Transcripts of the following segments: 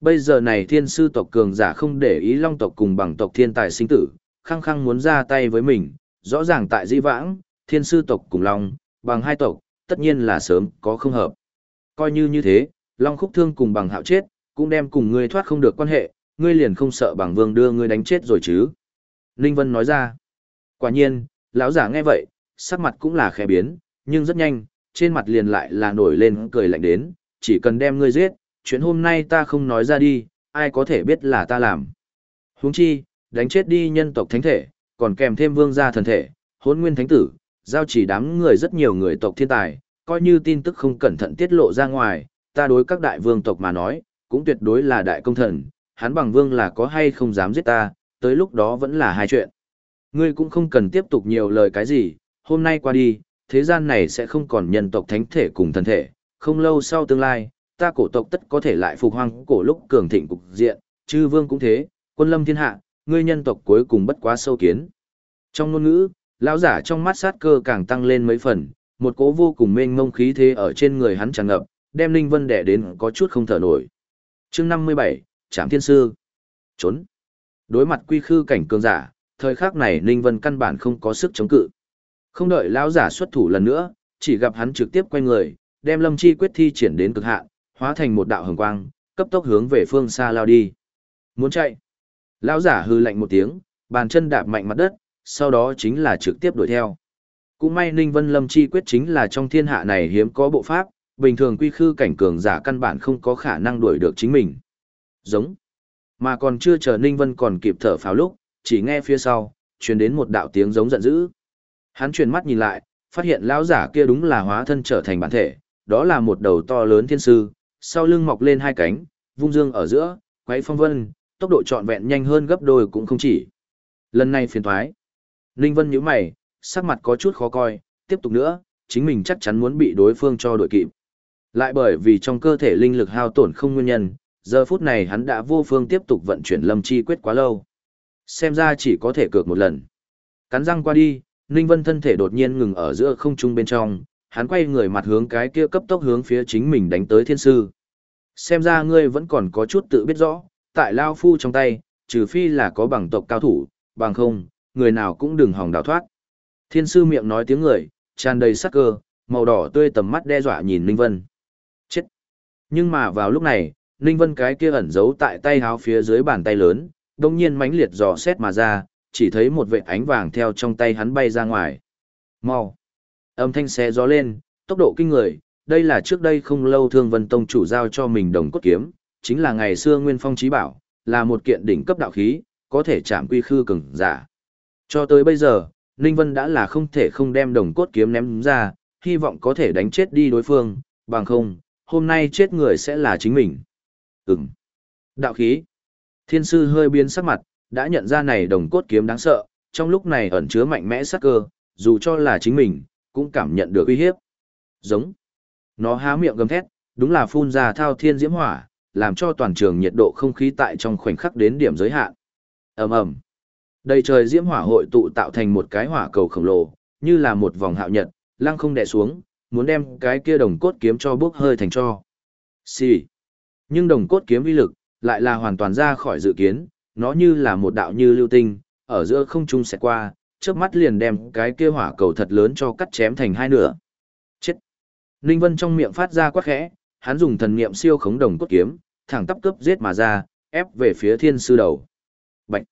Bây giờ này thiên sư tộc cường giả không để ý long tộc cùng bằng tộc thiên tài sinh tử, khăng khăng muốn ra tay với mình, rõ ràng tại di vãng, thiên sư tộc cùng long, bằng hai tộc, tất nhiên là sớm có không hợp. Coi như như thế, long khúc thương cùng bằng hạo chết, cũng đem cùng ngươi thoát không được quan hệ, ngươi liền không sợ bằng vương đưa ngươi đánh chết rồi chứ. Ninh Vân nói ra, quả nhiên, lão giả nghe vậy, sắc mặt cũng là khẽ biến, nhưng rất nhanh, trên mặt liền lại là nổi lên cười lạnh đến, chỉ cần đem ngươi giết, chuyện hôm nay ta không nói ra đi, ai có thể biết là ta làm. Huống chi, đánh chết đi nhân tộc thánh thể, còn kèm thêm vương gia thần thể, hôn nguyên thánh tử, giao chỉ đám người rất nhiều người tộc thiên tài, coi như tin tức không cẩn thận tiết lộ ra ngoài, ta đối các đại vương tộc mà nói, cũng tuyệt đối là đại công thần, hắn bằng vương là có hay không dám giết ta, tới lúc đó vẫn là hai chuyện. Ngươi cũng không cần tiếp tục nhiều lời cái gì, hôm nay qua đi, thế gian này sẽ không còn nhân tộc thánh thể cùng thần thể, không lâu sau tương lai, ta cổ tộc tất có thể lại phục hoang cổ lúc cường thịnh cục diện, chư vương cũng thế, quân lâm thiên hạ, ngươi nhân tộc cuối cùng bất quá sâu kiến. Trong ngôn ngữ, lão giả trong mắt sát cơ càng tăng lên mấy phần, một cỗ vô cùng mênh mông khí thế ở trên người hắn tràn ngập, đem Linh Vân đè đến có chút không thở nổi. Chương 57, Trảm Thiên Sư. Trốn. Đối mặt quy khư cảnh cường giả, thời khắc này Linh Vân căn bản không có sức chống cự. Không đợi lão giả xuất thủ lần nữa, chỉ gặp hắn trực tiếp quay người, đem Lâm Chi quyết thi triển đến cực hạn, hóa thành một đạo hồng quang, cấp tốc hướng về phương xa lao đi. Muốn chạy. Lão giả hư lạnh một tiếng, bàn chân đạp mạnh mặt đất, sau đó chính là trực tiếp đuổi theo. Cũng may Ninh Vân Lâm Chi quyết chính là trong thiên hạ này hiếm có bộ pháp, bình thường quy khư cảnh cường giả căn bản không có khả năng đuổi được chính mình. Giống. Mà còn chưa chờ Ninh Vân còn kịp thở phào lúc, chỉ nghe phía sau, truyền đến một đạo tiếng giống giận dữ. Hắn chuyển mắt nhìn lại, phát hiện lão giả kia đúng là hóa thân trở thành bản thể, đó là một đầu to lớn thiên sư, sau lưng mọc lên hai cánh, vung dương ở giữa, quấy phong vân, tốc độ trọn vẹn nhanh hơn gấp đôi cũng không chỉ. Lần này phiền thoái. Ninh Vân nhíu mày, sắc mặt có chút khó coi, tiếp tục nữa, chính mình chắc chắn muốn bị đối phương cho đội kịp. Lại bởi vì trong cơ thể linh lực hao tổn không nguyên nhân, giờ phút này hắn đã vô phương tiếp tục vận chuyển lâm chi quyết quá lâu. Xem ra chỉ có thể cược một lần. Cắn răng qua đi, Ninh Vân thân thể đột nhiên ngừng ở giữa không trung bên trong, hắn quay người mặt hướng cái kia cấp tốc hướng phía chính mình đánh tới thiên sư. Xem ra ngươi vẫn còn có chút tự biết rõ, tại Lao Phu trong tay, trừ phi là có bằng tộc cao thủ, bằng không, người nào cũng đừng hòng đào thoát. Thiên sư miệng nói tiếng người, tràn đầy sắc cơ, màu đỏ tươi tầm mắt đe dọa nhìn Ninh Vân. Chết! Nhưng mà vào lúc này, Ninh Vân cái kia ẩn giấu tại tay háo phía dưới bàn tay lớn, đồng nhiên mãnh liệt dò xét mà ra, chỉ thấy một vệt ánh vàng theo trong tay hắn bay ra ngoài. Mau! Âm thanh xé gió lên, tốc độ kinh người, đây là trước đây không lâu Thương Vân Tông chủ giao cho mình đồng cốt kiếm, chính là ngày xưa Nguyên Phong Chí Bảo, là một kiện đỉnh cấp đạo khí, có thể chạm quy khư cường giả. Cho tới bây giờ, Ninh Vân đã là không thể không đem đồng cốt kiếm ném ra, hy vọng có thể đánh chết đi đối phương, bằng không, hôm nay chết người sẽ là chính mình. Ừm. Đạo khí. Thiên sư hơi biến sắc mặt, đã nhận ra này đồng cốt kiếm đáng sợ, trong lúc này ẩn chứa mạnh mẽ sắc cơ, dù cho là chính mình, cũng cảm nhận được uy hiếp. Giống. Nó há miệng gầm thét, đúng là phun ra thao thiên diễm hỏa, làm cho toàn trường nhiệt độ không khí tại trong khoảnh khắc đến điểm giới hạn. Ầm ầm. Đầy trời diễm hỏa hội tụ tạo thành một cái hỏa cầu khổng lồ, như là một vòng hạo nhật, lăng không đè xuống, muốn đem cái kia đồng cốt kiếm cho bước hơi thành cho. Xì. Nhưng đồng cốt kiếm uy lực lại là hoàn toàn ra khỏi dự kiến, nó như là một đạo như lưu tinh, ở giữa không trung sẽ qua, trước mắt liền đem cái kia hỏa cầu thật lớn cho cắt chém thành hai nửa. Chết! Ninh Vân trong miệng phát ra quát khẽ, hắn dùng thần niệm siêu khống đồng cốt kiếm, thẳng tắp cướp giết mà ra, ép về phía thiên sư đầu. Bạch!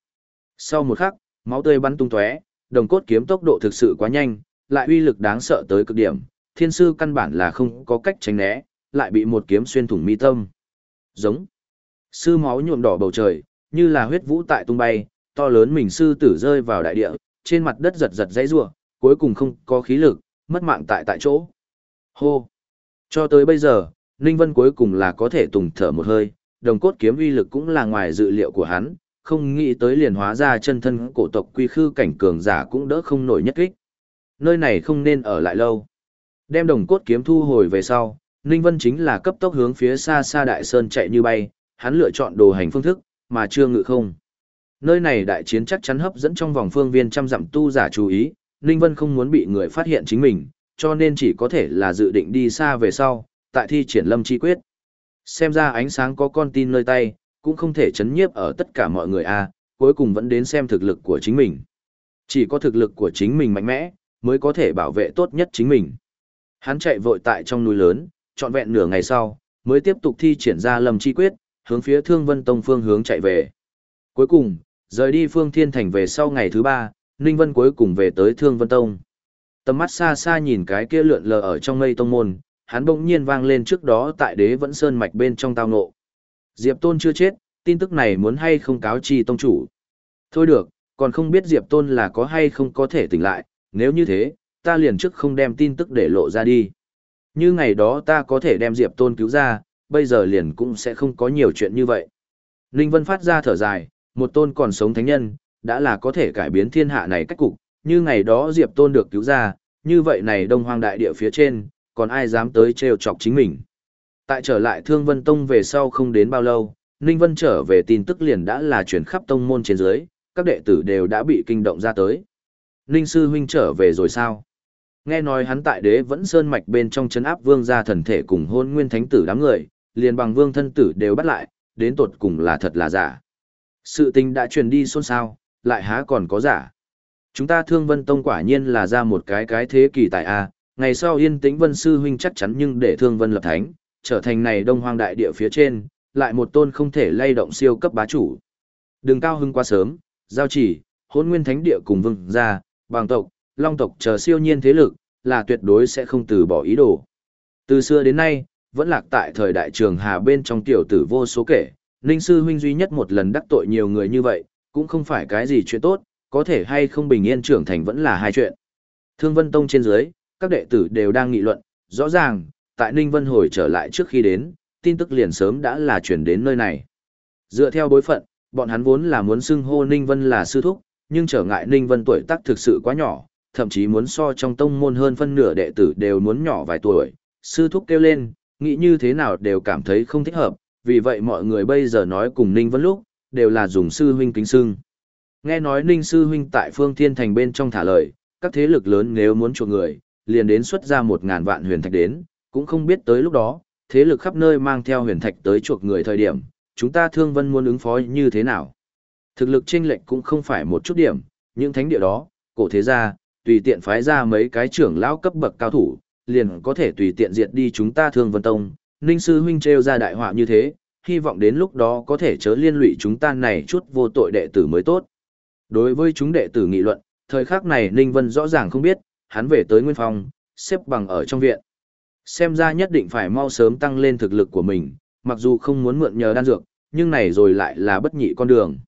Sau một khắc, máu tươi bắn tung tóe, đồng cốt kiếm tốc độ thực sự quá nhanh, lại uy lực đáng sợ tới cực điểm, thiên sư căn bản là không có cách tránh né, lại bị một kiếm xuyên thủng mi tâm. Giống. Sư máu nhuộm đỏ bầu trời, như là huyết vũ tại tung bay, to lớn mình sư tử rơi vào đại địa, trên mặt đất giật giật dãy rủa, cuối cùng không có khí lực, mất mạng tại tại chỗ. Hô. Cho tới bây giờ, Ninh Vân cuối cùng là có thể tùng thở một hơi, đồng cốt kiếm uy lực cũng là ngoài dự liệu của hắn, không nghĩ tới liền hóa ra chân thân cổ tộc quy khư cảnh cường giả cũng đỡ không nổi nhất kích. Nơi này không nên ở lại lâu. Đem đồng cốt kiếm thu hồi về sau, Ninh Vân chính là cấp tốc hướng phía xa xa đại sơn chạy như bay, hắn lựa chọn đồ hành phương thức, mà chưa ngự không. Nơi này đại chiến chắc chắn hấp dẫn trong vòng phương viên trăm dặm tu giả chú ý, Ninh Vân không muốn bị người phát hiện chính mình, cho nên chỉ có thể là dự định đi xa về sau, tại thi triển lâm chi quyết. Xem ra ánh sáng có con tin nơi tay, cũng không thể chấn nhiếp ở tất cả mọi người a, cuối cùng vẫn đến xem thực lực của chính mình. Chỉ có thực lực của chính mình mạnh mẽ, mới có thể bảo vệ tốt nhất chính mình. Hắn chạy vội tại trong núi lớn, trọn vẹn nửa ngày sau, mới tiếp tục thi triển ra lâm chi quyết, hướng phía Thương Vân Tông phương hướng chạy về. Cuối cùng, rời đi Phương Thiên Thành về sau ngày thứ ba, Ninh Vân cuối cùng về tới Thương Vân Tông. Tầm mắt xa xa nhìn cái kia lượn lờ ở trong mây tông môn, hắn bỗng nhiên vang lên trước đó tại đế vẫn sơn mạch bên trong tao ngộ. Diệp Tôn chưa chết, tin tức này muốn hay không cáo chi tông chủ. Thôi được, còn không biết Diệp Tôn là có hay không có thể tỉnh lại, nếu như thế, ta liền trước không đem tin tức để lộ ra đi. Như ngày đó ta có thể đem Diệp Tôn cứu ra, bây giờ liền cũng sẽ không có nhiều chuyện như vậy. Ninh Vân phát ra thở dài, một tôn còn sống thánh nhân, đã là có thể cải biến thiên hạ này cách cục, như ngày đó Diệp Tôn được cứu ra, như vậy này đông hoang đại địa phía trên, còn ai dám tới trêu chọc chính mình. Tại trở lại Thương Vân Tông về sau không đến bao lâu, Ninh Vân trở về tin tức liền đã là chuyển khắp tông môn trên dưới, các đệ tử đều đã bị kinh động ra tới. Ninh Sư Huynh trở về rồi sao? Nghe nói hắn tại đế vẫn sơn mạch bên trong chấn áp vương gia thần thể cùng hôn nguyên thánh tử đám người, liền bằng vương thân tử đều bắt lại, đến tột cùng là thật là giả. Sự tình đã truyền đi xôn xao, lại há còn có giả. Chúng ta thương vân tông quả nhiên là ra một cái cái thế kỳ tại A, ngày sau yên tĩnh vân sư huynh chắc chắn nhưng để thương vân lập thánh, trở thành này đông hoang đại địa phía trên, lại một tôn không thể lay động siêu cấp bá chủ. Đừng cao hưng quá sớm, giao chỉ, hôn nguyên thánh địa cùng vương gia, bàng tộc, long tộc chờ siêu nhiên thế lực, là tuyệt đối sẽ không từ bỏ ý đồ. Từ xưa đến nay, vẫn lạc tại thời đại trường hà bên trong tiểu tử vô số kể, Ninh sư huynh duy nhất một lần đắc tội nhiều người như vậy, cũng không phải cái gì chuyện tốt, có thể hay không bình yên trưởng thành vẫn là hai chuyện. Thương Vân Tông trên dưới, các đệ tử đều đang nghị luận, rõ ràng, tại Ninh Vân hồi trở lại trước khi đến, tin tức liền sớm đã là chuyển đến nơi này. Dựa theo bối phận, bọn hắn vốn là muốn xưng hô Ninh Vân là sư thúc, nhưng trở ngại Ninh Vân tuổi tác thực sự quá nhỏ, thậm chí muốn so trong tông môn hơn phân nửa đệ tử đều muốn nhỏ vài tuổi. Sư thúc kêu lên, nghĩ như thế nào đều cảm thấy không thích hợp, vì vậy mọi người bây giờ nói cùng Ninh Vân lúc, đều là dùng sư huynh kính sưng. Nghe nói Ninh sư huynh tại Phương Thiên Thành bên trong thả lời, các thế lực lớn nếu muốn chuộc người, liền đến xuất ra một ngàn vạn huyền thạch đến, cũng không biết tới lúc đó, thế lực khắp nơi mang theo huyền thạch tới chuộc người thời điểm, chúng ta thương vân muốn ứng phó như thế nào. Thực lực chênh lệch cũng không phải một chút điểm, những thánh địa đó, cổ thế gia, tùy tiện phái ra mấy cái trưởng lão cấp bậc cao thủ, liền có thể tùy tiện diệt đi chúng ta thương vân tông, ninh sư huynh trêu ra đại họa như thế, hy vọng đến lúc đó có thể chớ liên lụy chúng ta này chút vô tội đệ tử mới tốt. Đối với chúng đệ tử nghị luận, thời khắc này Ninh Vân rõ ràng không biết, hắn về tới Nguyên Phong, xếp bằng ở trong viện. Xem ra nhất định phải mau sớm tăng lên thực lực của mình, mặc dù không muốn mượn nhờ đan dược, nhưng này rồi lại là bất nhị con đường.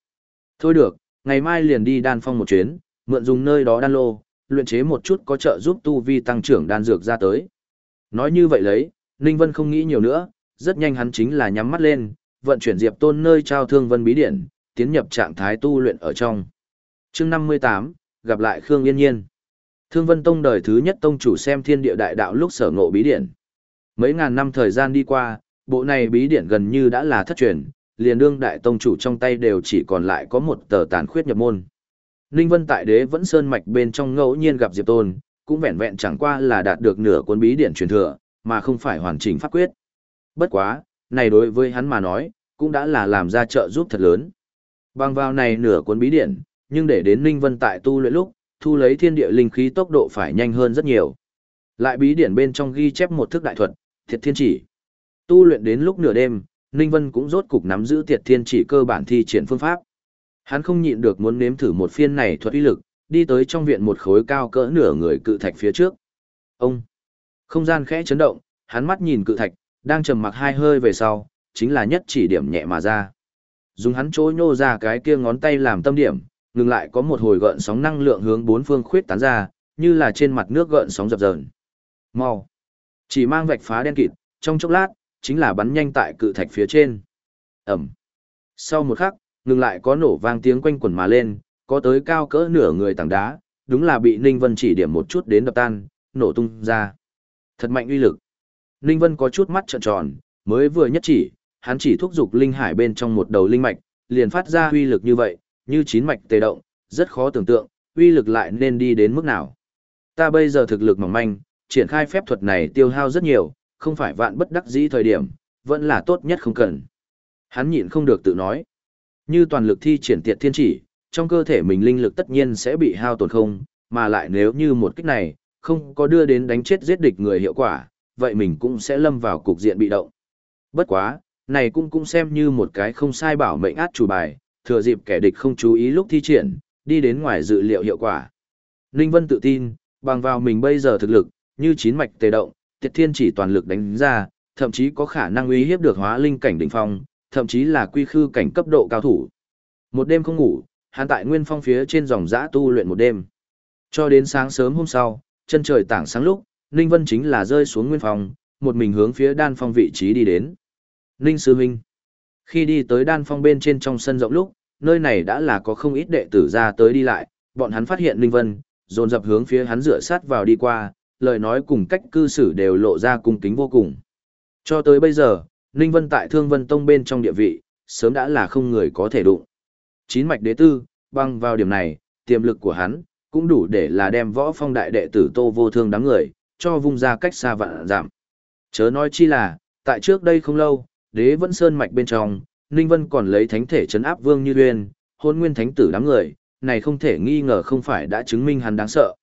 Thôi được, ngày mai liền đi đan phong một chuyến, mượn dùng nơi đó đan lô, luyện chế một chút có trợ giúp tu vi tăng trưởng đan dược ra tới. Nói như vậy lấy, Ninh Vân không nghĩ nhiều nữa, rất nhanh hắn chính là nhắm mắt lên, vận chuyển Diệp Tôn nơi trao thương vân bí điển, tiến nhập trạng thái tu luyện ở trong. Chương 58, gặp lại Khương Yên Nhiên. Thương Vân Tông đời thứ nhất tông chủ xem thiên địa đại đạo lúc sở ngộ bí điển. Mấy ngàn năm thời gian đi qua, bộ này bí điển gần như đã là thất truyền, liền đương đại tông chủ trong tay đều chỉ còn lại có một tờ tàn khuyết nhập môn. Ninh Vân tại đế vẫn sơn mạch bên trong ngẫu nhiên gặp Diệp Tôn, cũng vẹn vẹn chẳng qua là đạt được nửa cuốn bí điển truyền thừa, mà không phải hoàn chỉnh pháp quyết. Bất quá, này đối với hắn mà nói, cũng đã là làm ra trợ giúp thật lớn. Bằng vào này nửa cuốn bí điển, nhưng để đến Ninh Vân tại tu luyện lúc, thu lấy thiên địa linh khí tốc độ phải nhanh hơn rất nhiều. Lại bí điển bên trong ghi chép một thức đại thuật, Thiệt Thiên Chỉ. Tu luyện đến lúc nửa đêm, Ninh Vân cũng rốt cục nắm giữ Thiệt Thiên Chỉ cơ bản thi triển phương pháp. Hắn không nhịn được muốn nếm thử một phiên này thuật uy lực, đi tới trong viện một khối cao cỡ nửa người cự thạch phía trước. Ông! Không gian khẽ chấn động, hắn mắt nhìn cự thạch, đang trầm mặc hai hơi về sau, chính là nhất chỉ điểm nhẹ mà ra. Dùng hắn chỗ nhô ra cái kia ngón tay làm tâm điểm, ngừng lại có một hồi gợn sóng năng lượng hướng bốn phương khuyết tán ra, như là trên mặt nước gợn sóng dập dờn. Mau! Chỉ mang vạch phá đen kịt, trong chốc lát, chính là bắn nhanh tại cự thạch phía trên. Ẩm! Sau một khắc, ngừng lại có nổ vang tiếng quanh quẩn mà lên, có tới cao cỡ nửa người tảng đá, đúng là bị Ninh Vân chỉ điểm một chút đến đập tan, nổ tung ra. Thật mạnh uy lực. Ninh Vân có chút mắt trợn tròn, mới vừa nhất chỉ, hắn chỉ thúc giục linh hải bên trong một đầu linh mạch, liền phát ra uy lực như vậy, như chín mạch tê động, rất khó tưởng tượng, uy lực lại nên đi đến mức nào. Ta bây giờ thực lực mỏng manh, triển khai phép thuật này tiêu hao rất nhiều, không phải vạn bất đắc dĩ thời điểm, vẫn là tốt nhất không cần. Hắn nhịn không được tự nói. Như toàn lực thi triển tiệt thiên chỉ, trong cơ thể mình linh lực tất nhiên sẽ bị hao tổn không, mà lại nếu như một kích này, không có đưa đến đánh chết giết địch người hiệu quả, vậy mình cũng sẽ lâm vào cục diện bị động. Bất quá, này cũng cũng xem như một cái không sai bảo mệnh át chủ bài, thừa dịp kẻ địch không chú ý lúc thi triển, đi đến ngoài dự liệu hiệu quả. Ninh Vân tự tin, bằng vào mình bây giờ thực lực, như chín mạch tề động, tiệt thiên chỉ toàn lực đánh ra, thậm chí có khả năng uy hiếp được hóa linh cảnh đỉnh phong, thậm chí là quy khư cảnh cấp độ cao thủ. Một đêm không ngủ, hắn tại nguyên phong phía trên dòng dã tu luyện một đêm. Cho đến sáng sớm hôm sau, chân trời tảng sáng lúc, Ninh Vân chính là rơi xuống nguyên phòng, một mình hướng phía đan phong vị trí đi đến. Ninh Sư Minh Khi đi tới đan phong bên trên trong sân rộng lúc, nơi này đã là có không ít đệ tử ra tới đi lại, bọn hắn phát hiện Ninh Vân, dồn dập hướng phía hắn dựa sát vào đi qua, lời nói cùng cách cư xử đều lộ ra cung kính vô cùng. Cho tới bây giờ, Ninh Vân tại Thương Vân Tông bên trong địa vị, sớm đã là không người có thể đụng. Chín mạch đế tư, băng vào điểm này, tiềm lực của hắn, cũng đủ để là đem võ phong đại đệ tử Tô Vô Thương đám người, cho vung ra cách xa vạn giảm. Chớ nói chi là, tại trước đây không lâu, đế vẫn sơn mạch bên trong, Ninh Vân còn lấy thánh thể chấn áp Vương Như Uyên, hôn nguyên thánh tử đám người, này không thể nghi ngờ không phải đã chứng minh hắn đáng sợ.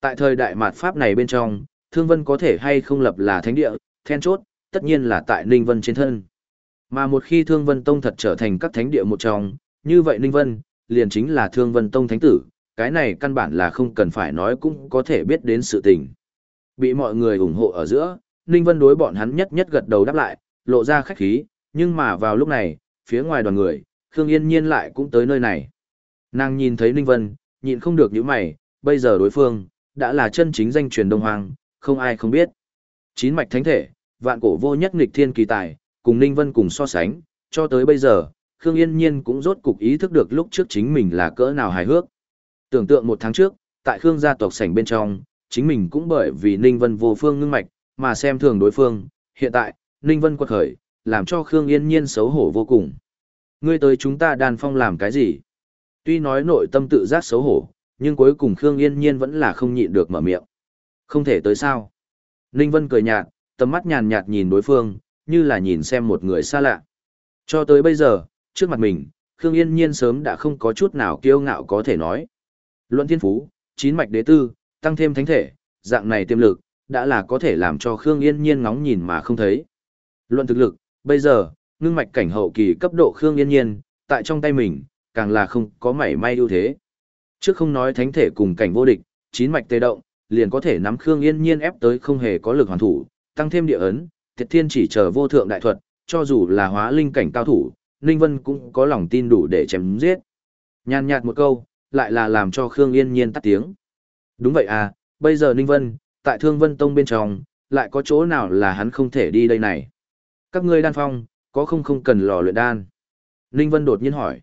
Tại thời đại mạt pháp này bên trong, Thương Vân có thể hay không lập là thánh địa, then chốt, tất nhiên là tại Ninh Vân trên thân. Mà một khi Thương Vân Tông thật trở thành các thánh địa một trong, như vậy Ninh Vân, liền chính là Thương Vân Tông thánh tử, cái này căn bản là không cần phải nói cũng có thể biết đến sự tình. Bị mọi người ủng hộ ở giữa, Ninh Vân đối bọn hắn nhất nhất gật đầu đáp lại, lộ ra khách khí, nhưng mà vào lúc này, phía ngoài đoàn người, Khương Yên Nhiên lại cũng tới nơi này. Nàng nhìn thấy Ninh Vân, nhịn không được những mày, bây giờ đối phương, đã là chân chính danh truyền Đông Hoàng, không ai không biết. Chín mạch thánh thể, vạn cổ vô nhất nghịch thiên kỳ tài, cùng Ninh Vân cùng so sánh, cho tới bây giờ, Khương Yên Nhiên cũng rốt cục ý thức được lúc trước chính mình là cỡ nào hài hước. Tưởng tượng một tháng trước, tại Khương gia tộc sảnh bên trong, chính mình cũng bởi vì Ninh Vân vô phương ngưng mạch, mà xem thường đối phương, hiện tại, Ninh Vân quật khởi, làm cho Khương Yên Nhiên xấu hổ vô cùng. Ngươi tới chúng ta đàn phong làm cái gì? Tuy nói nội tâm tự giác xấu hổ, nhưng cuối cùng Khương Yên Nhiên vẫn là không nhịn được mở miệng. Không thể tới sao? Ninh Vân cười nhạt, tầm mắt nhàn nhạt nhìn đối phương, như là nhìn xem một người xa lạ. Cho tới bây giờ, trước mặt mình, Khương Yên Nhiên sớm đã không có chút nào kiêu ngạo có thể nói. Luận thiên phú, chín mạch đế tư, tăng thêm thánh thể, dạng này tiềm lực, đã là có thể làm cho Khương Yên Nhiên ngóng nhìn mà không thấy. Luận thực lực, bây giờ, ngưng mạch cảnh hậu kỳ cấp độ Khương Yên Nhiên, tại trong tay mình, càng là không có mảy may ưu thế. Trước không nói thánh thể cùng cảnh vô địch, chín mạch tê động, liền có thể nắm Khương Yên Nhiên ép tới không hề có lực hoàn thủ, tăng thêm địa ấn, Thiệt Thiên chỉ chờ vô thượng đại thuật, cho dù là hóa linh cảnh cao thủ, Ninh Vân cũng có lòng tin đủ để chém giết. Nhàn nhạt một câu, lại là làm cho Khương Yên Nhiên tắt tiếng. Đúng vậy à, bây giờ Ninh Vân, tại Thương Vân Tông bên trong, lại có chỗ nào là hắn không thể đi đây này. Các ngươi đan phong, có không không cần lò luyện đan? Ninh Vân đột nhiên hỏi.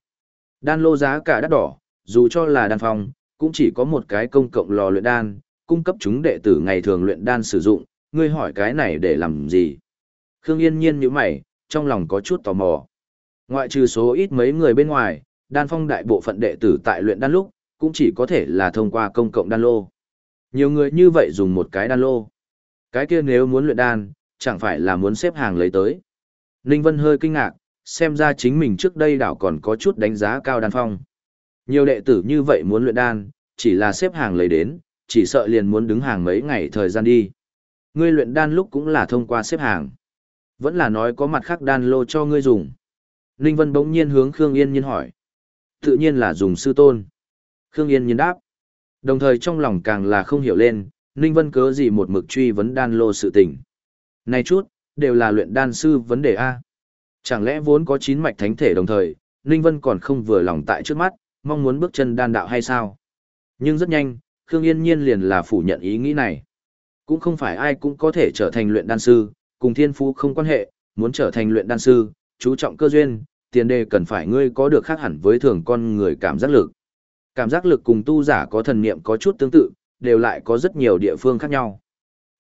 Đan lô giá cả đắt đỏ, dù cho là đan phong, cũng chỉ có một cái công cộng lò luyện đan, cung cấp chúng đệ tử ngày thường luyện đan sử dụng, ngươi hỏi cái này để làm gì? Khương Yên Nhiên nhíu mày, trong lòng có chút tò mò. Ngoại trừ số ít mấy người bên ngoài, đan phong đại bộ phận đệ tử tại luyện đan lúc, cũng chỉ có thể là thông qua công cộng đan lô. Nhiều người như vậy dùng một cái đan lô. Cái kia nếu muốn luyện đan, chẳng phải là muốn xếp hàng lấy tới. Ninh Vân hơi kinh ngạc, xem ra chính mình trước đây đảo còn có chút đánh giá cao đan phong. Nhiều đệ tử như vậy muốn luyện đan, chỉ là xếp hàng lấy đến, chỉ sợ liền muốn đứng hàng mấy ngày thời gian đi. Ngươi luyện đan lúc cũng là thông qua xếp hàng. Vẫn là nói có mặt khác đan lô cho ngươi dùng. Ninh Vân bỗng nhiên hướng Khương Yên Nhiên hỏi. Tự nhiên là dùng sư tôn. Khương Yên Nhiên đáp. Đồng thời trong lòng càng là không hiểu lên, Ninh Vân cớ gì một mực truy vấn đan lô sự tình. Này chút, đều là luyện đan sư vấn đề A. Chẳng lẽ vốn có chín mạch thánh thể đồng thời, Ninh Vân còn không vừa lòng tại trước mắt, mong muốn bước chân đan đạo hay sao? Nhưng rất nhanh, Khương Yên Nhiên liền là phủ nhận ý nghĩ này. Cũng không phải ai cũng có thể trở thành luyện đan sư, cùng thiên phú không quan hệ, muốn trở thành luyện đan sư, chú trọng cơ duyên, tiền đề cần phải ngươi có được khác hẳn với thường con người cảm giác lực. Cảm giác lực cùng tu giả có thần niệm có chút tương tự, đều lại có rất nhiều địa phương khác nhau.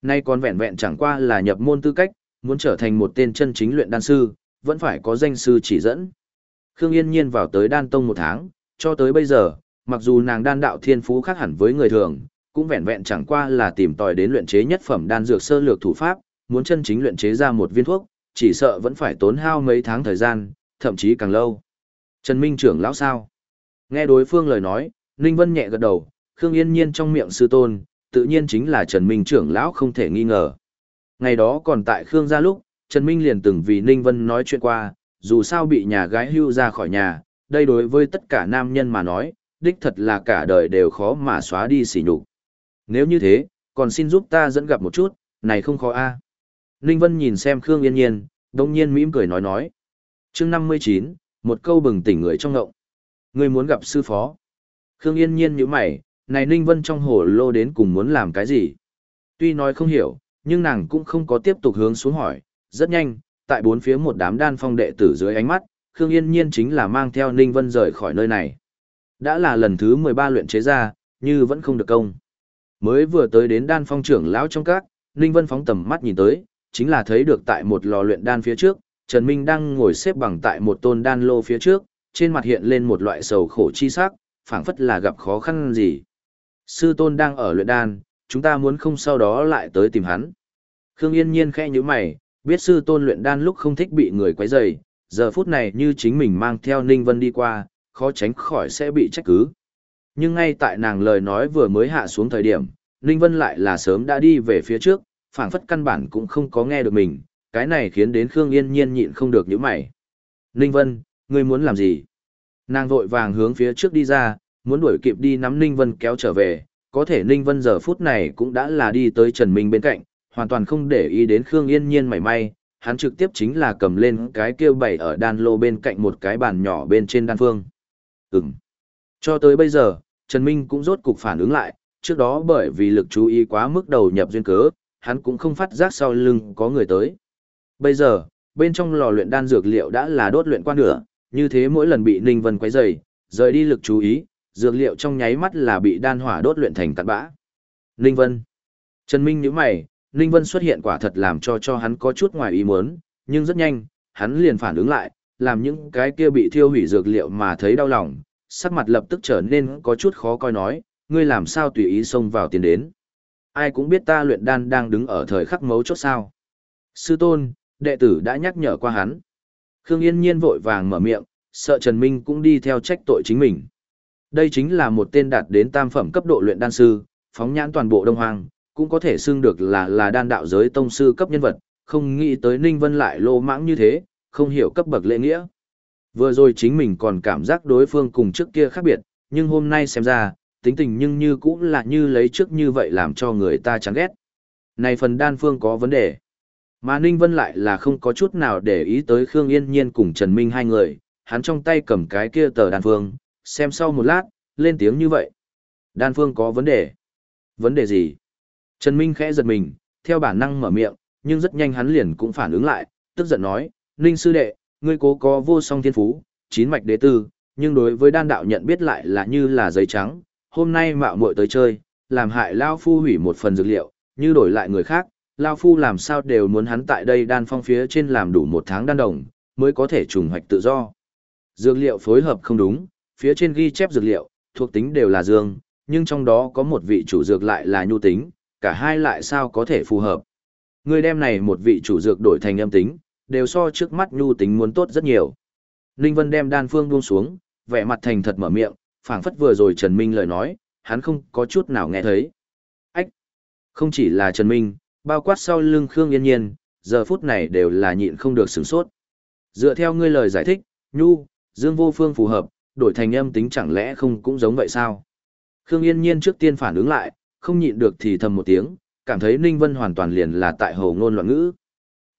Nay còn vẹn vẹn chẳng qua là nhập môn tư cách, muốn trở thành một tên chân chính luyện đan sư, vẫn phải có danh sư chỉ dẫn. Khương Yên Nhiên vào tới đan tông một tháng, cho tới bây giờ, mặc dù nàng đan đạo thiên phú khác hẳn với người thường, cũng vẹn vẹn chẳng qua là tìm tòi đến luyện chế nhất phẩm đan dược sơ lược thủ pháp, muốn chân chính luyện chế ra một viên thuốc, chỉ sợ vẫn phải tốn hao mấy tháng thời gian, thậm chí càng lâu. Trần Minh trưởng lão sao? Nghe đối phương lời nói, Ninh Vân nhẹ gật đầu, Khương Yên Nhiên trong miệng sư tôn, tự nhiên chính là Trần Minh trưởng lão không thể nghi ngờ. Ngày đó còn tại Khương gia lúc, Trần Minh liền từng vì Ninh Vân nói chuyện qua, dù sao bị nhà gái hưu ra khỏi nhà, đây đối với tất cả nam nhân mà nói, đích thật là cả đời đều khó mà xóa đi sỉ nhục. Nếu như thế, còn xin giúp ta dẫn gặp một chút, này không khó a. Ninh Vân nhìn xem Khương Yên Nhiên, đông nhiên mỉm cười nói nói chương 59, một câu bừng tỉnh người trong ngộng. Người muốn gặp sư phó. Khương Yên Nhiên nhữ mày, này Ninh Vân trong hồ lô đến cùng muốn làm cái gì? Tuy nói không hiểu, nhưng nàng cũng không có tiếp tục hướng xuống hỏi. Rất nhanh, tại bốn phía một đám đan phong đệ tử dưới ánh mắt, Khương Yên Nhiên chính là mang theo Ninh Vân rời khỏi nơi này. Đã là lần thứ 13 luyện chế ra, như vẫn không được công. Mới vừa tới đến đan phong trưởng lão trong các, Ninh Vân phóng tầm mắt nhìn tới, chính là thấy được tại một lò luyện đan phía trước, Trần Minh đang ngồi xếp bằng tại một tôn đan lô phía trước, trên mặt hiện lên một loại sầu khổ chi sắc, phảng phất là gặp khó khăn gì. Sư tôn đang ở luyện đan, chúng ta muốn không sau đó lại tới tìm hắn. Khương Yên Nhiên khẽ nhíu mày, biết sư tôn luyện đan lúc không thích bị người quấy rầy, giờ phút này như chính mình mang theo Ninh Vân đi qua, khó tránh khỏi sẽ bị trách cứ. Nhưng ngay tại nàng lời nói vừa mới hạ xuống thời điểm, Ninh Vân lại là sớm đã đi về phía trước, phảng phất căn bản cũng không có nghe được mình, cái này khiến đến Khương Yên Nhiên nhịn không được những mày. Ninh Vân, ngươi muốn làm gì? Nàng vội vàng hướng phía trước đi ra, muốn đuổi kịp đi nắm Ninh Vân kéo trở về, có thể Ninh Vân giờ phút này cũng đã là đi tới Trần Minh bên cạnh, hoàn toàn không để ý đến Khương Yên Nhiên mảy may, hắn trực tiếp chính là cầm lên cái kêu bày ở đan lô bên cạnh một cái bàn nhỏ bên trên đan phương. Ừm. Cho tới bây giờ, Trần Minh cũng rốt cục phản ứng lại, trước đó bởi vì lực chú ý quá mức đầu nhập duyên cớ, hắn cũng không phát giác sau lưng có người tới. Bây giờ, bên trong lò luyện đan dược liệu đã là đốt luyện qua nửa, như thế mỗi lần bị Ninh Vân quấy rầy, rời đi lực chú ý, dược liệu trong nháy mắt là bị đan hỏa đốt luyện thành cặn bã. Ninh Vân. Trần Minh nhíu mày, Ninh Vân xuất hiện quả thật làm cho cho hắn có chút ngoài ý muốn, nhưng rất nhanh, hắn liền phản ứng lại, làm những cái kia bị thiêu hủy dược liệu mà thấy đau lòng, sắc mặt lập tức trở nên có chút khó coi nói, ngươi làm sao tùy ý xông vào tiền đến. Ai cũng biết ta luyện đan đang đứng ở thời khắc mấu chốt sao. Sư tôn, đệ tử đã nhắc nhở qua hắn. Khương Yên Nhiên vội vàng mở miệng, sợ Trần Minh cũng đi theo trách tội chính mình. Đây chính là một tên đạt đến tam phẩm cấp độ luyện đan sư, phóng nhãn toàn bộ Đông Hoàng, cũng có thể xưng được là là đan đạo giới tông sư cấp nhân vật, không nghĩ tới Ninh Vân lại lô mãng như thế, không hiểu cấp bậc lễ nghĩa. Vừa rồi chính mình còn cảm giác đối phương cùng trước kia khác biệt, nhưng hôm nay xem ra, tính tình nhưng như cũng là như lấy trước như vậy làm cho người ta chán ghét. Này phần đan phương có vấn đề. Mà Ninh Vân lại là không có chút nào để ý tới Khương Yên Nhiên cùng Trần Minh hai người, hắn trong tay cầm cái kia tờ đan phương, xem sau một lát, lên tiếng như vậy. Đan phương có vấn đề. Vấn đề gì? Trần Minh khẽ giật mình, theo bản năng mở miệng, nhưng rất nhanh hắn liền cũng phản ứng lại, tức giận nói, Ninh sư đệ, ngươi cố có vô song thiên phú, chín mạch đế tư, nhưng đối với đan đạo nhận biết lại là như là giấy trắng, hôm nay mạo muội tới chơi, làm hại Lao Phu hủy một phần dược liệu, như đổi lại người khác, Lao Phu làm sao đều muốn hắn tại đây đan phong phía trên làm đủ một tháng đan đồng, mới có thể trùng hoạch tự do. Dược liệu phối hợp không đúng, phía trên ghi chép dược liệu, thuộc tính đều là dương, nhưng trong đó có một vị chủ dược lại là nhu tính, cả hai lại sao có thể phù hợp. Người đem này một vị chủ dược đổi thành âm tính, đều so trước mắt nhu tính muốn tốt rất nhiều. Ninh Vân đem đan phương buông xuống, vẻ mặt thành thật mở miệng, phảng phất vừa rồi Trần Minh lời nói, hắn không có chút nào nghe thấy. Ách! Không chỉ là Trần Minh, bao quát sau lưng Khương Yên Nhiên, giờ phút này đều là nhịn không được sửng sốt. Dựa theo ngươi lời giải thích, nhu, dương vô phương phù hợp, đổi thành âm tính chẳng lẽ không cũng giống vậy sao? Khương Yên Nhiên trước tiên phản ứng lại, không nhịn được thì thầm một tiếng, cảm thấy Ninh Vân hoàn toàn liền là tại hồ ngôn loạn ngữ.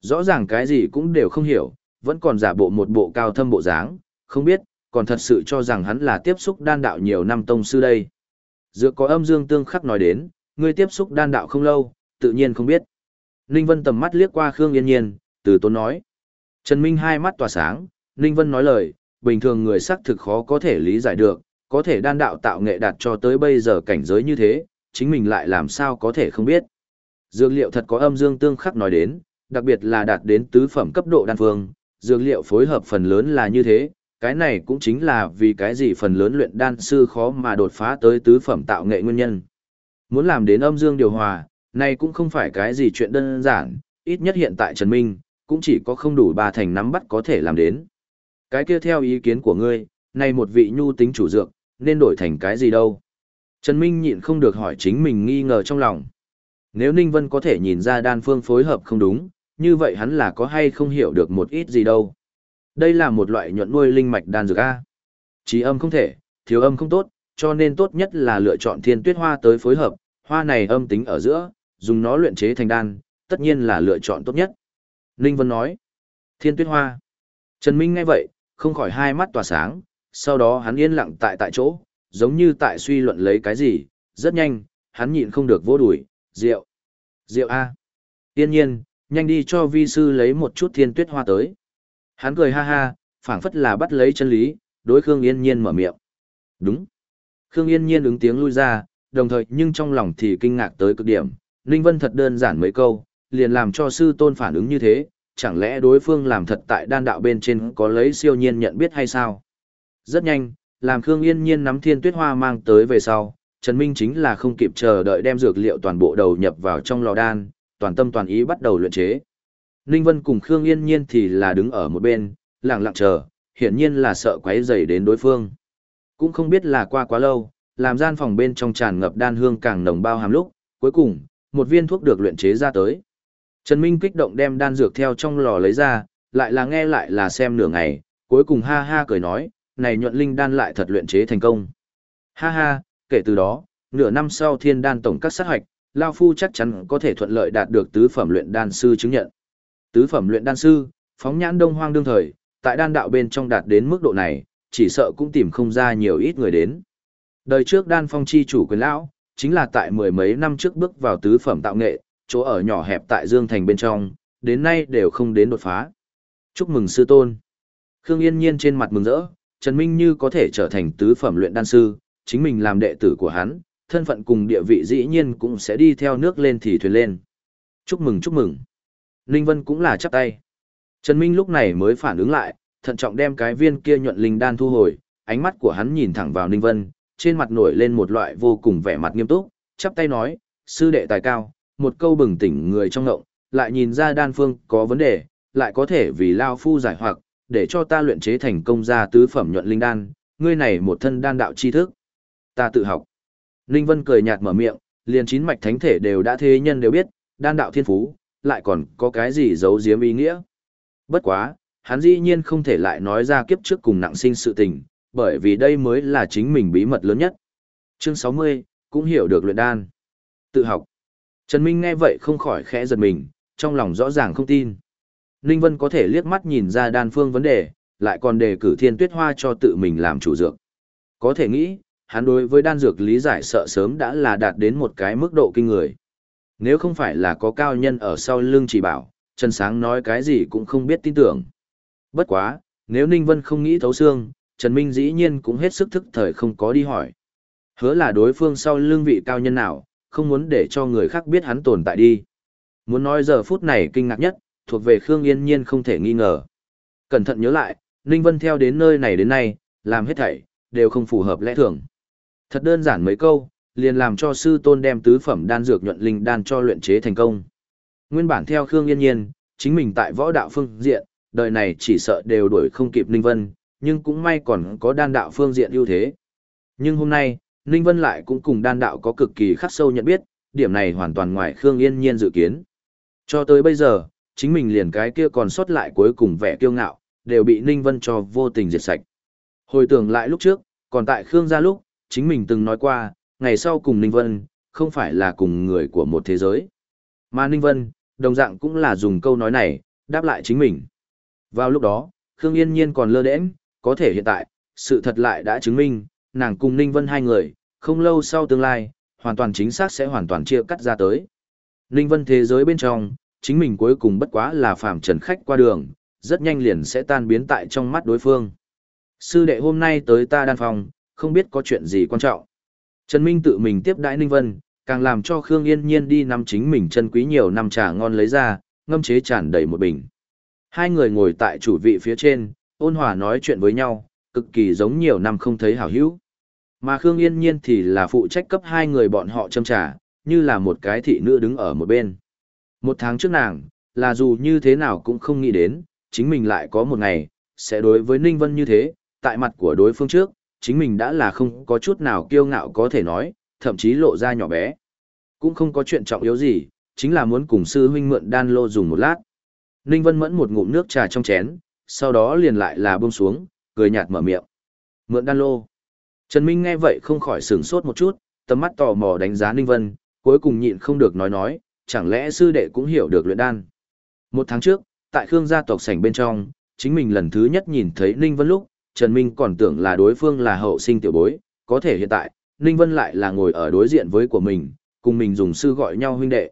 Rõ ràng cái gì cũng đều không hiểu, vẫn còn giả bộ một bộ cao thâm bộ dáng, không biết, còn thật sự cho rằng hắn là tiếp xúc đan đạo nhiều năm tông sư đây. Dựa có âm dương tương khắc nói đến, ngươi tiếp xúc đan đạo không lâu, tự nhiên không biết. Ninh Vân tầm mắt liếc qua Khương Yên Nhiên, từ tốn nói. Trần Minh hai mắt tỏa sáng, Ninh Vân nói lời, bình thường người sắc thực khó có thể lý giải được, có thể đan đạo tạo nghệ đạt cho tới bây giờ cảnh giới như thế, chính mình lại làm sao có thể không biết. Dược liệu thật có âm dương tương khắc nói đến, đặc biệt là đạt đến tứ phẩm cấp độ đan phương, dược liệu phối hợp phần lớn là như thế, cái này cũng chính là vì cái gì phần lớn luyện đan sư khó mà đột phá tới tứ phẩm tạo nghệ nguyên nhân. Muốn làm đến âm dương điều hòa, này cũng không phải cái gì chuyện đơn giản, ít nhất hiện tại Trần Minh, cũng chỉ có không đủ ba thành nắm bắt có thể làm đến. Cái kia theo ý kiến của ngươi, này một vị nhu tính chủ dược, nên đổi thành cái gì đâu? Trần Minh nhịn không được hỏi chính mình nghi ngờ trong lòng. Nếu Ninh Vân có thể nhìn ra đan phương phối hợp không đúng, như vậy hắn là có hay không hiểu được một ít gì đâu. Đây là một loại nhuận nuôi linh mạch đan dược A. Trí âm không thể, thiếu âm không tốt, cho nên tốt nhất là lựa chọn thiên tuyết hoa tới phối hợp, hoa này âm tính ở giữa, dùng nó luyện chế thành đan, tất nhiên là lựa chọn tốt nhất. Ninh Vân nói, thiên tuyết hoa. Trần Minh nghe vậy, không khỏi hai mắt tỏa sáng, sau đó hắn yên lặng tại tại chỗ, giống như tại suy luận lấy cái gì, rất nhanh, hắn nhịn không được vô đuổi, rượu. Rượu A. Tiên nhiên, nhanh đi cho vi sư lấy một chút thiên tuyết hoa tới. Hắn cười ha ha, phảng phất là bắt lấy chân lý, đối Khương Yên Nhiên mở miệng. Đúng. Khương Yên Nhiên ứng tiếng lui ra, đồng thời nhưng trong lòng thì kinh ngạc tới cực điểm. Ninh Vân thật đơn giản mấy câu, liền làm cho sư tôn phản ứng như thế, chẳng lẽ đối phương làm thật tại đan đạo bên trên có lấy siêu nhiên nhận biết hay sao? Rất nhanh, làm Khương Yên Nhiên nắm thiên tuyết hoa mang tới về sau, Trần Minh chính là không kịp chờ đợi đem dược liệu toàn bộ đầu nhập vào trong lò đan, toàn tâm toàn ý bắt đầu luyện chế. Ninh Vân cùng Khương Yên Nhiên thì là đứng ở một bên, lặng lặng chờ, hiển nhiên là sợ quấy rầy đến đối phương. Cũng không biết là qua quá lâu, làm gian phòng bên trong tràn ngập đan hương càng nồng bao hàm lúc, cuối cùng, một viên thuốc được luyện chế ra tới. Trần Minh kích động đem đan dược theo trong lò lấy ra, lại là nghe lại là xem nửa ngày, cuối cùng ha ha cười nói, này nhuận linh đan lại thật luyện chế thành công. Ha ha, kể từ đó, nửa năm sau thiên đan tổng các sát hoạch, Lao Phu chắc chắn có thể thuận lợi đạt được tứ phẩm luyện đan sư chứng nhận. Tứ phẩm luyện đan sư, phóng nhãn đông hoang đương thời, tại đan đạo bên trong đạt đến mức độ này, chỉ sợ cũng tìm không ra nhiều ít người đến. Đời trước đan phong chi chủ quyền lão, chính là tại mười mấy năm trước bước vào tứ phẩm tạo nghệ, chỗ ở nhỏ hẹp tại Dương Thành bên trong, đến nay đều không đến đột phá. Chúc mừng sư tôn. Khương Yên Nhiên trên mặt mừng rỡ, Trần Minh Như có thể trở thành tứ phẩm luyện đan sư, chính mình làm đệ tử của hắn, thân phận cùng địa vị dĩ nhiên cũng sẽ đi theo nước lên thì thuyền lên. Chúc mừng chúc mừng. Ninh Vân cũng là chắp tay. Trần Minh lúc này mới phản ứng lại, thận trọng đem cái viên kia nhuận linh đan thu hồi, ánh mắt của hắn nhìn thẳng vào Ninh Vân, trên mặt nổi lên một loại vô cùng vẻ mặt nghiêm túc, chắp tay nói, sư đệ tài cao, một câu bừng tỉnh người trong ngộng, lại nhìn ra đan phương có vấn đề, lại có thể vì Lao Phu giải hoặc, để cho ta luyện chế thành công ra tứ phẩm nhuận linh đan, ngươi này một thân đan đạo tri thức. Ta tự học. Ninh Vân cười nhạt mở miệng, liền chín mạch thánh thể đều đã thế nhân đều biết, đan đạo thiên phú, lại còn có cái gì giấu giếm ý nghĩa. Bất quá, hắn dĩ nhiên không thể lại nói ra kiếp trước cùng nặng sinh sự tình, bởi vì đây mới là chính mình bí mật lớn nhất. Chương 60, cũng hiểu được luyện đan. Tự học. Trần Minh nghe vậy không khỏi khẽ giật mình, trong lòng rõ ràng không tin. Ninh Vân có thể liếc mắt nhìn ra đan phương vấn đề, lại còn đề cử thiên tuyết hoa cho tự mình làm chủ dược. Có thể nghĩ, hắn đối với đan dược lý giải sợ sớm đã là đạt đến một cái mức độ kinh người. Nếu không phải là có cao nhân ở sau lưng chỉ bảo, Trần Sáng nói cái gì cũng không biết tin tưởng. Bất quá, nếu Ninh Vân không nghĩ thấu xương, Trần Minh dĩ nhiên cũng hết sức thức thời không có đi hỏi. Hứa là đối phương sau lưng vị cao nhân nào, không muốn để cho người khác biết hắn tồn tại đi. Muốn nói giờ phút này kinh ngạc nhất, thuộc về Khương Yên Nhiên không thể nghi ngờ. Cẩn thận nhớ lại, Ninh Vân theo đến nơi này đến nay, làm hết thảy, đều không phù hợp lẽ thường. Thật đơn giản mấy câu, liền làm cho sư tôn đem tứ phẩm đan dược nhuận linh đan cho luyện chế thành công. Nguyên bản theo Khương Yên Nhiên, chính mình tại võ đạo phương diện, đời này chỉ sợ đều đuổi không kịp Ninh Vân, nhưng cũng may còn có đan đạo phương diện ưu thế. Nhưng hôm nay, Ninh Vân lại cũng cùng đan đạo có cực kỳ khắc sâu nhận biết, điểm này hoàn toàn ngoài Khương Yên Nhiên dự kiến. Cho tới bây giờ, chính mình liền cái kia còn sót lại cuối cùng vẻ kiêu ngạo, đều bị Ninh Vân cho vô tình diệt sạch. Hồi tưởng lại lúc trước, còn tại Khương gia lúc, chính mình từng nói qua, ngày sau cùng Ninh Vân, không phải là cùng người của một thế giới. Mà Ninh Vân, đồng dạng cũng là dùng câu nói này, đáp lại chính mình. Vào lúc đó, Khương Yên Nhiên còn lơ đễnh, có thể hiện tại, sự thật lại đã chứng minh, nàng cùng Ninh Vân hai người, không lâu sau tương lai, hoàn toàn chính xác sẽ hoàn toàn chia cắt ra tới. Ninh Vân thế giới bên trong, chính mình cuối cùng bất quá là phàm trần khách qua đường, rất nhanh liền sẽ tan biến tại trong mắt đối phương. Sư đệ hôm nay tới ta đan phòng, không biết có chuyện gì quan trọng. Trần Minh tự mình tiếp đãi Ninh Vân, càng làm cho Khương Yên Nhiên đi nắm chính mình chân quý nhiều năm trà ngon lấy ra, ngâm chế tràn đầy một bình. Hai người ngồi tại chủ vị phía trên, ôn hòa nói chuyện với nhau, cực kỳ giống nhiều năm không thấy hảo hữu. Mà Khương Yên Nhiên thì là phụ trách cấp hai người bọn họ châm trà, như là một cái thị nữ đứng ở một bên. Một tháng trước nàng, là dù như thế nào cũng không nghĩ đến, chính mình lại có một ngày, sẽ đối với Ninh Vân như thế, tại mặt của đối phương trước, chính mình đã là không có chút nào kiêu ngạo có thể nói, thậm chí lộ ra nhỏ bé. Cũng không có chuyện trọng yếu gì, chính là muốn cùng sư huynh mượn đan lô dùng một lát. Ninh Vân mẫn một ngụm nước trà trong chén, sau đó liền lại là buông xuống, cười nhạt mở miệng. Mượn đan lô. Trần Minh nghe vậy không khỏi sửng sốt một chút, tầm mắt tò mò đánh giá Ninh Vân, cuối cùng nhịn không được nói nói, chẳng lẽ sư đệ cũng hiểu được luyện đan. Một tháng trước, tại Khương gia tộc sảnh bên trong, chính mình lần thứ nhất nhìn thấy Ninh Vân lúc, Trần Minh còn tưởng là đối phương là hậu sinh tiểu bối, có thể hiện tại, Ninh Vân lại là ngồi ở đối diện với của mình, cùng mình dùng sư gọi nhau huynh đệ.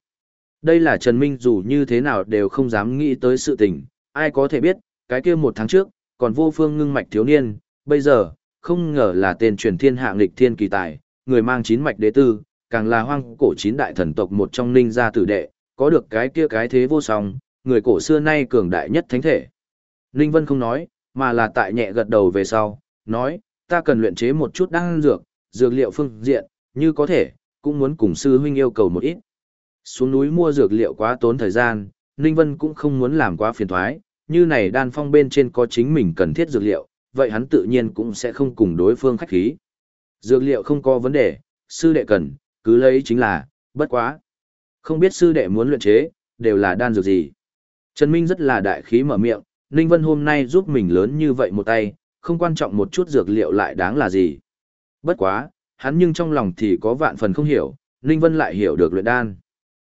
Đây là Trần Minh dù như thế nào đều không dám nghĩ tới sự tình, ai có thể biết, cái kia một tháng trước, còn vô phương ngưng mạch thiếu niên, bây giờ, không ngờ là tên truyền thiên hạ nghịch thiên kỳ tài, người mang chín mạch đế tư, càng là hoang cổ chín đại thần tộc một trong ninh gia tử đệ, có được cái kia cái thế vô song, người cổ xưa nay cường đại nhất thánh thể. Ninh Vân không nói, mà là tại nhẹ gật đầu về sau, nói, ta cần luyện chế một chút đan dược, dược liệu phương diện, như có thể, cũng muốn cùng sư huynh yêu cầu một ít. Xuống núi mua dược liệu quá tốn thời gian, Ninh Vân cũng không muốn làm quá phiền thoái, như này đan phong bên trên có chính mình cần thiết dược liệu, vậy hắn tự nhiên cũng sẽ không cùng đối phương khách khí. Dược liệu không có vấn đề, sư đệ cần, cứ lấy chính là, bất quá. Không biết sư đệ muốn luyện chế, đều là đan dược gì. Trần Minh rất là đại khí mở miệng, Ninh Vân hôm nay giúp mình lớn như vậy một tay, không quan trọng một chút dược liệu lại đáng là gì. Bất quá, hắn nhưng trong lòng thì có vạn phần không hiểu, Ninh Vân lại hiểu được luyện đan.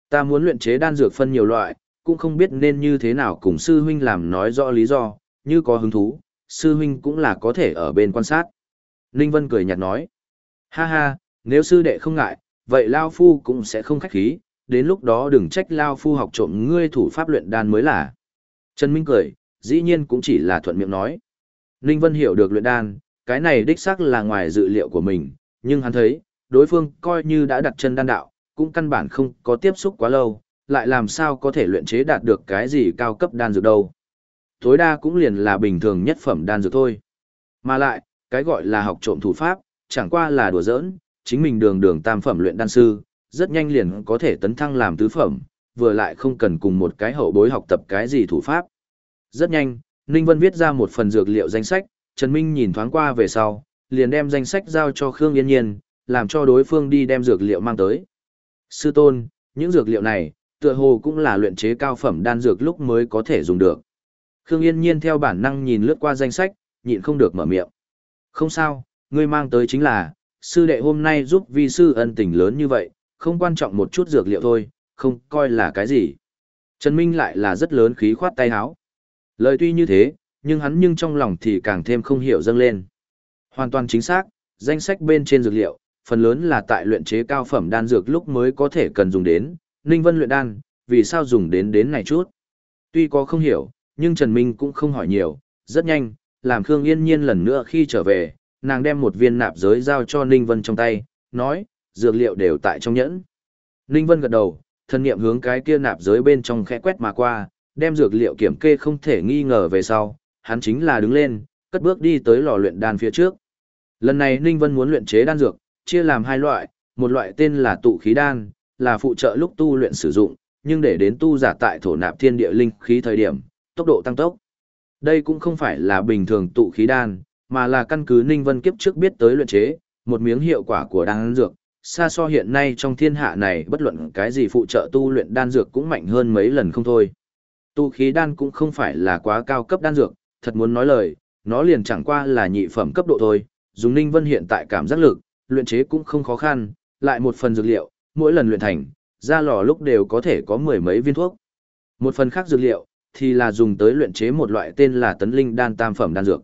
Ta muốn luyện chế đan dược phân nhiều loại, cũng không biết nên như thế nào cùng sư huynh làm nói rõ lý do, như có hứng thú, sư huynh cũng là có thể ở bên quan sát. Ninh Vân cười nhạt nói, ha ha, nếu sư đệ không ngại, vậy Lao Phu cũng sẽ không khách khí, đến lúc đó đừng trách Lao Phu học trộm ngươi thủ pháp luyện đan mới là. Trần Minh cười, dĩ nhiên cũng chỉ là thuận miệng nói. Ninh Vân hiểu được luyện đan, cái này đích xác là ngoài dự liệu của mình, nhưng hắn thấy, đối phương coi như đã đặt chân đan đạo, cũng căn bản không có tiếp xúc quá lâu, lại làm sao có thể luyện chế đạt được cái gì cao cấp đan dược đâu. Tối đa cũng liền là bình thường nhất phẩm đan dược thôi. Mà lại, cái gọi là học trộm thủ pháp, chẳng qua là đùa giỡn, chính mình đường đường tam phẩm luyện đan sư, rất nhanh liền có thể tấn thăng làm tứ phẩm, vừa lại không cần cùng một cái hậu bối học tập cái gì thủ pháp. Rất nhanh, Ninh Vân viết ra một phần dược liệu danh sách, Trần Minh nhìn thoáng qua về sau, liền đem danh sách giao cho Khương Yên Nhiên, làm cho đối phương đi đem dược liệu mang tới. Sư tôn, những dược liệu này, tựa hồ cũng là luyện chế cao phẩm đan dược lúc mới có thể dùng được. Khương Yên Nhiên theo bản năng nhìn lướt qua danh sách, nhịn không được mở miệng. Không sao, ngươi mang tới chính là, sư đệ hôm nay giúp vi sư ân tình lớn như vậy, không quan trọng một chút dược liệu thôi, không coi là cái gì. Trần Minh lại là rất lớn khí khoát tay háo. Lời tuy như thế, nhưng hắn nhưng trong lòng thì càng thêm không hiểu dâng lên. Hoàn toàn chính xác, danh sách bên trên dược liệu, phần lớn là tại luyện chế cao phẩm đan dược lúc mới có thể cần dùng đến, Ninh Vân luyện đan, vì sao dùng đến đến này chút. Tuy có không hiểu, nhưng Trần Minh cũng không hỏi nhiều, rất nhanh, làm Khương Yên Nhiên lần nữa khi trở về, nàng đem một viên nạp giới giao cho Ninh Vân trong tay, nói, dược liệu đều tại trong nhẫn. Ninh Vân gật đầu, thân niệm hướng cái kia nạp giới bên trong khẽ quét mà qua, đem dược liệu kiểm kê không thể nghi ngờ về sau, hắn chính là đứng lên, cất bước đi tới lò luyện đan phía trước. Lần này Ninh Vân muốn luyện chế đan dược, chia làm hai loại, một loại tên là tụ khí đan, là phụ trợ lúc tu luyện sử dụng, nhưng để đến tu giả tại thổ nạp thiên địa linh khí thời điểm, tốc độ tăng tốc. Đây cũng không phải là bình thường tụ khí đan, mà là căn cứ Ninh Vân kiếp trước biết tới luyện chế, một miếng hiệu quả của đan dược, xa so hiện nay trong thiên hạ này bất luận cái gì phụ trợ tu luyện đan dược cũng mạnh hơn mấy lần không thôi. Tu khí đan cũng không phải là quá cao cấp đan dược, thật muốn nói lời, nó liền chẳng qua là nhị phẩm cấp độ thôi, dùng Ninh Vân hiện tại cảm giác lực, luyện chế cũng không khó khăn, lại một phần dược liệu, mỗi lần luyện thành, ra lò lúc đều có thể có mười mấy viên thuốc. Một phần khác dược liệu, thì là dùng tới luyện chế một loại tên là tấn linh đan tam phẩm đan dược.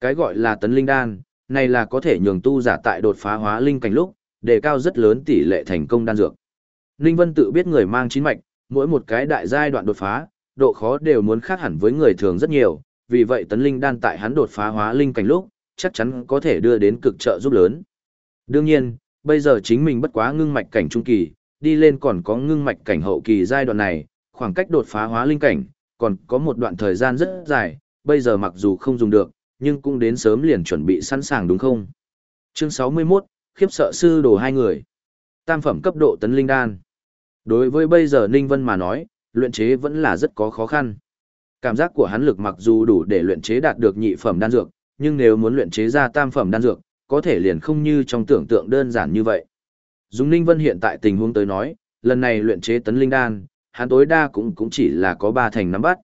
Cái gọi là tấn linh đan, này là có thể nhường tu giả tại đột phá hóa linh cảnh lúc, đề cao rất lớn tỷ lệ thành công đan dược. Ninh Vân tự biết người mang chín mạch, mỗi một cái đại giai đoạn đột phá, độ khó đều muốn khác hẳn với người thường rất nhiều, vì vậy tấn linh đan tại hắn đột phá hóa linh cảnh lúc, chắc chắn có thể đưa đến cực trợ giúp lớn. Đương nhiên, bây giờ chính mình bất quá ngưng mạch cảnh trung kỳ, đi lên còn có ngưng mạch cảnh hậu kỳ giai đoạn này, khoảng cách đột phá hóa linh cảnh, còn có một đoạn thời gian rất dài, bây giờ mặc dù không dùng được, nhưng cũng đến sớm liền chuẩn bị sẵn sàng đúng không? Chương 61, khiếp sợ sư đồ hai người. Tam phẩm cấp độ tấn linh đan. Đối với bây giờ Ninh Vân mà nói, luyện chế vẫn là rất có khó khăn. Cảm giác của hắn lực mặc dù đủ để luyện chế đạt được nhị phẩm đan dược, nhưng nếu muốn luyện chế ra tam phẩm đan dược, có thể liền không như trong tưởng tượng đơn giản như vậy. Dùng Ninh Vân hiện tại tình huống tới nói, lần này luyện chế tấn linh đan, hắn tối đa cũng cũng chỉ là có ba thành nắm bắt.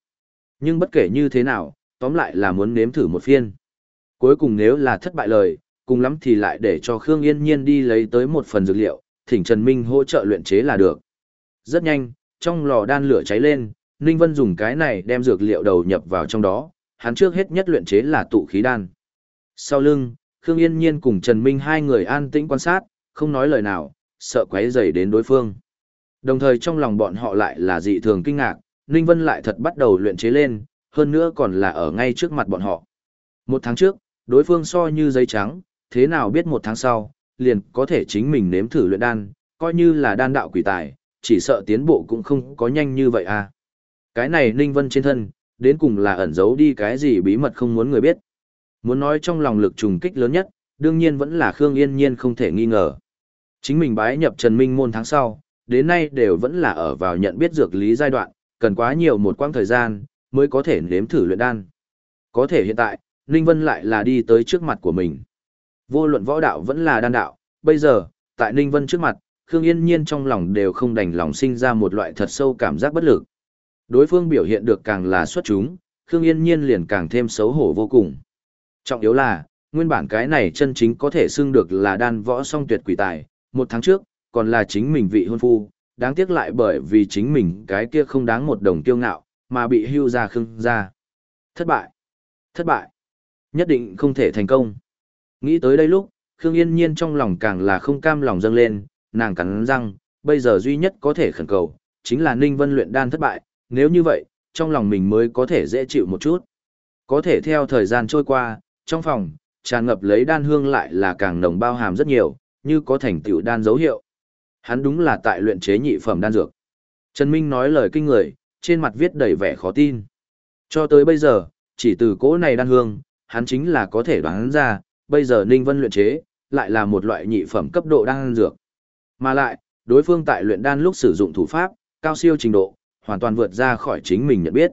Nhưng bất kể như thế nào, tóm lại là muốn nếm thử một phiên. Cuối cùng nếu là thất bại lời, cùng lắm thì lại để cho Khương Yên Nhiên đi lấy tới một phần dược liệu, thỉnh Trần Minh hỗ trợ luyện chế là được. Rất nhanh, trong lò đan lửa cháy lên, Ninh Vân dùng cái này đem dược liệu đầu nhập vào trong đó, hắn trước hết nhất luyện chế là tụ khí đan. Sau lưng, Khương Yên Nhiên cùng Trần Minh hai người an tĩnh quan sát, không nói lời nào, sợ quấy rầy đến đối phương. Đồng thời trong lòng bọn họ lại là dị thường kinh ngạc, Ninh Vân lại thật bắt đầu luyện chế lên, hơn nữa còn là ở ngay trước mặt bọn họ. Một tháng trước, đối phương so như giấy trắng, thế nào biết một tháng sau, liền có thể chính mình nếm thử luyện đan, coi như là đan đạo quỷ tài, chỉ sợ tiến bộ cũng không có nhanh như vậy à. Cái này Ninh Vân trên thân, đến cùng là ẩn giấu đi cái gì bí mật không muốn người biết. Muốn nói trong lòng lực trùng kích lớn nhất, đương nhiên vẫn là Khương Yên Nhiên không thể nghi ngờ. Chính mình bái nhập Trần Minh môn tháng sau, đến nay đều vẫn là ở vào nhận biết dược lý giai đoạn, cần quá nhiều một quãng thời gian, mới có thể nếm thử luyện đan. Có thể hiện tại, Ninh Vân lại là đi tới trước mặt của mình. Vô luận võ đạo vẫn là đan đạo, bây giờ, tại Ninh Vân trước mặt, Khương Yên Nhiên trong lòng đều không đành lòng sinh ra một loại thật sâu cảm giác bất lực. Đối phương biểu hiện được càng là xuất chúng, Khương Yên Nhiên liền càng thêm xấu hổ vô cùng. Trọng yếu là, nguyên bản cái này chân chính có thể xưng được là đan võ song tuyệt quỷ tài, một tháng trước, còn là chính mình vị hôn phu, đáng tiếc lại bởi vì chính mình cái kia không đáng một đồng tiêu ngạo, mà bị hưu ra khưng ra. Thất bại. Thất bại. Nhất định không thể thành công. Nghĩ tới đây lúc, Khương Yên Nhiên trong lòng càng là không cam lòng dâng lên, nàng cắn răng, bây giờ duy nhất có thể khẩn cầu, chính là Ninh Vân luyện đan thất bại, nếu như vậy, trong lòng mình mới có thể dễ chịu một chút. Có thể theo thời gian trôi qua, trong phòng, tràn ngập lấy đan hương lại là càng nồng bao hàm rất nhiều, như có thành tựu đan dấu hiệu. Hắn đúng là tại luyện chế nhị phẩm đan dược. Trần Minh nói lời kinh người, trên mặt viết đầy vẻ khó tin. Cho tới bây giờ, chỉ từ cỗ này đan hương, hắn chính là có thể đoán ra, bây giờ Ninh Vân luyện chế, lại là một loại nhị phẩm cấp độ đan dược. Mà lại, đối phương tại luyện đan lúc sử dụng thủ pháp, cao siêu trình độ, hoàn toàn vượt ra khỏi chính mình nhận biết.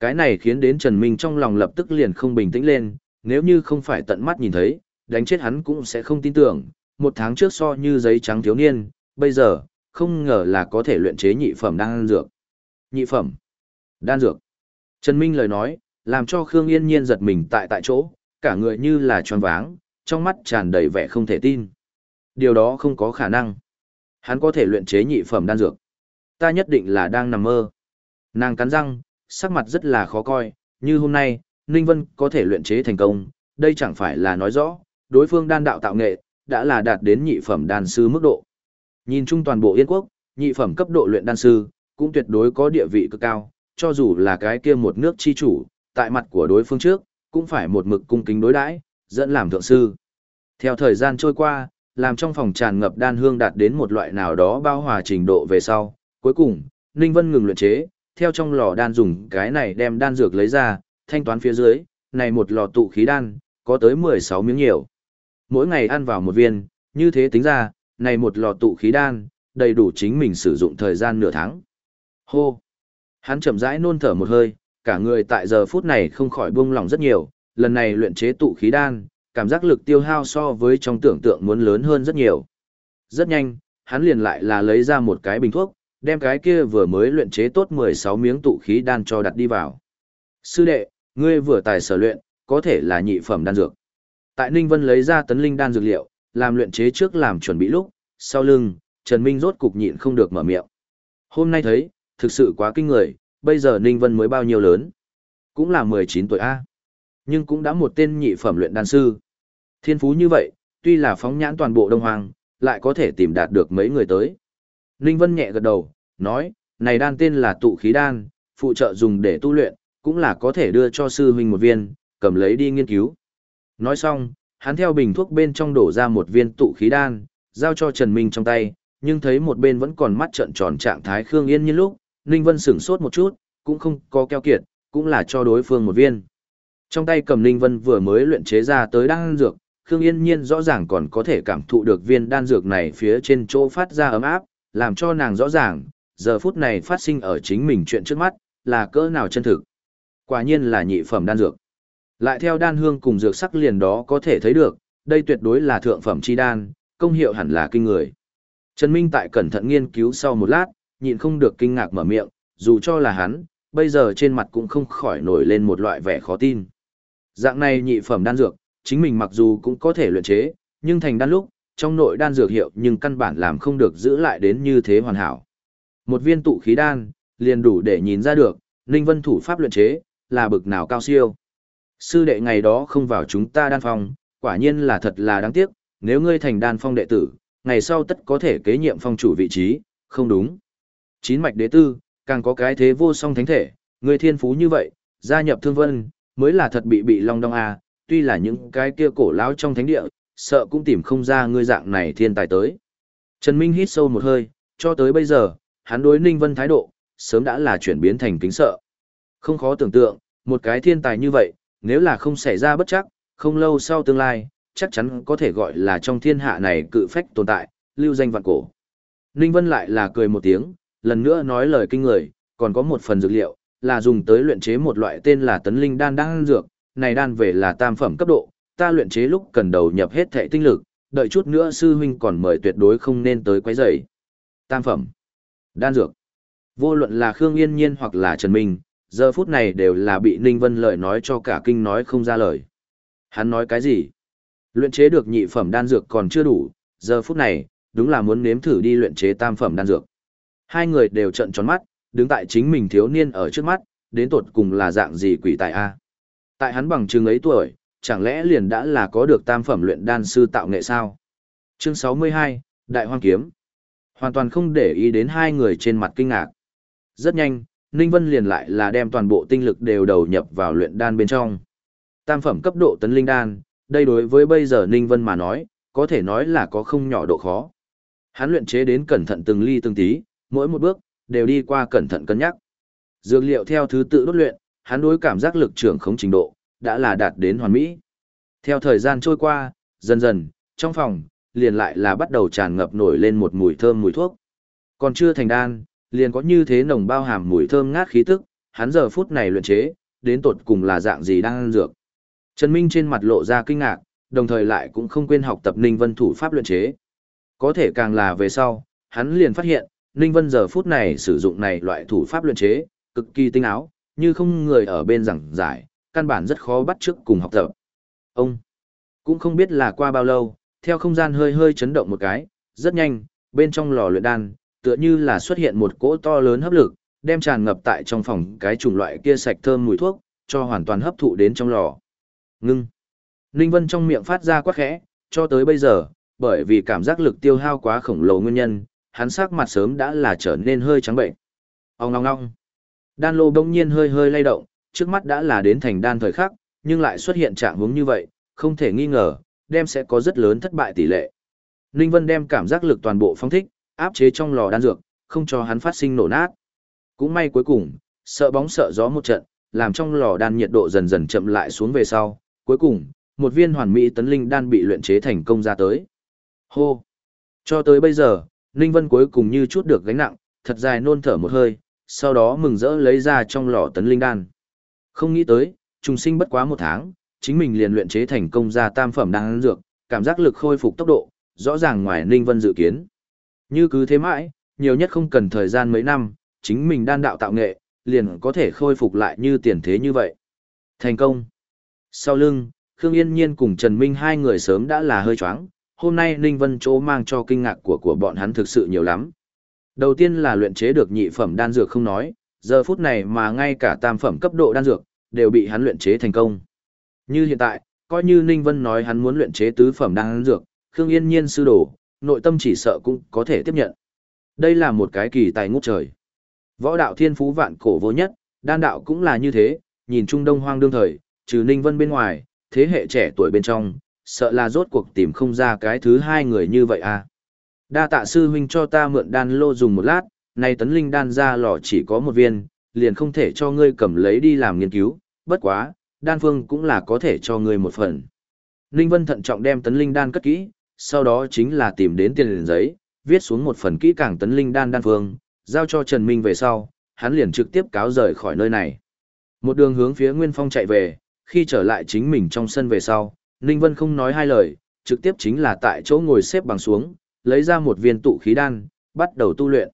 Cái này khiến đến Trần Minh trong lòng lập tức liền không bình tĩnh lên, nếu như không phải tận mắt nhìn thấy, đánh chết hắn cũng sẽ không tin tưởng, một tháng trước so như giấy trắng thiếu niên, bây giờ, không ngờ là có thể luyện chế nhị phẩm đan dược. Nhị phẩm, đan dược. Trần Minh lời nói, làm cho Khương Yên Nhiên giật mình tại tại chỗ, cả người như là tròn váng, trong mắt tràn đầy vẻ không thể tin. Điều đó không có khả năng. Hắn có thể luyện chế nhị phẩm đan dược. Ta nhất định là đang nằm mơ. Nàng cắn răng, sắc mặt rất là khó coi, như hôm nay, Ninh Vân có thể luyện chế thành công, đây chẳng phải là nói rõ, đối phương đan đạo tạo nghệ, đã là đạt đến nhị phẩm đan sư mức độ. Nhìn chung toàn bộ Yên quốc, nhị phẩm cấp độ luyện đan sư, cũng tuyệt đối có địa vị cực cao, cho dù là cái kia một nước chi chủ, tại mặt của đối phương trước, cũng phải một mực cung kính đối đãi, dẫn làm thượng sư. Theo thời gian trôi qua, làm trong phòng tràn ngập đan hương đạt đến một loại nào đó bao hòa trình độ về sau, cuối cùng, Ninh Vân ngừng luyện chế, theo trong lò đan dùng cái này đem đan dược lấy ra, thanh toán phía dưới, này một lò tụ khí đan, có tới 16 miếng nhiều. Mỗi ngày ăn vào một viên, như thế tính ra, này một lò tụ khí đan, đầy đủ chính mình sử dụng thời gian nửa tháng. Hô! Hắn chậm rãi nôn thở một hơi, cả người tại giờ phút này không khỏi buông lòng rất nhiều, lần này luyện chế tụ khí đan, cảm giác lực tiêu hao so với trong tưởng tượng muốn lớn hơn rất nhiều. Rất nhanh, hắn liền lại là lấy ra một cái bình thuốc, đem cái kia vừa mới luyện chế tốt 16 miếng tụ khí đan cho đặt đi vào. Sư đệ, ngươi vừa tài sở luyện, có thể là nhị phẩm đan dược. Tại Ninh Vân lấy ra tấn linh đan dược liệu, làm luyện chế trước làm chuẩn bị lúc, sau lưng, Trần Minh rốt cục nhịn không được mở miệng. Hôm nay thấy, thực sự quá kinh người, bây giờ Ninh Vân mới bao nhiêu lớn? Cũng là 19 tuổi A. Nhưng cũng đã một tên nhị phẩm luyện đan sư. Thiên phú như vậy, tuy là phóng nhãn toàn bộ Đông Hoàng, lại có thể tìm đạt được mấy người tới. Ninh Vân nhẹ gật đầu, nói, này đan tên là tụ khí đan, phụ trợ dùng để tu luyện, cũng là có thể đưa cho sư huynh một viên, cầm lấy đi nghiên cứu. Nói xong, hắn theo bình thuốc bên trong đổ ra một viên tụ khí đan, giao cho Trần Minh trong tay, nhưng thấy một bên vẫn còn mắt trợn tròn trạng thái Khương Yên như lúc, Ninh Vân sửng sốt một chút, cũng không có keo kiệt, cũng là cho đối phương một viên. Trong tay cầm Ninh Vân vừa mới luyện chế ra tới đan dược, Khương Yên Nhiên rõ ràng còn có thể cảm thụ được viên đan dược này phía trên chỗ phát ra ấm áp, làm cho nàng rõ ràng, giờ phút này phát sinh ở chính mình chuyện trước mắt, là cỡ nào chân thực. Quả nhiên là nhị phẩm đan dược. Lại theo đan hương cùng dược sắc liền đó có thể thấy được, đây tuyệt đối là thượng phẩm chi đan, công hiệu hẳn là kinh người. Trần Minh tại cẩn thận nghiên cứu sau một lát, nhịn không được kinh ngạc mở miệng, dù cho là hắn, bây giờ trên mặt cũng không khỏi nổi lên một loại vẻ khó tin. Dạng này nhị phẩm đan dược, chính mình mặc dù cũng có thể luyện chế, nhưng thành đan lúc, trong nội đan dược hiệu nhưng căn bản làm không được giữ lại đến như thế hoàn hảo. Một viên tụ khí đan, liền đủ để nhìn ra được, Ninh Vân thủ pháp luyện chế, là bực nào cao siêu. Sư đệ ngày đó không vào chúng ta đan phong, quả nhiên là thật là đáng tiếc, nếu ngươi thành đan phong đệ tử, ngày sau tất có thể kế nhiệm phong chủ vị trí, không đúng. Chín mạch đế tư, càng có cái thế vô song thánh thể, ngươi thiên phú như vậy, gia nhập thương vân, mới là thật bị bị long đong à, tuy là những cái kia cổ lão trong thánh địa, sợ cũng tìm không ra ngươi dạng này thiên tài tới. Trần Minh hít sâu một hơi, cho tới bây giờ, hắn đối Ninh Vân thái độ, sớm đã là chuyển biến thành kính sợ. Không khó tưởng tượng, một cái thiên tài như vậy, nếu là không xảy ra bất chắc, không lâu sau tương lai, chắc chắn có thể gọi là trong thiên hạ này cự phách tồn tại, lưu danh vạn cổ. Ninh Vân lại là cười một tiếng, lần nữa nói lời kinh người, còn có một phần dược liệu, là dùng tới luyện chế một loại tên là tấn linh đan đan dược, này đan về là tam phẩm cấp độ, ta luyện chế lúc cần đầu nhập hết thệ tinh lực, đợi chút nữa sư huynh còn mời tuyệt đối không nên tới quấy rầy. Tam phẩm, đan dược. Vô luận là Khương Yên Nhiên hoặc là Trần Minh, giờ phút này đều là bị Ninh Vân lợi nói cho cả kinh nói không ra lời. Hắn nói cái gì? Luyện chế được nhị phẩm đan dược còn chưa đủ, giờ phút này, đúng là muốn nếm thử đi luyện chế tam phẩm đan dược. Hai người đều trợn tròn mắt, đứng tại chính mình thiếu niên ở trước mắt, đến tột cùng là dạng gì quỷ tài a? Tại hắn bằng chừng ấy tuổi, chẳng lẽ liền đã là có được tam phẩm luyện đan sư tạo nghệ sao? Chương 62, Đại Hoang Kiếm. Hoàn toàn không để ý đến hai người trên mặt kinh ngạc. Rất nhanh, Ninh Vân liền lại là đem toàn bộ tinh lực đều đầu nhập vào luyện đan bên trong. Tam phẩm cấp độ tấn linh đan, đây đối với bây giờ Ninh Vân mà nói, có thể nói là có không nhỏ độ khó. Hắn luyện chế đến cẩn thận từng ly từng tí, mỗi một bước, đều đi qua cẩn thận cân nhắc. Dược liệu theo thứ tự đốt luyện, hắn đối cảm giác lực trưởng khống trình độ, đã là đạt đến hoàn mỹ. Theo thời gian trôi qua, dần dần, trong phòng, liền lại là bắt đầu tràn ngập nổi lên một mùi thơm mùi thuốc. Còn chưa thành đan, liền có như thế nồng bao hàm mùi thơm ngát khí tức, hắn giờ phút này luyện chế, đến tột cùng là dạng gì đang ăn dược. Trần Minh trên mặt lộ ra kinh ngạc, đồng thời lại cũng không quên học tập Ninh Vân thủ pháp luyện chế. Có thể càng là về sau, hắn liền phát hiện, Ninh Vân giờ phút này sử dụng này loại thủ pháp luyện chế, cực kỳ tinh áo, như không người ở bên giảng giải, căn bản rất khó bắt chước cùng học tập. Ông cũng không biết là qua bao lâu, theo không gian hơi hơi chấn động một cái, rất nhanh, bên trong lò luyện đan, tựa như là xuất hiện một cỗ to lớn hấp lực, đem tràn ngập tại trong phòng cái chủng loại kia sạch thơm mùi thuốc, cho hoàn toàn hấp thụ đến trong lò. Ngưng. Ninh Vân trong miệng phát ra quát khẽ, cho tới bây giờ, bởi vì cảm giác lực tiêu hao quá khổng lồ nguyên nhân, hắn sắc mặt sớm đã là trở nên hơi trắng bệnh. Ông ngong ngong. Đan lô đông nhiên hơi hơi lay động, trước mắt đã là đến thành đan thời khắc, nhưng lại xuất hiện trạng hướng như vậy, không thể nghi ngờ, đem sẽ có rất lớn thất bại tỷ lệ. Ninh Vân đem cảm giác lực toàn bộ phóng thích, áp chế trong lò đan dược, không cho hắn phát sinh nổ nát. Cũng may cuối cùng, sợ bóng sợ gió một trận, làm trong lò đan nhiệt độ dần dần chậm lại xuống về sau, cuối cùng, một viên hoàn mỹ tấn linh đan bị luyện chế thành công ra tới. Hô! Cho tới bây giờ, Ninh Vân cuối cùng như chút được gánh nặng, thật dài nôn thở một hơi, sau đó mừng rỡ lấy ra trong lò tấn linh đan. Không nghĩ tới, trùng sinh bất quá một tháng, chính mình liền luyện chế thành công ra tam phẩm đan dược, cảm giác lực khôi phục tốc độ, rõ ràng ngoài Ninh Vân dự kiến. Như cứ thế mãi, nhiều nhất không cần thời gian mấy năm, chính mình đan đạo tạo nghệ, liền có thể khôi phục lại như tiền thế như vậy. Thành công. Sau lưng, Khương Yên Nhiên cùng Trần Minh hai người sớm đã là hơi choáng, hôm nay Ninh Vân chỗ mang cho kinh ngạc của của bọn hắn thực sự nhiều lắm. Đầu tiên là luyện chế được nhị phẩm đan dược không nói, giờ phút này mà ngay cả tam phẩm cấp độ đan dược, đều bị hắn luyện chế thành công. Như hiện tại, coi như Ninh Vân nói hắn muốn luyện chế tứ phẩm đan dược, Khương Yên Nhiên sư đồ, nội tâm chỉ sợ cũng có thể tiếp nhận. Đây là một cái kỳ tài ngút trời. Võ đạo thiên phú vạn cổ vô nhất, đan đạo cũng là như thế, nhìn Trung Đông hoang đương thời, trừ Ninh Vân bên ngoài, thế hệ trẻ tuổi bên trong, sợ là rốt cuộc tìm không ra cái thứ hai người như vậy à. Đa tạ sư huynh cho ta mượn đan lô dùng một lát, nay tấn linh đan ra lò chỉ có một viên, liền không thể cho ngươi cầm lấy đi làm nghiên cứu, bất quá, đan phương cũng là có thể cho ngươi một phần. Ninh Vân thận trọng đem tấn linh đan cất kỹ, sau đó chính là tìm đến tiền liền giấy, viết xuống một phần kỹ càng tấn linh đan đan phương, Giao cho Trần Minh về sau, hắn liền trực tiếp cáo rời khỏi nơi này. Một đường hướng phía Nguyên Phong chạy về, khi trở lại chính mình trong sân về sau, Ninh Vân không nói hai lời, trực tiếp chính là tại chỗ ngồi xếp bằng xuống, lấy ra một viên tụ khí đan, bắt đầu tu luyện.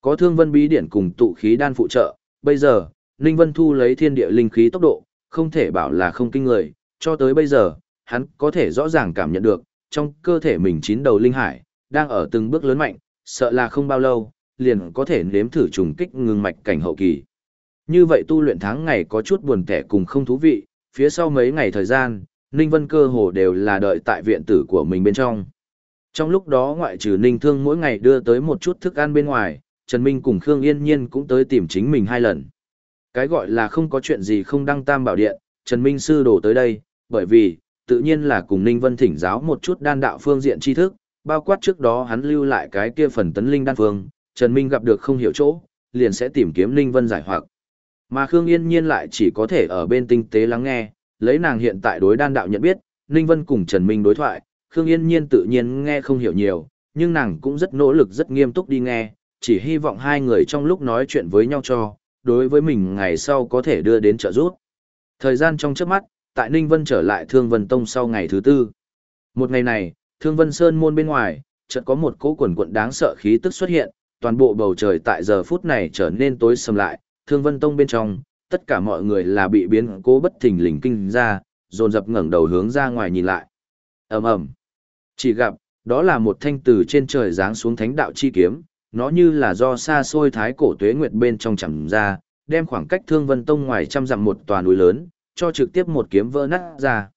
Có thương vân bí điển cùng tụ khí đan phụ trợ, bây giờ, Ninh Vân thu lấy thiên địa linh khí tốc độ, không thể bảo là không kinh người, cho tới bây giờ, hắn có thể rõ ràng cảm nhận được, trong cơ thể mình chín đầu linh hải, đang ở từng bước lớn mạnh, sợ là không bao lâu, liền có thể nếm thử trùng kích ngưng mạch cảnh hậu kỳ. Như vậy tu luyện tháng ngày có chút buồn tẻ cùng không thú vị, phía sau mấy ngày thời gian, Ninh Vân cơ hồ đều là đợi tại viện tử của mình bên trong. Trong lúc đó ngoại trừ Ninh Thương mỗi ngày đưa tới một chút thức ăn bên ngoài, Trần Minh cùng Khương Yên Nhiên cũng tới tìm chính mình hai lần. Cái gọi là không có chuyện gì không đăng tam bảo điện, Trần Minh sư đổ tới đây, bởi vì, tự nhiên là cùng Ninh Vân thỉnh giáo một chút đan đạo phương diện tri thức, bao quát trước đó hắn lưu lại cái kia phần tấn linh đan phương, Trần Minh gặp được không hiểu chỗ, liền sẽ tìm kiếm Ninh Vân giải hoặc. Mà Khương Yên Nhiên lại chỉ có thể ở bên tinh tế lắng nghe, lấy nàng hiện tại đối đan đạo nhận biết, Ninh Vân cùng Trần Minh đối thoại, Khương Yên Nhiên tự nhiên nghe không hiểu nhiều, nhưng nàng cũng rất nỗ lực rất nghiêm túc đi nghe, chỉ hy vọng hai người trong lúc nói chuyện với nhau cho, đối với mình ngày sau có thể đưa đến trợ giúp. Thời gian trong chớp mắt, tại Ninh Vân trở lại Thương Vân Tông sau ngày thứ tư. Một ngày này, Thương Vân Sơn môn bên ngoài, chợt có một cỗ quần quận đáng sợ khí tức xuất hiện, toàn bộ bầu trời tại giờ phút này trở nên tối sầm lại, Thương Vân Tông bên trong, tất cả mọi người là bị biến cố bất thình lình kinh ra, dồn dập ngẩng đầu hướng ra ngoài nhìn lại. Ầm ầm. Chỉ gặp, đó là một thanh từ trên trời giáng xuống thánh đạo chi kiếm, nó như là do xa xôi thái cổ tuế nguyệt bên trong chẳng ra, đem khoảng cách Thương Vân Tông ngoài trăm dặm một tòa núi lớn, cho trực tiếp một kiếm vỡ nát ra.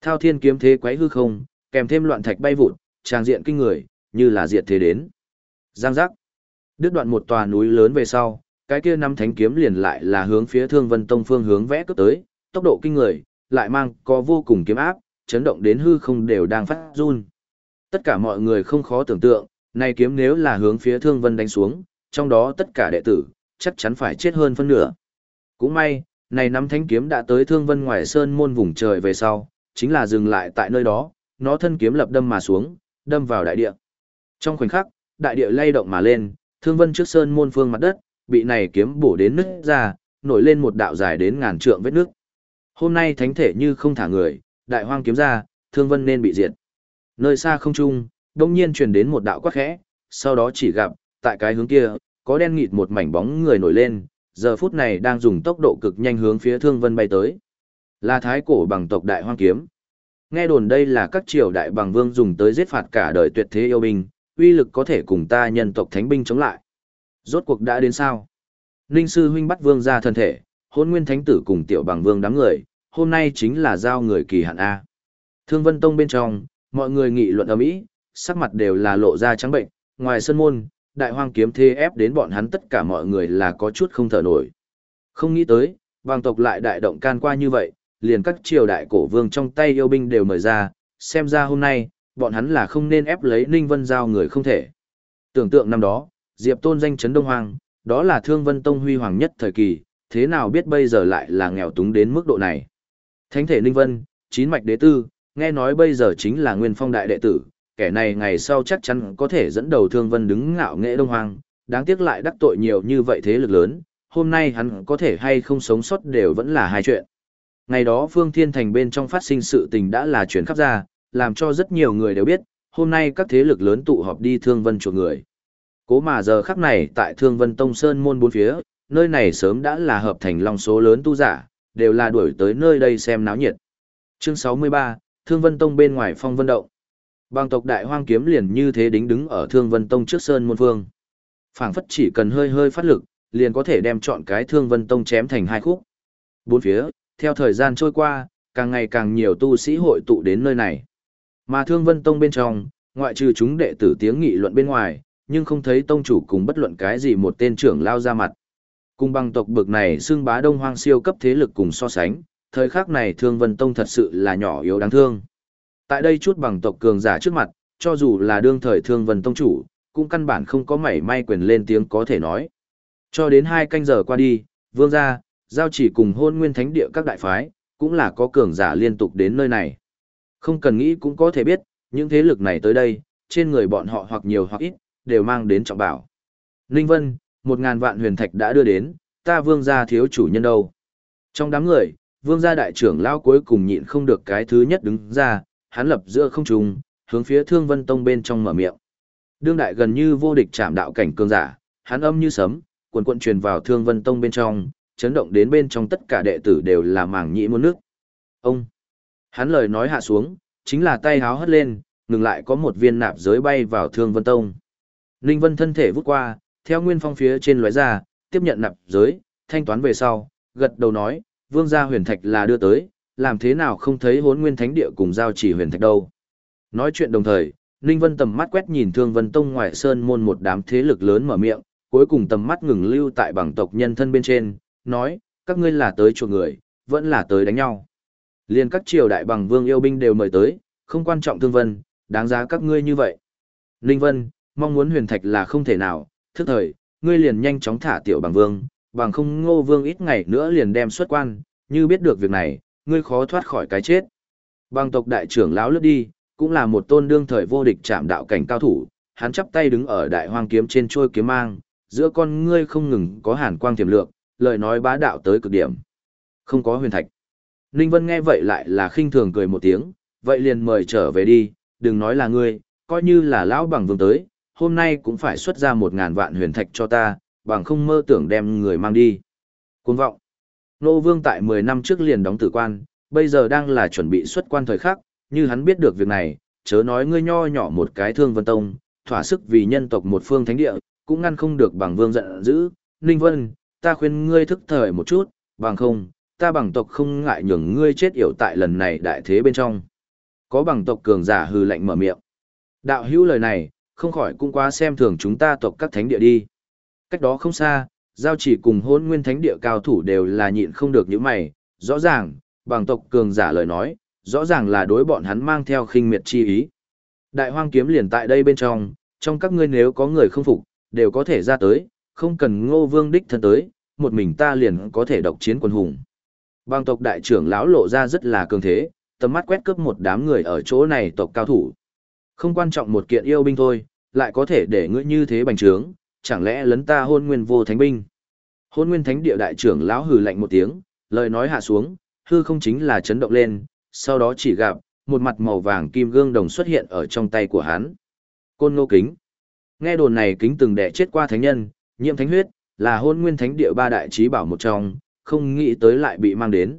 Thao thiên kiếm thế quấy hư không, kèm thêm loạn thạch bay vụt, trang diện kinh người, như là diệt thế đến. Giang giác. Đứt đoạn một tòa núi lớn về sau, cái kia năm thánh kiếm liền lại là hướng phía Thương Vân Tông phương hướng vẽ cấp tới, tốc độ kinh người, lại mang có vô cùng kiếm áp, chấn động đến hư không đều đang phát run. Tất cả mọi người không khó tưởng tượng, này kiếm nếu là hướng phía Thương Vân đánh xuống, trong đó tất cả đệ tử, chắc chắn phải chết hơn phân nửa. Cũng may, này nắm thánh kiếm đã tới Thương Vân ngoài sơn môn vùng trời về sau, chính là dừng lại tại nơi đó, nó thân kiếm lập đâm mà xuống, đâm vào đại địa. Trong khoảnh khắc, đại địa lay động mà lên, Thương Vân trước sơn môn phương mặt đất, bị này kiếm bổ đến nứt ra, nổi lên một đạo dài đến ngàn trượng vết nước. Hôm nay thánh thể như không thả người, đại hoang kiếm ra, Thương Vân nên bị diệt. Nơi xa không trung, đông nhiên truyền đến một đạo quát khẽ, sau đó chỉ gặp, tại cái hướng kia, có đen nghịt một mảnh bóng người nổi lên, giờ phút này đang dùng tốc độ cực nhanh hướng phía Thương Vân bay tới. Là thái cổ bằng tộc đại hoang kiếm. Nghe đồn đây là các triều đại bằng vương dùng tới giết phạt cả đời tuyệt thế yêu binh, uy lực có thể cùng ta nhân tộc thánh binh chống lại. Rốt cuộc đã đến sao? Ninh sư huynh bắt vương ra thân thể, hôn nguyên thánh tử cùng tiểu bằng vương đám người, hôm nay chính là giao người kỳ hạn A. Thương Vân Tông bên trong, mọi người nghị luận ở mỹ, sắc mặt đều là lộ ra trắng bệnh, ngoài sân môn, đại hoang kiếm thế ép đến bọn hắn tất cả mọi người là có chút không thở nổi. Không nghĩ tới, vàng tộc lại đại động can qua như vậy, liền các triều đại cổ vương trong tay yêu binh đều mời ra, xem ra hôm nay, bọn hắn là không nên ép lấy Ninh Vân Giao người không thể. Tưởng tượng năm đó, Diệp Tôn danh chấn Đông Hoàng, đó là Thương Vân Tông huy hoàng nhất thời kỳ, thế nào biết bây giờ lại là nghèo túng đến mức độ này. Thánh thể Ninh Vân, chín mạch đế tư, nghe nói bây giờ chính là nguyên phong đại đệ tử, kẻ này ngày sau chắc chắn có thể dẫn đầu Thương Vân đứng ngạo nghệ Đông hoang, đáng tiếc lại đắc tội nhiều như vậy thế lực lớn, hôm nay hắn có thể hay không sống sót đều vẫn là hai chuyện. Ngày đó Phương Thiên Thành bên trong phát sinh sự tình đã là chuyển khắp ra, làm cho rất nhiều người đều biết, hôm nay các thế lực lớn tụ họp đi Thương Vân chuộc người. Cố mà giờ khắc này tại Thương Vân Tông Sơn môn bốn phía, nơi này sớm đã là hợp thành long số lớn tu giả, đều là đuổi tới nơi đây xem náo nhiệt. Chương 63, Thương Vân Tông bên ngoài phong vân động. Bang tộc đại hoang kiếm liền như thế đính đứng ở Thương Vân Tông trước Sơn môn phương. phảng phất chỉ cần hơi hơi phát lực, liền có thể đem chọn cái Thương Vân Tông chém thành hai khúc. Bốn phía, theo thời gian trôi qua, càng ngày càng nhiều tu sĩ hội tụ đến nơi này. Mà Thương Vân Tông bên trong, ngoại trừ chúng đệ tử tiếng nghị luận bên ngoài, nhưng không thấy tông chủ cùng bất luận cái gì một tên trưởng lao ra mặt. Cùng bằng tộc bực này xưng bá đông hoang siêu cấp thế lực cùng so sánh, thời khắc này Thương Vân Tông thật sự là nhỏ yếu đáng thương. Tại đây chút bằng tộc cường giả trước mặt, cho dù là đương thời Thương Vân Tông chủ, cũng căn bản không có mảy may quyền lên tiếng có thể nói. Cho đến hai canh giờ qua đi, vương gia, giao chỉ cùng hôn nguyên thánh địa các đại phái, cũng là có cường giả liên tục đến nơi này. Không cần nghĩ cũng có thể biết, những thế lực này tới đây, trên người bọn họ hoặc nhiều hoặc ít, đều mang đến trọng bảo. Ninh Vân, một ngàn vạn huyền thạch đã đưa đến, ta vương gia thiếu chủ nhân đâu. Trong đám người, vương gia đại trưởng lao cuối cùng nhịn không được cái thứ nhất đứng ra, hắn lập giữa không trung, hướng phía thương vân tông bên trong mở miệng. Đương đại gần như vô địch chạm đạo cảnh cường giả, hắn âm như sấm, cuộn cuộn truyền vào thương vân tông bên trong, chấn động đến bên trong tất cả đệ tử đều là mảng nhĩ muôn nước. Ông! Hắn lời nói hạ xuống, chính là tay háo hất lên, ngừng lại có một viên nạp giới bay vào thương vân tông. Ninh Vân thân thể vút qua, theo nguyên phong phía trên lóe ra, tiếp nhận nạp giới, thanh toán về sau, gật đầu nói, vương gia huyền thạch là đưa tới, làm thế nào không thấy hốn nguyên thánh địa cùng giao chỉ huyền thạch đâu. Nói chuyện đồng thời, Ninh Vân tầm mắt quét nhìn Thương Vân Tông ngoại sơn môn một đám thế lực lớn mở miệng, cuối cùng tầm mắt ngừng lưu tại bằng tộc nhân thân bên trên, nói, các ngươi là tới chuộc người, vẫn là tới đánh nhau. Liên các triều đại bằng vương yêu binh đều mời tới, không quan trọng Thương Vân, đáng giá các ngươi như vậy. Ninh Vân, mong muốn huyền thạch là không thể nào, thức thời, ngươi liền nhanh chóng thả tiểu bằng vương, bằng không ngô vương ít ngày nữa liền đem xuất quan, như biết được việc này, ngươi khó thoát khỏi cái chết. Bằng tộc đại trưởng lão lướt đi, cũng là một tôn đương thời vô địch chạm đạo cảnh cao thủ, hắn chắp tay đứng ở đại hoang kiếm trên trôi kiếm mang, giữa con ngươi không ngừng có hàn quang tiềm lượng, lời nói bá đạo tới cực điểm. Không có huyền thạch. Ninh Vân nghe vậy lại là khinh thường cười một tiếng, vậy liền mời trở về đi, đừng nói là ngươi, coi như là lão bằng vương tới, hôm nay cũng phải xuất ra một ngàn vạn huyền thạch cho ta, bằng không mơ tưởng đem người mang đi. Cuồng vọng. Nô Vương tại 10 năm trước liền đóng tử quan, bây giờ đang là chuẩn bị xuất quan thời khắc, như hắn biết được việc này, chớ nói ngươi nho nhỏ một cái thương vân tông, thỏa sức vì nhân tộc một phương thánh địa, cũng ngăn không được bằng vương giận dữ. Ninh Vân, ta khuyên ngươi thức thời một chút, bằng không, ta bằng tộc không ngại nhường ngươi chết yểu tại lần này đại thế bên trong. Có bằng tộc cường giả hừ lạnh mở miệng. Đạo hữu lời này, không khỏi cũng quá xem thường chúng ta tộc các thánh địa đi. Cách đó không xa, giao chỉ cùng hôn nguyên thánh địa cao thủ đều là nhịn không được những mày, rõ ràng, bằng tộc cường giả lời nói, rõ ràng là đối bọn hắn mang theo khinh miệt chi ý. Đại hoang kiếm liền tại đây bên trong, trong các ngươi nếu có người không phục, đều có thể ra tới, không cần ngô vương đích thân tới, một mình ta liền có thể độc chiến quân hùng. Bằng tộc đại trưởng lão lộ ra rất là cường thế, tầm mắt quét cướp một đám người ở chỗ này tộc cao thủ. Không quan trọng một kiện yêu binh thôi, lại có thể để ngươi như thế bành trướng, chẳng lẽ lấn ta hôn nguyên vô thánh binh. Hôn nguyên thánh địa đại trưởng lão hừ lạnh một tiếng, lời nói hạ xuống, hư không chính là chấn động lên, sau đó chỉ gặp, một mặt màu vàng kim gương đồng xuất hiện ở trong tay của hắn. Côn ngô kính. Nghe đồn này kính từng đẻ chết qua thánh nhân, nhiễm thánh huyết, là hôn nguyên thánh địa ba đại trí bảo một trong, không nghĩ tới lại bị mang đến.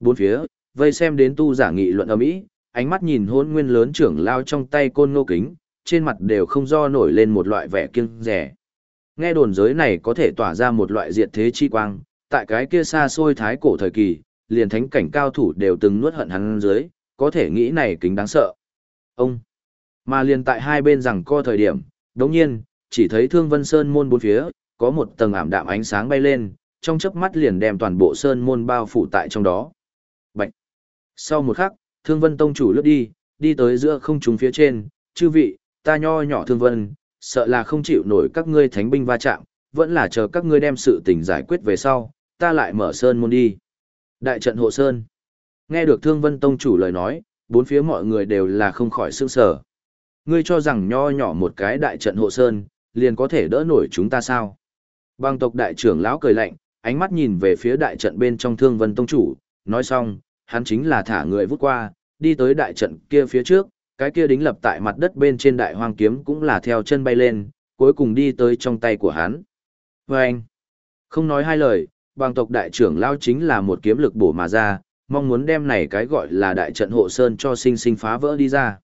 Bốn phía, vây xem đến tu giả nghị luận âm ý, ánh mắt nhìn hôn nguyên lớn trưởng lao trong tay côn ngô kính, trên mặt đều không do nổi lên một loại vẻ kiêng rẻ. Nghe đồn giới này có thể tỏa ra một loại diệt thế chi quang, tại cái kia xa xôi thái cổ thời kỳ, liền thánh cảnh cao thủ đều từng nuốt hận hắn dưới, có thể nghĩ này kính đáng sợ. Ông, mà liền tại hai bên rằng co thời điểm, đống nhiên, chỉ thấy thương vân sơn môn bốn phía, có một tầng ảm đạm ánh sáng bay lên, trong chớp mắt liền đem toàn bộ sơn môn bao phủ tại trong đó. Bạch. Sau một khắc, thương vân tông chủ lướt đi, đi tới giữa không trung phía trên, chư vị, ta nho nhỏ thương vân, sợ là không chịu nổi các ngươi thánh binh va chạm, vẫn là chờ các ngươi đem sự tình giải quyết về sau, ta lại mở sơn môn đi. Đại trận hộ sơn. Nghe được Thương Vân Tông chủ lời nói, bốn phía mọi người đều là không khỏi sương sở. Ngươi cho rằng nho nhỏ một cái đại trận hộ sơn, liền có thể đỡ nổi chúng ta sao? Bang tộc đại trưởng lão cười lạnh, ánh mắt nhìn về phía đại trận bên trong Thương Vân Tông chủ, nói xong, hắn chính là thả người vút qua, đi tới đại trận kia phía trước, cái kia đính lập tại mặt đất bên trên đại hoang kiếm cũng là theo chân bay lên, cuối cùng đi tới trong tay của hắn. Và anh, không nói hai lời, bằng tộc đại trưởng lao chính là một kiếm lực bổ mà ra, mong muốn đem này cái gọi là đại trận hộ sơn cho sinh sinh phá vỡ đi ra.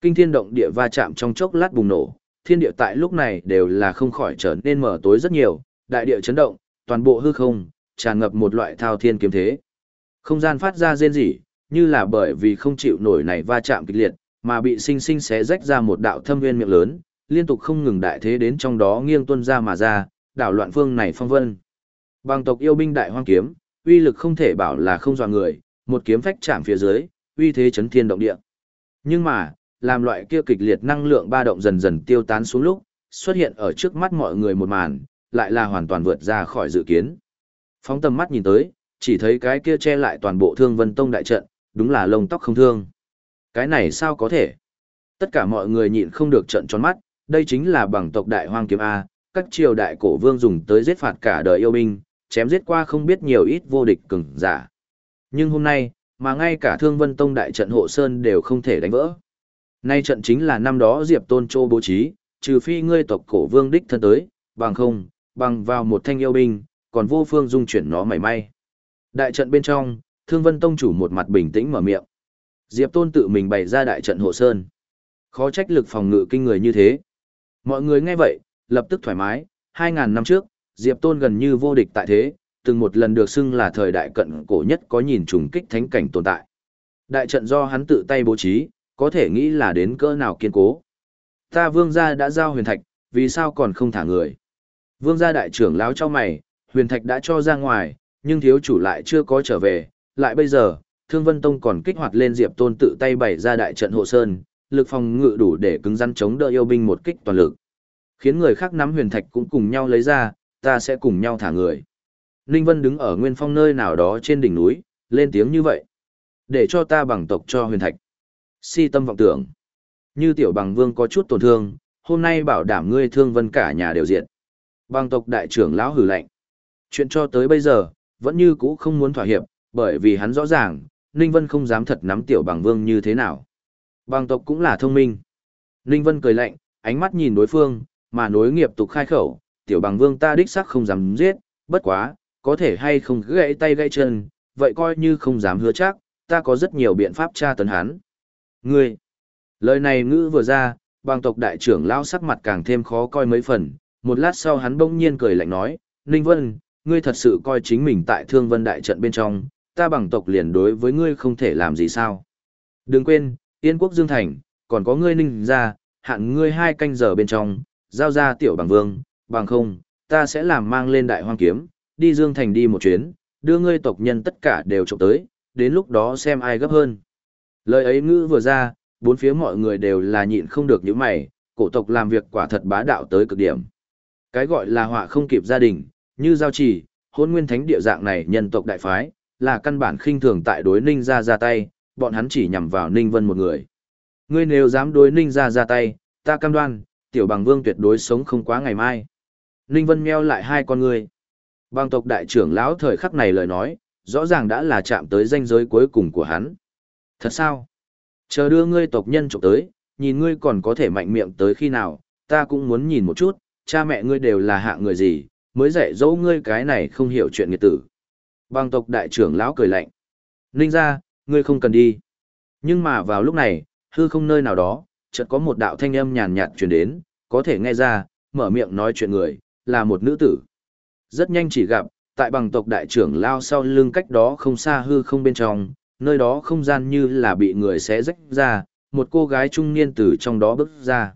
Kinh thiên động địa va chạm trong chốc lát bùng nổ, thiên địa tại lúc này đều là không khỏi trở nên mở tối rất nhiều, đại địa chấn động, toàn bộ hư không, tràn ngập một loại thao thiên kiếm thế. Không gian phát ra rên rỉ, như là bởi vì không chịu nổi này va chạm kịch liệt, mà bị sinh sinh xé rách ra một đạo thâm viên miệng lớn, liên tục không ngừng đại thế đến trong đó nghiêng tuân ra mà ra, đảo loạn phương này phong vân. Bằng tộc yêu binh đại hoang kiếm, uy lực không thể bảo là không dọa người, một kiếm phách chạm phía dưới, uy thế chấn thiên động địa. Nhưng mà, làm loại kia kịch liệt năng lượng ba động dần dần tiêu tán xuống lúc, xuất hiện ở trước mắt mọi người một màn, lại là hoàn toàn vượt ra khỏi dự kiến. Phóng tầm mắt nhìn tới, chỉ thấy cái kia che lại toàn bộ thương vân tông đại trận, đúng là lông tóc không thương. Cái này sao có thể? Tất cả mọi người nhịn không được trận tròn mắt, đây chính là bằng tộc đại hoang kiếm A, các triều đại cổ vương dùng tới giết phạt cả đời yêu binh, chém giết qua không biết nhiều ít vô địch cường giả. Nhưng hôm nay, mà ngay cả Thương Vân Tông đại trận hộ sơn đều không thể đánh vỡ. Nay trận chính là năm đó Diệp Tôn Châu bố trí, trừ phi ngươi tộc cổ vương đích thân tới, bằng không, bằng vào một thanh yêu binh, còn vô phương dung chuyển nó mảy may. Đại trận bên trong, Thương Vân Tông chủ một mặt bình tĩnh mở miệng. Diệp Tôn tự mình bày ra đại trận hộ sơn. Khó trách lực phòng ngự kinh người như thế. Mọi người nghe vậy, lập tức thoải mái, 2000 năm trước, Diệp Tôn gần như vô địch tại thế, từng một lần được xưng là thời đại cận cổ nhất có nhìn trùng kích thánh cảnh tồn tại. Đại trận do hắn tự tay bố trí, có thể nghĩ là đến cỡ nào kiên cố. Ta vương gia đã giao huyền thạch, vì sao còn không thả người? Vương gia đại trưởng lão cho mày, huyền thạch đã cho ra ngoài, nhưng thiếu chủ lại chưa có trở về, lại bây giờ, Thương Vân Tông còn kích hoạt lên Diệp Tôn tự tay bày ra đại trận hộ sơn, lực phòng ngự đủ để cứng rắn chống đỡ yêu binh một kích toàn lực. Khiến người khác nắm huyền thạch cũng cùng nhau lấy ra, ta sẽ cùng nhau thả người. Ninh Vân đứng ở nguyên phong nơi nào đó trên đỉnh núi, lên tiếng như vậy. Để cho ta bằng tộc cho huyền thạch. Si tâm vọng tưởng. Như tiểu bằng vương có chút tổn thương, hôm nay bảo đảm ngươi thương vân cả nhà đều diệt. Bằng tộc đại trưởng lão hử lạnh. Chuyện cho tới bây giờ, vẫn như cũ không muốn thỏa hiệp, bởi vì hắn rõ ràng, Ninh Vân không dám thật nắm tiểu bằng vương như thế nào. Bằng tộc cũng là thông minh. Ninh Vân cười lạnh, ánh mắt nhìn đối phương, mà nối nghiệp tục khai khẩu, tiểu bằng vương ta đích xác không dám giết, bất quá, có thể hay không gãy tay gãy chân, vậy coi như không dám hứa chắc, ta có rất nhiều biện pháp tra tấn hắn. Ngươi, lời này ngữ vừa ra, bằng tộc đại trưởng lao sắc mặt càng thêm khó coi mấy phần, một lát sau hắn bỗng nhiên cười lạnh nói, Ninh Vân, ngươi thật sự coi chính mình tại thương vân đại trận bên trong, ta bằng tộc liền đối với ngươi không thể làm gì sao. Đừng quên, Yên quốc Dương Thành, còn có ngươi ninh ra, hạn ngươi hai canh giờ bên trong, giao ra tiểu bằng vương, bằng không, ta sẽ làm mang lên đại hoang kiếm, đi Dương Thành đi một chuyến, đưa ngươi tộc nhân tất cả đều trộm tới, đến lúc đó xem ai gấp hơn. Lời ấy ngữ vừa ra, bốn phía mọi người đều là nhịn không được những mày, cổ tộc làm việc quả thật bá đạo tới cực điểm. Cái gọi là họa không kịp gia đình, như giao trì, hôn nguyên thánh địa dạng này nhân tộc đại phái, là căn bản khinh thường tại đối ninh ra ra tay, bọn hắn chỉ nhằm vào ninh vân một người. Ngươi nếu dám đối ninh ra ra tay, ta cam đoan, tiểu bằng vương tuyệt đối sống không quá ngày mai. Ninh vân meo lại hai con ngươi. Bằng tộc đại trưởng lão thời khắc này lời nói, rõ ràng đã là chạm tới danh giới cuối cùng của hắn. Thật sao? Chờ đưa ngươi tộc nhân trộm tới, nhìn ngươi còn có thể mạnh miệng tới khi nào, ta cũng muốn nhìn một chút, cha mẹ ngươi đều là hạ người gì, mới dạy dỗ ngươi cái này không hiểu chuyện nghiệt tử. Bang tộc đại trưởng lão cười lạnh. Ninh ra, ngươi không cần đi. Nhưng mà vào lúc này, hư không nơi nào đó, chợt có một đạo thanh âm nhàn nhạt truyền đến, có thể nghe ra, mở miệng nói chuyện người, là một nữ tử. Rất nhanh chỉ gặp, tại bằng tộc đại trưởng lao sau lưng cách đó không xa hư không bên trong, nơi đó không gian như là bị người xé rách ra, một cô gái trung niên từ trong đó bước ra.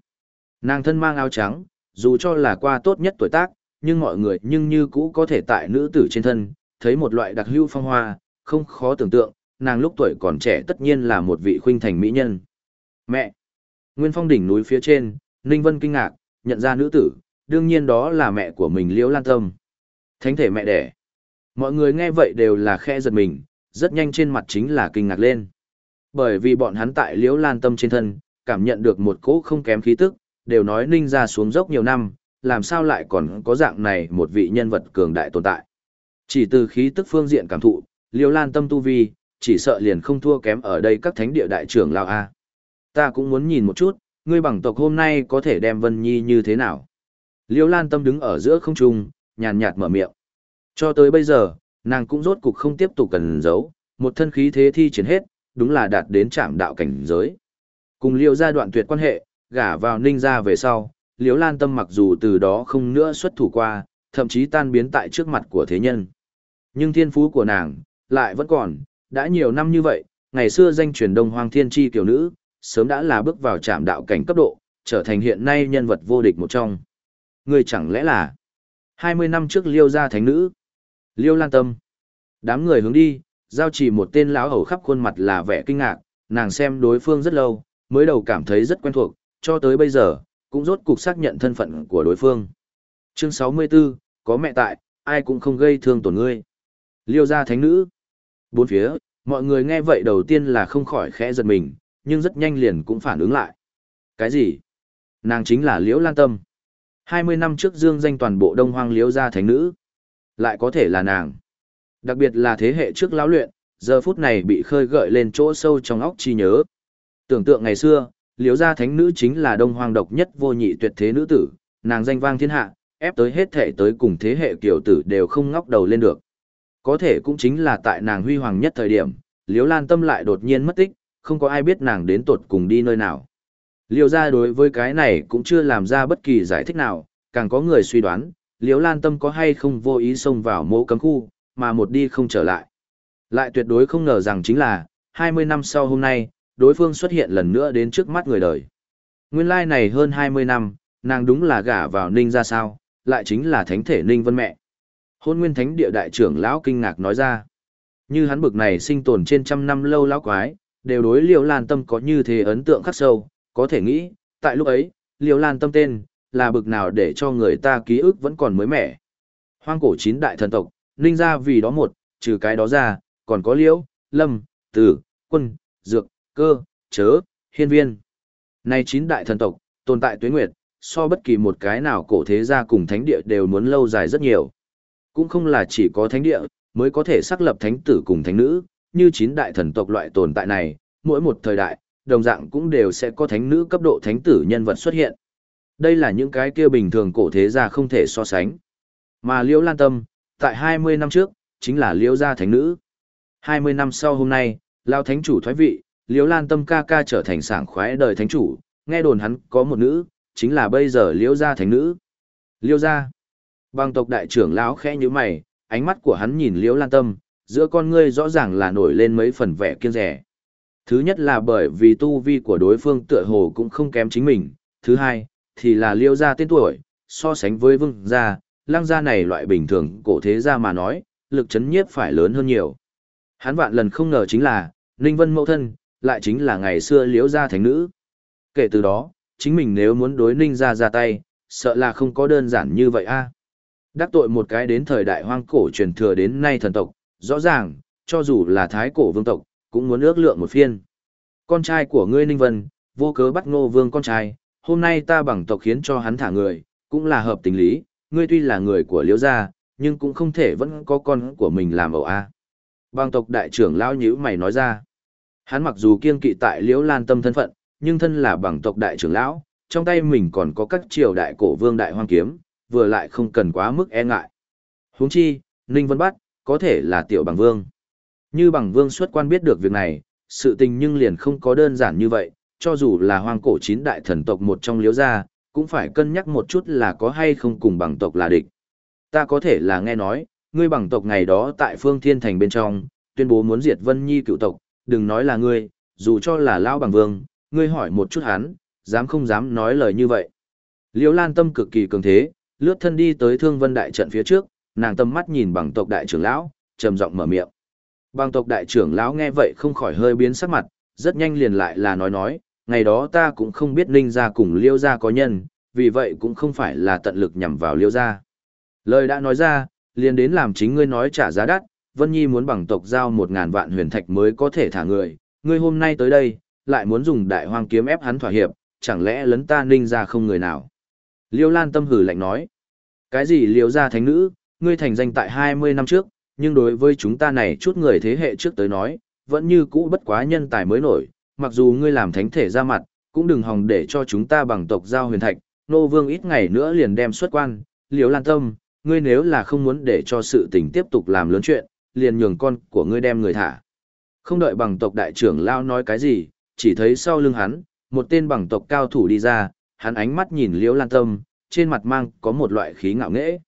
Nàng thân mang áo trắng, dù cho là qua tốt nhất tuổi tác, nhưng mọi người nhưng như cũ có thể tại nữ tử trên thân, thấy một loại đặc hữu phong hoa, không khó tưởng tượng, nàng lúc tuổi còn trẻ tất nhiên là một vị khuynh thành mỹ nhân. Mẹ! Nguyên phong đỉnh núi phía trên, Ninh Vân kinh ngạc, nhận ra nữ tử, đương nhiên đó là mẹ của mình Liễu Lan Tâm. Thánh thể mẹ đẻ. Mọi người nghe vậy đều là khe giật mình, rất nhanh trên mặt chính là kinh ngạc lên. Bởi vì bọn hắn tại Liễu Lan Tâm trên thân, cảm nhận được một cỗ không kém khí tức, đều nói Ninh ra xuống dốc nhiều năm, làm sao lại còn có dạng này một vị nhân vật cường đại tồn tại. Chỉ từ khí tức phương diện cảm thụ, Liễu Lan Tâm tu vi, chỉ sợ liền không thua kém ở đây các thánh địa đại trưởng lao a. Ta cũng muốn nhìn một chút, ngươi bằng tộc hôm nay có thể đem Vân Nhi như thế nào. Liễu Lan Tâm đứng ở giữa không trung, nhàn nhạt mở miệng. Cho tới bây giờ, nàng cũng rốt cục không tiếp tục cần giấu, một thân khí thế thi triển hết, đúng là đạt đến trạm đạo cảnh giới. Cùng Liễu gia đoạn tuyệt quan hệ, gả vào Ninh gia về sau, Liễu Lan Tâm mặc dù từ đó không nữa xuất thủ qua, thậm chí tan biến tại trước mặt của thế nhân. Nhưng thiên phú của nàng, lại vẫn còn, đã nhiều năm như vậy, ngày xưa danh truyền đông hoang thiên tri tiểu nữ, sớm đã là bước vào trạm đạo cảnh cấp độ, trở thành hiện nay nhân vật vô địch một trong. Người chẳng lẽ là 20 năm trước liêu gia thánh nữ. Liêu lan tâm. Đám người hướng đi, giao chỉ một tên lão hầu khắp khuôn mặt là vẻ kinh ngạc, nàng xem đối phương rất lâu, mới đầu cảm thấy rất quen thuộc, cho tới bây giờ, cũng rốt cục xác nhận thân phận của đối phương. Chương 64, có mẹ tại, ai cũng không gây thương tổn ngươi. Liêu gia thánh nữ. Bốn phía, mọi người nghe vậy đầu tiên là không khỏi khẽ giật mình, nhưng rất nhanh liền cũng phản ứng lại. Cái gì? Nàng chính là Liễu Lan Tâm. 20 năm trước dương danh toàn bộ đông hoang Liễu gia thánh nữ. Lại có thể là nàng. Đặc biệt là thế hệ trước lão luyện, giờ phút này bị khơi gợi lên chỗ sâu trong óc chi nhớ. Tưởng tượng ngày xưa, Liễu gia thánh nữ chính là đông hoang độc nhất vô nhị tuyệt thế nữ tử, nàng danh vang thiên hạ, ép tới hết thể tới cùng thế hệ kiểu tử đều không ngóc đầu lên được. Có thể cũng chính là tại nàng huy hoàng nhất thời điểm, liếu lan tâm lại đột nhiên mất tích, không có ai biết nàng đến tột cùng đi nơi nào. Liêu ra đối với cái này cũng chưa làm ra bất kỳ giải thích nào, càng có người suy đoán, liếu lan tâm có hay không vô ý xông vào mộ cấm khu, mà một đi không trở lại. Lại tuyệt đối không ngờ rằng chính là, 20 năm sau hôm nay, đối phương xuất hiện lần nữa đến trước mắt người đời. Nguyên lai like này hơn 20 năm, nàng đúng là gả vào ninh ra sao, lại chính là thánh thể ninh vân mẹ. Hôn nguyên thánh địa đại trưởng lão kinh ngạc nói ra. Như hắn bực này sinh tồn trên trăm năm lâu lão quái, đều đối Liễu lan tâm có như thế ấn tượng khắc sâu, có thể nghĩ, tại lúc ấy, Liễu lan tâm tên, là bực nào để cho người ta ký ức vẫn còn mới mẻ. Hoang cổ chín đại thần tộc, ninh ra vì đó một, trừ cái đó ra, còn có liễu, lâm, tử, quân, dược, cơ, chớ, hiên viên. Này chín đại thần tộc, tồn tại tuyến nguyệt, so bất kỳ một cái nào cổ thế gia cùng thánh địa đều muốn lâu dài rất nhiều. Cũng không là chỉ có thánh địa, mới có thể xác lập thánh tử cùng thánh nữ, như chín đại thần tộc loại tồn tại này, mỗi một thời đại, đồng dạng cũng đều sẽ có thánh nữ cấp độ thánh tử nhân vật xuất hiện. Đây là những cái kia bình thường cổ thế gia không thể so sánh. Mà Liễu Lan Tâm, tại 20 năm trước, chính là Liễu gia thánh nữ. 20 năm sau hôm nay, Lao thánh chủ thoái vị, Liễu Lan Tâm ca ca trở thành sảng khoái đời thánh chủ, nghe đồn hắn có một nữ, chính là bây giờ Liễu gia thánh nữ. Liễu gia. Bang tộc đại trưởng lão khẽ như mày, ánh mắt của hắn nhìn Liễu Lan Tâm, giữa con ngươi rõ ràng là nổi lên mấy phần vẻ kiêng rẻ. Thứ nhất là bởi vì tu vi của đối phương tựa hồ cũng không kém chính mình, thứ hai, thì là Liễu gia tên tuổi, so sánh với vương gia, lang gia này loại bình thường cổ thế gia mà nói, lực chấn nhiếp phải lớn hơn nhiều. Hắn vạn lần không ngờ chính là, Ninh Vân mẫu thân, lại chính là ngày xưa liễu gia thánh nữ. Kể từ đó, chính mình nếu muốn đối Ninh gia ra tay, sợ là không có đơn giản như vậy a. Đắc tội một cái đến thời đại hoang cổ truyền thừa đến nay thần tộc, rõ ràng, cho dù là thái cổ vương tộc, cũng muốn ước lượng một phiên. Con trai của ngươi Ninh Vân, vô cớ bắt ngô vương con trai, hôm nay ta bằng tộc khiến cho hắn thả người, cũng là hợp tình lý, ngươi tuy là người của liễu gia, nhưng cũng không thể vẫn có con của mình làm ẩu a. Bằng tộc đại trưởng lão nhữ mày nói ra. Hắn mặc dù kiên kỵ tại liễu lan tâm thân phận, nhưng thân là bằng tộc đại trưởng lão, trong tay mình còn có các triều đại cổ vương đại hoang kiếm, vừa lại không cần quá mức e ngại. Huống chi, Ninh Vân Bắt, có thể là tiểu bằng vương. Như bằng vương xuất quan biết được việc này, sự tình nhưng liền không có đơn giản như vậy, cho dù là hoang cổ chín đại thần tộc một trong liễu gia, cũng phải cân nhắc một chút là có hay không cùng bằng tộc là địch. Ta có thể là nghe nói, ngươi bằng tộc ngày đó tại phương thiên thành bên trong, tuyên bố muốn diệt Vân Nhi cựu tộc, đừng nói là ngươi, dù cho là Lão bằng vương, ngươi hỏi một chút hắn, dám không dám nói lời như vậy. Liễu Lan tâm cực kỳ cường thế, lướt thân đi tới Thương Vân đại trận phía trước, nàng tâm mắt nhìn bằng tộc đại trưởng lão, trầm giọng mở miệng. Bằng tộc đại trưởng lão nghe vậy không khỏi hơi biến sắc mặt, rất nhanh liền lại là nói nói, ngày đó ta cũng không biết Ninh gia cùng Liêu gia có nhân, vì vậy cũng không phải là tận lực nhằm vào Liêu gia. Lời đã nói ra, liền đến làm chính ngươi nói trả giá đắt, Vân Nhi muốn bằng tộc giao một ngàn vạn huyền thạch mới có thể thả người, ngươi hôm nay tới đây, lại muốn dùng đại hoang kiếm ép hắn thỏa hiệp, chẳng lẽ lấn ta ninh ra không người nào. Liêu Lan tâm hử lạnh nói, cái gì liều ra thánh nữ, ngươi thành danh tại 20 năm trước, nhưng đối với chúng ta này chút người thế hệ trước tới nói, vẫn như cũ bất quá nhân tài mới nổi, mặc dù ngươi làm thánh thể ra mặt, cũng đừng hòng để cho chúng ta bằng tộc giao huyền thạch, nô vương ít ngày nữa liền đem xuất quan, liều lan tâm, ngươi nếu là không muốn để cho sự tình tiếp tục làm lớn chuyện, liền nhường con của ngươi đem người thả. Không đợi bằng tộc đại trưởng lao nói cái gì, chỉ thấy sau lưng hắn, một tên bằng tộc cao thủ đi ra, hắn ánh mắt nhìn Liễu Lan Tâm, trên mặt mang có một loại khí ngạo nghễ.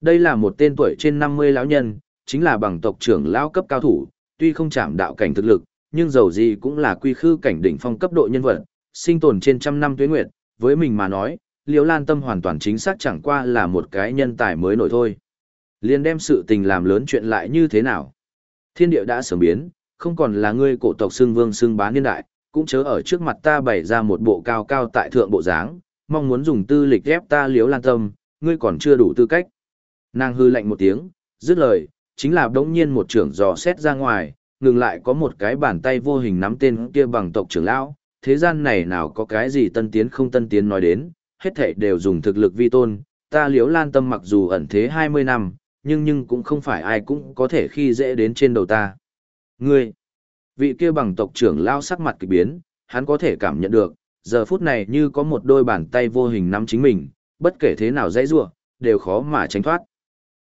Đây là một tên tuổi trên 50 lão nhân, chính là bằng tộc trưởng lão cấp cao thủ, tuy không chạm đạo cảnh thực lực, nhưng dầu gì cũng là quy khư cảnh đỉnh phong cấp độ nhân vật, sinh tồn trên trăm năm tuế nguyệt, với mình mà nói, Liễu Lan Tâm hoàn toàn chính xác chẳng qua là một cái nhân tài mới nổi thôi. Liên đem sự tình làm lớn chuyện lại như thế nào? Thiên địa đã sớm biến, không còn là ngươi cổ tộc xương vương xương bá niên đại, cũng chớ ở trước mặt ta bày ra một bộ cao cao tại thượng bộ dáng, mong muốn dùng tư lịch ghép ta liếu lan tâm, ngươi còn chưa đủ tư cách. Nàng hư lạnh một tiếng, dứt lời, chính là đống nhiên một trưởng dò xét ra ngoài, ngừng lại có một cái bàn tay vô hình nắm tên kia bằng tộc trưởng lão, thế gian này nào có cái gì tân tiến không tân tiến nói đến, hết thảy đều dùng thực lực vi tôn, ta liếu lan tâm mặc dù ẩn thế 20 năm, nhưng nhưng cũng không phải ai cũng có thể khi dễ đến trên đầu ta. Ngươi, vị kia bằng tộc trưởng lao sắc mặt kỳ biến, hắn có thể cảm nhận được, giờ phút này như có một đôi bàn tay vô hình nắm chính mình, bất kể thế nào dãy rua, đều khó mà tránh thoát.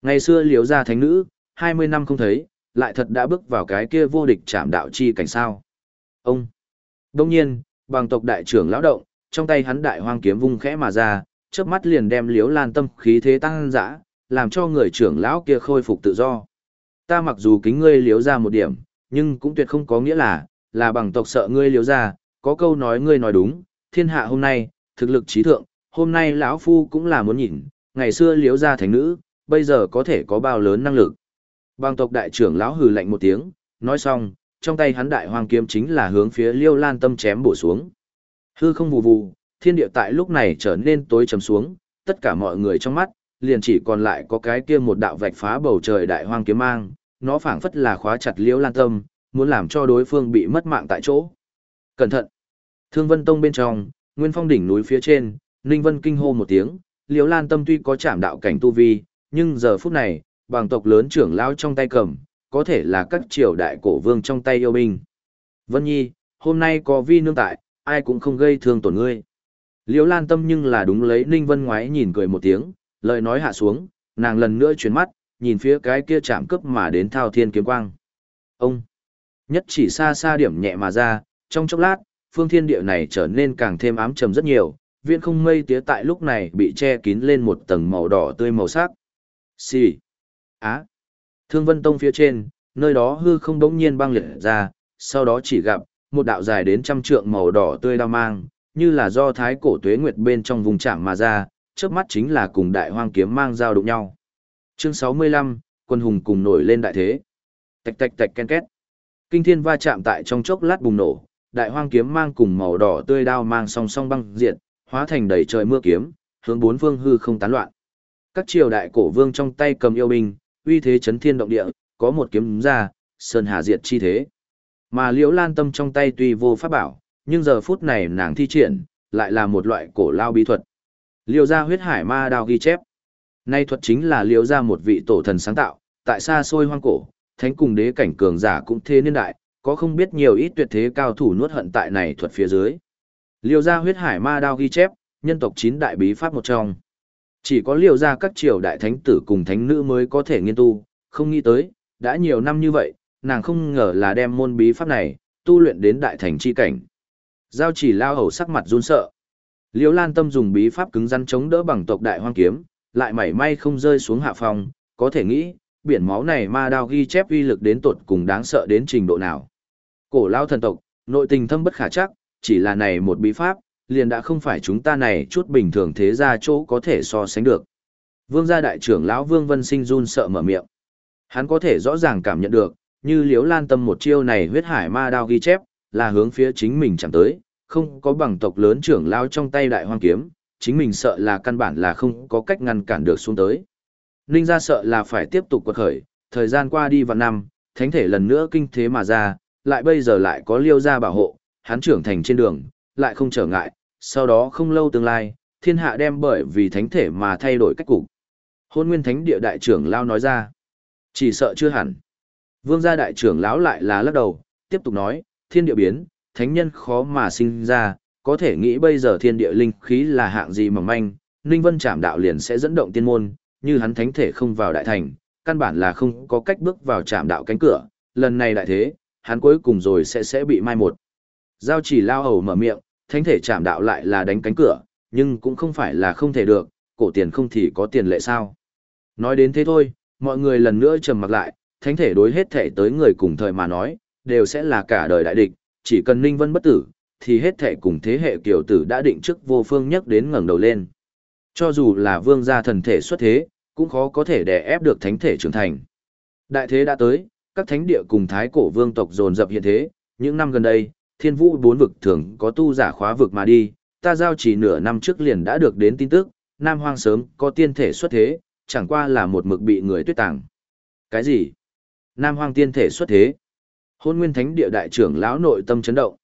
Ngày xưa liếu ra thánh nữ, 20 năm không thấy, lại thật đã bước vào cái kia vô địch chạm đạo chi cảnh sao. Ông, đông nhiên, bằng tộc đại trưởng lão động, trong tay hắn đại hoang kiếm vung khẽ mà ra, chớp mắt liền đem liếu lan tâm khí thế tăng dã, làm cho người trưởng lão kia khôi phục tự do. Ta mặc dù kính ngươi liếu ra một điểm, nhưng cũng tuyệt không có nghĩa là, là bằng tộc sợ ngươi liếu ra, có câu nói ngươi nói đúng, thiên hạ hôm nay, thực lực trí thượng, hôm nay lão phu cũng là muốn nhìn, ngày xưa liếu ra thánh nữ, bây giờ có thể có bao lớn năng lực. Bang tộc đại trưởng lão hừ lạnh một tiếng, nói xong, trong tay hắn đại hoàng kiếm chính là hướng phía liêu lan tâm chém bổ xuống. Hư không vù vù, thiên địa tại lúc này trở nên tối trầm xuống, tất cả mọi người trong mắt, liền chỉ còn lại có cái kia một đạo vạch phá bầu trời đại hoang kiếm mang, nó phảng phất là khóa chặt liêu lan tâm, muốn làm cho đối phương bị mất mạng tại chỗ. Cẩn thận! Thương Vân Tông bên trong, Nguyên Phong đỉnh núi phía trên, Ninh Vân kinh hô một tiếng, liễu lan tâm tuy có chạm đạo cảnh tu vi, nhưng giờ phút này, bằng tộc lớn trưởng lao trong tay cầm, có thể là các triều đại cổ vương trong tay yêu binh. Vân Nhi, hôm nay có vi nương tại, ai cũng không gây thương tổn ngươi. Liễu Lan Tâm nhưng là đúng lấy Ninh Vân ngoái nhìn cười một tiếng, lời nói hạ xuống, nàng lần nữa chuyển mắt, nhìn phía cái kia chạm cướp mà đến thao thiên kiếm quang. Ông, nhất chỉ xa xa điểm nhẹ mà ra, trong chốc lát, phương thiên địa này trở nên càng thêm ám trầm rất nhiều, viên không mây tía tại lúc này bị che kín lên một tầng màu đỏ tươi màu sắc. Xì. Á. Thương Vân Tông phía trên, nơi đó hư không đống nhiên băng liệt ra, sau đó chỉ gặp, một đạo dài đến trăm trượng màu đỏ tươi đao mang, như là do thái cổ tuế nguyệt bên trong vùng chạm mà ra, trước mắt chính là cùng đại hoang kiếm mang giao đụng nhau. Chương 65, quân hùng cùng nổi lên đại thế. Tạch tạch tạch ken két. Kinh thiên va chạm tại trong chốc lát bùng nổ, đại hoang kiếm mang cùng màu đỏ tươi đao mang song song băng diện, hóa thành đầy trời mưa kiếm, hướng bốn phương hư không tán loạn. Các triều đại cổ vương trong tay cầm yêu binh, uy thế chấn thiên động địa, có một kiếm ra, sơn hà diệt chi thế. Mà Liễu Lan Tâm trong tay tuy vô pháp bảo, nhưng giờ phút này nàng thi triển, lại là một loại cổ lao bí thuật. Liễu gia huyết hải ma đao ghi chép. Nay thuật chính là liễu gia một vị tổ thần sáng tạo, tại xa xôi hoang cổ, thánh cùng đế cảnh cường giả cũng thế niên đại, có không biết nhiều ít tuyệt thế cao thủ nuốt hận tại này thuật phía dưới. Liêu gia huyết hải ma đao ghi chép, nhân tộc chín đại bí pháp một trong. Chỉ có liêu gia các triều đại thánh tử cùng thánh nữ mới có thể nghiên tu, không nghĩ tới, đã nhiều năm như vậy, nàng không ngờ là đem môn bí pháp này, tu luyện đến đại thành chi cảnh. Giao chỉ lao hầu sắc mặt run sợ. liêu Lan Tâm dùng bí pháp cứng rắn chống đỡ bằng tộc đại hoang kiếm, lại mảy may không rơi xuống hạ phòng, có thể nghĩ, biển máu này ma đao ghi chép uy lực đến tột cùng đáng sợ đến trình độ nào. Cổ lao thần tộc, nội tình thâm bất khả chắc, chỉ là này một bí pháp, liền đã không phải chúng ta này chút bình thường thế ra chỗ có thể so sánh được. Vương gia đại trưởng lão Vương Vân Sinh run sợ mở miệng. Hắn có thể rõ ràng cảm nhận được, như Liễu Lan Tâm một chiêu này huyết hải ma đao ghi chép, là hướng phía chính mình chẳng tới, không có bằng tộc lớn trưởng lao trong tay đại hoang kiếm, chính mình sợ là căn bản là không có cách ngăn cản được xuống tới. Ninh ra sợ là phải tiếp tục quật khởi, thời gian qua đi vào năm, thánh thể lần nữa kinh thế mà ra, lại bây giờ lại có liêu gia bảo hộ, hắn trưởng thành trên đường, lại không trở ngại, sau đó không lâu tương lai, thiên hạ đem bởi vì thánh thể mà thay đổi cách cục. Hôn nguyên thánh địa đại trưởng lao nói ra, chỉ sợ chưa hẳn. Vương gia đại trưởng lão lại là lắc đầu, tiếp tục nói, thiên địa biến, thánh nhân khó mà sinh ra, có thể nghĩ bây giờ thiên địa linh khí là hạng gì mỏng manh, Ninh Vân Trảm đạo liền sẽ dẫn động tiên môn, như hắn thánh thể không vào đại thành, căn bản là không có cách bước vào Trảm đạo cánh cửa, lần này đại thế, hắn cuối cùng rồi sẽ sẽ bị mai một. Giao chỉ lao hầu mở miệng, thánh thể chạm đạo lại là đánh cánh cửa, nhưng cũng không phải là không thể được, cổ tiền không thì có tiền lệ sao. Nói đến thế thôi, mọi người lần nữa trầm mặc lại, thánh thể đối hết thể tới người cùng thời mà nói, đều sẽ là cả đời đại địch, chỉ cần Ninh Vân bất tử, thì hết thể cùng thế hệ kiểu tử đã định trước vô phương nhắc đến ngẩng đầu lên. Cho dù là vương gia thần thể xuất thế, cũng khó có thể đè ép được thánh thể trưởng thành. Đại thế đã tới, các thánh địa cùng thái cổ vương tộc dồn dập hiện thế, những năm gần đây, thiên vũ bốn vực thường có tu giả khóa vực mà đi, ta giao chỉ nửa năm trước liền đã được đến tin tức, Nam Hoang sớm có tiên thể xuất thế, chẳng qua là một mực bị người tuyết tàng. Cái gì? Nam Hoang tiên thể xuất thế. Hôn nguyên thánh địa đại trưởng lão nội tâm chấn động.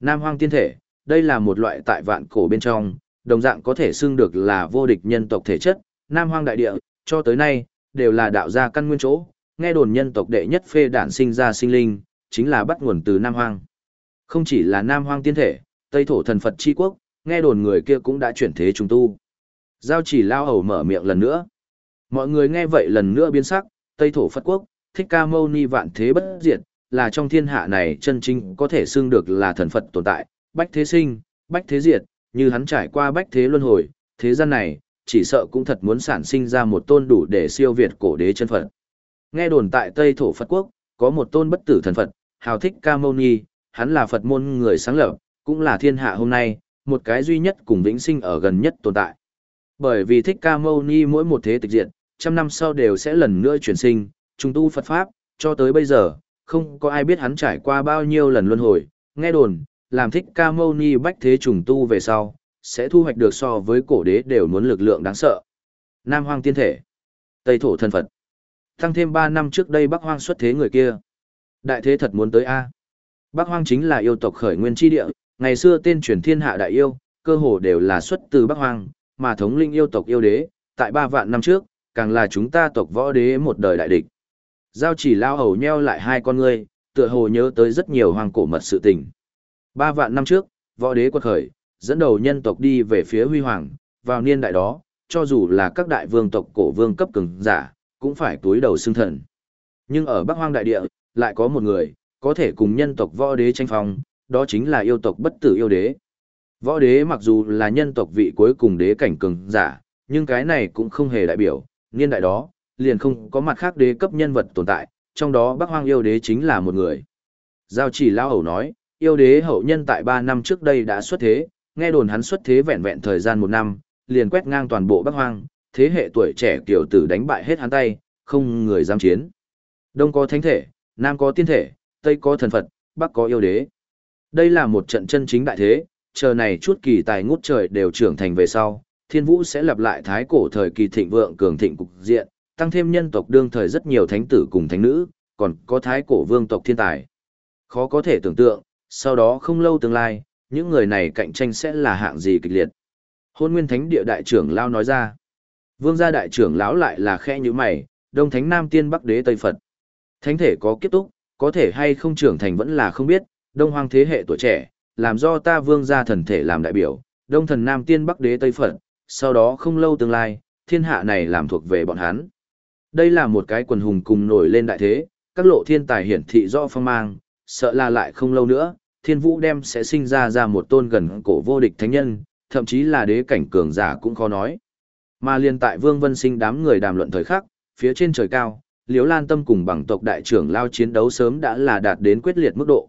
Nam hoang tiên thể, đây là một loại tại vạn cổ bên trong, đồng dạng có thể xưng được là vô địch nhân tộc thể chất, Nam Hoang đại địa, cho tới nay, đều là đạo gia căn nguyên chỗ, nghe đồn nhân tộc đệ nhất phê đản sinh ra sinh linh, chính là bắt nguồn từ Nam Hoang. Không chỉ là Nam Hoang tiên thể, Tây thổ thần Phật chi quốc, nghe đồn người kia cũng đã chuyển thế trùng tu. Giao chỉ lao hầu mở miệng lần nữa. Mọi người nghe vậy lần nữa biến sắc, Tây thổ Phật quốc, thích ca mâu ni vạn thế bất diệt, là trong thiên hạ này chân chính có thể xưng được là thần Phật tồn tại, bách thế sinh, bách thế diệt, như hắn trải qua bách thế luân hồi, thế gian này, chỉ sợ cũng thật muốn sản sinh ra một tôn đủ để siêu việt cổ đế chân Phật. Nghe đồn tại Tây thổ Phật quốc, có một tôn bất tử thần Phật, hào thích ca mâu ni, hắn là Phật môn người sáng lập, cũng là thiên hạ hôm nay, một cái duy nhất cùng vĩnh sinh ở gần nhất tồn tại. Bởi vì thích ca mâu ni mỗi một thế tịch diện, trăm năm sau đều sẽ lần nữa chuyển sinh, trùng tu Phật Pháp, cho tới bây giờ, không có ai biết hắn trải qua bao nhiêu lần luân hồi, nghe đồn, làm thích ca mâu ni bách thế trùng tu về sau, sẽ thu hoạch được so với cổ đế đều muốn lực lượng đáng sợ. Nam Hoang tiên thể, Tây thổ Thần Phật. Tăng thêm 3 năm trước đây Bắc Hoang xuất thế người kia. Đại thế thật muốn tới A. Bắc Hoang chính là yêu tộc khởi nguyên tri địa, ngày xưa tên truyền thiên hạ đại yêu, cơ hồ đều là xuất từ Bắc Hoang, mà thống linh yêu tộc yêu đế, tại 3 vạn năm trước, càng là chúng ta tộc võ đế một đời đại địch. Giao chỉ lao hầu nheo lại hai con ngươi, tựa hồ nhớ tới rất nhiều hoàng cổ mật sự tình. Ba vạn năm trước, võ đế quật khởi, dẫn đầu nhân tộc đi về phía huy hoàng, vào niên đại đó, cho dù là các đại vương tộc cổ vương cấp cường giả, cũng phải túi đầu xưng thần. Nhưng ở Bắc Hoang đại địa, lại có một người, có thể cùng nhân tộc võ đế tranh phong, đó chính là yêu tộc bất tử yêu đế. Võ đế mặc dù là nhân tộc vị cuối cùng đế cảnh cường giả, nhưng cái này cũng không hề đại biểu, niên đại đó, liền không có mặt khác đế cấp nhân vật tồn tại, trong đó Bắc Hoang yêu đế chính là một người. Giao chỉ lao hầu nói, yêu đế hậu nhân tại 3 năm trước đây đã xuất thế, nghe đồn hắn xuất thế vẹn vẹn thời gian một năm, liền quét ngang toàn bộ Bắc Hoang, thế hệ tuổi trẻ tiểu tử đánh bại hết hắn tay, không người dám chiến. Đông có thánh thể, Nam có tiên thể, Tây có thần Phật, Bắc có yêu đế. Đây là một trận chân chính đại thế, chờ này chút kỳ tài ngút trời đều trưởng thành về sau, thiên vũ sẽ lặp lại thái cổ thời kỳ thịnh vượng cường thịnh cục diện, tăng thêm nhân tộc đương thời rất nhiều thánh tử cùng thánh nữ, còn có thái cổ vương tộc thiên tài. Khó có thể tưởng tượng, sau đó không lâu tương lai, những người này cạnh tranh sẽ là hạng gì kịch liệt. Hôn nguyên thánh địa đại trưởng lao nói ra. Vương gia đại trưởng lão lại là khe như mày, đông thánh nam tiên bắc đế tây Phật. Thánh thể có kết túc, có thể hay không trưởng thành vẫn là không biết, đông hoang thế hệ tuổi trẻ, làm do ta vương gia thần thể làm đại biểu, đông thần nam tiên bắc đế tây Phật, sau đó không lâu tương lai, thiên hạ này làm thuộc về bọn hắn. Đây là một cái quần hùng cùng nổi lên đại thế, các lộ thiên tài hiển thị do phong mang, sợ là lại không lâu nữa, thiên vũ đem sẽ sinh ra ra một tôn gần cổ vô địch thánh nhân, thậm chí là đế cảnh cường giả cũng khó nói. Mà liên tại Vương Vân Sinh đám người đàm luận thời khắc, phía trên trời cao, Liễu Lan Tâm cùng bằng tộc đại trưởng lao chiến đấu sớm đã là đạt đến quyết liệt mức độ.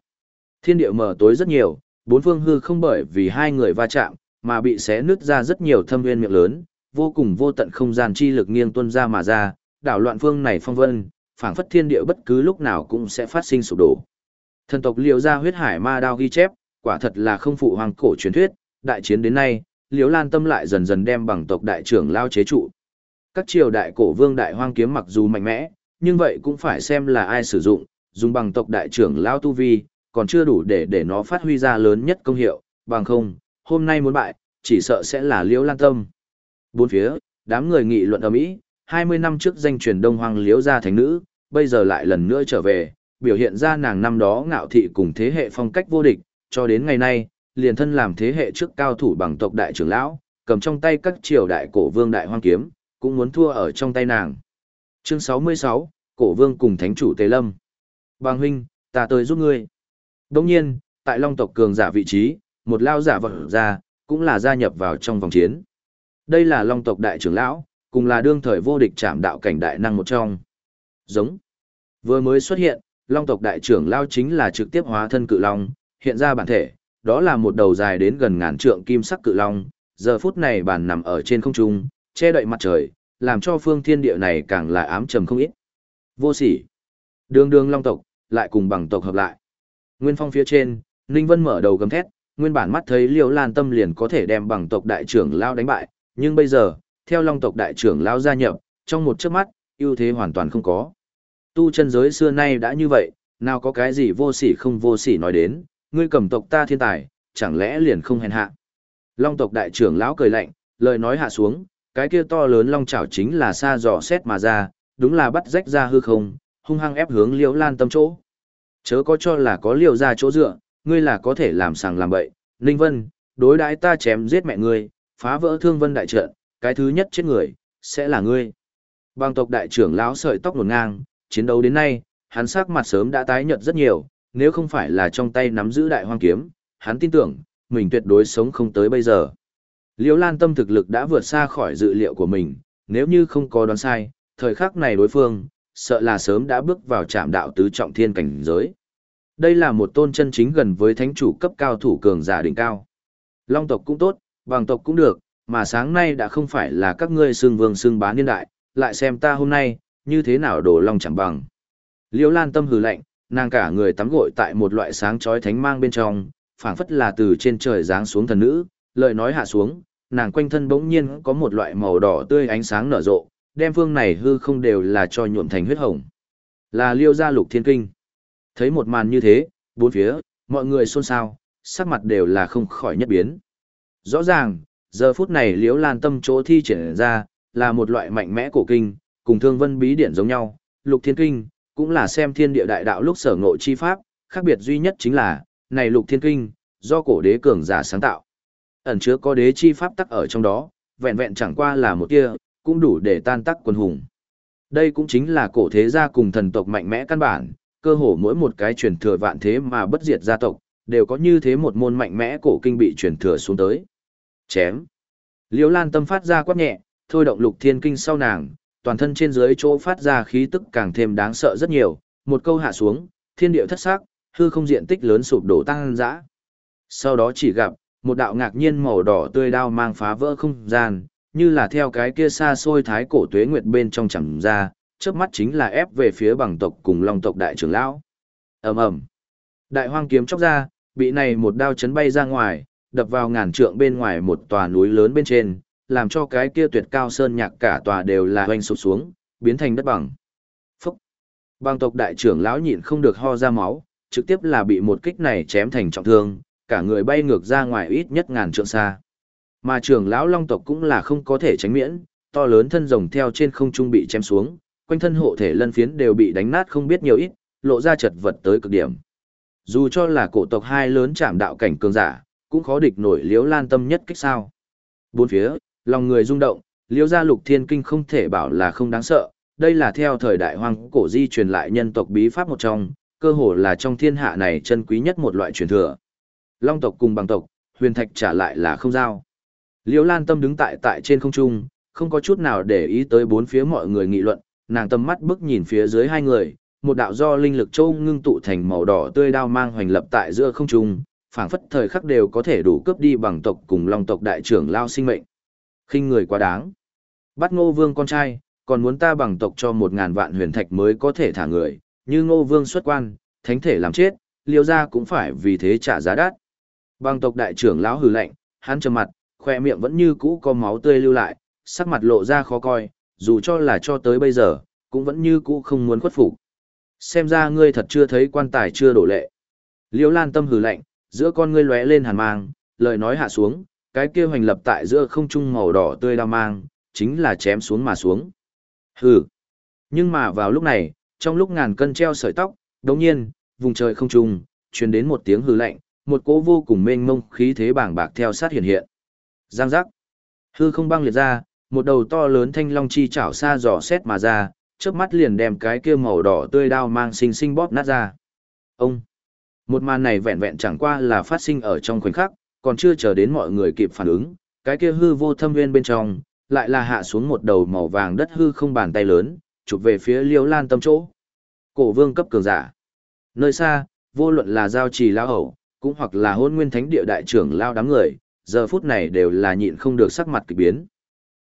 Thiên địa mở tối rất nhiều, bốn phương hư không bởi vì hai người va chạm, mà bị xé nứt ra rất nhiều thâm nguyên miệng lớn, vô cùng vô tận không gian chi lực nghiêng tuôn ra mà ra, đảo loạn phương này phong vân, phảng phất thiên địa bất cứ lúc nào cũng sẽ phát sinh sụp đổ. Thần tộc Liễu gia huyết hải ma đao ghi chép, quả thật là không phụ hoàng cổ truyền thuyết, đại chiến đến nay, Liễu Lan Tâm lại dần dần đem bằng tộc đại trưởng lao chế trụ. Các triều đại cổ vương đại hoang kiếm mặc dù mạnh mẽ, nhưng vậy cũng phải xem là ai sử dụng, dùng bằng tộc đại trưởng lao tu vi, còn chưa đủ để để nó phát huy ra lớn nhất công hiệu, bằng không, hôm nay muốn bại, chỉ sợ sẽ là Liễu Lan Tâm. Bốn phía, đám người nghị luận ở mỹ, 20 năm trước danh truyền Đông Hoang Liễu gia thành nữ, bây giờ lại lần nữa trở về, biểu hiện ra nàng năm đó ngạo thị cùng thế hệ phong cách vô địch, cho đến ngày nay, liền thân làm thế hệ trước cao thủ bằng tộc đại trưởng lão, cầm trong tay các triều đại cổ vương đại hoang kiếm, cũng muốn thua ở trong tay nàng. Chương 66, Cổ vương cùng thánh chủ Tề Lâm. Bàng huynh, ta tới giúp ngươi. Đồng nhiên, tại long tộc cường giả vị trí, một lao giả vật ra, cũng là gia nhập vào trong vòng chiến. Đây là long tộc đại trưởng lão, cùng là đương thời vô địch trảm đạo cảnh đại năng một trong. Giống. Vừa mới xuất hiện, long tộc đại trưởng lão chính là trực tiếp hóa thân cự long, hiện ra bản thể, đó là một đầu dài đến gần ngàn trượng kim sắc cự long, giờ phút này bản nằm ở trên không trung, che đậy mặt trời, làm cho phương thiên địa này càng là ám trầm không ít. Vô sỉ. Đường đường long tộc, lại cùng bằng tộc hợp lại. Nguyên phong phía trên, Ninh Vân mở đầu gầm thét, nguyên bản mắt thấy Liễu Lan Tâm liền có thể đem bằng tộc đại trưởng lao đánh bại, nhưng bây giờ, theo long tộc đại trưởng lao gia nhập, trong một chớp mắt, ưu thế hoàn toàn không có. Tu chân giới xưa nay đã như vậy, nào có cái gì vô sỉ không vô sỉ nói đến, ngươi cầm tộc ta thiên tài, chẳng lẽ liền không hèn hạ. Long tộc đại trưởng lão cười lạnh, lời nói hạ xuống, cái kia to lớn long chảo chính là xa dò xét mà ra, đúng là bắt rách ra hư không, hung hăng ép hướng Liễu Lan tâm chỗ. Chớ có cho là có liều ra chỗ dựa, ngươi là có thể làm sàng làm bậy. Ninh Vân, đối đãi ta chém giết mẹ ngươi, phá vỡ thương vân đại trận, cái thứ nhất chết người, sẽ là ngươi. Bang tộc đại trưởng lão sợi tóc nổn ngang, chiến đấu đến nay, hắn sắc mặt sớm đã tái nhợt rất nhiều, nếu không phải là trong tay nắm giữ đại hoang kiếm, hắn tin tưởng, mình tuyệt đối sống không tới bây giờ. Liễu Lan tâm thực lực đã vượt xa khỏi dự liệu của mình, nếu như không có đoán sai, thời khắc này đối phương, sợ là sớm đã bước vào trạm đạo tứ trọng thiên cảnh giới. Đây là một tôn chân chính gần với thánh chủ cấp cao thủ cường giả đỉnh cao. Long tộc cũng tốt, bằng tộc cũng được, mà sáng nay đã không phải là các ngươi xương vương xương bá niên đại, lại xem ta hôm nay, như thế nào đổ long chẳng bằng. Liễu Lan tâm hừ lạnh, nàng cả người tắm gội tại một loại sáng chói thánh mang bên trong, phảng phất là từ trên trời giáng xuống thần nữ, lời nói hạ xuống, nàng quanh thân bỗng nhiên có một loại màu đỏ tươi ánh sáng nở rộ, đem phương này hư không đều là cho nhuộm thành huyết hồng. Là liêu gia lục thiên kinh. Thấy một màn như thế, bốn phía, mọi người xôn xao, sắc mặt đều là không khỏi nhất biến. Rõ ràng, giờ phút này liễu lan tâm chỗ thi triển ra, là một loại mạnh mẽ cổ kinh, cùng thương vân bí điển giống nhau, lục thiên kinh, cũng là xem thiên địa đại đạo lúc sở ngộ chi pháp, khác biệt duy nhất chính là, này lục thiên kinh, do cổ đế cường giả sáng tạo. Ẩn chứa có đế chi pháp tắc ở trong đó, vẹn vẹn chẳng qua là một tia, cũng đủ để tan tắc quần hùng. Đây cũng chính là cổ thế gia cùng thần tộc mạnh mẽ căn bản, cơ hồ mỗi một cái truyền thừa vạn thế mà bất diệt gia tộc, đều có như thế một môn mạnh mẽ cổ kinh bị truyền thừa xuống tới. Chém. Liễu Lan tâm phát ra quát nhẹ, thôi động lục thiên kinh sau nàng, toàn thân trên dưới chỗ phát ra khí tức càng thêm đáng sợ rất nhiều, một câu hạ xuống, thiên địa thất sắc, hư không diện tích lớn sụp đổ tăng dã. Sau đó chỉ gặp, một đạo ngạc nhiên màu đỏ tươi đao mang phá vỡ không gian, như là theo cái kia xa xôi thái cổ tuế nguyệt bên trong chẳng ra, trước mắt chính là ép về phía bằng tộc cùng long tộc đại trưởng lão. ầm ầm Đại hoang kiếm chóc ra, bị này một đao chấn bay ra ngoài, đập vào ngàn trượng bên ngoài một tòa núi lớn bên trên, làm cho cái kia tuyệt cao sơn nhạc cả tòa đều là hoành sụp xuống, biến thành đất bằng. Phúc! Bang tộc đại trưởng lão nhịn không được ho ra máu, trực tiếp là bị một kích này chém thành trọng thương, cả người bay ngược ra ngoài ít nhất ngàn trượng xa. Mà trưởng lão long tộc cũng là không có thể tránh miễn, to lớn thân rồng theo trên không trung bị chém xuống, quanh thân hộ thể lân phiến đều bị đánh nát không biết nhiều ít, lộ ra chật vật tới cực điểm. Dù cho là cổ tộc hai lớn chạm đạo cảnh cường giả, cũng khó địch nổi liếu lan tâm nhất kích sao. Bốn phía, lòng người rung động, liêu gia lục thiên kinh không thể bảo là không đáng sợ, đây là theo thời đại hoang cổ di truyền lại nhân tộc bí pháp một trong, cơ hồ là trong thiên hạ này chân quý nhất một loại truyền thừa. Long tộc cùng bằng tộc, huyền thạch trả lại là không giao. Liễu Lan Tâm đứng tại tại trên không trung, không có chút nào để ý tới bốn phía mọi người nghị luận, nàng tâm mắt bức nhìn phía dưới hai người, một đạo do linh lực châu ngưng tụ thành màu đỏ tươi đao mang hoành lập tại giữa không trung, phảng phất thời khắc đều có thể đủ cướp đi bằng tộc cùng long tộc đại trưởng lao sinh mệnh. Khinh người quá đáng. Bắt Ngô Vương con trai, còn muốn ta bằng tộc cho một ngàn vạn huyền thạch mới có thể thả người, như Ngô Vương xuất quan, thánh thể làm chết, liêu ra cũng phải vì thế trả giá đắt. Bằng tộc đại trưởng lão hừ lạnh, hắn trầm mặt, khoe miệng vẫn như cũ có máu tươi lưu lại, sắc mặt lộ ra khó coi, dù cho là cho tới bây giờ, cũng vẫn như cũ không muốn khuất phục. Xem ra ngươi thật chưa thấy quan tài chưa đổ lệ. Liễu Lan tâm hừ lạnh, giữa con ngươi lóe lên hàn mang, lời nói hạ xuống, cái kia hoành lập tại giữa không trung màu đỏ tươi đao mang, chính là chém xuống mà xuống. Hừ. Nhưng mà vào lúc này, trong lúc ngàn cân treo sợi tóc, đột nhiên, vùng trời không trung truyền đến một tiếng hừ lạnh, một cỗ vô cùng mênh mông khí thế bàng bạc theo sát hiện hiện. Giang giác. Hư không băng liệt ra, một đầu to lớn thanh long chi chảo xa dò xét mà ra, chớp mắt liền đem cái kia màu đỏ tươi đao mang xinh xinh bóp nát ra. Ông. Một màn này vẹn vẹn chẳng qua là phát sinh ở trong khoảnh khắc, còn chưa chờ đến mọi người kịp phản ứng, cái kia hư vô thâm nguyên bên trong, lại là hạ xuống một đầu màu vàng đất hư không bàn tay lớn, chụp về phía Liêu Lan tâm chỗ. Cổ vương cấp cường giả. Nơi xa, vô luận là giao trì lao hậu, cũng hoặc là hôn nguyên thánh địa đại trưởng lao đám người, giờ phút này đều là nhịn không được sắc mặt kỳ biến.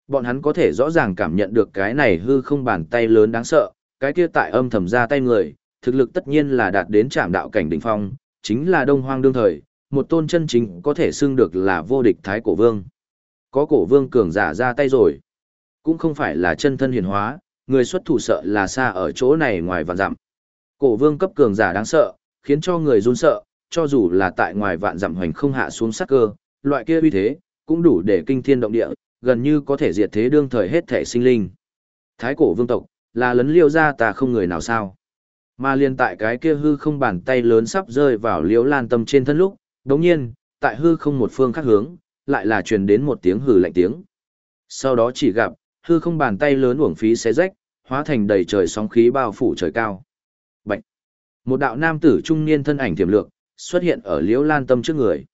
Bọn hắn có thể rõ ràng cảm nhận được cái này hư không bàn tay lớn đáng sợ, cái kia tại âm thầm ra tay người, thực lực tất nhiên là đạt đến trạm đạo cảnh đỉnh phong, chính là đông hoang đương thời, một tôn chân chính có thể xưng được là vô địch thái cổ vương. Có cổ vương cường giả ra tay rồi, cũng không phải là chân thân hiển hóa, người xuất thủ sợ là xa ở chỗ này ngoài vạn dặm. Cổ vương cấp cường giả đáng sợ, khiến cho người run sợ, cho dù là tại ngoài vạn dặm hoành không hạ xuống sắc cơ, loại kia uy thế, cũng đủ để kinh thiên động địa, gần như có thể diệt thế đương thời hết thể sinh linh. Thái cổ vương tộc, là lấn liêu ra ta không người nào sao. Mà liên tại cái kia hư không bàn tay lớn sắp rơi vào liễu lan tâm trên thân lúc, đồng nhiên, tại hư không một phương khác hướng, lại là truyền đến một tiếng hừ lạnh tiếng. Sau đó chỉ gặp, hư không bàn tay lớn uổng phí xé rách, hóa thành đầy trời sóng khí bao phủ trời cao. Bạch! Một đạo nam tử trung niên thân ảnh tiềm lược, xuất hiện ở liễu lan tâm trước người.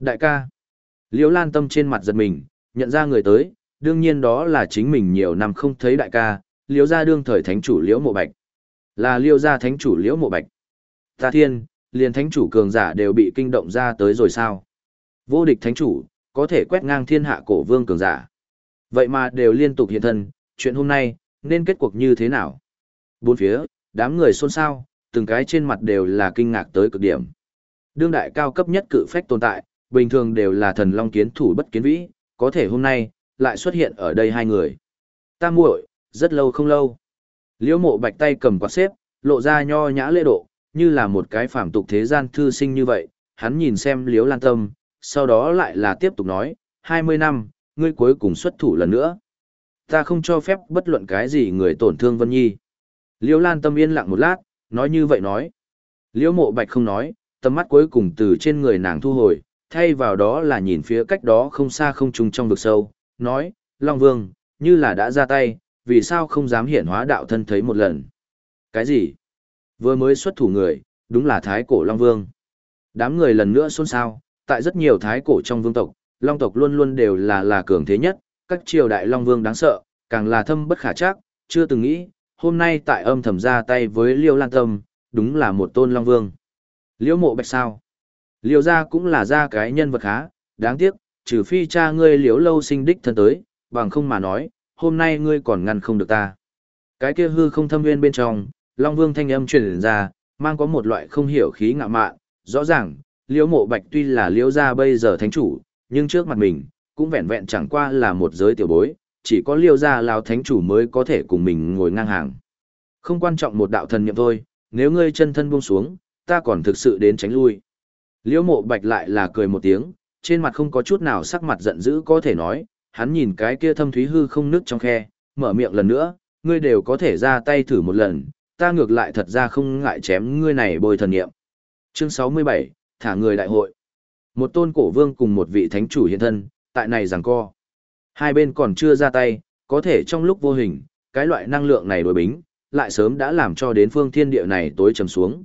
Đại ca! Liễu lan tâm trên mặt giật mình, nhận ra người tới, đương nhiên đó là chính mình nhiều năm không thấy đại ca, liễu gia đương thời thánh chủ liễu mộ bạch. Là liễu gia thánh chủ liễu mộ bạch. Ta thiên, liền thánh chủ cường giả đều bị kinh động ra tới rồi sao? Vô địch thánh chủ, có thể quét ngang thiên hạ cổ vương cường giả. Vậy mà đều liên tục hiện thân, chuyện hôm nay, nên kết cuộc như thế nào? Bốn phía, đám người xôn xao, từng cái trên mặt đều là kinh ngạc tới cực điểm. Đương đại cao cấp nhất cự phách tồn tại, bình thường đều là thần long kiến thủ bất kiến vĩ, có thể hôm nay, lại xuất hiện ở đây hai người. Ta muội, rất lâu không lâu. Liễu mộ bạch tay cầm quạt xếp, lộ ra nho nhã lễ độ, như là một cái phàm tục thế gian thư sinh như vậy, hắn nhìn xem liễu lan tâm, sau đó lại là tiếp tục nói, 20 năm, ngươi cuối cùng xuất thủ lần nữa. Ta không cho phép bất luận cái gì người tổn thương Vân Nhi. Liễu lan tâm yên lặng một lát, nói như vậy nói. Liễu mộ bạch không nói, tầm mắt cuối cùng từ trên người nàng thu hồi, thay vào đó là nhìn phía cách đó không xa không trùng trong vực sâu, nói, Long Vương, như là đã ra tay, vì sao không dám hiển hóa đạo thân thấy một lần. Cái gì? Vừa mới xuất thủ người, đúng là Thái Cổ Long Vương. Đám người lần nữa xôn xao, tại rất nhiều Thái Cổ trong vương tộc, Long tộc luôn luôn đều là là cường thế nhất, các triều đại Long Vương đáng sợ, càng là thâm bất khả chắc, chưa từng nghĩ, hôm nay tại âm thầm ra tay với Liêu Lan Tâm, đúng là một tôn Long Vương. liễu mộ bạch sao? Liêu gia cũng là gia cái nhân vật khá, đáng tiếc, trừ phi cha ngươi liễu lâu sinh đích thân tới, bằng không mà nói, hôm nay ngươi còn ngăn không được ta. Cái kia hư không thâm nguyên bên trong, Long Vương thanh âm truyền ra, mang có một loại không hiểu khí ngạo mạn, rõ ràng, liễu mộ bạch tuy là liễu gia bây giờ thánh chủ, nhưng trước mặt mình, cũng vẹn vẹn chẳng qua là một giới tiểu bối, chỉ có liễu gia lão thánh chủ mới có thể cùng mình ngồi ngang hàng. Không quan trọng một đạo thần niệm thôi, nếu ngươi chân thân buông xuống, ta còn thực sự đến tránh lui. Liễu mộ bạch lại là cười một tiếng, trên mặt không có chút nào sắc mặt giận dữ có thể nói, hắn nhìn cái kia thâm thúy hư không nước trong khe, mở miệng lần nữa, ngươi đều có thể ra tay thử một lần, ta ngược lại thật ra không ngại chém ngươi này bồi thần nghiệm. Chương 67, thả người đại hội. Một tôn cổ vương cùng một vị thánh chủ hiện thân, tại này rằng co. Hai bên còn chưa ra tay, có thể trong lúc vô hình, cái loại năng lượng này đối bính, lại sớm đã làm cho đến phương thiên địa này tối trầm xuống.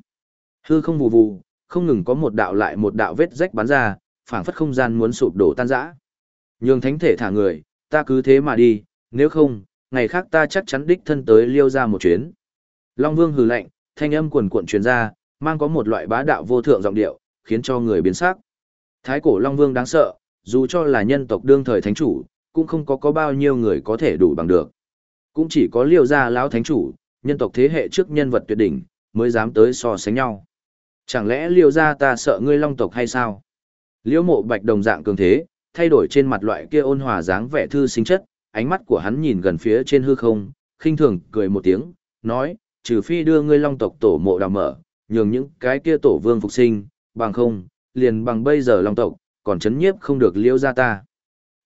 Hư không vù vù, không ngừng có một đạo lại một đạo vết rách bắn ra, phảng phất không gian muốn sụp đổ tan rã. Nhường thánh thể thả người, ta cứ thế mà đi, nếu không, ngày khác ta chắc chắn đích thân tới liêu ra một chuyến. Long Vương hừ lạnh, thanh âm quần cuộn truyền ra, mang có một loại bá đạo vô thượng giọng điệu, khiến cho người biến sắc. Thái cổ Long Vương đáng sợ, dù cho là nhân tộc đương thời thánh chủ, cũng không có có bao nhiêu người có thể đủ bằng được. Cũng chỉ có liêu gia lão thánh chủ, nhân tộc thế hệ trước nhân vật tuyệt đỉnh, mới dám tới so sánh nhau. Chẳng lẽ liêu gia ta sợ ngươi long tộc hay sao? Liễu mộ bạch đồng dạng cường thế, thay đổi trên mặt loại kia ôn hòa dáng vẻ thư sinh chất, ánh mắt của hắn nhìn gần phía trên hư không, khinh thường cười một tiếng, nói, trừ phi đưa ngươi long tộc tổ mộ đào mở, nhường những cái kia tổ vương phục sinh, bằng không, liền bằng bây giờ long tộc, còn chấn nhiếp không được liễu ra ta.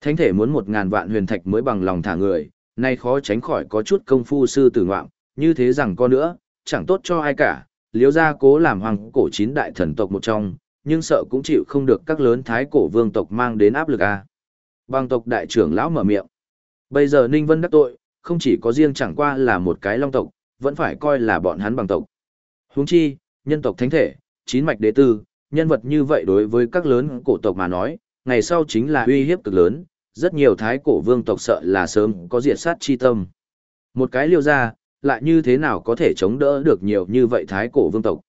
Thánh thể muốn một ngàn vạn huyền thạch mới bằng lòng thả người, nay khó tránh khỏi có chút công phu sư tử ngoạm, như thế rằng có nữa, chẳng tốt cho ai cả, liễu ra cố làm hoàng cổ chín đại thần tộc một trong, nhưng sợ cũng chịu không được các lớn thái cổ vương tộc mang đến áp lực a. À. Bằng tộc đại trưởng lão mở miệng. Bây giờ Ninh Vân đắc tội, không chỉ có riêng chẳng qua là một cái long tộc, vẫn phải coi là bọn hắn bằng tộc. Huống chi, nhân tộc thánh thể, chín mạch đế tư, nhân vật như vậy đối với các lớn cổ tộc mà nói, ngày sau chính là uy hiếp cực lớn, rất nhiều thái cổ vương tộc sợ là sớm có diệt sát chi tâm. Một cái liêu ra, lại như thế nào có thể chống đỡ được nhiều như vậy thái cổ vương tộc.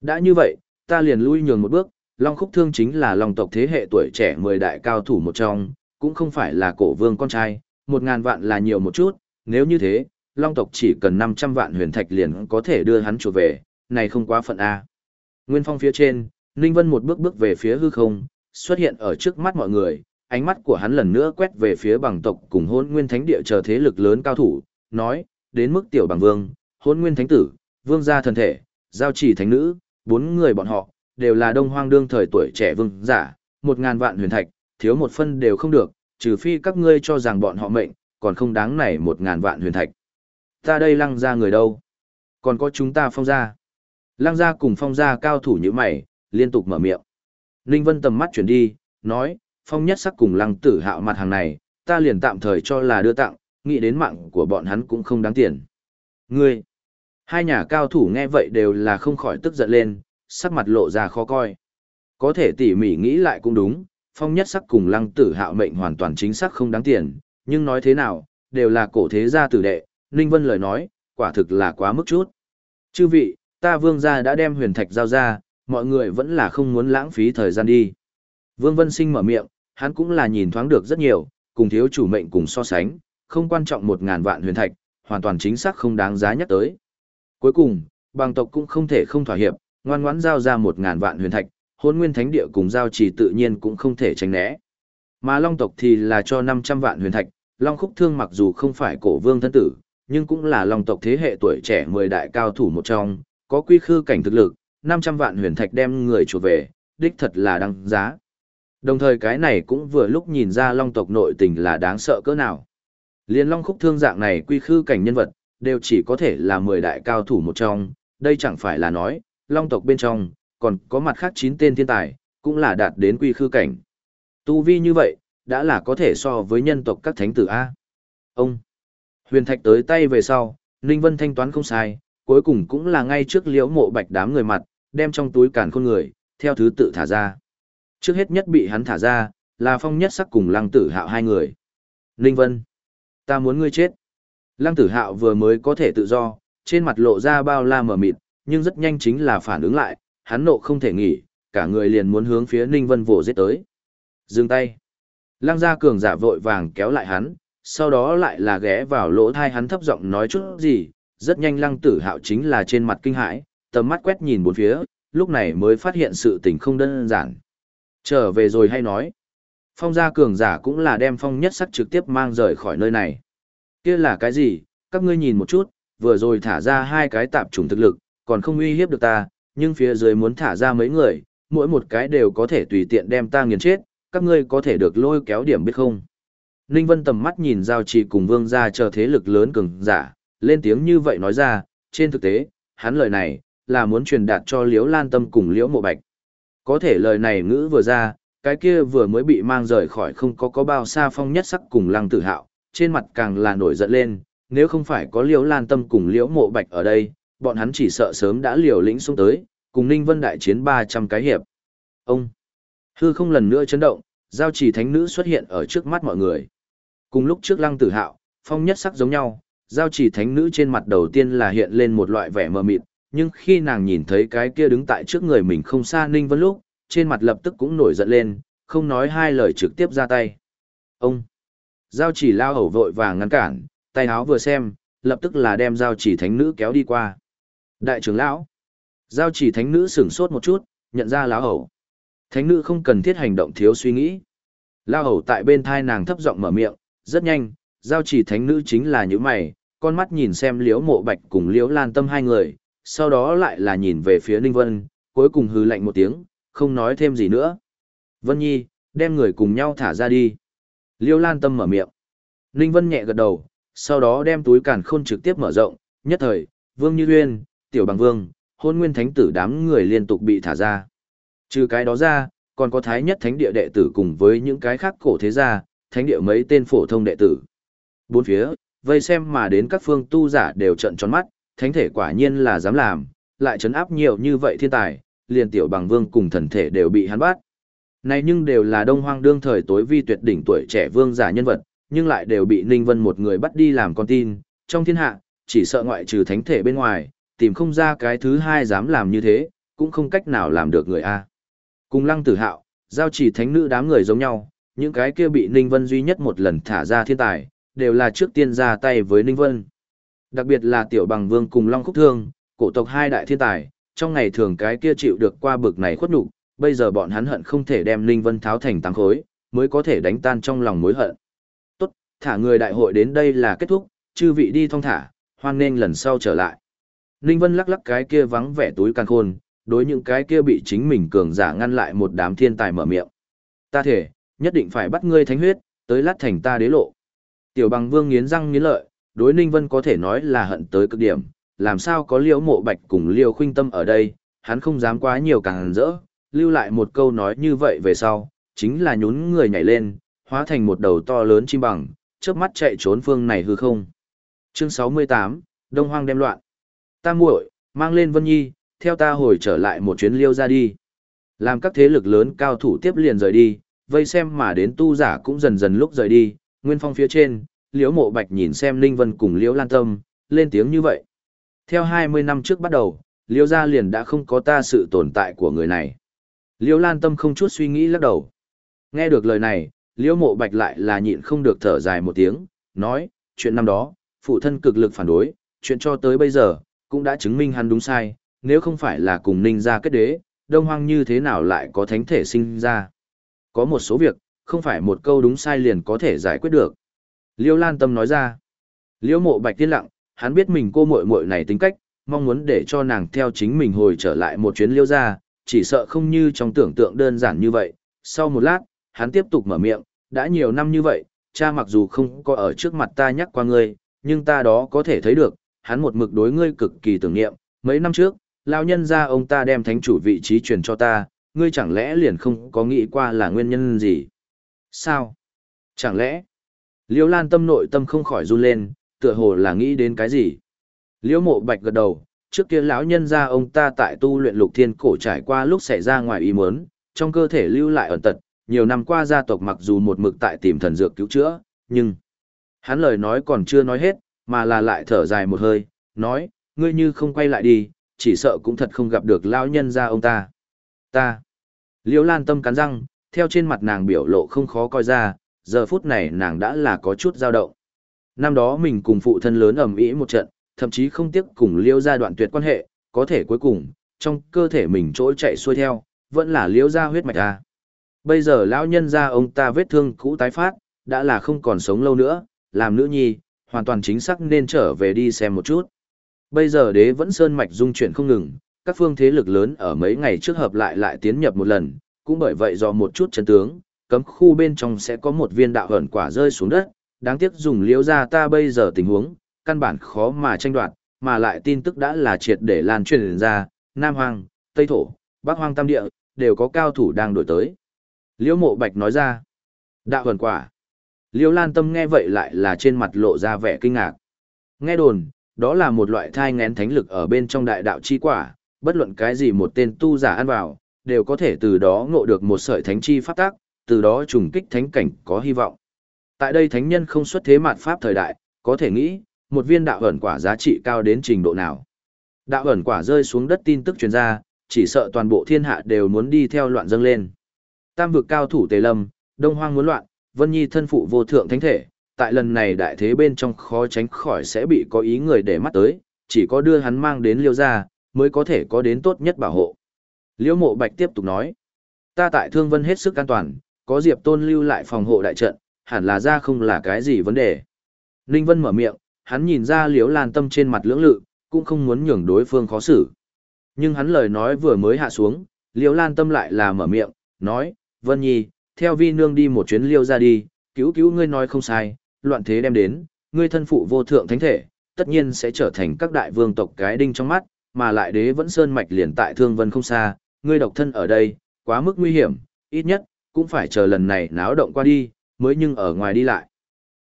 Đã như vậy, ta liền lui nhường một bước, Long Khúc Thương chính là Long tộc thế hệ tuổi trẻ mười đại cao thủ một trong, cũng không phải là cổ vương con trai, một ngàn vạn là nhiều một chút, nếu như thế, Long tộc chỉ cần 500 vạn huyền thạch liền có thể đưa hắn trở về, này không quá phận A. Nguyên phong phía trên, Ninh Vân một bước bước về phía hư không, xuất hiện ở trước mắt mọi người, ánh mắt của hắn lần nữa quét về phía bằng tộc cùng hôn nguyên thánh địa chờ thế lực lớn cao thủ, nói, đến mức tiểu bằng vương, hôn nguyên thánh tử, vương gia thần thể, giao chỉ thánh nữ, bốn người bọn họ, đều là đông hoang đương thời tuổi trẻ vương giả, một ngàn vạn huyền thạch, thiếu một phân đều không được, trừ phi các ngươi cho rằng bọn họ mệnh, còn không đáng này một ngàn vạn huyền thạch. Ta đây lăng ra người đâu? Còn có chúng ta phong ra. Lăng ra cùng phong ra cao thủ như mày, liên tục mở miệng. Ninh Vân tầm mắt chuyển đi, nói, phong nhất sắc cùng lăng tử hạo mặt hàng này, ta liền tạm thời cho là đưa tặng, nghĩ đến mạng của bọn hắn cũng không đáng tiền. Ngươi! Hai nhà cao thủ nghe vậy đều là không khỏi tức giận lên, sắc mặt lộ ra khó coi. Có thể tỉ mỉ nghĩ lại cũng đúng, phong nhất sắc cùng lăng tử hạo mệnh hoàn toàn chính xác không đáng tiền, nhưng nói thế nào, đều là cổ thế gia tử đệ, Ninh Vân lời nói, quả thực là quá mức chút. Chư vị, ta vương gia đã đem huyền thạch giao ra, mọi người vẫn là không muốn lãng phí thời gian đi. Vương Vân Sinh mở miệng, hắn cũng là nhìn thoáng được rất nhiều, cùng thiếu chủ mệnh cùng so sánh, không quan trọng một ngàn vạn huyền thạch, hoàn toàn chính xác không đáng giá nhắc tới. Cuối cùng, bằng tộc cũng không thể không thỏa hiệp, ngoan ngoãn giao ra một ngàn vạn huyền thạch, hôn nguyên thánh địa cùng giao trì tự nhiên cũng không thể tránh né. Mà long tộc thì là cho 500 vạn huyền thạch, long khúc thương mặc dù không phải cổ vương thân tử, nhưng cũng là long tộc thế hệ tuổi trẻ 10 đại cao thủ một trong, có quy khư cảnh thực lực, 500 vạn huyền thạch đem người chuột về, đích thật là đăng giá. Đồng thời cái này cũng vừa lúc nhìn ra long tộc nội tình là đáng sợ cỡ nào. Liên long khúc thương dạng này quy khư cảnh nhân vật, đều chỉ có thể là 10 đại cao thủ một trong, đây chẳng phải là nói, long tộc bên trong, còn có mặt khác 9 tên thiên tài, cũng là đạt đến quy khư cảnh. Tu vi như vậy, đã là có thể so với nhân tộc các thánh tử A. Ông, huyền thạch tới tay về sau, Ninh Vân thanh toán không sai, cuối cùng cũng là ngay trước liễu mộ bạch đám người mặt, đem trong túi càn khôn người, theo thứ tự thả ra. Trước hết nhất bị hắn thả ra, là phong nhất sắc cùng lăng tử hạo hai người. Ninh Vân, ta muốn ngươi chết. Lăng tử hạo vừa mới có thể tự do, trên mặt lộ ra bao la mở mịt, nhưng rất nhanh chính là phản ứng lại, hắn nộ không thể nghỉ, cả người liền muốn hướng phía Ninh Vân vồ giết tới. Dừng tay. Lăng gia cường giả vội vàng kéo lại hắn, sau đó lại là ghé vào lỗ thai hắn thấp giọng nói chút gì, rất nhanh lăng tử hạo chính là trên mặt kinh hãi, tầm mắt quét nhìn bốn phía, lúc này mới phát hiện sự tình không đơn giản. Trở về rồi hay nói. Phong gia cường giả cũng là đem phong nhất sắc trực tiếp mang rời khỏi nơi này. kia là cái gì, các ngươi nhìn một chút, vừa rồi thả ra hai cái tạp chủng thực lực, còn không uy hiếp được ta, nhưng phía dưới muốn thả ra mấy người, mỗi một cái đều có thể tùy tiện đem ta nghiền chết, các ngươi có thể được lôi kéo điểm biết không? Ninh Vân tầm mắt nhìn giao trì cùng vương gia chờ thế lực lớn cường giả, lên tiếng như vậy nói ra, trên thực tế, hắn lời này, là muốn truyền đạt cho Liễu Lan Tâm cùng Liễu Mộ Bạch. Có thể lời này ngữ vừa ra, cái kia vừa mới bị mang rời khỏi không có có bao xa phong nhất sắc cùng lăng tử hạo, trên mặt càng là nổi giận lên, nếu không phải có Liễu Lan Tâm cùng Liễu Mộ Bạch ở đây, bọn hắn chỉ sợ sớm đã liều lĩnh xuống tới, cùng Ninh Vân đại chiến 300 cái hiệp. Ông hư không lần nữa chấn động, giao chỉ thánh nữ xuất hiện ở trước mắt mọi người. Cùng lúc trước lăng tử hạo, phong nhất sắc giống nhau, giao chỉ thánh nữ trên mặt đầu tiên là hiện lên một loại vẻ mờ mịt, nhưng khi nàng nhìn thấy cái kia đứng tại trước người mình không xa Ninh Vân lúc, trên mặt lập tức cũng nổi giận lên, không nói hai lời trực tiếp ra tay. Ông! Giao chỉ lao hầu vội vàng ngăn cản, tay áo vừa xem, lập tức là đem giao chỉ thánh nữ kéo đi qua. Đại trưởng lão! Giao chỉ thánh nữ sửng sốt một chút, nhận ra lão hầu. Thánh nữ không cần thiết hành động thiếu suy nghĩ. Lao hầu tại bên thai nàng thấp giọng mở miệng, rất nhanh, giao chỉ thánh nữ chính là những mày, con mắt nhìn xem liễu mộ bạch cùng liễu lan tâm hai người, sau đó lại là nhìn về phía Ninh Vân, cuối cùng hư lạnh một tiếng, không nói thêm gì nữa. Vân Nhi, đem người cùng nhau thả ra đi. Liễu lan tâm mở miệng. Ninh Vân nhẹ gật đầu, sau đó đem túi càn khôn trực tiếp mở rộng, nhất thời, Vương Như Uyên, Tiểu Bằng Vương, hôn nguyên thánh tử đám người liên tục bị thả ra. Trừ cái đó ra, còn có thái nhất thánh địa đệ tử cùng với những cái khác cổ thế gia, thánh địa mấy tên phổ thông đệ tử. Bốn phía, vây xem mà đến các phương tu giả đều trận tròn mắt, thánh thể quả nhiên là dám làm, lại chấn áp nhiều như vậy thiên tài, liền tiểu bằng vương cùng thần thể đều bị hắn bắt. Này nhưng đều là đông hoang đương thời tối vi tuyệt đỉnh tuổi trẻ vương giả nhân vật, nhưng lại đều bị Ninh Vân một người bắt đi làm con tin, trong thiên hạ, chỉ sợ ngoại trừ thánh thể bên ngoài, tìm không ra cái thứ hai dám làm như thế, cũng không cách nào làm được người A. Cùng lăng tử hạo, giao chỉ thánh nữ đám người giống nhau, những cái kia bị Ninh Vân duy nhất một lần thả ra thiên tài, đều là trước tiên ra tay với Ninh Vân. Đặc biệt là tiểu bằng vương cùng Long Khúc Thương, cổ tộc hai đại thiên tài, trong ngày thường cái kia chịu được qua bực này khuất nhục, bây giờ bọn hắn hận không thể đem Ninh Vân tháo thành tăng khối, mới có thể đánh tan trong lòng mối hận. Tốt, thả người đại hội đến đây là kết thúc, chư vị đi thong thả, hoan nên lần sau trở lại. Ninh Vân lắc lắc cái kia vắng vẻ túi càng khôn, đối những cái kia bị chính mình cường giả ngăn lại một đám thiên tài mở miệng. Ta thể, Nhất định phải bắt ngươi thánh huyết, tới lát thành ta đế lộ. Tiểu bằng vương nghiến răng nghiến lợi, đối Ninh Vân có thể nói là hận tới cực điểm, làm sao có liễu mộ bạch cùng liễu khuynh tâm ở đây, hắn không dám quá nhiều càng rỡ, lưu lại một câu nói như vậy về sau, chính là nhún người nhảy lên, hóa thành một đầu to lớn chim bằng, chớp mắt chạy trốn phương này hư không. Chương 68, Đông Hoang đem loạn. Ta muội, mang lên Vân Nhi, theo ta hồi trở lại một chuyến liêu ra đi. Làm các thế lực lớn cao thủ tiếp liền rời đi, vây xem mà đến tu giả cũng dần dần lúc rời đi, nguyên phong phía trên, liễu mộ bạch nhìn xem Linh Vân cùng liễu lan tâm, lên tiếng như vậy. Theo 20 năm trước bắt đầu, liễu gia liền đã không có ta sự tồn tại của người này. Liễu lan tâm không chút suy nghĩ lắc đầu. Nghe được lời này, liễu mộ bạch lại là nhịn không được thở dài một tiếng, nói, chuyện năm đó, phụ thân cực lực phản đối, chuyện cho tới bây giờ, cũng đã chứng minh hắn đúng sai, nếu không phải là cùng ninh gia kết đế, đông hoang như thế nào lại có thánh thể sinh ra. Có một số việc, không phải một câu đúng sai liền có thể giải quyết được. Liêu Lan Tâm nói ra. Liêu mộ bạch tiên lặng, hắn biết mình cô muội muội này tính cách, mong muốn để cho nàng theo chính mình hồi trở lại một chuyến liêu ra, chỉ sợ không như trong tưởng tượng đơn giản như vậy. Sau một lát, hắn tiếp tục mở miệng, đã nhiều năm như vậy, cha mặc dù không có ở trước mặt ta nhắc qua ngươi, nhưng ta đó có thể thấy được, hắn một mực đối ngươi cực kỳ tưởng niệm. Mấy năm trước, lão nhân gia ông ta đem thánh chủ vị trí truyền cho ta, ngươi chẳng lẽ liền không có nghĩ qua là nguyên nhân gì? Sao? Chẳng lẽ? Liễu Lan tâm nội tâm không khỏi run lên, tựa hồ là nghĩ đến cái gì? Liễu Mộ Bạch gật đầu, trước kia lão nhân gia ông ta tại tu luyện lục thiên cổ trải qua lúc xảy ra ngoài ý muốn, trong cơ thể lưu lại ẩn tật, nhiều năm qua gia tộc mặc dù một mực tại tìm thần dược cứu chữa, nhưng hắn lời nói còn chưa nói hết, mà là lại thở dài một hơi, nói, ngươi như không quay lại đi, chỉ sợ cũng thật không gặp được lão nhân gia ông ta. Ta. Liễu Lan tâm cắn răng, theo trên mặt nàng biểu lộ không khó coi ra, giờ phút này nàng đã là có chút dao động. Năm đó mình cùng phụ thân lớn ầm ĩ một trận, thậm chí không tiếc cùng Liễu gia đoạn tuyệt quan hệ, có thể cuối cùng, trong cơ thể mình trỗi chạy xuôi theo, vẫn là Liễu gia huyết mạch a. Bây giờ lão nhân gia ông ta vết thương cũ tái phát, đã là không còn sống lâu nữa, làm nữ nhi, hoàn toàn chính xác nên trở về đi xem một chút. Bây giờ đế vẫn sơn mạch dung chuyển không ngừng, các phương thế lực lớn ở mấy ngày trước hợp lại lại tiến nhập một lần, cũng bởi vậy do một chút chân tướng, cấm khu bên trong sẽ có một viên đạo ẩn quả rơi xuống đất, đáng tiếc dùng liễu ra ta bây giờ tình huống, căn bản khó mà tranh đoạt, mà lại tin tức đã là triệt để lan truyền ra, Nam Hoang, Tây Thổ, Bắc Hoang Tam Địa, đều có cao thủ đang đổi tới. Liễu mộ bạch nói ra, đạo ẩn quả. Liễu Lan Tâm nghe vậy lại là trên mặt lộ ra vẻ kinh ngạc. Nghe đồn, đó là một loại thai ngén thánh lực ở bên trong đại đạo chi quả, bất luận cái gì một tên tu giả ăn vào, đều có thể từ đó ngộ được một sợi thánh chi pháp tác, từ đó trùng kích thánh cảnh có hy vọng. Tại đây thánh nhân không xuất thế mạt pháp thời đại, có thể nghĩ, một viên đạo ẩn quả giá trị cao đến trình độ nào. Đạo ẩn quả rơi xuống đất tin tức truyền ra, chỉ sợ toàn bộ thiên hạ đều muốn đi theo loạn dâng lên. Tam vực cao thủ Tề Lâm, Đông Hoang muốn loạn, Vân Nhi thân phụ vô thượng thánh thể, tại lần này đại thế bên trong khó tránh khỏi sẽ bị có ý người để mắt tới, chỉ có đưa hắn mang đến liêu gia mới có thể có đến tốt nhất bảo hộ. Liễu mộ bạch tiếp tục nói, ta tại Thương Vân hết sức an toàn, có Diệp Tôn lưu lại phòng hộ đại trận, hẳn là ra không là cái gì vấn đề. Ninh Vân mở miệng, hắn nhìn ra Liễu Lan Tâm trên mặt lưỡng lự, cũng không muốn nhường đối phương khó xử. Nhưng hắn lời nói vừa mới hạ xuống, Liễu Lan Tâm lại là mở miệng, nói, Vân Nhi, theo vi nương đi một chuyến liêu ra đi, cứu cứu ngươi nói không sai, loạn thế đem đến, ngươi thân phụ vô thượng thánh thể, tất nhiên sẽ trở thành các đại vương tộc cái đinh trong mắt, mà lại đế vẫn sơn mạch liền tại thương vân không xa, ngươi độc thân ở đây, quá mức nguy hiểm, ít nhất, cũng phải chờ lần này náo động qua đi, mới nhưng ở ngoài đi lại.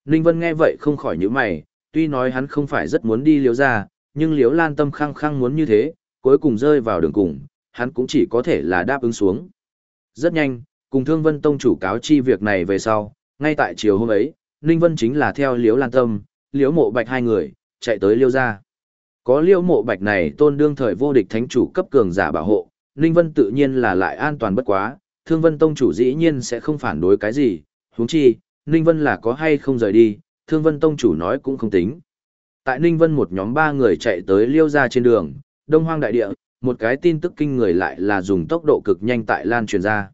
Ninh Vân nghe vậy không khỏi nhíu mày, tuy nói hắn không phải rất muốn đi liếu ra, nhưng liếu lan tâm khăng khăng muốn như thế, cuối cùng rơi vào đường cùng, hắn cũng chỉ có thể là đáp ứng xuống. Rất nhanh, cùng Thương Vân Tông chủ cáo chi việc này về sau, ngay tại chiều hôm ấy, Ninh Vân chính là theo liếu lan tâm, liếu mộ bạch hai người, chạy tới liêu ra. Có liễu mộ bạch này tôn đương thời vô địch thánh chủ cấp cường giả bảo hộ, Ninh Vân tự nhiên là lại an toàn bất quá, Thương Vân Tông chủ dĩ nhiên sẽ không phản đối cái gì, huống chi, Ninh Vân là có hay không rời đi, Thương Vân Tông chủ nói cũng không tính. Tại Ninh Vân một nhóm ba người chạy tới liêu ra trên đường, Đông Hoang Đại Địa, một cái tin tức kinh người lại là dùng tốc độ cực nhanh tại lan truyền ra.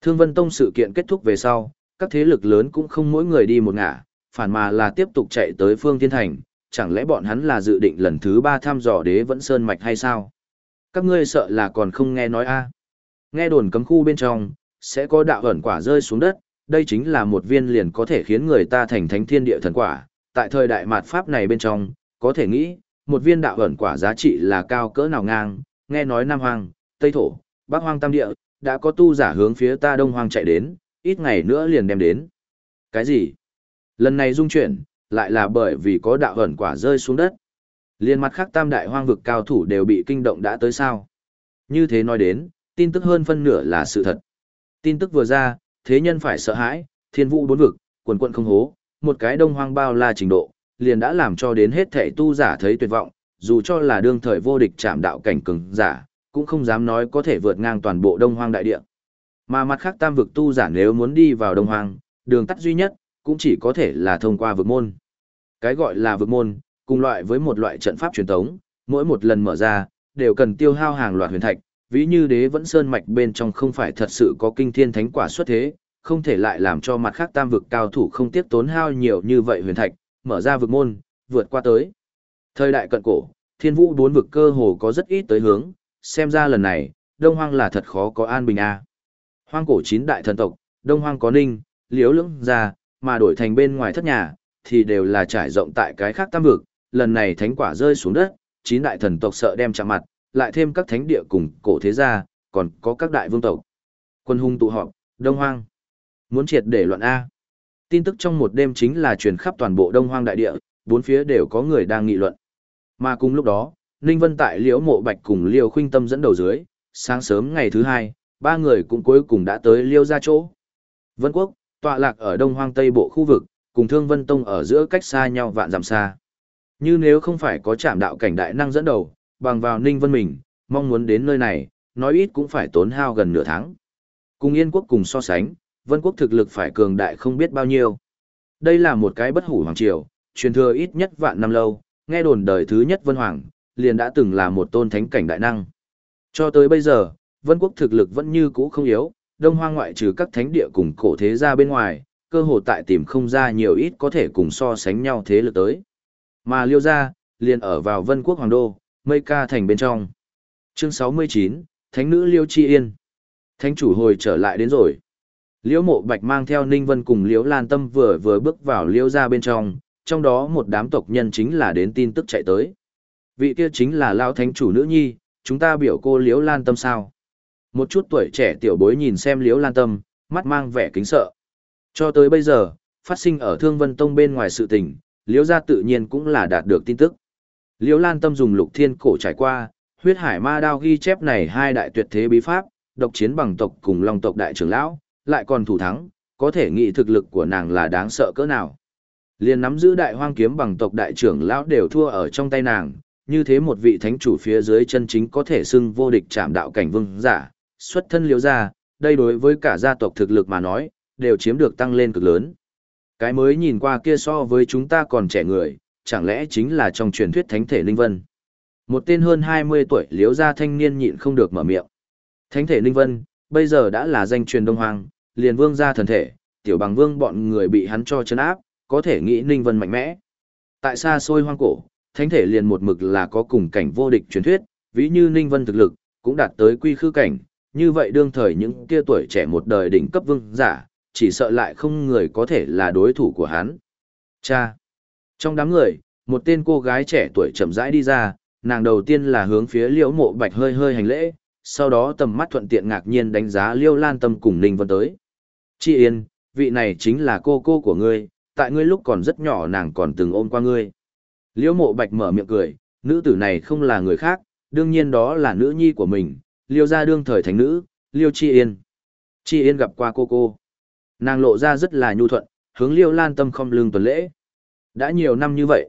Thương Vân Tông sự kiện kết thúc về sau, các thế lực lớn cũng không mỗi người đi một ngả, phản mà là tiếp tục chạy tới Phương Thiên Thành, chẳng lẽ bọn hắn là dự định lần thứ ba thăm dò đế vẫn sơn mạch hay sao? Các ngươi sợ là còn không nghe nói a? Nghe đồn cấm khu bên trong, sẽ có đạo ẩn quả rơi xuống đất, đây chính là một viên liền có thể khiến người ta thành thánh thiên địa thần quả. Tại thời đại mạt pháp này bên trong, có thể nghĩ, một viên đạo ẩn quả giá trị là cao cỡ nào ngang, nghe nói Nam hoàng, Tây Thổ, Bắc Hoang Tam Địa, đã có tu giả hướng phía ta Đông Hoang chạy đến, ít ngày nữa liền đem đến. Cái gì? Lần này dung chuyển, lại là bởi vì có đạo ẩn quả rơi xuống đất. Liên mặt khác tam đại hoang vực cao thủ đều bị kinh động đã tới sao. Như thế nói đến, tin tức hơn phân nửa là sự thật. Tin tức vừa ra, thế nhân phải sợ hãi, thiên vũ bốn vực, quần quận không hố, một cái đông hoang bao la trình độ, liền đã làm cho đến hết thể tu giả thấy tuyệt vọng, dù cho là đương thời vô địch chạm đạo cảnh cường giả, cũng không dám nói có thể vượt ngang toàn bộ đông hoang đại địa. Mà mặt khác tam vực tu giả nếu muốn đi vào đông hoang, đường tắt duy nhất, cũng chỉ có thể là thông qua vực môn. Cái gọi là vực môn, cùng loại với một loại trận pháp truyền thống, mỗi một lần mở ra, đều cần tiêu hao hàng loạt huyền thạch, ví như đế vẫn sơn mạch bên trong không phải thật sự có kinh thiên thánh quả xuất thế, không thể lại làm cho mặt khác tam vực cao thủ không tiếc tốn hao nhiều như vậy huyền thạch, mở ra vực môn, vượt qua tới. Thời đại cận cổ, thiên vũ bốn vực cơ hồ có rất ít tới hướng, xem ra lần này, Đông Hoang là thật khó có an bình a. Hoang cổ chín đại thần tộc, Đông Hoang có Ninh, Liễu Lưỡng gia, mà đổi thành bên ngoài thất nhà, thì đều là trải rộng tại cái khác tam vực, lần này thánh quả rơi xuống đất, chín đại thần tộc sợ đem chạm mặt, lại thêm các thánh địa cùng cổ thế gia, còn có các đại vương tộc. Quân hung tụ họp, Đông Hoang. Muốn triệt để loạn A. Tin tức trong một đêm chính là truyền khắp toàn bộ Đông Hoang đại địa, bốn phía đều có người đang nghị luận. Mà cùng lúc đó, Ninh Vân tại Liễu Mộ Bạch cùng Liêu Khuynh Tâm dẫn đầu dưới, sáng sớm ngày thứ hai, ba người cũng cuối cùng đã tới Liêu ra chỗ. Vân Quốc, tọa lạc ở Đông Hoang Tây Bộ khu vực, cùng Thương Vân Tông ở giữa cách xa nhau vạn dặm xa. Như nếu không phải có trạm đạo cảnh đại năng dẫn đầu, bằng vào Ninh Vân mình, mong muốn đến nơi này, nói ít cũng phải tốn hao gần nửa tháng. Cùng Yên Quốc cùng so sánh, Vân Quốc thực lực phải cường đại không biết bao nhiêu. Đây là một cái bất hủ hoàng triều, truyền thừa ít nhất vạn năm lâu, nghe đồn đời thứ nhất Vân Hoàng, liền đã từng là một tôn thánh cảnh đại năng. Cho tới bây giờ, Vân Quốc thực lực vẫn như cũ không yếu, Đông Hoang ngoại trừ các thánh địa cùng cổ thế gia bên ngoài, cơ hồ tại tìm không ra nhiều ít có thể cùng so sánh nhau thế lực tới. Mà Liêu gia, liền ở vào Vân Quốc Hoàng Đô, Mây Ca Thành bên trong. Chương 69, Thánh nữ Liêu Chi Yên. Thánh chủ hồi trở lại đến rồi. Liễu Mộ Bạch mang theo Ninh Vân cùng Liễu Lan Tâm vừa vừa bước vào Liễu gia bên trong, trong đó một đám tộc nhân chính là đến tin tức chạy tới. Vị kia chính là Lao Thánh chủ nữ nhi, chúng ta biểu cô Liễu Lan Tâm sao? Một chút tuổi trẻ tiểu bối nhìn xem Liễu Lan Tâm, mắt mang vẻ kính sợ. Cho tới bây giờ, phát sinh ở Thương Vân Tông bên ngoài sự tình, Liễu gia tự nhiên cũng là đạt được tin tức. Liễu Lan Tâm dùng lục thiên cổ trải qua, huyết hải ma đao ghi chép này hai đại tuyệt thế bí pháp, độc chiến bằng tộc cùng long tộc đại trưởng lão, lại còn thủ thắng, có thể nghĩ thực lực của nàng là đáng sợ cỡ nào. Liên nắm giữ đại hoang kiếm bằng tộc đại trưởng lão đều thua ở trong tay nàng, như thế một vị thánh chủ phía dưới chân chính có thể xưng vô địch chạm đạo cảnh vương giả, xuất thân liễu gia, đây đối với cả gia tộc thực lực mà nói, đều chiếm được tăng lên cực lớn. Cái mới nhìn qua kia so với chúng ta còn trẻ người, chẳng lẽ chính là trong truyền thuyết thánh thể Linh Vân. Một tên hơn 20 tuổi liếu gia thanh niên nhịn không được mở miệng. Thánh thể Linh Vân, bây giờ đã là danh truyền Đông Hoàng, liền vương gia thần thể, tiểu bằng vương bọn người bị hắn cho chân áp, có thể nghĩ Ninh Vân mạnh mẽ. Tại xa xôi hoang cổ, thánh thể liền một mực là có cùng cảnh vô địch truyền thuyết, ví như Ninh Vân thực lực, cũng đạt tới quy khư cảnh, như vậy đương thời những kia tuổi trẻ một đời đỉnh cấp vương giả, chỉ sợ lại không người có thể là đối thủ của hắn. Cha! Trong đám người, một tên cô gái trẻ tuổi chậm rãi đi ra, nàng đầu tiên là hướng phía liễu mộ bạch hơi hơi hành lễ, sau đó tầm mắt thuận tiện ngạc nhiên đánh giá liêu lan tâm cùng ninh vân tới. Chị Yên, vị này chính là cô cô của ngươi, tại ngươi lúc còn rất nhỏ nàng còn từng ôm qua ngươi. Liễu mộ bạch mở miệng cười, nữ tử này không là người khác, đương nhiên đó là nữ nhi của mình, liêu gia đương thời thánh nữ, liêu chi yên. Chi yên gặp qua cô cô. Nàng lộ ra rất là nhu thuận, hướng liêu lan tâm không lương tuần lễ. Đã nhiều năm như vậy.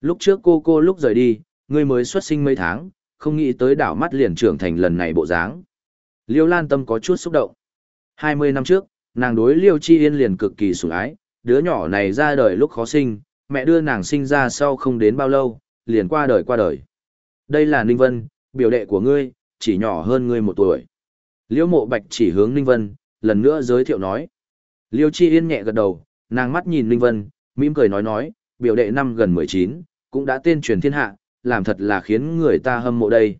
Lúc trước cô cô lúc rời đi, ngươi mới xuất sinh mấy tháng, không nghĩ tới đảo mắt liền trưởng thành lần này bộ dáng. Liêu lan tâm có chút xúc động. 20 năm trước, nàng đối liêu chi yên liền cực kỳ sủng ái, đứa nhỏ này ra đời lúc khó sinh, mẹ đưa nàng sinh ra sau không đến bao lâu, liền qua đời qua đời. Đây là Ninh Vân, biểu đệ của ngươi, chỉ nhỏ hơn ngươi một tuổi. Liêu mộ bạch chỉ hướng Ninh Vân, lần nữa giới thiệu nói. Liêu Chi Yên nhẹ gật đầu, nàng mắt nhìn Linh Vân, mỉm cười nói nói, biểu đệ năm gần 19, cũng đã tên truyền thiên hạ, làm thật là khiến người ta hâm mộ đây.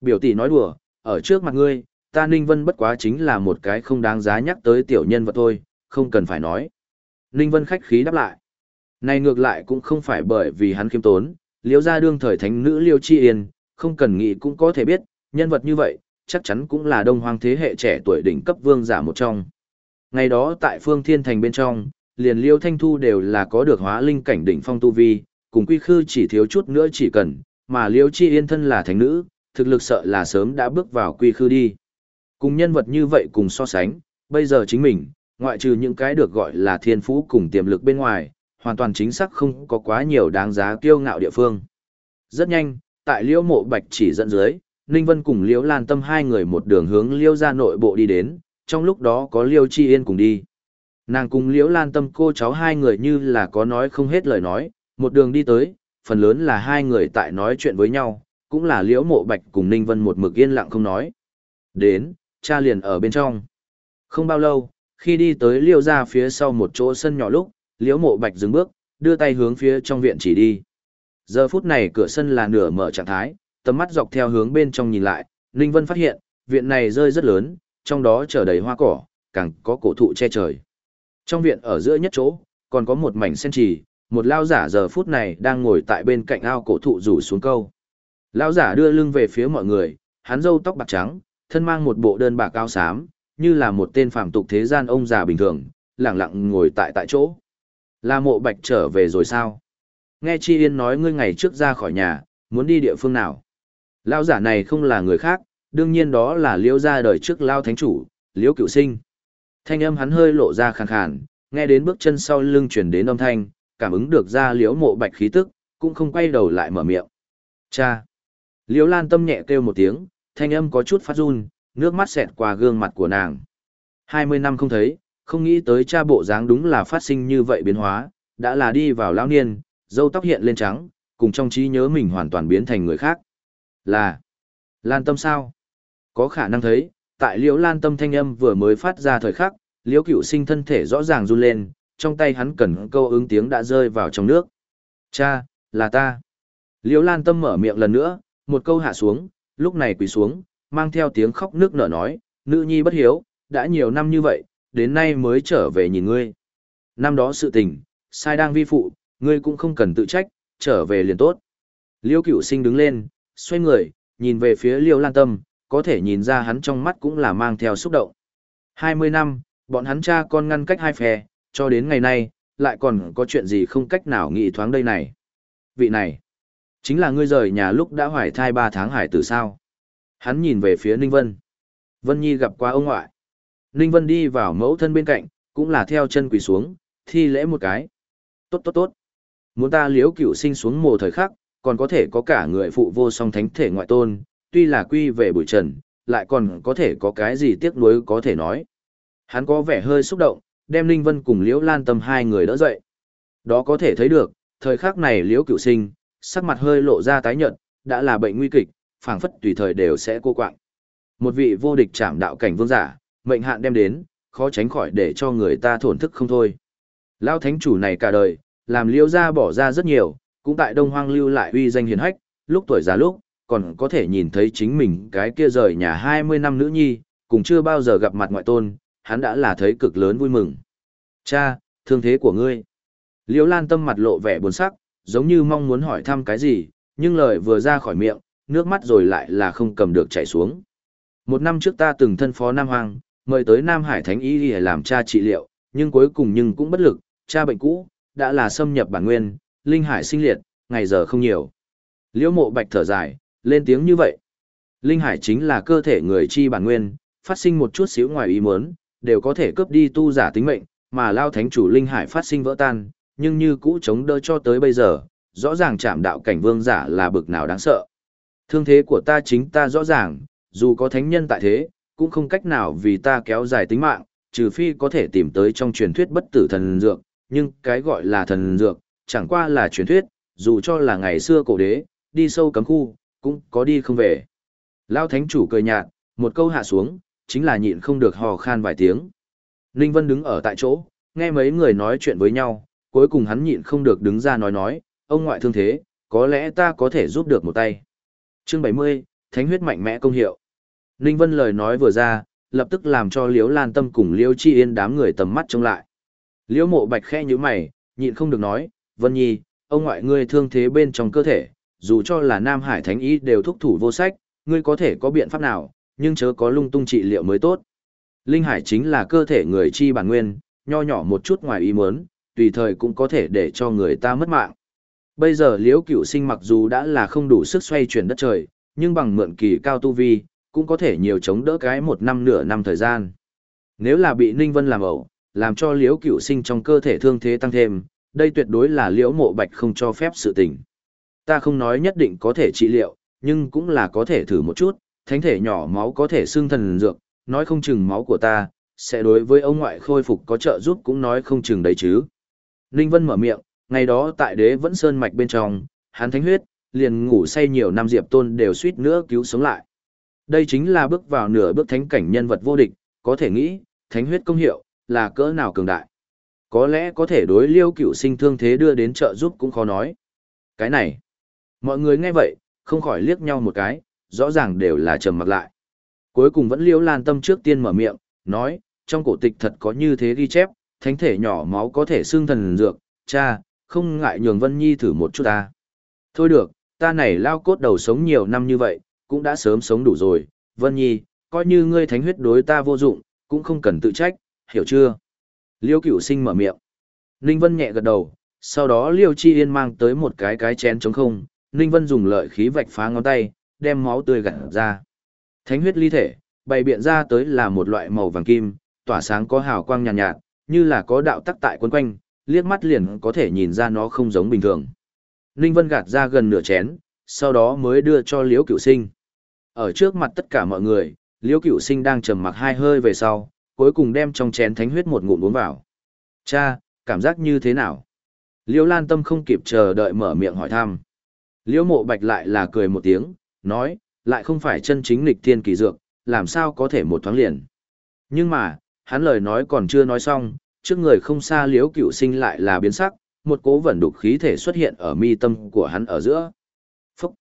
Biểu tỷ nói đùa, ở trước mặt ngươi, ta Ninh Vân bất quá chính là một cái không đáng giá nhắc tới tiểu nhân vật thôi, không cần phải nói. Ninh Vân khách khí đáp lại. Này ngược lại cũng không phải bởi vì hắn khiêm tốn, liễu gia đương thời thánh nữ liêu chi yên, không cần nghĩ cũng có thể biết, nhân vật như vậy, chắc chắn cũng là đông hoang thế hệ trẻ tuổi đỉnh cấp vương giả một trong. Ngày đó tại phương thiên thành bên trong, liền liêu thanh thu đều là có được hóa linh cảnh đỉnh phong tu vi, cùng quy khư chỉ thiếu chút nữa chỉ cần, mà liêu chi yên thân là thánh nữ, thực lực sợ là sớm đã bước vào quy khư đi. Cùng nhân vật như vậy cùng so sánh, bây giờ chính mình, ngoại trừ những cái được gọi là thiên phú cùng tiềm lực bên ngoài, hoàn toàn chính xác không có quá nhiều đáng giá kiêu ngạo địa phương. Rất nhanh, tại liễu mộ bạch chỉ dẫn dưới, Ninh Vân cùng liễu lan tâm hai người một đường hướng liễu ra nội bộ đi đến, trong lúc đó có liễu chi yên cùng đi. Nàng cùng liễu lan tâm cô cháu hai người như là có nói không hết lời nói, một đường đi tới, phần lớn là hai người tại nói chuyện với nhau, cũng là liễu mộ bạch cùng Ninh Vân một mực yên lặng không nói. Đến, cha liền ở bên trong. Không bao lâu, khi đi tới liễu ra phía sau một chỗ sân nhỏ lúc, liễu mộ bạch dừng bước, đưa tay hướng phía trong viện chỉ đi. Giờ phút này cửa sân là nửa mở trạng thái, tầm mắt dọc theo hướng bên trong nhìn lại, Ninh Vân phát hiện, viện này rơi rất lớn, trong đó trở đầy hoa cỏ, càng có cổ thụ che trời. Trong viện ở giữa nhất chỗ, còn có một mảnh sen trì, một lao giả giờ phút này đang ngồi tại bên cạnh ao cổ thụ rủ xuống câu. Lao giả đưa lưng về phía mọi người, hắn râu tóc bạc trắng, thân mang một bộ đơn bạc áo xám, như là một tên phàm tục thế gian ông già bình thường, lặng lặng ngồi tại tại chỗ. Là mộ bạch trở về rồi sao? Nghe Chi Yên nói ngươi ngày trước ra khỏi nhà, muốn đi địa phương nào? Lao giả này không là người khác, đương nhiên đó là liễu ra đời trước Lao Thánh Chủ, liễu cựu sinh. Thanh âm hắn hơi lộ ra khàn khàn, nghe đến bước chân sau lưng chuyển đến âm thanh, cảm ứng được ra liễu mộ bạch khí tức, cũng không quay đầu lại mở miệng. Cha! Liễu lan tâm nhẹ kêu một tiếng, thanh âm có chút phát run, nước mắt xẹt qua gương mặt của nàng. Hai mươi năm không thấy, không nghĩ tới cha bộ dáng đúng là phát sinh như vậy biến hóa, đã là đi vào lão niên, dâu tóc hiện lên trắng, cùng trong trí nhớ mình hoàn toàn biến thành người khác. Là, Lan Tâm sao? Có khả năng thấy, tại liễu Lan Tâm thanh âm vừa mới phát ra thời khắc, liễu cựu sinh thân thể rõ ràng run lên, trong tay hắn cần câu ứng tiếng đã rơi vào trong nước. Cha, là ta. Liễu Lan Tâm mở miệng lần nữa, một câu hạ xuống, lúc này quỳ xuống, mang theo tiếng khóc nước nở nói, nữ nhi bất hiếu, đã nhiều năm như vậy, đến nay mới trở về nhìn ngươi. Năm đó sự tình, sai đang vi phụ, ngươi cũng không cần tự trách, trở về liền tốt. Liễu cửu sinh đứng lên, xoay người, nhìn về phía Liễu Lan Tâm, có thể nhìn ra hắn trong mắt cũng là mang theo xúc động. 20 năm, bọn hắn cha con ngăn cách hai phe, cho đến ngày nay, lại còn có chuyện gì không cách nào nghĩ thoáng đây này. Vị này, chính là ngươi rời nhà lúc đã hoài thai 3 tháng hải tử sao. Hắn nhìn về phía Ninh Vân. Vân Nhi gặp qua ông ngoại. Ninh Vân đi vào mẫu thân bên cạnh, cũng là theo chân quỳ xuống, thi lễ một cái. Tốt tốt tốt. Muốn ta liếu cửu sinh xuống mồ thời khắc, còn có thể có cả người phụ vô song thánh thể ngoại tôn, tuy là quy về bụi trần, lại còn có thể có cái gì tiếc nuối có thể nói. Hắn có vẻ hơi xúc động, đem Ninh Vân cùng Liễu Lan Tâm hai người đỡ dậy. Đó có thể thấy được, thời khắc này Liễu Cửu Sinh, sắc mặt hơi lộ ra tái nhợt, đã là bệnh nguy kịch, phảng phất tùy thời đều sẽ cô quạng. Một vị vô địch trảm đạo cảnh vương giả, mệnh hạn đem đến, khó tránh khỏi để cho người ta thổn thức không thôi. Lão thánh chủ này cả đời, làm Liễu gia bỏ ra rất nhiều, cũng tại Đông Hoang lưu lại uy danh hiển hách, lúc tuổi già lúc, còn có thể nhìn thấy chính mình cái kia rời nhà 20 năm nữ nhi, cùng chưa bao giờ gặp mặt ngoại tôn, hắn đã là thấy cực lớn vui mừng. Cha, thương thế của ngươi. Liễu Lan tâm mặt lộ vẻ buồn sắc, giống như mong muốn hỏi thăm cái gì, nhưng lời vừa ra khỏi miệng, nước mắt rồi lại là không cầm được chảy xuống. Một năm trước ta từng thân phó Nam Hoàng, mời tới Nam Hải Thánh Y để làm cha trị liệu, nhưng cuối cùng nhưng cũng bất lực, cha bệnh cũ, đã là xâm nhập bản nguyên, linh hải sinh liệt, ngày giờ không nhiều. Liễu mộ bạch thở dài, lên tiếng như vậy. Linh hải chính là cơ thể người chi bản nguyên, phát sinh một chút xíu ngoài ý muốn, đều có thể cướp đi tu giả tính mệnh, mà lao thánh chủ linh hải phát sinh vỡ tan, nhưng như cũ chống đỡ cho tới bây giờ, rõ ràng chạm đạo cảnh vương giả là bực nào đáng sợ. Thương thế của ta chính ta rõ ràng, dù có thánh nhân tại thế, cũng không cách nào vì ta kéo dài tính mạng, trừ phi có thể tìm tới trong truyền thuyết bất tử thần dược, nhưng cái gọi là thần dược, chẳng qua là truyền thuyết, dù cho là ngày xưa cổ đế, đi sâu cấm khu, cũng có đi không về. Lao thánh chủ cười nhạt, một câu hạ xuống, chính là nhịn không được hò khan vài tiếng. Ninh Vân đứng ở tại chỗ, nghe mấy người nói chuyện với nhau, cuối cùng hắn nhịn không được đứng ra nói nói, ông ngoại thương thế, có lẽ ta có thể giúp được một tay. Chương 70, Thánh huyết mạnh mẽ công hiệu. Ninh Vân lời nói vừa ra, lập tức làm cho Liễu Lan Tâm cùng Liễu Chi Yên đám người tầm mắt trông lại. Liễu Mộ Bạch khẽ nhíu mày, nhịn không được nói, "Vân Nhi, ông ngoại ngươi thương thế bên trong cơ thể, dù cho là Nam Hải Thánh Y đều thúc thủ vô sách, ngươi có thể có biện pháp nào, nhưng chớ có lung tung trị liệu mới tốt." Linh hải chính là cơ thể người chi bản nguyên, nho nhỏ một chút ngoài ý muốn, tùy thời cũng có thể để cho người ta mất mạng. Bây giờ Liễu Cửu Sinh mặc dù đã là không đủ sức xoay chuyển đất trời, nhưng bằng mượn kỳ cao tu vi, cũng có thể nhiều chống đỡ cái một năm nửa năm thời gian. Nếu là bị Ninh Vân làm ẩu, làm cho Liễu Cửu Sinh trong cơ thể thương thế tăng thêm, đây tuyệt đối là Liễu Mộ Bạch không cho phép sự tình. Ta không nói nhất định có thể trị liệu, nhưng cũng là có thể thử một chút, thánh thể nhỏ máu có thể xương thần dược, nói không chừng máu của ta, sẽ đối với ông ngoại khôi phục có trợ giúp cũng nói không chừng đấy chứ. Ninh Vân mở miệng, ngày đó tại đế vẫn sơn mạch bên trong, hắn thánh huyết, liền ngủ say nhiều năm diệp tôn đều suýt nữa cứu sống lại. Đây chính là bước vào nửa bước thánh cảnh nhân vật vô địch, có thể nghĩ, thánh huyết công hiệu, là cỡ nào cường đại. Có lẽ có thể đối liêu cựu sinh thương thế đưa đến trợ giúp cũng khó nói. Cái này, mọi người nghe vậy, không khỏi liếc nhau một cái, rõ ràng đều là trầm mặc lại. Cuối cùng vẫn Liễu lan tâm trước tiên mở miệng, nói, trong cổ tịch thật có như thế ghi chép, thánh thể nhỏ máu có thể xương thần dược, cha, không ngại nhường Vân Nhi thử một chút ta. Thôi được, ta này lao cốt đầu sống nhiều năm như vậy, cũng đã sớm sống đủ rồi, Vân Nhi, coi như ngươi thánh huyết đối ta vô dụng, cũng không cần tự trách, hiểu chưa? Liêu cửu sinh mở miệng. Ninh Vân nhẹ gật đầu, sau đó Liêu Chi Yên mang tới một cái cái chén trống không, Ninh Vân dùng lợi khí vạch phá ngón tay, đem máu tươi gạt ra. Thánh huyết ly thể, bày biện ra tới là một loại màu vàng kim, tỏa sáng có hào quang nhàn nhạt, nhạt, như là có đạo tắc tại quấn quanh, liếc mắt liền có thể nhìn ra nó không giống bình thường. Ninh Vân gạt ra gần nửa chén, sau đó mới đưa cho Liễu Cửu Sinh. Ở trước mặt tất cả mọi người, Liễu Cửu Sinh đang trầm mặc hai hơi về sau, cuối cùng đem trong chén thánh huyết một ngụm uống vào. Cha, cảm giác như thế nào? Liễu Lan Tâm không kịp chờ đợi mở miệng hỏi thăm. Liễu Mộ Bạch lại là cười một tiếng, nói, lại không phải chân chính lịch thiên kỳ dược, làm sao có thể một thoáng liền. Nhưng mà, hắn lời nói còn chưa nói xong, trước người không xa Liễu cựu sinh lại là biến sắc, một cố vẩn đục khí thể xuất hiện ở mi tâm của hắn ở giữa. Phúc!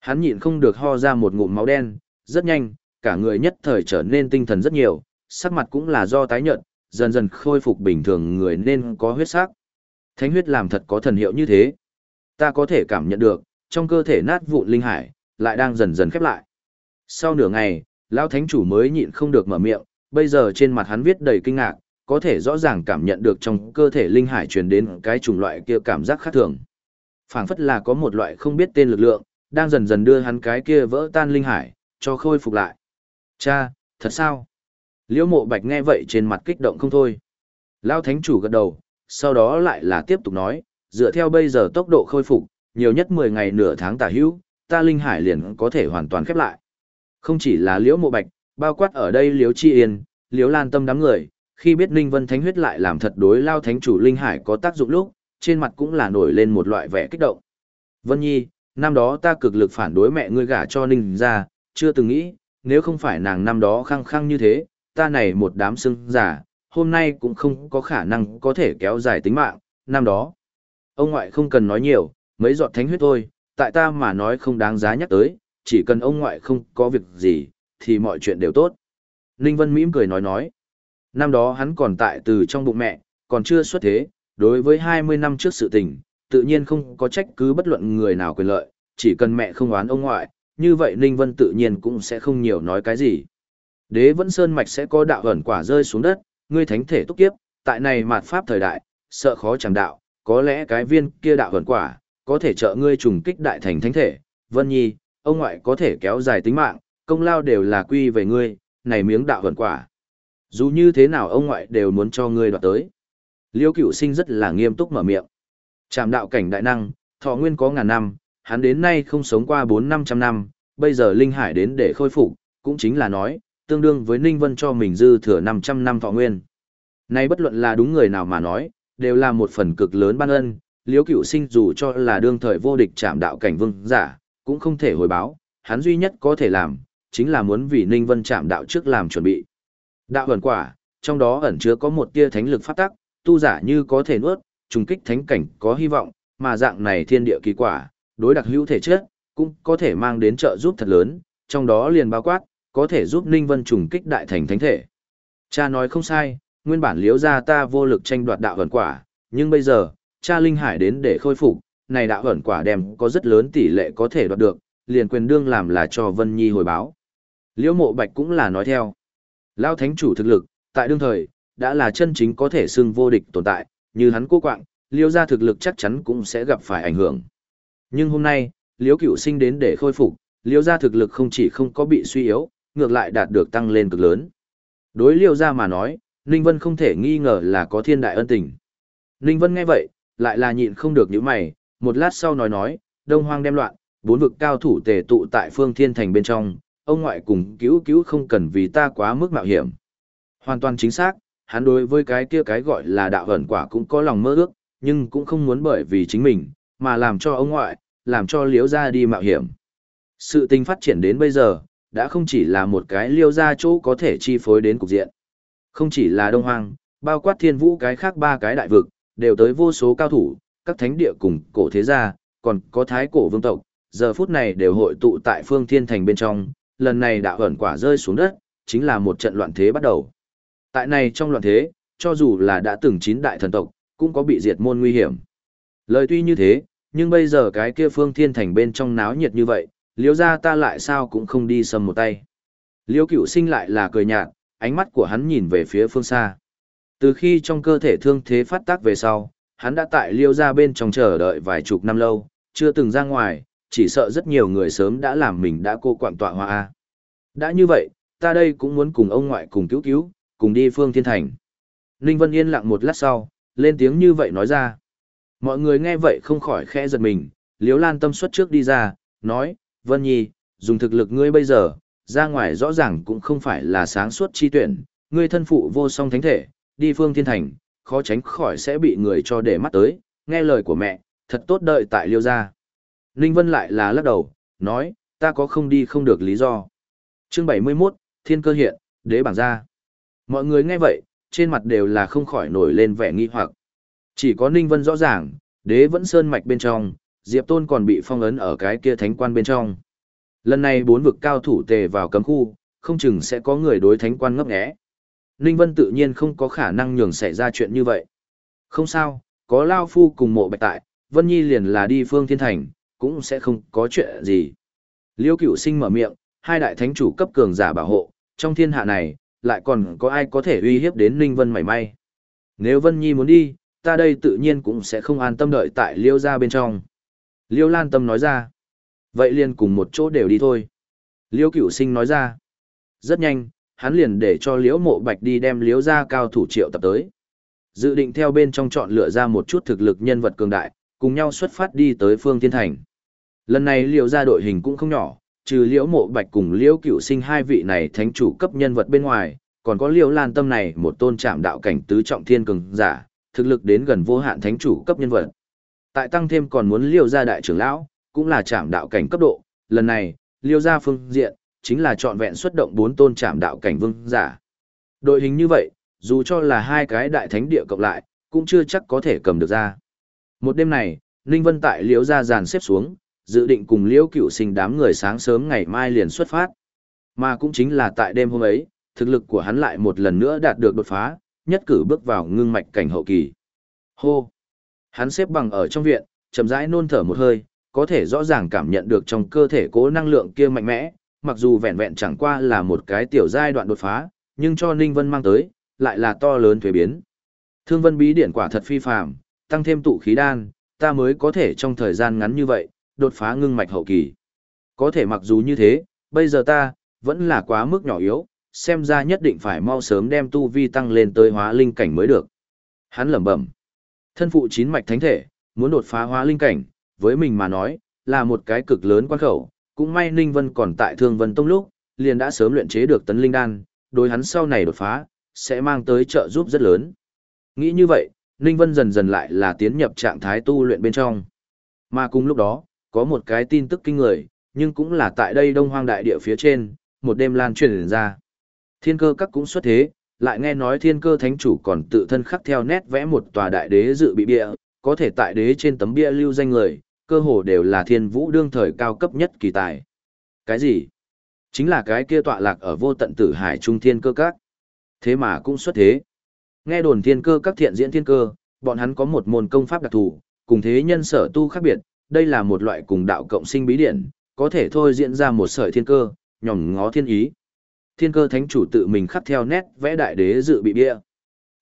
Hắn nhịn không được ho ra một ngụm máu đen, rất nhanh, cả người nhất thời trở nên tinh thần rất nhiều, sắc mặt cũng là do tái nhợt, dần dần khôi phục bình thường người nên có huyết sắc. Thánh huyết làm thật có thần hiệu như thế. Ta có thể cảm nhận được, trong cơ thể nát vụn linh hải, lại đang dần dần khép lại. Sau nửa ngày, lão thánh chủ mới nhịn không được mở miệng, bây giờ trên mặt hắn viết đầy kinh ngạc, có thể rõ ràng cảm nhận được trong cơ thể linh hải truyền đến cái chủng loại kia cảm giác khác thường. phảng phất là có một loại không biết tên lực lượng, đang dần dần đưa hắn cái kia vỡ tan linh hải, cho khôi phục lại. Cha, thật sao? Liễu mộ bạch nghe vậy trên mặt kích động không thôi. Lao thánh chủ gật đầu, sau đó lại là tiếp tục nói, dựa theo bây giờ tốc độ khôi phục, nhiều nhất 10 ngày nửa tháng tả hữu, ta linh hải liền có thể hoàn toàn khép lại. Không chỉ là liễu mộ bạch, bao quát ở đây liễu chi yên, liễu lan tâm đám người, khi biết Ninh Vân Thánh huyết lại làm thật đối lao thánh chủ linh hải có tác dụng lúc, trên mặt cũng là nổi lên một loại vẻ kích động. Vân Nhi, năm đó ta cực lực phản đối mẹ ngươi gả cho Ninh ra, chưa từng nghĩ, nếu không phải nàng năm đó khăng khăng như thế, ta này một đám xưng giả, hôm nay cũng không có khả năng có thể kéo dài tính mạng, năm đó. Ông ngoại không cần nói nhiều, mấy giọt thánh huyết thôi, tại ta mà nói không đáng giá nhắc tới, chỉ cần ông ngoại không có việc gì, thì mọi chuyện đều tốt. Ninh Vân mỉm cười nói nói. Năm đó hắn còn tại từ trong bụng mẹ, còn chưa xuất thế, đối với 20 năm trước sự tình, tự nhiên không có trách cứ bất luận người nào quyền lợi, chỉ cần mẹ không oán ông ngoại, như vậy Ninh Vân tự nhiên cũng sẽ không nhiều nói cái gì. Đế vẫn sơn mạch sẽ có đạo ẩn quả rơi xuống đất, ngươi thánh thể túc kiếp, tại này mạt pháp thời đại, sợ khó chẳng đạo, có lẽ cái viên kia đạo ẩn quả, có thể trợ ngươi trùng kích đại thành thánh thể, Vân Nhi, ông ngoại có thể kéo dài tính mạng, công lao đều là quy về ngươi, này miếng đạo ẩn quả. Dù như thế nào ông ngoại đều muốn cho ngươi đoạt tới. Liêu cửu sinh rất là nghiêm túc mở miệng. Trạm đạo cảnh đại năng, thọ nguyên có ngàn năm, hắn đến nay không sống qua bốn năm trăm năm, bây giờ linh hải đến để khôi phục, cũng chính là nói, tương đương với Ninh Vân cho mình dư thừa 500 năm thọ nguyên. Nay bất luận là đúng người nào mà nói, đều là một phần cực lớn ban ân, liếu Cựu sinh dù cho là đương thời vô địch trạm đạo cảnh vương giả, cũng không thể hồi báo, hắn duy nhất có thể làm, chính là muốn vì Ninh Vân trạm đạo trước làm chuẩn bị. Đạo ẩn quả, trong đó ẩn chứa có một tia thánh lực phát tắc, tu giả như có thể nuốt, trùng kích thánh cảnh có hy vọng, mà dạng này thiên địa kỳ quả, đối đặc hữu thể chất, cũng có thể mang đến trợ giúp thật lớn, trong đó liền bao quát, có thể giúp Ninh Vân trùng kích đại thành thánh thể. Cha nói không sai, nguyên bản liếu ra ta vô lực tranh đoạt đạo ẩn quả, nhưng bây giờ, cha Linh Hải đến để khôi phục, này đạo ẩn quả đem có rất lớn tỷ lệ có thể đoạt được, liền quyền đương làm là cho Vân Nhi hồi báo. Liễu mộ bạch cũng là nói theo. Lao thánh chủ thực lực, tại đương thời, đã là chân chính có thể xưng vô địch tồn tại, như hắn cố quạng, liêu ra thực lực chắc chắn cũng sẽ gặp phải ảnh hưởng. Nhưng hôm nay, liễu cửu sinh đến để khôi phục, Liễu ra thực lực không chỉ không có bị suy yếu, ngược lại đạt được tăng lên cực lớn. Đối liêu ra mà nói, Ninh Vân không thể nghi ngờ là có thiên đại ân tình. Ninh Vân nghe vậy, lại là nhịn không được những mày, một lát sau nói nói, đông hoang đem loạn, bốn vực cao thủ tề tụ tại phương thiên thành bên trong, ông ngoại cùng cứu cứu không cần vì ta quá mức mạo hiểm. Hoàn toàn chính xác, hắn đối với cái kia cái gọi là đạo hẩn quả cũng có lòng mơ ước, nhưng cũng không muốn bởi vì chính mình, mà làm cho ông ngoại, làm cho liếu ra đi mạo hiểm. Sự tình phát triển đến bây giờ, đã không chỉ là một cái liêu ra chỗ có thể chi phối đến cục diện. Không chỉ là Đông Hoang, bao quát thiên vũ cái khác ba cái đại vực, đều tới vô số cao thủ, các thánh địa cùng cổ thế gia, còn có thái cổ vương tộc, giờ phút này đều hội tụ tại phương thiên thành bên trong, lần này đạo ẩn quả rơi xuống đất, chính là một trận loạn thế bắt đầu. Tại này trong loạn thế, cho dù là đã từng chín đại thần tộc, cũng có bị diệt môn nguy hiểm. Lời tuy như thế, nhưng bây giờ cái kia phương thiên thành bên trong náo nhiệt như vậy, liếu ra ta lại sao cũng không đi sầm một tay. Liêu cửu sinh lại là cười nhạt, ánh mắt của hắn nhìn về phía phương xa. Từ khi trong cơ thể thương thế phát tác về sau, hắn đã tại liêu ra bên trong chờ đợi vài chục năm lâu, chưa từng ra ngoài, chỉ sợ rất nhiều người sớm đã làm mình đã cô quạng tọa hoa. Đã như vậy, ta đây cũng muốn cùng ông ngoại cùng cứu cứu, cùng đi phương thiên thành. Ninh Vân yên lặng một lát sau, lên tiếng như vậy nói ra. Mọi người nghe vậy không khỏi khẽ giật mình, Liếu Lan tâm xuất trước đi ra, nói, Vân Nhi, dùng thực lực ngươi bây giờ, ra ngoài rõ ràng cũng không phải là sáng suốt chi tuyển, ngươi thân phụ vô song thánh thể, đi phương thiên thành, khó tránh khỏi sẽ bị người cho để mắt tới, nghe lời của mẹ, thật tốt đợi tại liêu gia. Ninh Vân lại là lắc đầu, nói, ta có không đi không được lý do. Chương 71, Thiên cơ hiện, đế bảng ra. Mọi người nghe vậy, trên mặt đều là không khỏi nổi lên vẻ nghi hoặc. Chỉ có Ninh Vân rõ ràng, đế vẫn sơn mạch bên trong, Diệp Tôn còn bị phong ấn ở cái kia thánh quan bên trong. Lần này bốn vực cao thủ tề vào cấm khu, không chừng sẽ có người đối thánh quan ngấp nghé. Ninh Vân tự nhiên không có khả năng nhường xảy ra chuyện như vậy. Không sao, có Lao Phu cùng mộ bạch tại, Vân Nhi liền là đi phương thiên thành, cũng sẽ không có chuyện gì. Liêu cửu sinh mở miệng, hai đại thánh chủ cấp cường giả bảo hộ, trong thiên hạ này, lại còn có ai có thể uy hiếp đến Ninh Vân mảy may. Nếu Vân Nhi muốn đi, ta đây tự nhiên cũng sẽ không an tâm đợi tại Liêu gia bên trong. Liêu Lan Tâm nói ra. Vậy liền cùng một chỗ đều đi thôi. Liêu Cửu Sinh nói ra. Rất nhanh, hắn liền để cho Liễu Mộ Bạch đi đem Liễu gia cao thủ triệu tập tới. Dự định theo bên trong chọn lựa ra một chút thực lực nhân vật cường đại, cùng nhau xuất phát đi tới Phương Thiên Thành. Lần này Liễu gia đội hình cũng không nhỏ, trừ Liễu Mộ Bạch cùng Liễu Cửu Sinh hai vị này thánh chủ cấp nhân vật bên ngoài, còn có Liễu Lan Tâm này một tôn trạm đạo cảnh tứ trọng thiên cường giả, thực lực đến gần vô hạn thánh chủ cấp nhân vật. Tại tăng thêm còn muốn Liễu gia đại trưởng lão, cũng là trạm đạo cảnh cấp độ, lần này, Liễu gia phương diện chính là trọn vẹn xuất động bốn tôn trạm đạo cảnh vương giả. Đội hình như vậy, dù cho là hai cái đại thánh địa cộng lại, cũng chưa chắc có thể cầm được ra. Một đêm này, Ninh Vân tại Liễu gia dàn xếp xuống, dự định cùng Liễu Cựu Sinh đám người sáng sớm ngày mai liền xuất phát. Mà cũng chính là tại đêm hôm ấy, thực lực của hắn lại một lần nữa đạt được đột phá, nhất cử bước vào ngưng mạch cảnh hậu kỳ. Hô! Hắn xếp bằng ở trong viện, chậm rãi nôn thở một hơi, có thể rõ ràng cảm nhận được trong cơ thể cố năng lượng kia mạnh mẽ, mặc dù vẹn vẹn chẳng qua là một cái tiểu giai đoạn đột phá, nhưng cho Ninh Vân mang tới, lại là to lớn thuế biến. Thương Vân bí điển quả thật phi phàm, tăng thêm tụ khí đan, ta mới có thể trong thời gian ngắn như vậy, đột phá ngưng mạch hậu kỳ. Có thể mặc dù như thế, bây giờ ta, vẫn là quá mức nhỏ yếu, xem ra nhất định phải mau sớm đem tu vi tăng lên tới hóa linh cảnh mới được. Hắn lẩm bẩm, thân phụ chín mạch thánh thể, muốn đột phá hóa linh cảnh, với mình mà nói, là một cái cực lớn quan khẩu, cũng may Ninh Vân còn tại Thương Vân Tông lúc, liền đã sớm luyện chế được tấn linh đan, đối hắn sau này đột phá, sẽ mang tới trợ giúp rất lớn. Nghĩ như vậy, Ninh Vân dần dần lại là tiến nhập trạng thái tu luyện bên trong. Mà cùng lúc đó, có một cái tin tức kinh người, nhưng cũng là tại đây Đông Hoang đại địa phía trên, một đêm lan truyền ra. Thiên cơ các cũng xuất thế, lại nghe nói thiên cơ thánh chủ còn tự thân khắc theo nét vẽ một tòa đại đế dự bị bia, có thể tại đế trên tấm bia lưu danh người, cơ hồ đều là thiên vũ đương thời cao cấp nhất kỳ tài. Cái gì? Chính là cái kia tọa lạc ở vô tận tử hải trung thiên cơ các. Thế mà cũng xuất thế. Nghe đồn thiên cơ các thiện diễn thiên cơ, bọn hắn có một môn công pháp đặc thù, cùng thế nhân sở tu khác biệt, đây là một loại cùng đạo cộng sinh bí điển, có thể thôi diễn ra một sợi thiên cơ, nhòm ngó thiên ý. Thiên cơ thánh chủ tự mình khắc theo nét vẽ đại đế dự bị bia.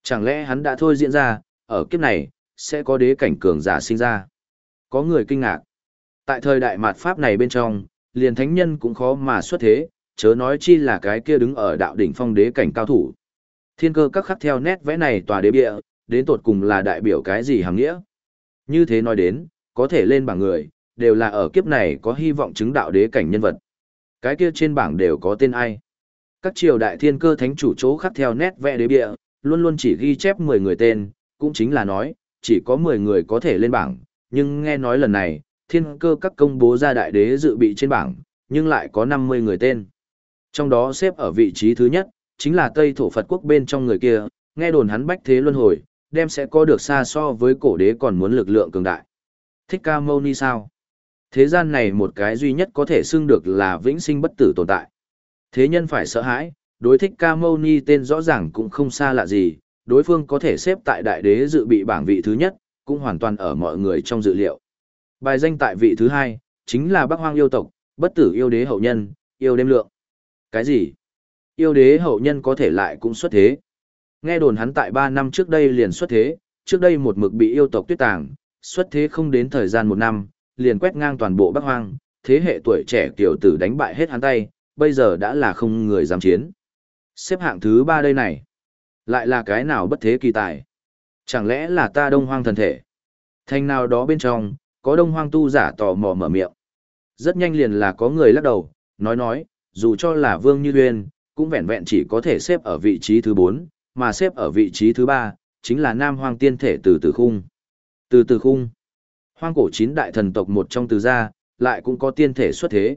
Chẳng lẽ hắn đã thôi diễn ra, ở kiếp này, sẽ có đế cảnh cường giả sinh ra. Có người kinh ngạc. Tại thời đại mạt Pháp này bên trong, liền thánh nhân cũng khó mà xuất thế, chớ nói chi là cái kia đứng ở đạo đỉnh phong đế cảnh cao thủ. Thiên cơ các khắc theo nét vẽ này tòa đế bịa đến tột cùng là đại biểu cái gì hàng nghĩa. Như thế nói đến, có thể lên bảng người, đều là ở kiếp này có hy vọng chứng đạo đế cảnh nhân vật. Cái kia trên bảng đều có tên ai. Các triều đại thiên cơ thánh chủ chỗ khắc theo nét vẽ đế bịa luôn luôn chỉ ghi chép 10 người tên, cũng chính là nói, chỉ có 10 người có thể lên bảng, nhưng nghe nói lần này, thiên cơ các công bố ra đại đế dự bị trên bảng, nhưng lại có 50 người tên. Trong đó xếp ở vị trí thứ nhất, chính là Tây Thổ Phật quốc bên trong người kia, nghe đồn hắn bách thế luân hồi, đem sẽ có được xa so với cổ đế còn muốn lực lượng cường đại. Thích ca mâu ni sao? Thế gian này một cái duy nhất có thể xưng được là vĩnh sinh bất tử tồn tại. Thế nhân phải sợ hãi, đối thích ca mâu ni tên rõ ràng cũng không xa lạ gì, đối phương có thể xếp tại đại đế dự bị bảng vị thứ nhất, cũng hoàn toàn ở mọi người trong dự liệu. Bài danh tại vị thứ hai, chính là Bắc Hoang yêu tộc, bất tử yêu đế hậu nhân, yêu đêm lượng. Cái gì? Yêu đế hậu nhân có thể lại cũng xuất thế. Nghe đồn hắn tại 3 năm trước đây liền xuất thế, trước đây một mực bị yêu tộc tuyết tàng, xuất thế không đến thời gian một năm, liền quét ngang toàn bộ Bắc Hoang, thế hệ tuổi trẻ tiểu tử đánh bại hết hắn tay, bây giờ đã là không người dám chiến. Xếp hạng thứ ba đây này, lại là cái nào bất thế kỳ tài? Chẳng lẽ là ta đông hoang thần thể? Thành nào đó bên trong, có đông hoang tu giả tò mò mở miệng. Rất nhanh liền là có người lắc đầu, nói nói, dù cho là Vương Như Uyên, cũng vẹn vẹn chỉ có thể xếp ở vị trí thứ 4, mà xếp ở vị trí thứ 3, chính là Nam Hoang tiên thể từ từ khung. Từ từ khung, hoang cổ chín đại thần tộc một trong từ gia, lại cũng có tiên thể xuất thế.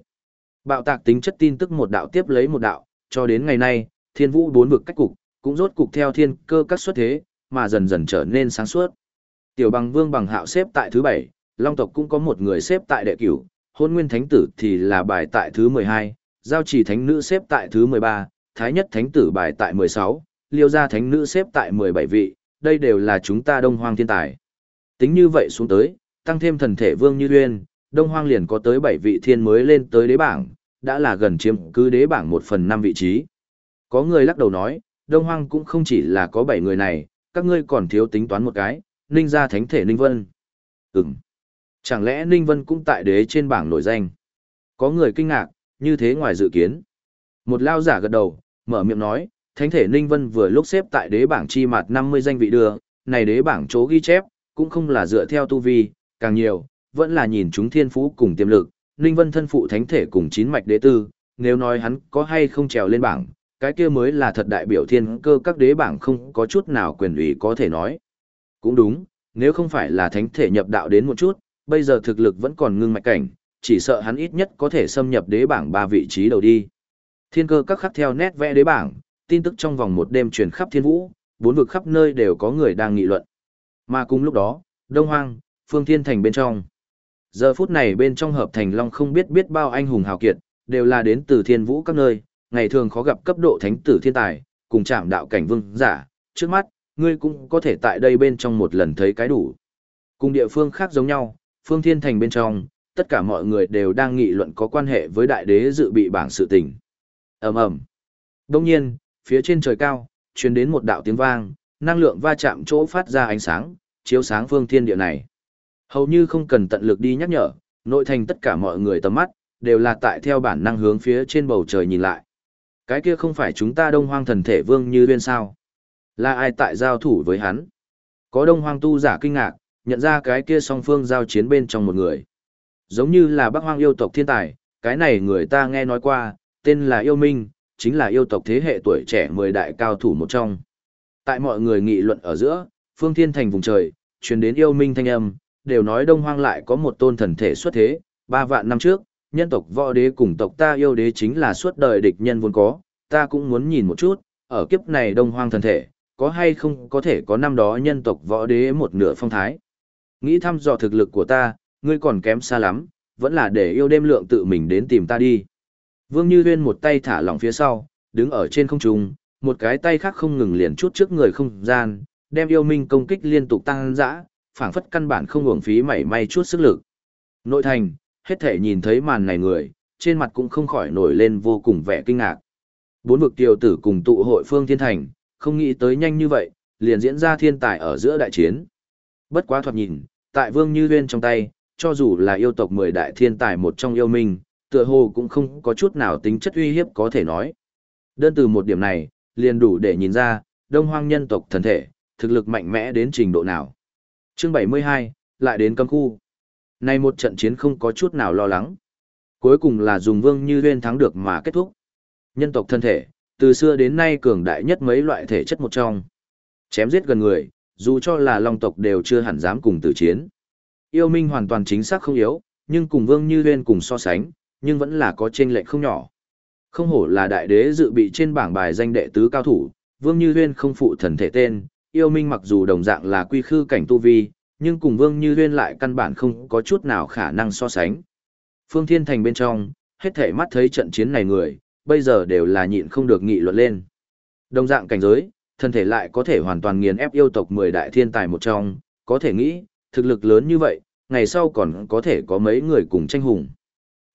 Bạo tạc tính chất tin tức một đạo tiếp lấy một đạo, cho đến ngày nay, thiên vũ bốn vực cách cục, cũng rốt cục theo thiên cơ các xuất thế, mà dần dần trở nên sáng suốt. Tiểu bằng vương bằng hạo xếp tại thứ 7, long tộc cũng có một người xếp tại đệ cửu, hôn nguyên thánh tử thì là bài tại thứ 12, giao trì thánh nữ xếp tại thứ 13, thái nhất thánh tử bài tại 16, liêu gia thánh nữ xếp tại 17 vị, đây đều là chúng ta đông hoang thiên tài. Tính như vậy xuống tới, tăng thêm thần thể vương như uyên, đông hoang liền có tới 7 vị thiên mới lên tới đế bảng, đã là gần chiếm cứ đế bảng 1 phần 5 vị trí. Có người lắc đầu nói, đông hoang cũng không chỉ là có 7 người này, các ngươi còn thiếu tính toán một cái, ninh gia thánh thể ninh vân. Ừm. Chẳng lẽ ninh vân cũng tại đế trên bảng nổi danh? Có người kinh ngạc, như thế ngoài dự kiến. Một lao giả gật đầu, mở miệng nói, thánh thể Ninh Vân vừa lúc xếp tại đế bảng chi mặt 50 danh vị đưa, này đế bảng chỗ ghi chép, cũng không là dựa theo tu vi, càng nhiều, vẫn là nhìn chúng thiên phú cùng tiềm lực, Ninh Vân thân phụ thánh thể cùng chín mạch đế tư, nếu nói hắn có hay không trèo lên bảng, cái kia mới là thật đại biểu thiên cơ các đế bảng không có chút nào quyền ủy có thể nói. Cũng đúng, nếu không phải là thánh thể nhập đạo đến một chút, bây giờ thực lực vẫn còn ngưng mạch cảnh, chỉ sợ hắn ít nhất có thể xâm nhập đế bảng ba vị trí đầu đi. Thiên cơ các khắc theo nét vẽ đế bảng, tin tức trong vòng một đêm truyền khắp thiên vũ, bốn vực khắp nơi đều có người đang nghị luận. Mà cùng lúc đó, Đông Hoang, Phương Thiên Thành bên trong. Giờ phút này bên trong hợp thành long không biết biết bao anh hùng hào kiệt, đều là đến từ thiên vũ các nơi, ngày thường khó gặp cấp độ thánh tử thiên tài, cùng chạm đạo cảnh vương giả, trước mắt, ngươi cũng có thể tại đây bên trong một lần thấy cái đủ. Cùng địa phương khác giống nhau, Phương Thiên Thành bên trong, tất cả mọi người đều đang nghị luận có quan hệ với đại đế dự bị bảng sự tình. ầm ầm. Đông nhiên, phía trên trời cao, truyền đến một đạo tiếng vang, năng lượng va chạm chỗ phát ra ánh sáng, chiếu sáng phương thiên địa này. Hầu như không cần tận lực đi nhắc nhở, nội thành tất cả mọi người tầm mắt, đều là tại theo bản năng hướng phía trên bầu trời nhìn lại. Cái kia không phải chúng ta đông hoang thần thể vương như bên sao. Là ai tại giao thủ với hắn? Có đông hoang tu giả kinh ngạc, nhận ra cái kia song phương giao chiến bên trong một người. Giống như là bác hoang yêu tộc thiên tài, cái này người ta nghe nói qua, tên là yêu minh, chính là yêu tộc thế hệ tuổi trẻ mười đại cao thủ một trong. Tại mọi người nghị luận ở giữa, phương thiên thành vùng trời, truyền đến yêu minh thanh âm, đều nói đông hoang lại có một tôn thần thể xuất thế, ba vạn năm trước, nhân tộc võ đế cùng tộc ta yêu đế chính là suốt đời địch nhân vốn có, ta cũng muốn nhìn một chút, ở kiếp này đông hoang thần thể, có hay không có thể có năm đó nhân tộc võ đế một nửa phong thái. Nghĩ thăm dò thực lực của ta, ngươi còn kém xa lắm, vẫn là để yêu đêm lượng tự mình đến tìm ta đi. Vương Như Huyên một tay thả lỏng phía sau, đứng ở trên không trung, một cái tay khác không ngừng liền chút trước người không gian, đem yêu minh công kích liên tục tăng dã, phảng phất căn bản không uổng phí mảy may chút sức lực. Nội thành, hết thể nhìn thấy màn này người, trên mặt cũng không khỏi nổi lên vô cùng vẻ kinh ngạc. Bốn vực tiêu tử cùng tụ hội phương thiên thành, không nghĩ tới nhanh như vậy, liền diễn ra thiên tài ở giữa đại chiến. Bất quá thoạt nhìn, tại Vương Như Uyên trong tay, cho dù là yêu tộc mười đại thiên tài một trong yêu minh, tựa hồ cũng không có chút nào tính chất uy hiếp có thể nói. Đơn từ một điểm này, liền đủ để nhìn ra, đông hoang nhân tộc thần thể, thực lực mạnh mẽ đến trình độ nào. Chương 72, lại đến cấm khu. Nay một trận chiến không có chút nào lo lắng. Cuối cùng là dùng Vương Như Huyên thắng được mà kết thúc. Nhân tộc thân thể, từ xưa đến nay cường đại nhất mấy loại thể chất một trong. Chém giết gần người, dù cho là long tộc đều chưa hẳn dám cùng tử chiến. Yêu Minh hoàn toàn chính xác không yếu, nhưng cùng Vương Như Huyên cùng so sánh, nhưng vẫn là có chênh lệch không nhỏ. Không hổ là đại đế dự bị trên bảng bài danh đệ tứ cao thủ, Vương Như Huyên không phụ thần thể tên, yêu minh mặc dù đồng dạng là quy khư cảnh tu vi, nhưng cùng Vương Như Huyên lại căn bản không có chút nào khả năng so sánh. Phương Thiên Thành bên trong, hết thể mắt thấy trận chiến này người, bây giờ đều là nhịn không được nghị luận lên. Đồng dạng cảnh giới, thân thể lại có thể hoàn toàn nghiền ép yêu tộc 10 đại thiên tài một trong, có thể nghĩ, thực lực lớn như vậy, ngày sau còn có thể có mấy người cùng tranh hùng.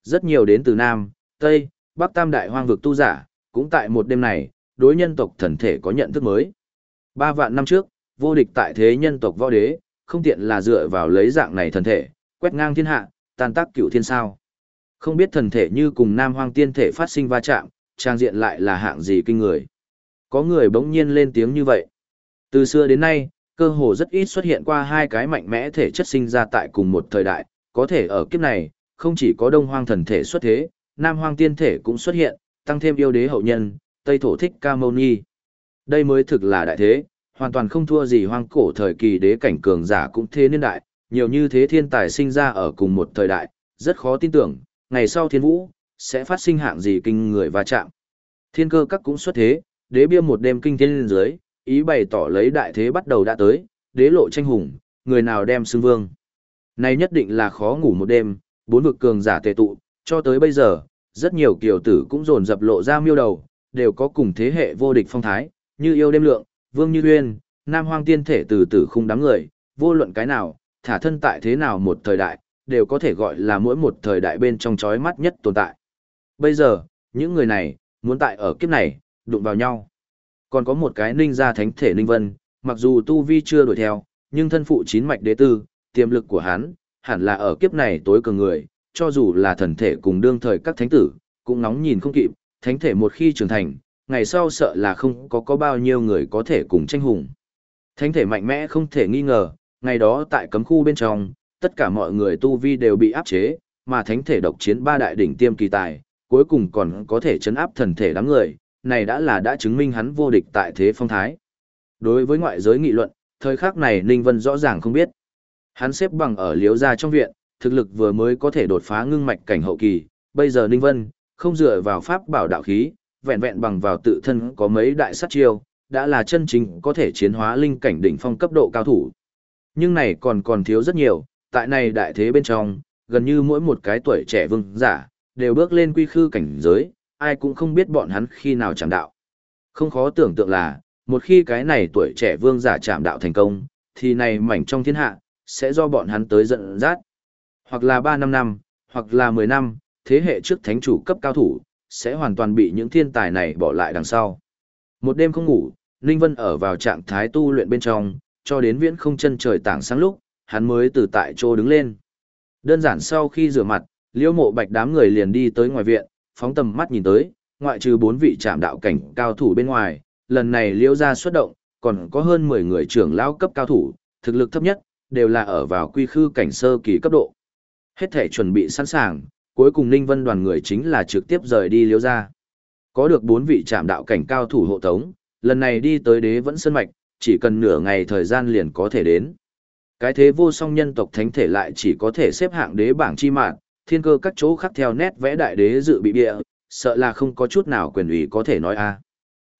Rất nhiều đến từ Nam, Tây, Bắc Tam đại hoang vực tu giả, cũng tại một đêm này, đối nhân tộc thần thể có nhận thức mới. Ba vạn năm trước, vô địch tại thế nhân tộc võ đế, không tiện là dựa vào lấy dạng này thần thể, quét ngang thiên hạ, tàn tác cửu thiên sao. Không biết thần thể như cùng nam hoang tiên thể phát sinh va chạm, trang diện lại là hạng gì kinh người. Có người bỗng nhiên lên tiếng như vậy. Từ xưa đến nay, cơ hồ rất ít xuất hiện qua hai cái mạnh mẽ thể chất sinh ra tại cùng một thời đại, có thể ở kiếp này, không chỉ có đông hoang thần thể xuất thế, nam hoang tiên thể cũng xuất hiện, tăng thêm yêu đế hậu nhân, tây thổ thích ca mâu ni. Đây mới thực là đại thế, hoàn toàn không thua gì hoang cổ thời kỳ đế cảnh cường giả cũng thế niên đại, nhiều như thế thiên tài sinh ra ở cùng một thời đại, rất khó tin tưởng, ngày sau thiên vũ, sẽ phát sinh hạng gì kinh người va chạm. Thiên cơ các cũng xuất thế, đế bia một đêm kinh thiên lên dưới, ý bày tỏ lấy đại thế bắt đầu đã tới, đế lộ tranh hùng, người nào đem xưng vương. Này nhất định là khó ngủ một đêm, bốn vực cường giả tề tụ, cho tới bây giờ, rất nhiều kiều tử cũng dồn dập lộ ra miêu đầu, đều có cùng thế hệ vô địch phong thái, như yêu đêm lượng, vương như uyên, nam hoang tiên thể từ từ khung đám người, vô luận cái nào, thả thân tại thế nào một thời đại, đều có thể gọi là mỗi một thời đại bên trong chói mắt nhất tồn tại. Bây giờ, những người này, muốn tại ở kiếp này, đụng vào nhau. Còn có một cái ninh gia thánh thể ninh vân, mặc dù tu vi chưa đuổi theo, nhưng thân phụ chín mạch đế tư, tiềm lực của hắn, hẳn là ở kiếp này tối cường người, cho dù là thần thể cùng đương thời các thánh tử, cũng nóng nhìn không kịp, thánh thể một khi trưởng thành, ngày sau sợ là không có có bao nhiêu người có thể cùng tranh hùng. Thánh thể mạnh mẽ không thể nghi ngờ, ngày đó tại cấm khu bên trong, tất cả mọi người tu vi đều bị áp chế, mà thánh thể độc chiến ba đại đỉnh tiêm kỳ tài, cuối cùng còn có thể chấn áp thần thể đám người, này đã là đã chứng minh hắn vô địch tại thế phong thái. Đối với ngoại giới nghị luận, thời khắc này Ninh Vân rõ ràng không biết. Hắn xếp bằng ở liếu gia trong viện, thực lực vừa mới có thể đột phá ngưng mạch cảnh hậu kỳ, bây giờ Ninh Vân, không dựa vào pháp bảo đạo khí, vẹn vẹn bằng vào tự thân có mấy đại sát chiêu, đã là chân chính có thể chiến hóa linh cảnh đỉnh phong cấp độ cao thủ. Nhưng này còn còn thiếu rất nhiều, tại này đại thế bên trong, gần như mỗi một cái tuổi trẻ vương giả, đều bước lên quy khư cảnh giới, ai cũng không biết bọn hắn khi nào chạm đạo. Không khó tưởng tượng là, một khi cái này tuổi trẻ vương giả chạm đạo thành công, thì này mảnh trong thiên hạ, sẽ do bọn hắn tới giận dắt. Hoặc là 3 năm năm, hoặc là 10 năm, thế hệ trước thánh chủ cấp cao thủ, sẽ hoàn toàn bị những thiên tài này bỏ lại đằng sau. Một đêm không ngủ, Ninh Vân ở vào trạng thái tu luyện bên trong, cho đến viễn không chân trời tảng sáng lúc, hắn mới từ tại chỗ đứng lên. Đơn giản sau khi rửa mặt, Liễu mộ bạch đám người liền đi tới ngoài viện, phóng tầm mắt nhìn tới, ngoại trừ bốn vị trạm đạo cảnh cao thủ bên ngoài, lần này Liễu ra xuất động, còn có hơn 10 người trưởng lao cấp cao thủ, thực lực thấp nhất, đều là ở vào quy khư cảnh sơ kỳ cấp độ. Hết thể chuẩn bị sẵn sàng, cuối cùng Ninh Vân đoàn người chính là trực tiếp rời đi liêu ra. Có được bốn vị trạm đạo cảnh cao thủ hộ tống, lần này đi tới đế vẫn sơn mạch, chỉ cần nửa ngày thời gian liền có thể đến. Cái thế vô song nhân tộc thánh thể lại chỉ có thể xếp hạng đế bảng chi mạng, thiên cơ các chỗ khác theo nét vẽ đại đế dự bị bịa, sợ là không có chút nào quyền ủy có thể nói a.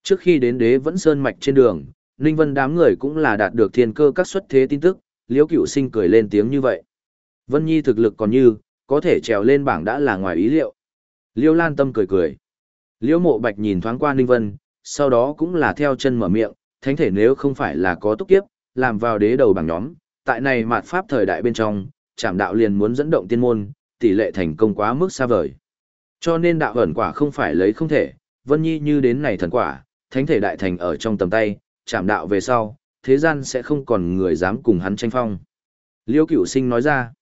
Trước khi đến đế vẫn sơn mạch trên đường, Ninh Vân đám người cũng là đạt được thiên cơ các xuất thế tin tức, Liễu Cựu Sinh cười lên tiếng như vậy. Vân Nhi thực lực còn như, có thể trèo lên bảng đã là ngoài ý liệu. Liêu Lan Tâm cười cười. Liêu Mộ Bạch nhìn thoáng qua Ninh Vân, sau đó cũng là theo chân mở miệng, thánh thể nếu không phải là có túc kiếp, làm vào đế đầu bảng nhóm, tại này mạt pháp thời đại bên trong, chảm đạo liền muốn dẫn động tiên môn, tỷ lệ thành công quá mức xa vời. Cho nên đạo ẩn quả không phải lấy không thể, Vân Nhi như đến này thần quả, thánh thể đại thành ở trong tầm tay, chạm đạo về sau, thế gian sẽ không còn người dám cùng hắn tranh phong. Liêu cửu sinh nói ra,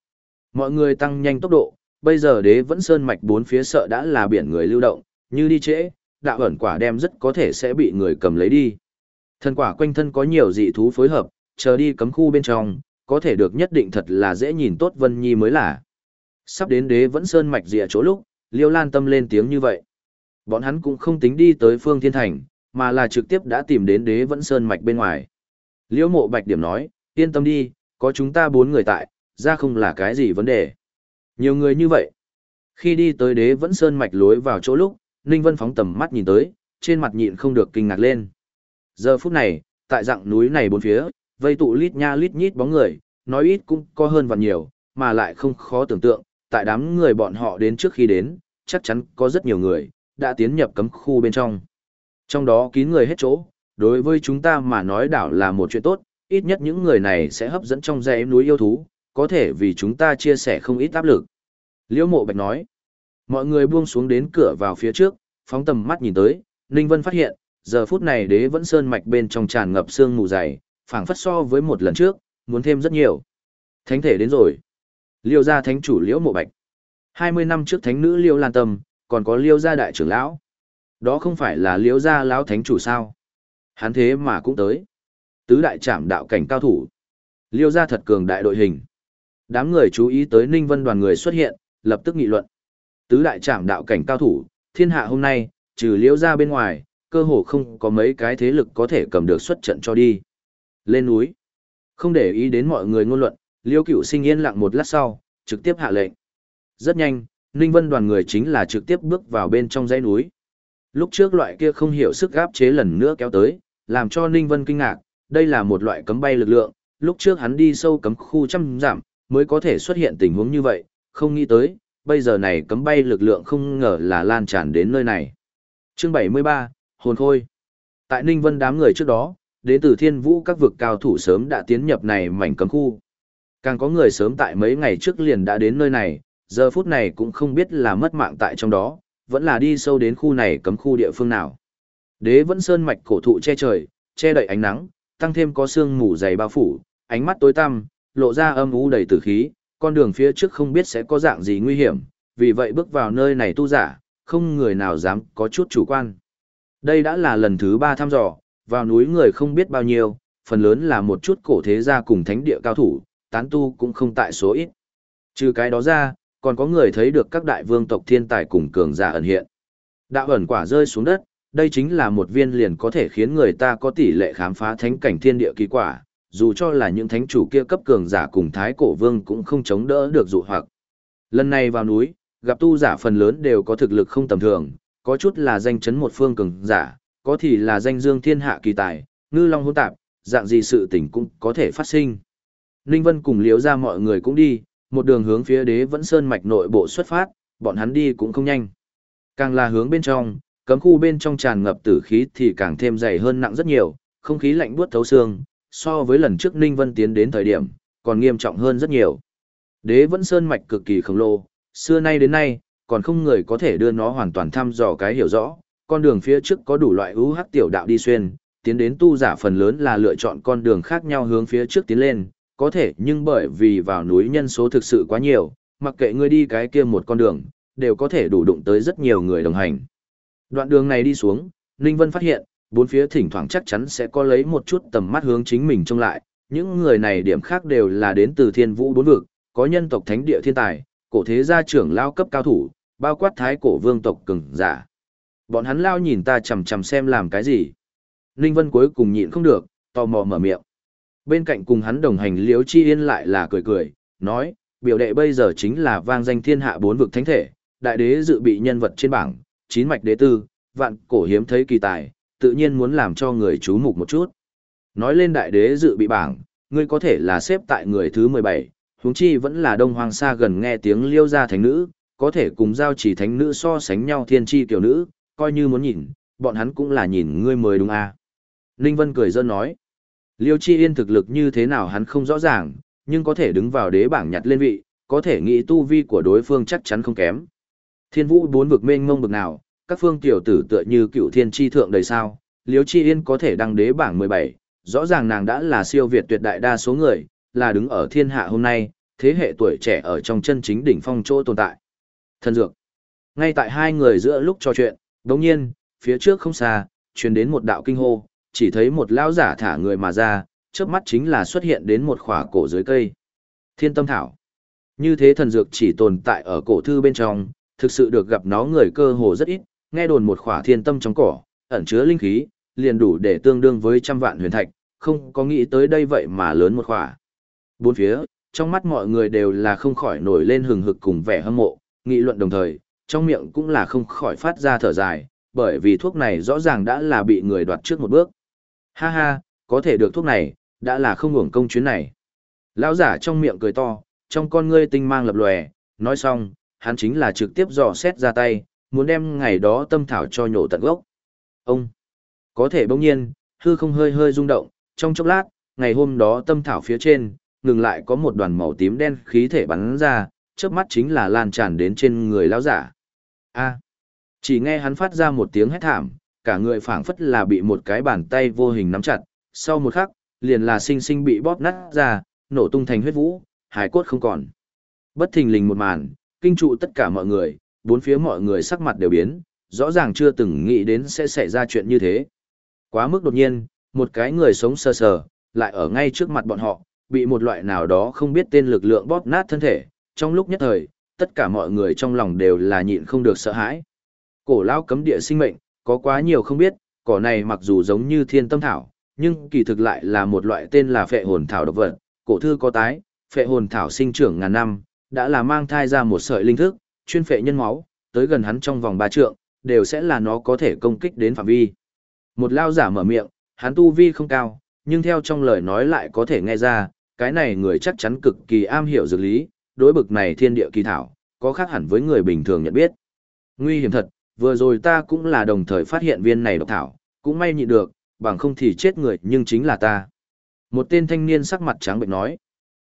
mọi người tăng nhanh tốc độ, bây giờ đế vẫn sơn mạch bốn phía sợ đã là biển người lưu động, như đi trễ, đạo ẩn quả đem rất có thể sẽ bị người cầm lấy đi. Thần quả quanh thân có nhiều dị thú phối hợp, chờ đi cấm khu bên trong, có thể được nhất định thật là dễ nhìn tốt Vân Nhi mới là. Sắp đến đế vẫn sơn mạch rìa chỗ lúc, Liêu Lan tâm lên tiếng như vậy. Bọn hắn cũng không tính đi tới phương thiên thành, mà là trực tiếp đã tìm đến đế vẫn sơn mạch bên ngoài. Liễu mộ bạch điểm nói, yên tâm đi, có chúng ta bốn người tại, ra không là cái gì vấn đề. Nhiều người như vậy. Khi đi tới đế vẫn sơn mạch lối vào chỗ lúc, Ninh Vân phóng tầm mắt nhìn tới, trên mặt nhịn không được kinh ngạc lên. Giờ phút này, tại dạng núi này bốn phía, vây tụ lít nha lít nhít bóng người, nói ít cũng có hơn và nhiều, mà lại không khó tưởng tượng, tại đám người bọn họ đến trước khi đến, chắc chắn có rất nhiều người, đã tiến nhập cấm khu bên trong. Trong đó kín người hết chỗ, đối với chúng ta mà nói đảo là một chuyện tốt, ít nhất những người này sẽ hấp dẫn trong dãy núi yêu thú, có thể vì chúng ta chia sẻ không ít áp lực. Liễu mộ bạch nói, mọi người buông xuống đến cửa vào phía trước, phóng tầm mắt nhìn tới, Ninh Vân phát hiện, giờ phút này đế vẫn sơn mạch bên trong tràn ngập sương mù dày, phảng phất so với một lần trước, muốn thêm rất nhiều. Thánh thể đến rồi. Liêu gia thánh chủ Liễu Mộ Bạch. 20 năm trước thánh nữ Liêu Lan Tâm, còn có Liêu gia đại trưởng lão. Đó không phải là Liêu gia lão thánh chủ sao? Hắn thế mà cũng tới. Tứ đại trảm đạo cảnh cao thủ. Liêu gia thật cường đại đội hình. Đám người chú ý tới Ninh Vân đoàn người xuất hiện, lập tức nghị luận. Tứ đại trảm đạo cảnh cao thủ, thiên hạ hôm nay, trừ Liêu gia bên ngoài, cơ hồ không có mấy cái thế lực có thể cầm được xuất trận cho đi. Lên núi. Không để ý đến mọi người ngôn luận, Liêu Cửu Sinh yên lặng một lát sau, trực tiếp hạ lệnh. Rất nhanh, Ninh Vân đoàn người chính là trực tiếp bước vào bên trong dãy núi. Lúc trước loại kia không hiểu sức gáp chế lần nữa kéo tới, làm cho Ninh Vân kinh ngạc, đây là một loại cấm bay lực lượng, lúc trước hắn đi sâu cấm khu trăm giảm, mới có thể xuất hiện tình huống như vậy, không nghĩ tới, bây giờ này cấm bay lực lượng không ngờ là lan tràn đến nơi này. Chương 73, Hồn Khôi Tại Ninh Vân đám người trước đó, đến từ thiên vũ các vực cao thủ sớm đã tiến nhập này mảnh cấm khu. Càng có người sớm tại mấy ngày trước liền đã đến nơi này, giờ phút này cũng không biết là mất mạng tại trong đó, vẫn là đi sâu đến khu này cấm khu địa phương nào. Đế vẫn sơn mạch cổ thụ che trời, che đậy ánh nắng, tăng thêm có sương mù dày bao phủ, ánh mắt tối tăm, lộ ra âm u đầy tử khí, con đường phía trước không biết sẽ có dạng gì nguy hiểm, vì vậy bước vào nơi này tu giả, không người nào dám có chút chủ quan. Đây đã là lần thứ ba thăm dò, vào núi người không biết bao nhiêu, phần lớn là một chút cổ thế gia cùng thánh địa cao thủ, tán tu cũng không tại số ít. Trừ cái đó ra, còn có người thấy được các đại vương tộc thiên tài cùng cường giả ẩn hiện. Đạo ẩn quả rơi xuống đất, đây chính là một viên liền có thể khiến người ta có tỷ lệ khám phá thánh cảnh thiên địa kỳ quả, dù cho là những thánh chủ kia cấp cường giả cùng thái cổ vương cũng không chống đỡ được dụ hoặc. Lần này vào núi, gặp tu giả phần lớn đều có thực lực không tầm thường, có chút là danh chấn một phương cường giả, có thì là danh dương thiên hạ kỳ tài, ngư long hỗn tạp, dạng gì sự tình cũng có thể phát sinh. Ninh Vân cùng liếu ra mọi người cũng đi, một đường hướng phía đế vẫn sơn mạch nội bộ xuất phát, bọn hắn đi cũng không nhanh. Càng là hướng bên trong, cấm khu bên trong tràn ngập tử khí thì càng thêm dày hơn nặng rất nhiều, không khí lạnh buốt thấu xương, so với lần trước Ninh Vân tiến đến thời điểm, còn nghiêm trọng hơn rất nhiều. Đế vẫn sơn mạch cực kỳ khổng lồ, xưa nay đến nay, còn không người có thể đưa nó hoàn toàn thăm dò cái hiểu rõ, con đường phía trước có đủ loại ưu hắc tiểu đạo đi xuyên, tiến đến tu giả phần lớn là lựa chọn con đường khác nhau hướng phía trước tiến lên, có thể nhưng bởi vì vào núi nhân số thực sự quá nhiều, mặc kệ ngươi đi cái kia một con đường, đều có thể đủ đụng tới rất nhiều người đồng hành. Đoạn đường này đi xuống, Ninh Vân phát hiện, bốn phía thỉnh thoảng chắc chắn sẽ có lấy một chút tầm mắt hướng chính mình trông lại, những người này điểm khác đều là đến từ thiên vũ bốn vực, có nhân tộc thánh địa thiên tài, cổ thế gia trưởng lao cấp cao thủ, bao quát thái cổ vương tộc cường giả. Bọn hắn lao nhìn ta chằm chằm xem làm cái gì. Ninh Vân cuối cùng nhịn không được, tò mò mở miệng. Bên cạnh cùng hắn đồng hành Liễu Chi Yên lại là cười cười, nói, biểu đệ bây giờ chính là vang danh thiên hạ bốn vực thánh thể, đại đế dự bị nhân vật trên bảng, chín mạch đế tư, vạn cổ hiếm thấy kỳ tài, tự nhiên muốn làm cho người chú mục một chút. Nói lên đại đế dự bị bảng, ngươi có thể là xếp tại người thứ 17, huống chi vẫn là đông hoàng sa gần nghe tiếng liêu gia thánh nữ, có thể cùng giao chỉ thánh nữ so sánh nhau thiên Chi tiểu nữ, coi như muốn nhìn, bọn hắn cũng là nhìn ngươi mới đúng à. Ninh Vân cười dân nói, Liêu Chi Yên thực lực như thế nào hắn không rõ ràng, nhưng có thể đứng vào đế bảng nhặt lên vị, có thể nghĩ tu vi của đối phương chắc chắn không kém. Thiên vũ bốn vực mênh mông bực nào, các phương tiểu tử tựa như cựu thiên tri thượng đầy sao, Liêu Chi Yên có thể đăng đế bảng 17, rõ ràng nàng đã là siêu việt tuyệt đại đa số người, là đứng ở thiên hạ hôm nay, thế hệ tuổi trẻ ở trong chân chính đỉnh phong chỗ tồn tại. Thần dược. Ngay tại hai người giữa lúc trò chuyện, đồng nhiên, phía trước không xa, truyền đến một đạo kinh hô, chỉ thấy một lão giả thả người mà ra, chớp mắt chính là xuất hiện đến một khỏa cổ dưới cây. Thiên tâm thảo. Như thế thần dược chỉ tồn tại ở cổ thư bên trong, thực sự được gặp nó người cơ hồ rất ít, nghe đồn một khỏa thiên tâm trong cỏ, ẩn chứa linh khí, liền đủ để tương đương với trăm vạn huyền thạch, không có nghĩ tới đây vậy mà lớn một khỏa. Bốn phía, trong mắt mọi người đều là không khỏi nổi lên hừng hực cùng vẻ hâm mộ, nghị luận đồng thời, trong miệng cũng là không khỏi phát ra thở dài, bởi vì thuốc này rõ ràng đã là bị người đoạt trước một bước. Ha ha, có thể được thuốc này, đã là không hưởng công chuyến này. Lão giả trong miệng cười to, trong con ngươi tinh mang lập lòe, nói xong, hắn chính là trực tiếp dò xét ra tay, muốn đem ngày đó tâm thảo cho nhổ tận gốc. Ông, có thể bỗng nhiên, hư không hơi hơi rung động, trong chốc lát, ngày hôm đó tâm thảo phía trên, ngừng lại có một đoàn màu tím đen khí thể bắn ra, chớp mắt chính là lan tràn đến trên người lão giả. A. chỉ nghe hắn phát ra một tiếng hét thảm, cả người phảng phất là bị một cái bàn tay vô hình nắm chặt, sau một khắc, liền là sinh sinh bị bóp nát ra, nổ tung thành huyết vũ, hải cốt không còn. Bất thình lình một màn, kinh trụ tất cả mọi người, bốn phía mọi người sắc mặt đều biến, rõ ràng chưa từng nghĩ đến sẽ xảy ra chuyện như thế. Quá mức đột nhiên, một cái người sống sờ sờ, lại ở ngay trước mặt bọn họ, bị một loại nào đó không biết tên lực lượng bóp nát thân thể, trong lúc nhất thời, tất cả mọi người trong lòng đều là nhịn không được sợ hãi. Cổ lao cấm địa sinh mệnh, có quá nhiều không biết, cỏ này mặc dù giống như thiên tâm thảo, nhưng kỳ thực lại là một loại tên là phệ hồn thảo độc vật. Cổ thư có tái, phệ hồn thảo sinh trưởng ngàn năm, đã là mang thai ra một sợi linh thức, chuyên phệ nhân máu, tới gần hắn trong vòng ba trượng, đều sẽ là nó có thể công kích đến phạm vi. Một lao giả mở miệng, hắn tu vi không cao, nhưng theo trong lời nói lại có thể nghe ra, cái này người chắc chắn cực kỳ am hiểu dược lý, đối bực này thiên địa kỳ thảo, có khác hẳn với người bình thường nhận biết. Nguy hiểm thật, vừa rồi ta cũng là đồng thời phát hiện viên này độc thảo, cũng may nhịn được, bằng không thì chết người nhưng chính là ta. Một tên thanh niên sắc mặt trắng bệnh nói.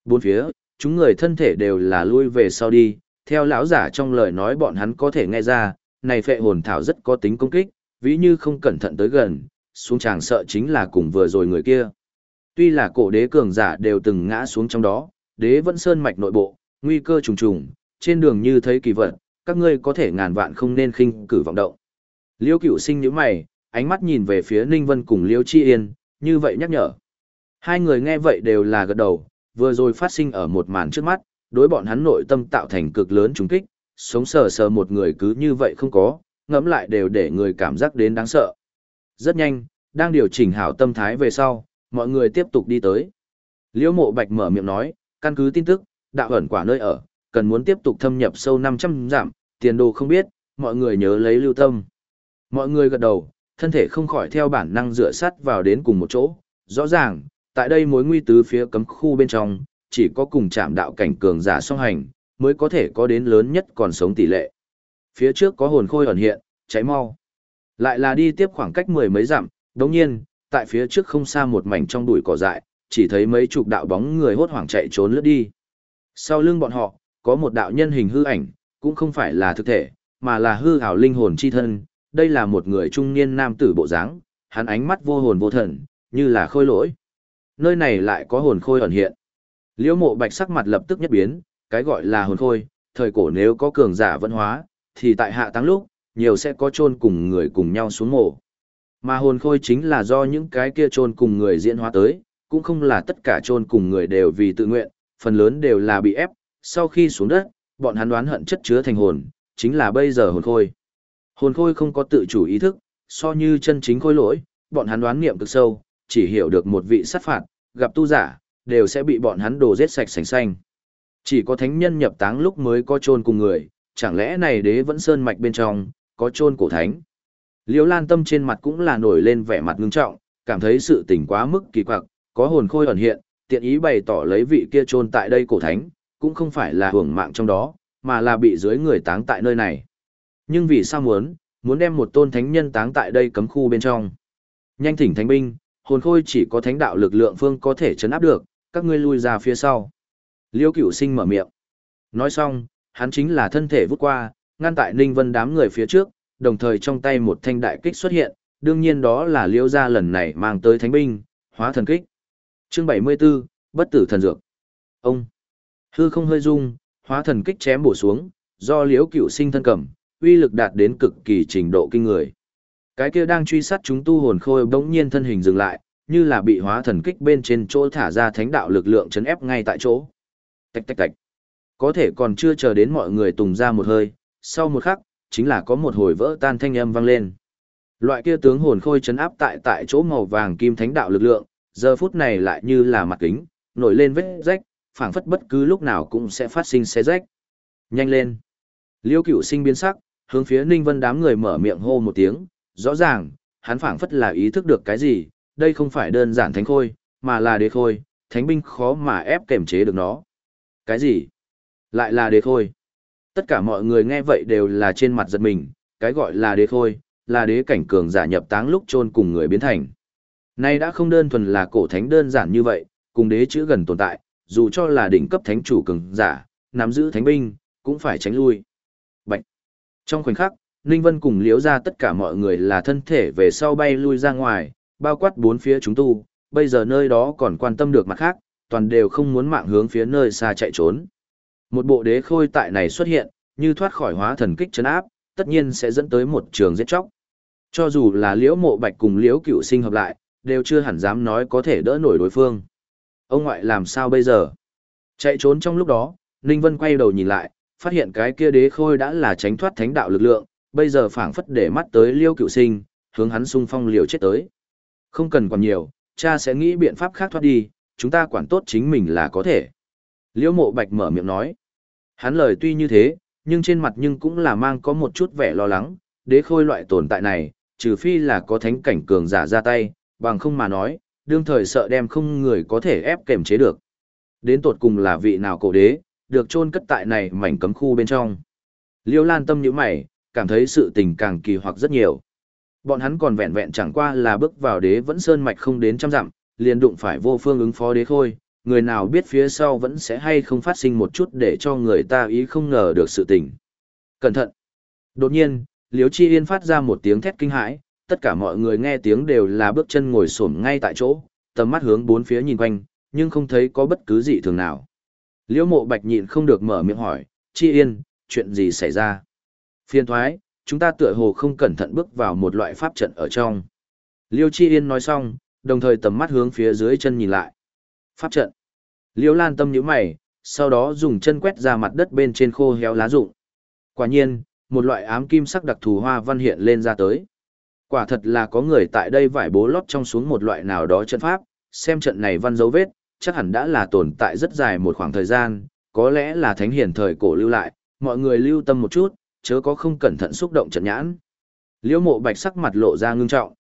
Bốn phía, chúng người thân thể đều là lui về sau đi, theo lão giả trong lời nói bọn hắn có thể nghe ra, này phệ hồn thảo rất có tính công kích, ví như không cẩn thận tới gần, xuống chàng sợ chính là cùng vừa rồi người kia. Tuy là cổ đế cường giả đều từng ngã xuống trong đó, đế vẫn sơn mạch nội bộ, nguy cơ trùng trùng, trên đường như thấy kỳ vật, các ngươi có thể ngàn vạn không nên khinh cử vọng động. Liêu cửu sinh nhíu mày, ánh mắt nhìn về phía Ninh Vân cùng Liêu Chi Yên, như vậy nhắc nhở. Hai người nghe vậy đều là gật đầu, vừa rồi phát sinh ở một màn trước mắt, đối bọn hắn nội tâm tạo thành cực lớn trùng kích, sống sờ sờ một người cứ như vậy không có, ngẫm lại đều để người cảm giác đến đáng sợ. Rất nhanh, đang điều chỉnh hảo tâm thái về sau, mọi người tiếp tục đi tới. Liễu mộ bạch mở miệng nói, căn cứ tin tức, đạo ẩn quả nơi ở, cần muốn tiếp tục thâm nhập sâu 500 giảm, tiền đồ không biết, mọi người nhớ lấy lưu tâm. Mọi người gật đầu, thân thể không khỏi theo bản năng dựa sát vào đến cùng một chỗ, rõ ràng, tại đây mối nguy tứ phía cấm khu bên trong, chỉ có cùng chạm đạo cảnh cường giả song hành, mới có thể có đến lớn nhất còn sống tỷ lệ. Phía trước có hồn khôi ẩn hiện, cháy mau. Lại là đi tiếp khoảng cách mười mấy dặm, đồng nhiên, tại phía trước không xa một mảnh trong bụi cỏ dại, chỉ thấy mấy chục đạo bóng người hốt hoảng chạy trốn lướt đi. Sau lưng bọn họ, có một đạo nhân hình hư ảnh, cũng không phải là thực thể, mà là hư ảo linh hồn chi thân. Đây là một người trung niên nam tử bộ dáng, hắn ánh mắt vô hồn vô thần, như là khôi lỗi. Nơi này lại có hồn khôi ẩn hiện. Liễu mộ bạch sắc mặt lập tức nhất biến, cái gọi là hồn khôi, thời cổ nếu có cường giả vận hóa, thì tại hạ tăng lúc, nhiều sẽ có chôn cùng người cùng nhau xuống mộ. Mà hồn khôi chính là do những cái kia chôn cùng người diễn hóa tới, cũng không là tất cả chôn cùng người đều vì tự nguyện, phần lớn đều là bị ép, sau khi xuống đất, bọn hắn đoán hận chất chứa thành hồn, chính là bây giờ hồn khôi. Hồn khôi không có tự chủ ý thức, so như chân chính khôi lỗi, bọn hắn đoán niệm cực sâu, chỉ hiểu được một vị sát phạt, gặp tu giả, đều sẽ bị bọn hắn đổ giết sạch sành xanh. Chỉ có thánh nhân nhập táng lúc mới có chôn cùng người, chẳng lẽ này đế vẫn sơn mạch bên trong, có chôn cổ thánh. Liễu Lan Tâm trên mặt cũng là nổi lên vẻ mặt ngưng trọng, cảm thấy sự tình quá mức kỳ quặc, có hồn khôi ẩn hiện, tiện ý bày tỏ lấy vị kia chôn tại đây cổ thánh, cũng không phải là hưởng mạng trong đó, mà là bị dưới người táng tại nơi này. Nhưng vì sao muốn, muốn đem một tôn thánh nhân táng tại đây cấm khu bên trong. Nhanh thỉnh thánh binh, hồn khôi chỉ có thánh đạo lực lượng phương có thể chấn áp được, các ngươi lui ra phía sau. Liêu cửu sinh mở miệng. Nói xong, hắn chính là thân thể vút qua, ngăn tại Ninh Vân đám người phía trước, đồng thời trong tay một thanh đại kích xuất hiện, đương nhiên đó là liêu gia lần này mang tới thánh binh, hóa thần kích. Chương 74, Bất tử thần dược. Ông. Hư không hơi rung, hóa thần kích chém bổ xuống, do liễu cửu sinh thân cầm, uy lực đạt đến cực kỳ trình độ kinh người. Cái kia đang truy sát chúng tu hồn khôi bỗng nhiên thân hình dừng lại, như là bị hóa thần kích bên trên chỗ thả ra thánh đạo lực lượng chấn ép ngay tại chỗ. Tạch tạch tạch. Có thể còn chưa chờ đến mọi người tùng ra một hơi, sau một khắc, chính là có một hồi vỡ tan thanh âm vang lên. Loại kia tướng hồn khôi chấn áp tại tại chỗ màu vàng kim thánh đạo lực lượng, giờ phút này lại như là mặt kính, nổi lên vết rách, phảng phất bất cứ lúc nào cũng sẽ phát sinh xé rách. Nhanh lên. Liêu cửu sinh biến sắc, hướng phía Ninh Vân đám người mở miệng hô một tiếng, rõ ràng, hắn phảng phất là ý thức được cái gì, đây không phải đơn giản thánh khôi, mà là đế khôi, thánh binh khó mà ép kềm chế được nó. Cái gì? Lại là đế khôi. Tất cả mọi người nghe vậy đều là trên mặt giật mình, cái gọi là đế khôi, là đế cảnh cường giả nhập táng lúc chôn cùng người biến thành. Nay đã không đơn thuần là cổ thánh đơn giản như vậy, cùng đế chữ gần tồn tại, dù cho là đỉnh cấp thánh chủ cường giả, nắm giữ thánh binh, cũng phải tránh lui. Bạch. Trong khoảnh khắc, Ninh Vân cùng liễu ra tất cả mọi người là thân thể về sau bay lui ra ngoài, bao quát bốn phía chúng tu, bây giờ nơi đó còn quan tâm được mặt khác, toàn đều không muốn mạng hướng phía nơi xa chạy trốn. Một bộ đế khôi tại này xuất hiện, như thoát khỏi hóa thần kích chấn áp, tất nhiên sẽ dẫn tới một trường giết chóc. Cho dù là liễu mộ bạch cùng liễu cựu sinh hợp lại, đều chưa hẳn dám nói có thể đỡ nổi đối phương. Ông ngoại làm sao bây giờ? Chạy trốn trong lúc đó, Ninh Vân quay đầu nhìn lại, phát hiện cái kia đế khôi đã là tránh thoát thánh đạo lực lượng, bây giờ phảng phất để mắt tới liêu cựu sinh, hướng hắn xung phong liều chết tới. Không cần còn nhiều, cha sẽ nghĩ biện pháp khác thoát đi, chúng ta quản tốt chính mình là có thể. Liễu mộ bạch mở miệng nói. Hắn lời tuy như thế, nhưng trên mặt nhưng cũng là mang có một chút vẻ lo lắng, đế khôi loại tồn tại này, trừ phi là có thánh cảnh cường giả ra tay, bằng không mà nói, đương thời sợ đem không người có thể ép kềm chế được. Đến tột cùng là vị nào cổ đế, được chôn cất tại này mảnh cấm khu bên trong. Liêu Lan tâm như mày, cảm thấy sự tình càng kỳ hoặc rất nhiều. Bọn hắn còn vẹn vẹn chẳng qua là bước vào đế vẫn sơn mạch không đến trăm dặm, liền đụng phải vô phương ứng phó đế khôi, người nào biết phía sau vẫn sẽ hay không phát sinh một chút để cho người ta ý không ngờ được sự tình. Cẩn thận! Đột nhiên, Liễu Chi Yên phát ra một tiếng thét kinh hãi, tất cả mọi người nghe tiếng đều là bước chân ngồi xổm ngay tại chỗ, tầm mắt hướng bốn phía nhìn quanh, nhưng không thấy có bất cứ gì thường nào. Liễu Mộ Bạch nhịn không được mở miệng hỏi, "Chi Yên, chuyện gì xảy ra?" phiền thoái, chúng ta tựa hồ không cẩn thận bước vào một loại pháp trận ở trong. Liêu Chi Yên nói xong, đồng thời tầm mắt hướng phía dưới chân nhìn lại. Pháp trận. Liêu Lan tâm nhíu mày, sau đó dùng chân quét ra mặt đất bên trên khô héo lá rụng. Quả nhiên, một loại ám kim sắc đặc thù hoa văn hiện lên ra tới. Quả thật là có người tại đây vải bố lót trong xuống một loại nào đó trận pháp, xem trận này văn dấu vết, chắc hẳn đã là tồn tại rất dài một khoảng thời gian, có lẽ là thánh hiển thời cổ lưu lại, mọi người lưu tâm một chút, chớ có không cẩn thận xúc động trận nhãn. Liễu mộ bạch sắc mặt lộ ra ngưng trọng.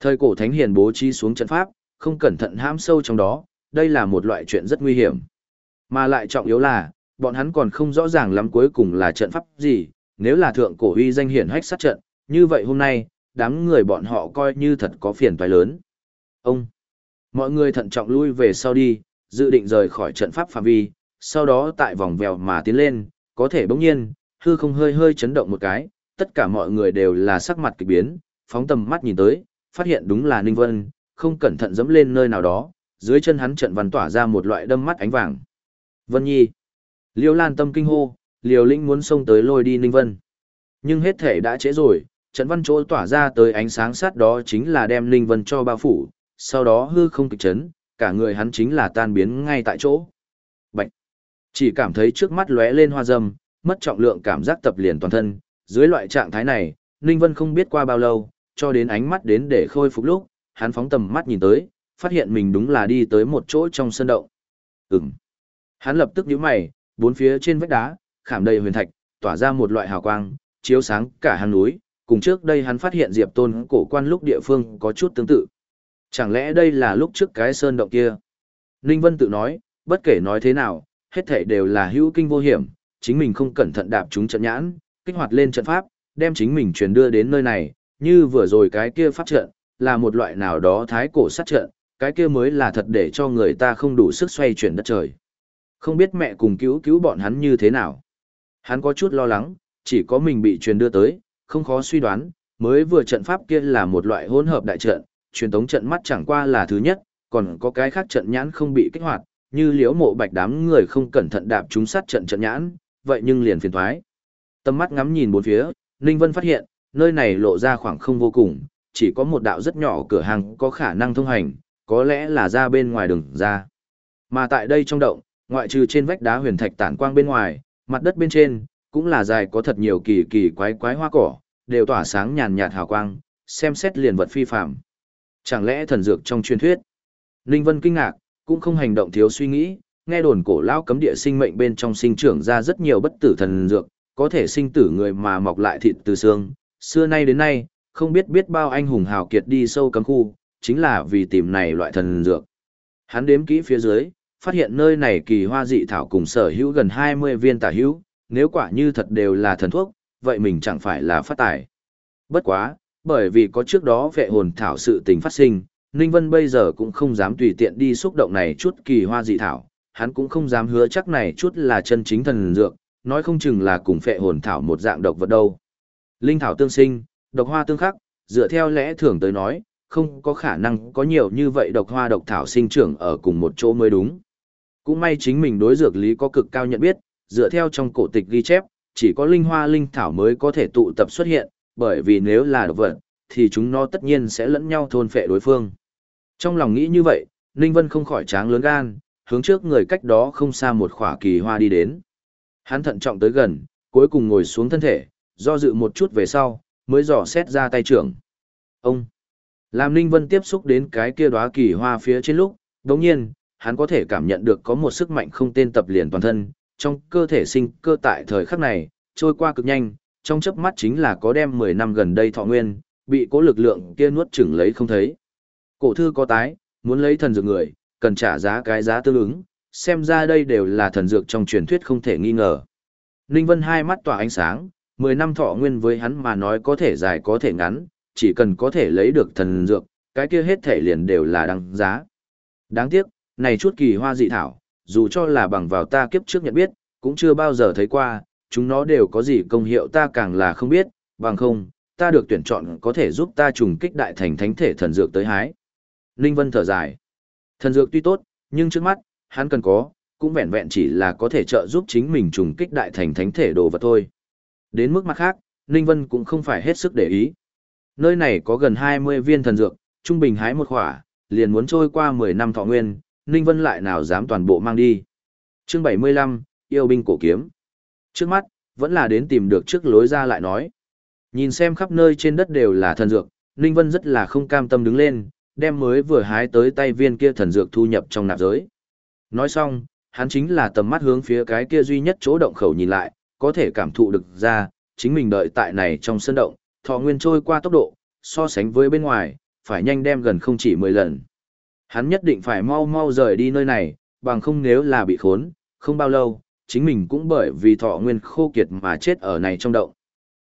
Thời cổ thánh hiền bố trí xuống trận pháp, không cẩn thận hãm sâu trong đó, đây là một loại chuyện rất nguy hiểm. Mà lại trọng yếu là, bọn hắn còn không rõ ràng lắm cuối cùng là trận pháp gì, nếu là thượng cổ uy danh hiển hách sát trận, như vậy hôm nay, đám người bọn họ coi như thật có phiền toái lớn. Ông, mọi người thận trọng lui về sau đi, dự định rời khỏi trận pháp phạm vi, sau đó tại vòng vèo mà tiến lên, có thể bỗng nhiên, hư không hơi hơi chấn động một cái, tất cả mọi người đều là sắc mặt kỳ biến, phóng tầm mắt nhìn tới, phát hiện đúng là Ninh Vân, không cẩn thận dẫm lên nơi nào đó, dưới chân hắn trận văn tỏa ra một loại đâm mắt ánh vàng. Vân Nhi. Liêu Lan tâm kinh hô, Liều Linh muốn xông tới lôi đi Ninh Vân. Nhưng hết thể đã trễ rồi, trận văn chỗ tỏa ra tới ánh sáng sát đó chính là đem Ninh Vân cho bao phủ, sau đó hư không kịch chấn, cả người hắn chính là tan biến ngay tại chỗ. Bạch. Chỉ cảm thấy trước mắt lóe lên hoa dâm, mất trọng lượng cảm giác tập liền toàn thân, dưới loại trạng thái này, Ninh Vân không biết qua bao lâu, cho đến ánh mắt đến để khôi phục lúc, hắn phóng tầm mắt nhìn tới, phát hiện mình đúng là đi tới một chỗ trong sân động. Ừm. Hắn lập tức nhíu mày, bốn phía trên vách đá, khảm đầy huyền thạch, tỏa ra một loại hào quang, chiếu sáng cả hang núi, cùng trước đây hắn phát hiện Diệp Tôn cổ quan lúc địa phương có chút tương tự. Chẳng lẽ đây là lúc trước cái sơn động kia? Ninh Vân tự nói, bất kể nói thế nào, hết thảy đều là hữu kinh vô hiểm, chính mình không cẩn thận đạp chúng trận nhãn, kích hoạt lên trận pháp, đem chính mình truyền đưa đến nơi này, như vừa rồi cái kia pháp trận, là một loại nào đó thái cổ sát trận, cái kia mới là thật để cho người ta không đủ sức xoay chuyển đất trời. Không biết mẹ cùng cứu cứu bọn hắn như thế nào. Hắn có chút lo lắng, chỉ có mình bị truyền đưa tới, không khó suy đoán, mới vừa trận pháp kia là một loại hỗn hợp đại trận, truyền tống trận mắt chẳng qua là thứ nhất, còn có cái khác trận nhãn không bị kích hoạt, như liễu mộ bạch đám người không cẩn thận đạp chúng sát trận trận nhãn, vậy nhưng liền phiền thoái. Tâm mắt ngắm nhìn bốn phía, Ninh Vân phát hiện, nơi này lộ ra khoảng không vô cùng, chỉ có một đạo rất nhỏ cửa hàng có khả năng thông hành, có lẽ là ra bên ngoài đường ra. Mà tại đây trong động, ngoại trừ trên vách đá huyền thạch tản quang bên ngoài, mặt đất bên trên, cũng là dài có thật nhiều kỳ kỳ quái quái hoa cỏ, đều tỏa sáng nhàn nhạt hào quang, xem xét liền vật phi phạm. Chẳng lẽ thần dược trong truyền thuyết? Ninh Vân kinh ngạc, cũng không hành động thiếu suy nghĩ, nghe đồn cổ lao cấm địa sinh mệnh bên trong sinh trưởng ra rất nhiều bất tử thần dược, có thể sinh tử người mà mọc lại thịt từ xương. Xưa nay đến nay, không biết biết bao anh hùng hào kiệt đi sâu cấm khu, chính là vì tìm này loại thần dược. Hắn đếm kỹ phía dưới, phát hiện nơi này kỳ hoa dị thảo cùng sở hữu gần 20 viên tả hữu, nếu quả như thật đều là thần thuốc, vậy mình chẳng phải là phát tài. Bất quá, bởi vì có trước đó vệ hồn thảo sự tình phát sinh, Ninh Vân bây giờ cũng không dám tùy tiện đi xúc động này chút kỳ hoa dị thảo, hắn cũng không dám hứa chắc này chút là chân chính thần dược, nói không chừng là cùng phệ hồn thảo một dạng độc vật đâu. Linh thảo tương sinh, độc hoa tương khắc, dựa theo lẽ thường tới nói, không có khả năng có nhiều như vậy độc hoa độc thảo sinh trưởng ở cùng một chỗ mới đúng. Cũng may chính mình đối dược lý có cực cao nhận biết, dựa theo trong cổ tịch ghi chép, chỉ có linh hoa linh thảo mới có thể tụ tập xuất hiện, bởi vì nếu là độc vật, thì chúng nó tất nhiên sẽ lẫn nhau thôn phệ đối phương. Trong lòng nghĩ như vậy, Ninh Vân không khỏi tráng lớn gan, hướng trước người cách đó không xa một khỏa kỳ hoa đi đến. Hắn thận trọng tới gần, cuối cùng ngồi xuống thân thể, do dự một chút về sau, mới dò xét ra tay trưởng. Ông! Làm Ninh Vân tiếp xúc đến cái kia đóa kỳ hoa phía trên lúc, đồng nhiên, hắn có thể cảm nhận được có một sức mạnh không tên tập liền toàn thân, trong cơ thể sinh cơ tại thời khắc này, trôi qua cực nhanh, trong chớp mắt chính là có đem 10 năm gần đây thọ nguyên, bị cố lực lượng kia nuốt chửng lấy không thấy. Cổ thư có tái, muốn lấy thần dược người, cần trả giá cái giá tương ứng, xem ra đây đều là thần dược trong truyền thuyết không thể nghi ngờ. Ninh Vân hai mắt tỏa ánh sáng, 10 năm thọ nguyên với hắn mà nói có thể dài có thể ngắn, chỉ cần có thể lấy được thần dược, cái kia hết thể liền đều là đăng giá. Đáng tiếc, này chút kỳ hoa dị thảo, dù cho là bằng vào ta kiếp trước nhận biết, cũng chưa bao giờ thấy qua, chúng nó đều có gì công hiệu ta càng là không biết, bằng không, ta được tuyển chọn có thể giúp ta trùng kích đại thành thánh thể thần dược tới hái. Ninh Vân thở dài. Thần dược tuy tốt, nhưng trước mắt, hắn cần có, cũng vẹn vẹn chỉ là có thể trợ giúp chính mình trùng kích đại thành thánh thể đồ vật thôi. Đến mức mặt khác, Ninh Vân cũng không phải hết sức để ý. Nơi này có gần 20 viên thần dược, trung bình hái một khỏa, liền muốn trôi qua 10 năm thọ nguyên, Ninh Vân lại nào dám toàn bộ mang đi. Chương 75, yêu binh cổ kiếm. Trước mắt, vẫn là đến tìm được trước lối ra lại nói. Nhìn xem khắp nơi trên đất đều là thần dược, Ninh Vân rất là không cam tâm đứng lên, đem mới vừa hái tới tay viên kia thần dược thu nhập trong nạp giới. Nói xong, hắn chính là tầm mắt hướng phía cái kia duy nhất chỗ động khẩu nhìn lại, có thể cảm thụ được ra, chính mình đợi tại này trong sân động, thọ nguyên trôi qua tốc độ, so sánh với bên ngoài, phải nhanh đem gần không chỉ 10 lần. Hắn nhất định phải mau mau rời đi nơi này, bằng không nếu là bị khốn, không bao lâu, chính mình cũng bởi vì thọ nguyên khô kiệt mà chết ở này trong động.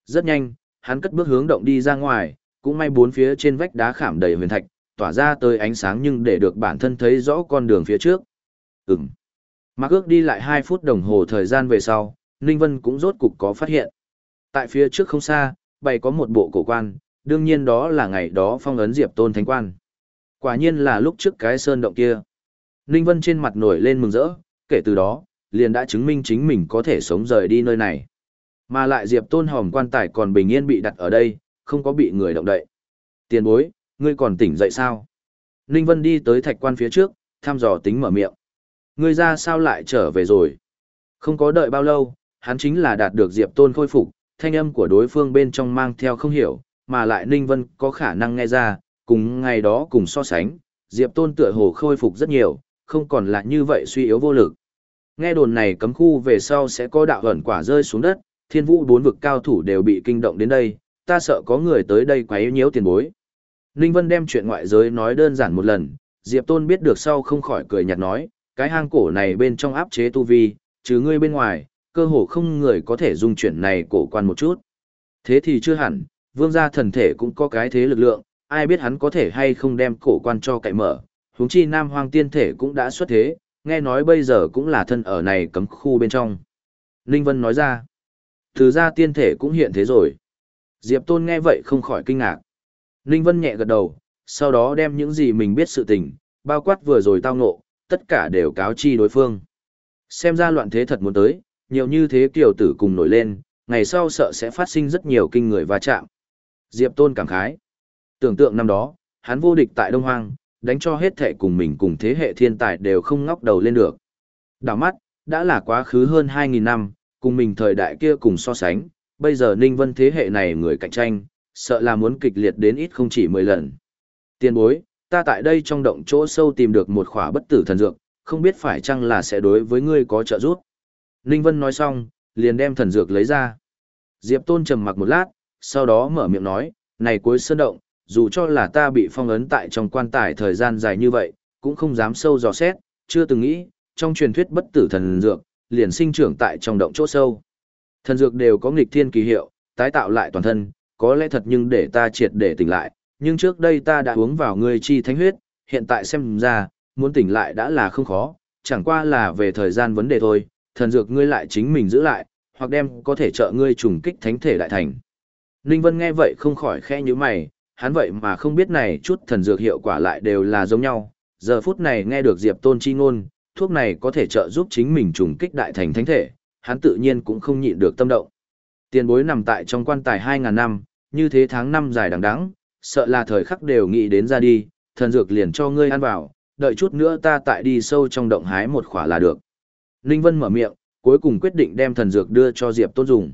Rất nhanh, hắn cất bước hướng động đi ra ngoài, cũng may bốn phía trên vách đá khảm đầy huyền thạch, tỏa ra tới ánh sáng nhưng để được bản thân thấy rõ con đường phía trước. Ừm. Mạc ước đi lại 2 phút đồng hồ thời gian về sau, Ninh Vân cũng rốt cục có phát hiện. Tại phía trước không xa, bày có một bộ cổ quan, đương nhiên đó là ngày đó phong ấn Diệp Tôn Thánh Quan. Quả nhiên là lúc trước cái sơn động kia. Ninh Vân trên mặt nổi lên mừng rỡ, kể từ đó, liền đã chứng minh chính mình có thể sống rời đi nơi này. Mà lại Diệp Tôn hòm quan tài còn bình yên bị đặt ở đây, không có bị người động đậy. Tiền bối, ngươi còn tỉnh dậy sao? Ninh Vân đi tới thạch quan phía trước, thăm dò tính mở miệng. Ngươi ra sao lại trở về rồi? Không có đợi bao lâu, hắn chính là đạt được Diệp Tôn khôi phục, thanh âm của đối phương bên trong mang theo không hiểu, mà lại Ninh Vân có khả năng nghe ra, cùng ngày đó cùng so sánh, Diệp Tôn tựa hồ khôi phục rất nhiều, không còn là như vậy suy yếu vô lực. Nghe đồn này cấm khu về sau sẽ có đạo ẩn quả rơi xuống đất, thiên vũ bốn vực cao thủ đều bị kinh động đến đây, ta sợ có người tới đây quấy nhiễu tiền bối. Ninh Vân đem chuyện ngoại giới nói đơn giản một lần, Diệp Tôn biết được sau không khỏi cười nhạt nói, cái hang cổ này bên trong áp chế tu vi, chứ ngươi bên ngoài, Cơ hồ không người có thể dung chuyện này cổ quan một chút. Thế thì chưa hẳn, vương gia thần thể cũng có cái thế lực lượng, ai biết hắn có thể hay không đem cổ quan cho cậy mở. Huống chi Nam Hoang tiên thể cũng đã xuất thế, nghe nói bây giờ cũng là thân ở này cấm khu bên trong. Ninh Vân nói ra, từ ra tiên thể cũng hiện thế rồi. Diệp Tôn nghe vậy không khỏi kinh ngạc. Ninh Vân nhẹ gật đầu, sau đó đem những gì mình biết sự tình, bao quát vừa rồi tao ngộ, tất cả đều cáo chi đối phương. Xem ra loạn thế thật muốn tới, nhiều như thế kiều tử cùng nổi lên, ngày sau sợ sẽ phát sinh rất nhiều kinh người va chạm. Diệp Tôn cảm khái. Tưởng tượng năm đó, hắn vô địch tại Đông Hoang, đánh cho hết thể cùng mình cùng thế hệ thiên tài đều không ngóc đầu lên được. Đảo mắt, đã là quá khứ hơn 2.000 năm, cùng mình thời đại kia cùng so sánh, bây giờ Ninh Vân thế hệ này người cạnh tranh, sợ là muốn kịch liệt đến ít không chỉ 10 lần. Tiên bối, ta tại đây trong động chỗ sâu tìm được một khỏa bất tử thần dược, không biết phải chăng là sẽ đối với ngươi có trợ giúp. Ninh Vân nói xong, liền đem thần dược lấy ra. Diệp Tôn trầm mặc một lát, sau đó mở miệng nói, này cuối sơn động, dù cho là ta bị phong ấn tại trong quan tài thời gian dài như vậy, cũng không dám sâu dò xét, chưa từng nghĩ, trong truyền thuyết bất tử thần dược, liền sinh trưởng tại trong động chỗ sâu. Thần dược đều có nghịch thiên kỳ hiệu, tái tạo lại toàn thân, có lẽ thật nhưng để ta triệt để tỉnh lại, nhưng trước đây ta đã uống vào ngươi chi thánh huyết, hiện tại xem ra, muốn tỉnh lại đã là không khó, chẳng qua là về thời gian vấn đề thôi, thần dược ngươi lại chính mình giữ lại, hoặc đem có thể trợ ngươi trùng kích thánh thể đại thành. Ninh Vân nghe vậy không khỏi khẽ như mày, hắn vậy mà không biết này chút thần dược hiệu quả lại đều là giống nhau, giờ phút này nghe được Diệp Tôn chi ngôn, thuốc này có thể trợ giúp chính mình trùng kích đại thành thánh thể, hắn tự nhiên cũng không nhịn được tâm động. Tiền bối nằm tại trong quan tài 2.000 năm, như thế tháng năm dài đằng đẵng, sợ là thời khắc đều nghĩ đến ra đi, thần dược liền cho ngươi ăn vào, đợi chút nữa ta tại đi sâu trong động hái một khỏa là được. Ninh Vân mở miệng, cuối cùng quyết định đem thần dược đưa cho Diệp Tôn dùng.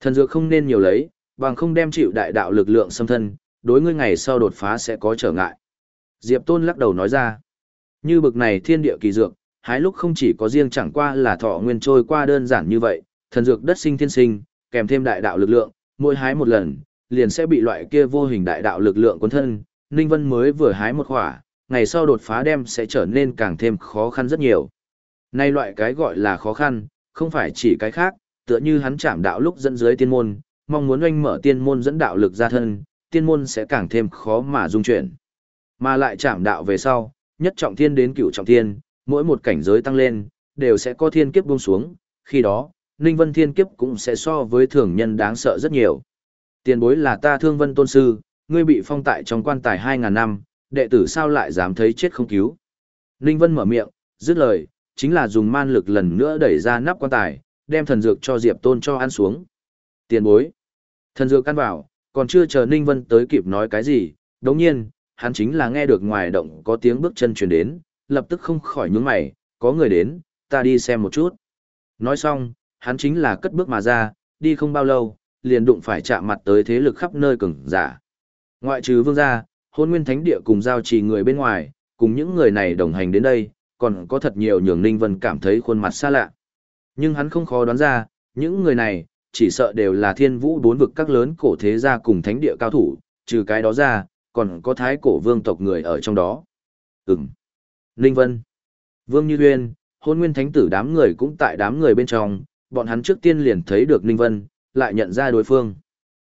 Thần dược không nên nhiều lấy, bằng không đem chịu đại đạo lực lượng xâm thân, đối ngươi ngày sau đột phá sẽ có trở ngại. Diệp Tôn lắc đầu nói ra, như bực này thiên địa kỳ dược, hái lúc không chỉ có riêng chẳng qua là thọ nguyên trôi qua đơn giản như vậy, thần dược đất sinh thiên sinh, kèm thêm đại đạo lực lượng, mỗi hái một lần, liền sẽ bị loại kia vô hình đại đạo lực lượng cuốn thân, Ninh Vân mới vừa hái một khỏa, ngày sau đột phá đem sẽ trở nên càng thêm khó khăn rất nhiều. Nay loại cái gọi là khó khăn, không phải chỉ cái khác, tựa như hắn chạm đạo lúc dẫn dưới tiên môn, mong muốn oanh mở tiên môn dẫn đạo lực ra thân, tiên môn sẽ càng thêm khó mà dung chuyển. Mà lại chạm đạo về sau, nhất trọng thiên đến cửu trọng thiên, mỗi một cảnh giới tăng lên, đều sẽ có thiên kiếp buông xuống, khi đó, Ninh Vân thiên kiếp cũng sẽ so với thường nhân đáng sợ rất nhiều. Tiền bối là ta thương vân tôn sư, ngươi bị phong tại trong quan tài 2.000 năm, đệ tử sao lại dám thấy chết không cứu. Ninh Vân mở miệng, dứt lời, chính là dùng man lực lần nữa đẩy ra nắp quan tài, đem thần dược cho Diệp Tôn cho ăn xuống. Tiền bối. Thần dược ăn vào, còn chưa chờ Ninh Vân tới kịp nói cái gì, đồng nhiên, hắn chính là nghe được ngoài động có tiếng bước chân truyền đến, lập tức không khỏi nhướng mày, có người đến, ta đi xem một chút. Nói xong, hắn chính là cất bước mà ra, đi không bao lâu, liền đụng phải chạm mặt tới thế lực khắp nơi cường giả. Ngoại trừ vương gia, hôn nguyên thánh địa cùng giao trì người bên ngoài, cùng những người này đồng hành đến đây, còn có thật nhiều nhường Ninh Vân cảm thấy khuôn mặt xa lạ. Nhưng hắn không khó đoán ra, những người này, chỉ sợ đều là thiên vũ bốn vực các lớn cổ thế gia cùng thánh địa cao thủ, trừ cái đó ra, còn có thái cổ vương tộc người ở trong đó. Ừm. Ninh Vân. Vương Như Uyên, hôn nguyên thánh tử đám người cũng tại đám người bên trong, bọn hắn trước tiên liền thấy được Ninh Vân, lại nhận ra đối phương.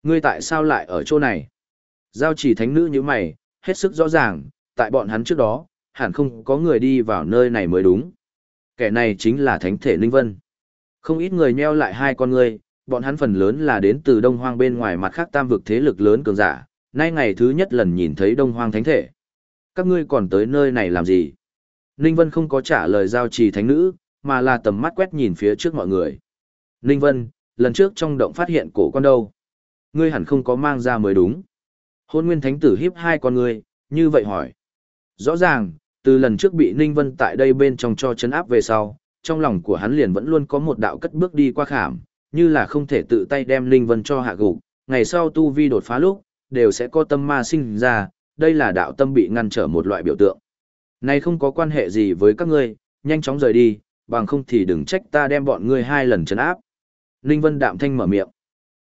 Ngươi tại sao lại ở chỗ này? Giao chỉ thánh nữ như mày, hết sức rõ ràng, tại bọn hắn trước đó, hẳn không có người đi vào nơi này mới đúng. Kẻ này chính là thánh thể Ninh Vân. Không ít người nheo lại hai con ngươi, bọn hắn phần lớn là đến từ đông hoang bên ngoài mặt khác tam vực thế lực lớn cường giả, nay ngày thứ nhất lần nhìn thấy đông hoang thánh thể. Các ngươi còn tới nơi này làm gì? Ninh Vân không có trả lời giao trì thánh nữ, mà là tầm mắt quét nhìn phía trước mọi người. Ninh Vân, lần trước trong động phát hiện cổ con đâu? Ngươi hẳn không có mang ra mới đúng. Hôn nguyên thánh tử hiếp hai con ngươi, như vậy hỏi. Rõ ràng, từ lần trước bị Ninh Vân tại đây bên trong cho chấn áp về sau, trong lòng của hắn liền vẫn luôn có một đạo cất bước đi qua khảm, như là không thể tự tay đem Ninh Vân cho hạ gục, ngày sau tu vi đột phá lúc, đều sẽ có tâm ma sinh ra, đây là đạo tâm bị ngăn trở một loại biểu tượng. Này không có quan hệ gì với các ngươi, nhanh chóng rời đi, bằng không thì đừng trách ta đem bọn ngươi hai lần chấn áp. Ninh Vân đạm thanh mở miệng.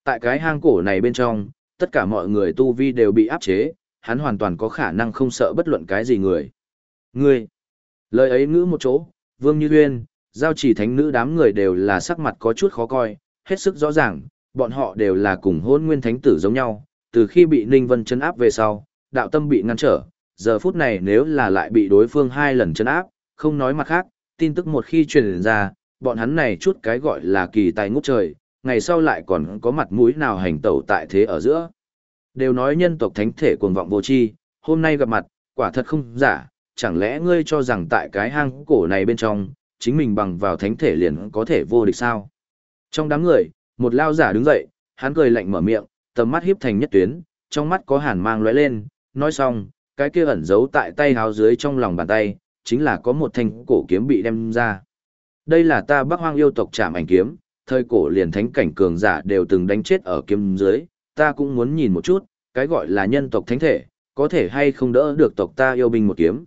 Tại cái hang cổ này bên trong, tất cả mọi người tu vi đều bị áp chế, hắn hoàn toàn có khả năng không sợ bất luận cái gì người. Ngươi! Lời ấy ngữ một chỗ, Vương Như Uyên, giao chỉ thánh nữ đám người đều là sắc mặt có chút khó coi, hết sức rõ ràng, bọn họ đều là cùng hôn nguyên thánh tử giống nhau, từ khi bị Ninh Vân chấn áp về sau, đạo tâm bị ngăn trở, giờ phút này nếu là lại bị đối phương hai lần chấn áp, không nói mặt khác, tin tức một khi truyền ra, bọn hắn này chút cái gọi là kỳ tài ngút trời, ngày sau lại còn có mặt mũi nào hành tẩu tại thế ở giữa. Đều nói nhân tộc thánh thể cuồng vọng vô tri, hôm nay gặp mặt, quả thật không giả, chẳng lẽ ngươi cho rằng tại cái hang cổ này bên trong, chính mình bằng vào thánh thể liền có thể vô địch sao? Trong đám người, một lao giả đứng dậy, hắn cười lạnh mở miệng, tầm mắt hiếp thành nhất tuyến, trong mắt có hàn mang lóe lên, nói xong, cái kia ẩn giấu tại tay háo dưới trong lòng bàn tay, chính là có một thanh cổ kiếm bị đem ra. Đây là ta Bắc Hoang yêu tộc chạm Ảnh kiếm, thời cổ liền thánh cảnh cường giả đều từng đánh chết ở kiếm dưới, ta cũng muốn nhìn một chút, cái gọi là nhân tộc thánh thể, có thể hay không đỡ được tộc ta yêu binh một kiếm.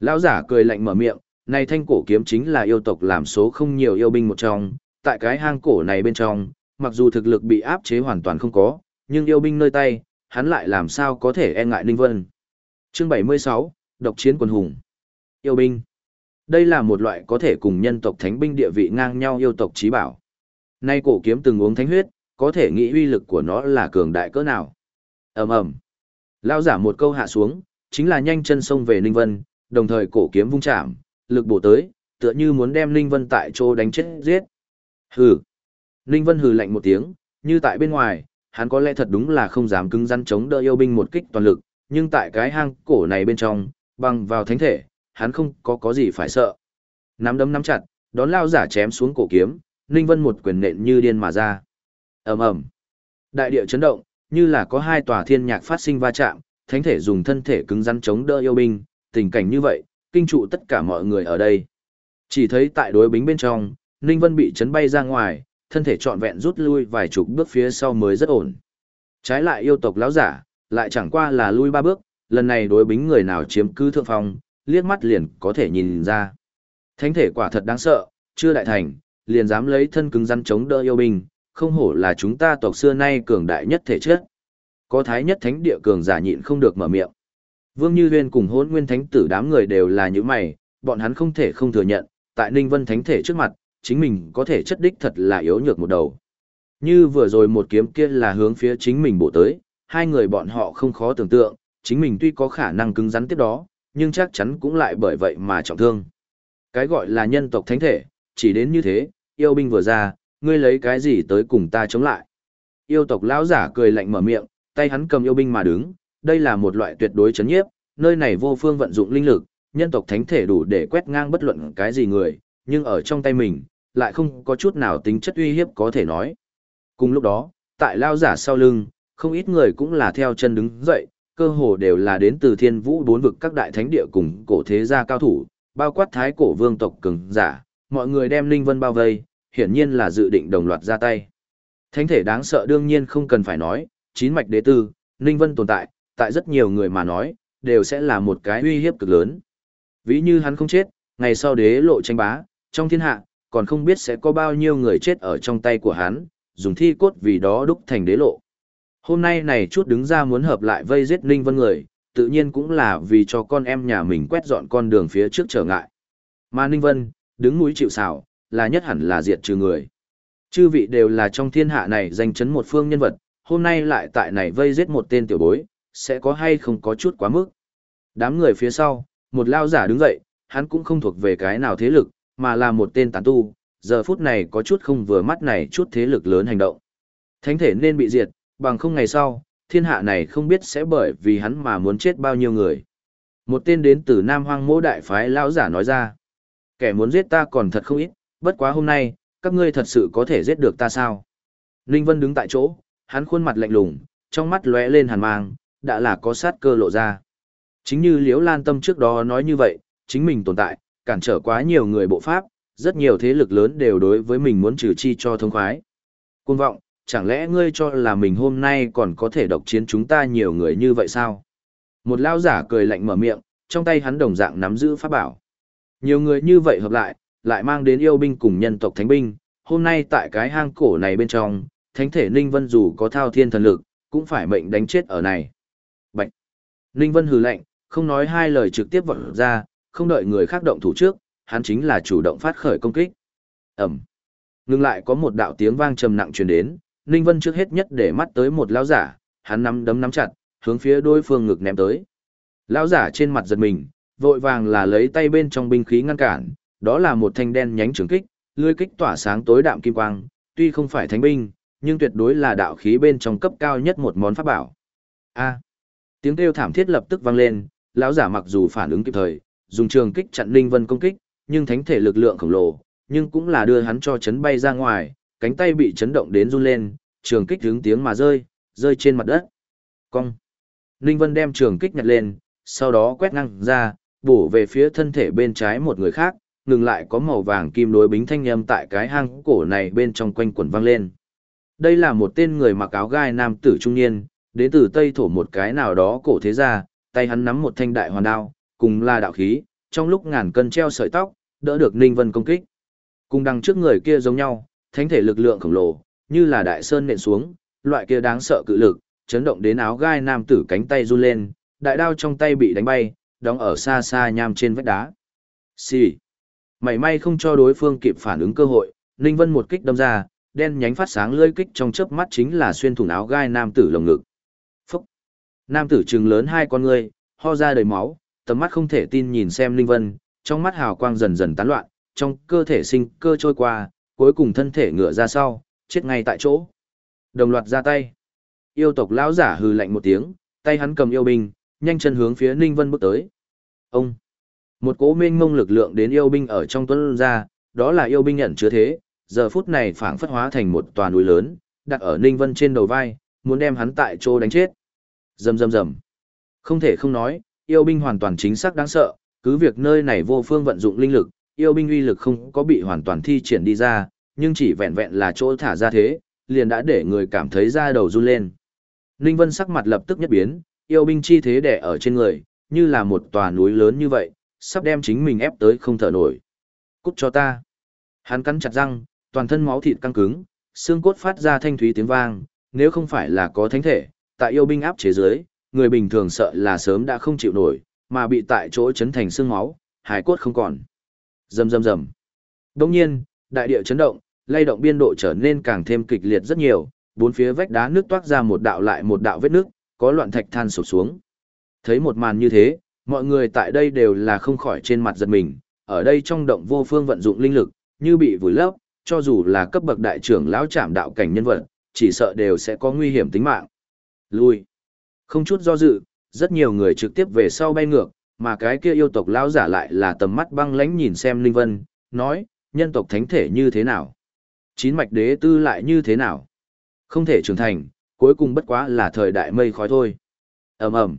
Lão giả cười lạnh mở miệng, này thanh cổ kiếm chính là yêu tộc làm số không nhiều yêu binh một trong, tại cái hang cổ này bên trong, mặc dù thực lực bị áp chế hoàn toàn không có, nhưng yêu binh nơi tay, hắn lại làm sao có thể e ngại Ninh Vân. Chương 76, Độc chiến quân hùng. Yêu binh. Đây là một loại có thể cùng nhân tộc thánh binh địa vị ngang nhau yêu tộc trí bảo. Nay cổ kiếm từng uống thánh huyết, có thể nghĩ uy lực của nó là cường đại cỡ nào. Ầm ầm. Lao giả một câu hạ xuống, chính là nhanh chân xông về Ninh Vân, đồng thời cổ kiếm vung chạm, lực bổ tới, tựa như muốn đem Ninh Vân tại chỗ đánh chết giết. Hừ. Ninh Vân hừ lạnh một tiếng, như tại bên ngoài, hắn có lẽ thật đúng là không dám cứng rắn chống đỡ yêu binh một kích toàn lực, nhưng tại cái hang cổ này bên trong, bằng vào thánh thể, hắn không có có gì phải sợ. Nắm đấm nắm chặt, đón lao giả chém xuống cổ kiếm, Ninh Vân một quyền nện như điên mà ra. Ầm ầm. Đại địa chấn động, như là có hai tòa thiên nhạc phát sinh va chạm, thánh thể dùng thân thể cứng rắn chống đỡ yêu binh, tình cảnh như vậy, kinh trụ tất cả mọi người ở đây. Chỉ thấy tại đối bính bên trong, Ninh Vân bị chấn bay ra ngoài, thân thể trọn vẹn rút lui vài chục bước phía sau mới rất ổn. Trái lại yêu tộc lão giả, lại chẳng qua là lui ba bước, lần này đối bính người nào chiếm cứ thượng phong, liếc mắt liền có thể nhìn ra. Thánh thể quả thật đáng sợ, chưa đại thành, liền dám lấy thân cứng rắn chống đỡ yêu binh, không hổ là chúng ta tộc xưa nay cường đại nhất thể chất. Có thái nhất thánh địa cường giả nhịn không được mở miệng. Vương Như Huyên cùng hôn nguyên thánh tử đám người đều là như mày, bọn hắn không thể không thừa nhận, tại Ninh Vân thánh thể trước mặt, chính mình có thể chất đích thật là yếu nhược một đầu. Như vừa rồi một kiếm kia là hướng phía chính mình bổ tới, hai người bọn họ không khó tưởng tượng, chính mình tuy có khả năng cứng rắn tiếp đó, nhưng chắc chắn cũng lại bởi vậy mà trọng thương. Cái gọi là nhân tộc thánh thể, chỉ đến như thế, yêu binh vừa ra, ngươi lấy cái gì tới cùng ta chống lại. Yêu tộc lão giả cười lạnh mở miệng, tay hắn cầm yêu binh mà đứng, đây là một loại tuyệt đối chấn nhiếp, nơi này vô phương vận dụng linh lực, nhân tộc thánh thể đủ để quét ngang bất luận cái gì người, nhưng ở trong tay mình, lại không có chút nào tính chất uy hiếp có thể nói. Cùng lúc đó, tại lao giả sau lưng, không ít người cũng là theo chân đứng dậy, cơ hồ đều là đến từ thiên vũ bốn vực các đại thánh địa cùng cổ thế gia cao thủ, bao quát thái cổ vương tộc cường giả, mọi người đem Linh Vân bao vây, hiển nhiên là dự định đồng loạt ra tay. Thánh thể đáng sợ đương nhiên không cần phải nói, chín mạch đế tư, Linh Vân tồn tại, tại rất nhiều người mà nói, đều sẽ là một cái uy hiếp cực lớn. Ví như hắn không chết, ngày sau đế lộ tranh bá, trong thiên hạ, còn không biết sẽ có bao nhiêu người chết ở trong tay của hắn, dùng thi cốt vì đó đúc thành đế lộ. Hôm nay này chút đứng ra muốn hợp lại vây giết Ninh Vân người, tự nhiên cũng là vì cho con em nhà mình quét dọn con đường phía trước trở ngại. Mà Ninh Vân, đứng núi chịu xảo, là nhất hẳn là diệt trừ người. Chư vị đều là trong thiên hạ này danh chấn một phương nhân vật, hôm nay lại tại này vây giết một tên tiểu bối, sẽ có hay không có chút quá mức. Đám người phía sau, một lao giả đứng dậy, hắn cũng không thuộc về cái nào thế lực, mà là một tên tán tu, giờ phút này có chút không vừa mắt này chút thế lực lớn hành động. Thánh thể nên bị diệt, bằng không ngày sau, thiên hạ này không biết sẽ bởi vì hắn mà muốn chết bao nhiêu người. Một tên đến từ Nam Hoang Mỗ Đại Phái lão giả nói ra, kẻ muốn giết ta còn thật không ít, bất quá hôm nay, các ngươi thật sự có thể giết được ta sao? Ninh Vân đứng tại chỗ, hắn khuôn mặt lạnh lùng, trong mắt lóe lên hàn mang, đã là có sát cơ lộ ra. Chính như Liễu Lan Tâm trước đó nói như vậy, chính mình tồn tại, cản trở quá nhiều người bộ pháp, rất nhiều thế lực lớn đều đối với mình muốn trừ chi cho thông khoái. Cuồng vọng, chẳng lẽ ngươi cho là mình hôm nay còn có thể độc chiến chúng ta nhiều người như vậy sao? Một lao giả cười lạnh mở miệng, trong tay hắn đồng dạng nắm giữ pháp bảo. Nhiều người như vậy hợp lại, lại mang đến yêu binh cùng nhân tộc thánh binh, hôm nay tại cái hang cổ này bên trong, thánh thể Ninh Vân dù có thao thiên thần lực, cũng phải mệnh đánh chết ở này. Bạch! Ninh Vân hừ lạnh, không nói hai lời trực tiếp vọt ra, không đợi người khác động thủ trước, hắn chính là chủ động phát khởi công kích. Ẩm. Ngưng lại có một đạo tiếng vang trầm nặng truyền đến, Ninh Vân trước hết nhất để mắt tới một lão giả, hắn nắm đấm nắm chặt, hướng phía đối phương ngực ném tới. Lão giả trên mặt giật mình, vội vàng là lấy tay bên trong binh khí ngăn cản, đó là một thanh đen nhánh trường kích, lưỡi kích tỏa sáng tối đạm kim quang, tuy không phải thánh binh, nhưng tuyệt đối là đạo khí bên trong cấp cao nhất một món pháp bảo. A. tiếng kêu thảm thiết lập tức vang lên, lão giả mặc dù phản ứng kịp thời, dùng trường kích chặn Ninh Vân công kích, nhưng thánh thể lực lượng khổng lồ, nhưng cũng là đưa hắn cho chấn bay ra ngoài, cánh tay bị chấn động đến run lên, trường kích hướng tiếng mà rơi, rơi trên mặt đất. Cong. Ninh Vân đem trường kích nhặt lên, sau đó quét ngang ra, bổ về phía thân thể bên trái một người khác, ngừng lại có màu vàng kim đối bính thanh âm tại cái hang cổ này bên trong quanh quẩn vang lên. Đây là một tên người mặc áo gai nam tử trung niên, đến từ Tây thổ một cái nào đó cổ thế gia, tay hắn nắm một thanh đại hoàn đao, cùng là đạo khí, trong lúc ngàn cân treo sợi tóc, đỡ được Ninh Vân công kích. Cùng đằng trước người kia giống nhau, thánh thể lực lượng khổng lồ, như là đại sơn nện xuống, loại kia đáng sợ cự lực, chấn động đến áo gai nam tử cánh tay run lên, đại đao trong tay bị đánh bay, đóng ở xa xa nham trên vách đá. Xì. Mảy may không cho đối phương kịp phản ứng cơ hội, Ninh Vân một kích đâm ra, đen nhánh phát sáng lưỡi kích trong chớp mắt chính là xuyên thủng áo gai nam tử lồng ngực. Phúc. Nam tử trừng lớn hai con ngươi, ho ra đầy máu, tầm mắt không thể tin nhìn xem Ninh Vân, trong mắt hào quang dần dần tán loạn, trong cơ thể sinh cơ trôi qua, cuối cùng thân thể ngựa ra sau, chết ngay tại chỗ. Đồng loạt ra tay. Yêu tộc lão giả hừ lạnh một tiếng, tay hắn cầm yêu binh, nhanh chân hướng phía Ninh Vân bước tới. Ông. Một cỗ mênh mông lực lượng đến yêu binh ở trong tuấn ra, đó là yêu binh nhận chứa thế, giờ phút này phảng phất hóa thành một tòa núi lớn, đặt ở Ninh Vân trên đầu vai, muốn đem hắn tại chỗ đánh chết. Rầm rầm rầm. Không thể không nói, yêu binh hoàn toàn chính xác đáng sợ, cứ việc nơi này vô phương vận dụng linh lực, yêu binh uy lực không có bị hoàn toàn thi triển đi ra, nhưng chỉ vẹn vẹn là chỗ thả ra thế, liền đã để người cảm thấy da đầu run lên. Ninh Vân sắc mặt lập tức nhất biến, yêu binh chi thế đè ở trên người, như là một tòa núi lớn như vậy, sắp đem chính mình ép tới không thở nổi. Cút cho ta. Hắn cắn chặt răng, toàn thân máu thịt căng cứng, xương cốt phát ra thanh thúy tiếng vang, nếu không phải là có thánh thể, tại yêu binh áp chế dưới, người bình thường sợ là sớm đã không chịu nổi, mà bị tại chỗ chấn thành xương máu, hải cốt không còn. Rầm rầm rầm. Đương nhiên, đại địa chấn động, lay động biên độ trở nên càng thêm kịch liệt rất nhiều, bốn phía vách đá nước toát ra một đạo lại một đạo vết nước, có loạn thạch than sụp xuống. Thấy một màn như thế, mọi người tại đây đều là không khỏi trên mặt giật mình, ở đây trong động vô phương vận dụng linh lực, như bị vùi lấp, cho dù là cấp bậc đại trưởng lão trảm đạo cảnh nhân vật, chỉ sợ đều sẽ có nguy hiểm tính mạng. Lui. Không chút do dự, rất nhiều người trực tiếp về sau bay ngược, mà cái kia yêu tộc lão giả lại là tầm mắt băng lãnh nhìn xem Linh Vân, nói, nhân tộc thánh thể như thế nào? Chín mạch đế tư lại như thế nào? Không thể trưởng thành, cuối cùng bất quá là thời đại mây khói thôi. ầm ầm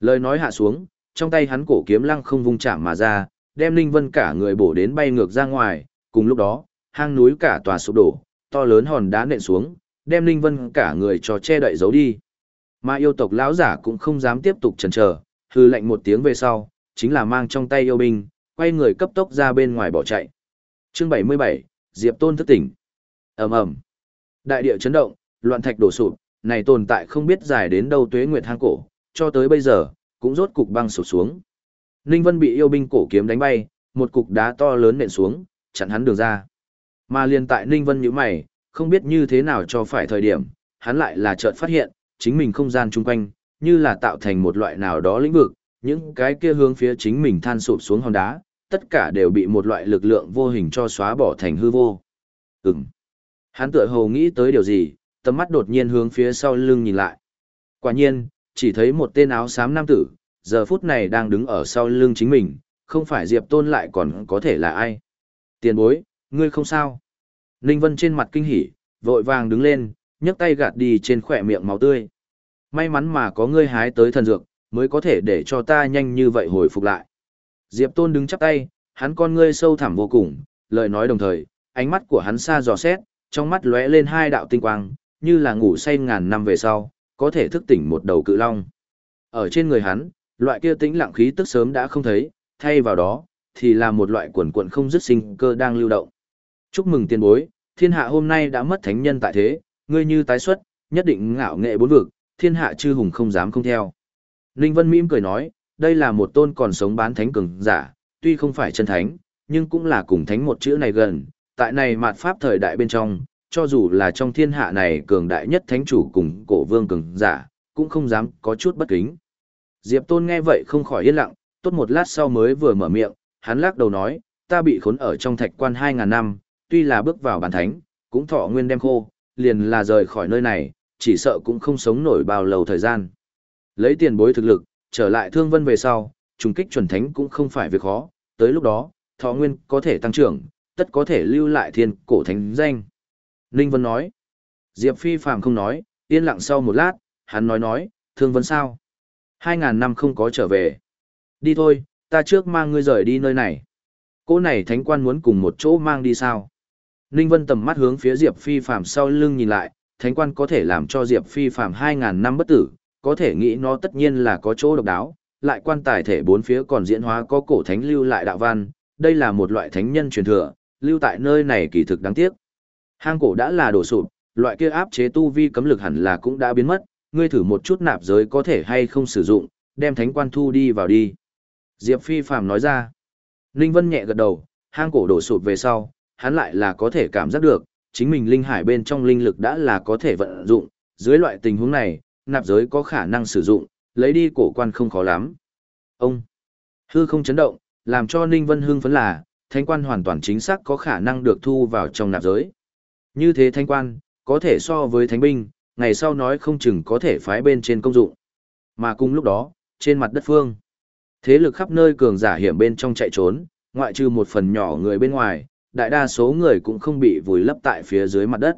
Lời nói hạ xuống, trong tay hắn cổ kiếm lăng không vung chạm mà ra, đem Linh Vân cả người bổ đến bay ngược ra ngoài, cùng lúc đó, hang núi cả tòa sụp đổ, to lớn hòn đá nện xuống, đem Linh Vân cả người cho che đậy giấu đi. Mà yêu tộc lão giả cũng không dám tiếp tục chần chờ, hư lệnh một tiếng về sau, chính là mang trong tay yêu binh, quay người cấp tốc ra bên ngoài bỏ chạy. Chương 77, Diệp Tôn thức tỉnh. Ầm ầm. Đại địa chấn động, loạn thạch đổ sụp, này tồn tại không biết dài đến đâu tuế nguyệt hang cổ, cho tới bây giờ, cũng rốt cục băng sụp xuống. Ninh Vân bị yêu binh cổ kiếm đánh bay, một cục đá to lớn nện xuống, chặn hắn đường ra. Mà liền tại Ninh Vân nhíu mày, không biết như thế nào cho phải thời điểm, hắn lại là chợt phát hiện, chính mình không gian chung quanh, như là tạo thành một loại nào đó lĩnh vực, những cái kia hướng phía chính mình than sụp xuống hòn đá, tất cả đều bị một loại lực lượng vô hình cho xóa bỏ thành hư vô. Ừm. Hắn tựa hồ nghĩ tới điều gì, tầm mắt đột nhiên hướng phía sau lưng nhìn lại. Quả nhiên, chỉ thấy một tên áo xám nam tử, giờ phút này đang đứng ở sau lưng chính mình, không phải Diệp Tôn lại còn có thể là ai. Tiền bối, ngươi không sao. Ninh Vân trên mặt kinh hỉ, vội vàng đứng lên, nhấc tay gạt đi trên khỏe miệng máu tươi. May mắn mà có ngươi hái tới thần dược, mới có thể để cho ta nhanh như vậy hồi phục lại. Diệp Tôn đứng chắp tay, hắn con ngươi sâu thẳm vô cùng, lời nói đồng thời, ánh mắt của hắn xa dò xét, trong mắt lóe lên hai đạo tinh quang, như là ngủ say ngàn năm về sau, có thể thức tỉnh một đầu cự long. Ở trên người hắn, loại kia tĩnh lặng khí tức sớm đã không thấy, thay vào đó, thì là một loại quần quần không dứt sinh cơ đang lưu động. Chúc mừng tiền bối, thiên hạ hôm nay đã mất thánh nhân tại thế, ngươi như tái xuất, nhất định ngạo nghệ bốn vực, thiên hạ chư hùng không dám không theo. Ninh Vân mỉm cười nói, đây là một tôn còn sống bán thánh cường giả, tuy không phải chân thánh, nhưng cũng là cùng thánh một chữ này gần, tại này mạt pháp thời đại bên trong, cho dù là trong thiên hạ này cường đại nhất thánh chủ cùng cổ vương cường giả, cũng không dám có chút bất kính. Diệp Tôn nghe vậy không khỏi yên lặng, tốt một lát sau mới vừa mở miệng, hắn lắc đầu nói, ta bị khốn ở trong thạch quan 2.000 năm, tuy là bước vào bản thánh, cũng thọ nguyên đem khô, liền là rời khỏi nơi này, chỉ sợ cũng không sống nổi bao lâu thời gian. Lấy tiền bối thực lực, trở lại thương vân về sau, trùng kích chuẩn thánh cũng không phải việc khó, tới lúc đó, thọ nguyên có thể tăng trưởng, tất có thể lưu lại thiên cổ thánh danh. Ninh Vân nói, Diệp Phi Phàm không nói, yên lặng sau một lát, hắn nói nói, thương vân sao? Hai ngàn năm không có trở về. Đi thôi, ta trước mang ngươi rời đi nơi này. Cô này thánh quan muốn cùng một chỗ mang đi sao? Ninh Vân tầm mắt hướng phía Diệp Phi Phàm sau lưng nhìn lại, thánh quan có thể làm cho Diệp Phi Phàm 2000 năm bất tử, có thể nghĩ nó tất nhiên là có chỗ độc đáo, lại quan tài thể bốn phía còn diễn hóa có cổ thánh lưu lại đạo văn, đây là một loại thánh nhân truyền thừa, lưu tại nơi này kỳ thực đáng tiếc. Hang cổ đã là đổ sụp, loại kia áp chế tu vi cấm lực hẳn là cũng đã biến mất, ngươi thử một chút nạp giới có thể hay không sử dụng, đem thánh quan thu đi vào đi. Diệp Phi Phàm nói ra. Ninh Vân nhẹ gật đầu, hang cổ đổ sụp về sau, hắn lại là có thể cảm giác được, chính mình linh hải bên trong linh lực đã là có thể vận dụng, dưới loại tình huống này, nạp giới có khả năng sử dụng, lấy đi cổ quan không khó lắm. Ông, hư không chấn động, làm cho Ninh Vân hưng phấn là, thanh quan hoàn toàn chính xác có khả năng được thu vào trong nạp giới. Như thế thanh quan, có thể so với thánh binh, ngày sau nói không chừng có thể phái bên trên công dụng. Mà cùng lúc đó, trên mặt đất phương, thế lực khắp nơi cường giả hiểm bên trong chạy trốn, ngoại trừ một phần nhỏ người bên ngoài, đại đa số người cũng không bị vùi lấp tại phía dưới mặt đất.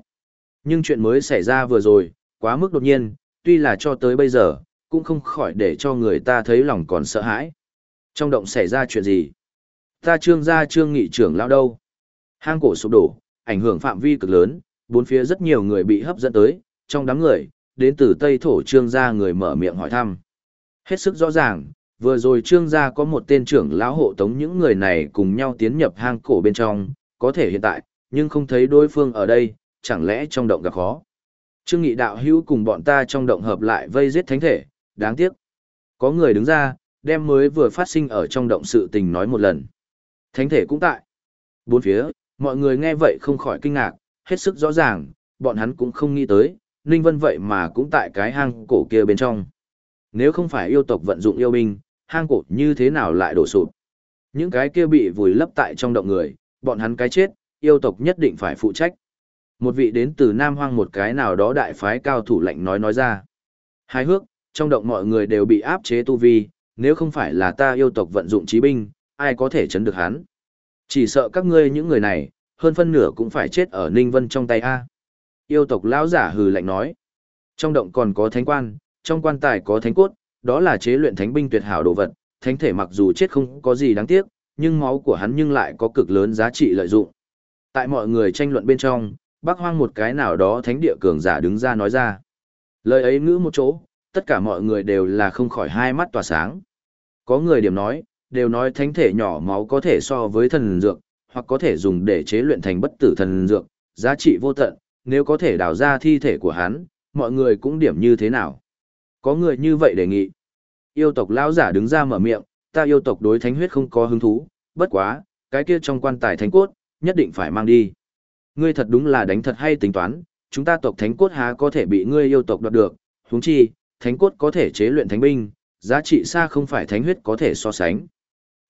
Nhưng chuyện mới xảy ra vừa rồi, quá mức đột nhiên, tuy là cho tới bây giờ, cũng không khỏi để cho người ta thấy lòng còn sợ hãi. Trong động xảy ra chuyện gì? Ta trương gia trương nghị trưởng lao đâu? Hang cổ sụp đổ, ảnh hưởng phạm vi cực lớn, bốn phía rất nhiều người bị hấp dẫn tới, trong đám người, đến từ Tây Thổ trương gia người mở miệng hỏi thăm. Hết sức rõ ràng, vừa rồi trương gia có một tên trưởng lão hộ tống những người này cùng nhau tiến nhập hang cổ bên trong, có thể hiện tại, nhưng không thấy đối phương ở đây, chẳng lẽ trong động gặp khó. Trương Nghị đạo hữu cùng bọn ta trong động hợp lại vây giết thánh thể, đáng tiếc. Có người đứng ra, đem mới vừa phát sinh ở trong động sự tình nói một lần. Thánh thể cũng tại. Bốn phía, mọi người nghe vậy không khỏi kinh ngạc, hết sức rõ ràng, bọn hắn cũng không nghĩ tới, Ninh Vân vậy mà cũng tại cái hang cổ kia bên trong. Nếu không phải yêu tộc vận dụng yêu binh, hang cổ như thế nào lại đổ sụp? Những cái kia bị vùi lấp tại trong động người, bọn hắn cái chết, yêu tộc nhất định phải phụ trách. Một vị đến từ Nam Hoang một cái nào đó đại phái cao thủ lạnh nói nói ra. Hai hước, trong động mọi người đều bị áp chế tu vi, nếu không phải là ta yêu tộc vận dụng trí binh, ai có thể chấn được hắn. Chỉ sợ các ngươi những người này, hơn phân nửa cũng phải chết ở Ninh Vân trong tay A. Yêu tộc lão giả hừ lạnh nói. Trong động còn có thánh quan, trong quan tài có thánh cốt, đó là chế luyện thánh binh tuyệt hảo đồ vật, thánh thể mặc dù chết không có gì đáng tiếc, nhưng máu của hắn nhưng lại có cực lớn giá trị lợi dụng. Tại mọi người tranh luận bên trong, bác hoang một cái nào đó thánh địa cường giả đứng ra nói ra. Lời ấy ngữ một chỗ, tất cả mọi người đều là không khỏi hai mắt tỏa sáng. Có người điểm nói, đều nói thánh thể nhỏ máu có thể so với thần dược, hoặc có thể dùng để chế luyện thành bất tử thần dược, giá trị vô tận, nếu có thể đào ra thi thể của hắn, mọi người cũng điểm như thế nào. Có người như vậy đề nghị. Yêu tộc lão giả đứng ra mở miệng, ta yêu tộc đối thánh huyết không có hứng thú, bất quá, cái kia trong quan tài thánh cốt, nhất định phải mang đi. Ngươi thật đúng là đánh thật hay tính toán, chúng ta tộc thánh cốt há có thể bị ngươi yêu tộc đoạt được, huống chi, thánh cốt có thể chế luyện thánh binh, giá trị xa không phải thánh huyết có thể so sánh.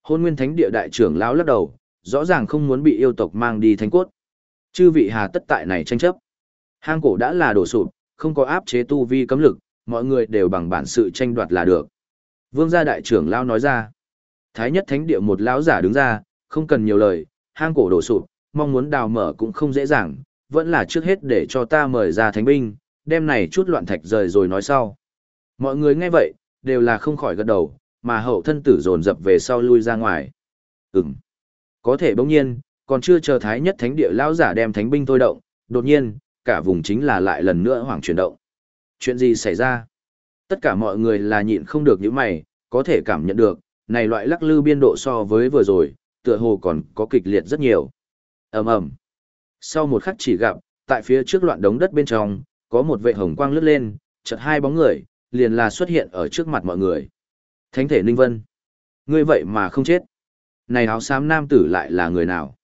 Hôn nguyên thánh địa đại trưởng lão lắc đầu, rõ ràng không muốn bị yêu tộc mang đi thánh cốt. Chư vị hà tất tại này tranh chấp. Hang cổ đã là đổ sụp, không có áp chế tu vi cấm lực, mọi người đều bằng bản sự tranh đoạt là được. Vương gia đại trưởng lão nói ra. Thái nhất thánh địa một lão giả đứng ra, không cần nhiều lời, hang cổ đổ sụp, mong muốn đào mở cũng không dễ dàng, vẫn là trước hết để cho ta mời ra thánh binh, đem này chút loạn thạch rời rồi nói sau. Mọi người nghe vậy, đều là không khỏi gật đầu, mà hậu thân tử dồn dập về sau lui ra ngoài. Ừm. Có thể bỗng nhiên, còn chưa chờ thái nhất thánh địa lão giả đem thánh binh thôi động, đột nhiên, cả vùng chính là lại lần nữa hoảng chuyển động. Chuyện gì xảy ra? Tất cả mọi người là nhịn không được những mày, có thể cảm nhận được, này loại lắc lư biên độ so với vừa rồi, tựa hồ còn có kịch liệt rất nhiều. ầm ầm Sau một khắc chỉ gặp, tại phía trước loạn đống đất bên trong, có một vệ hồng quang lướt lên, chợt hai bóng người, liền là xuất hiện ở trước mặt mọi người. Thánh thể Ninh Vân. Ngươi vậy mà không chết. này áo xám nam tử lại là người nào?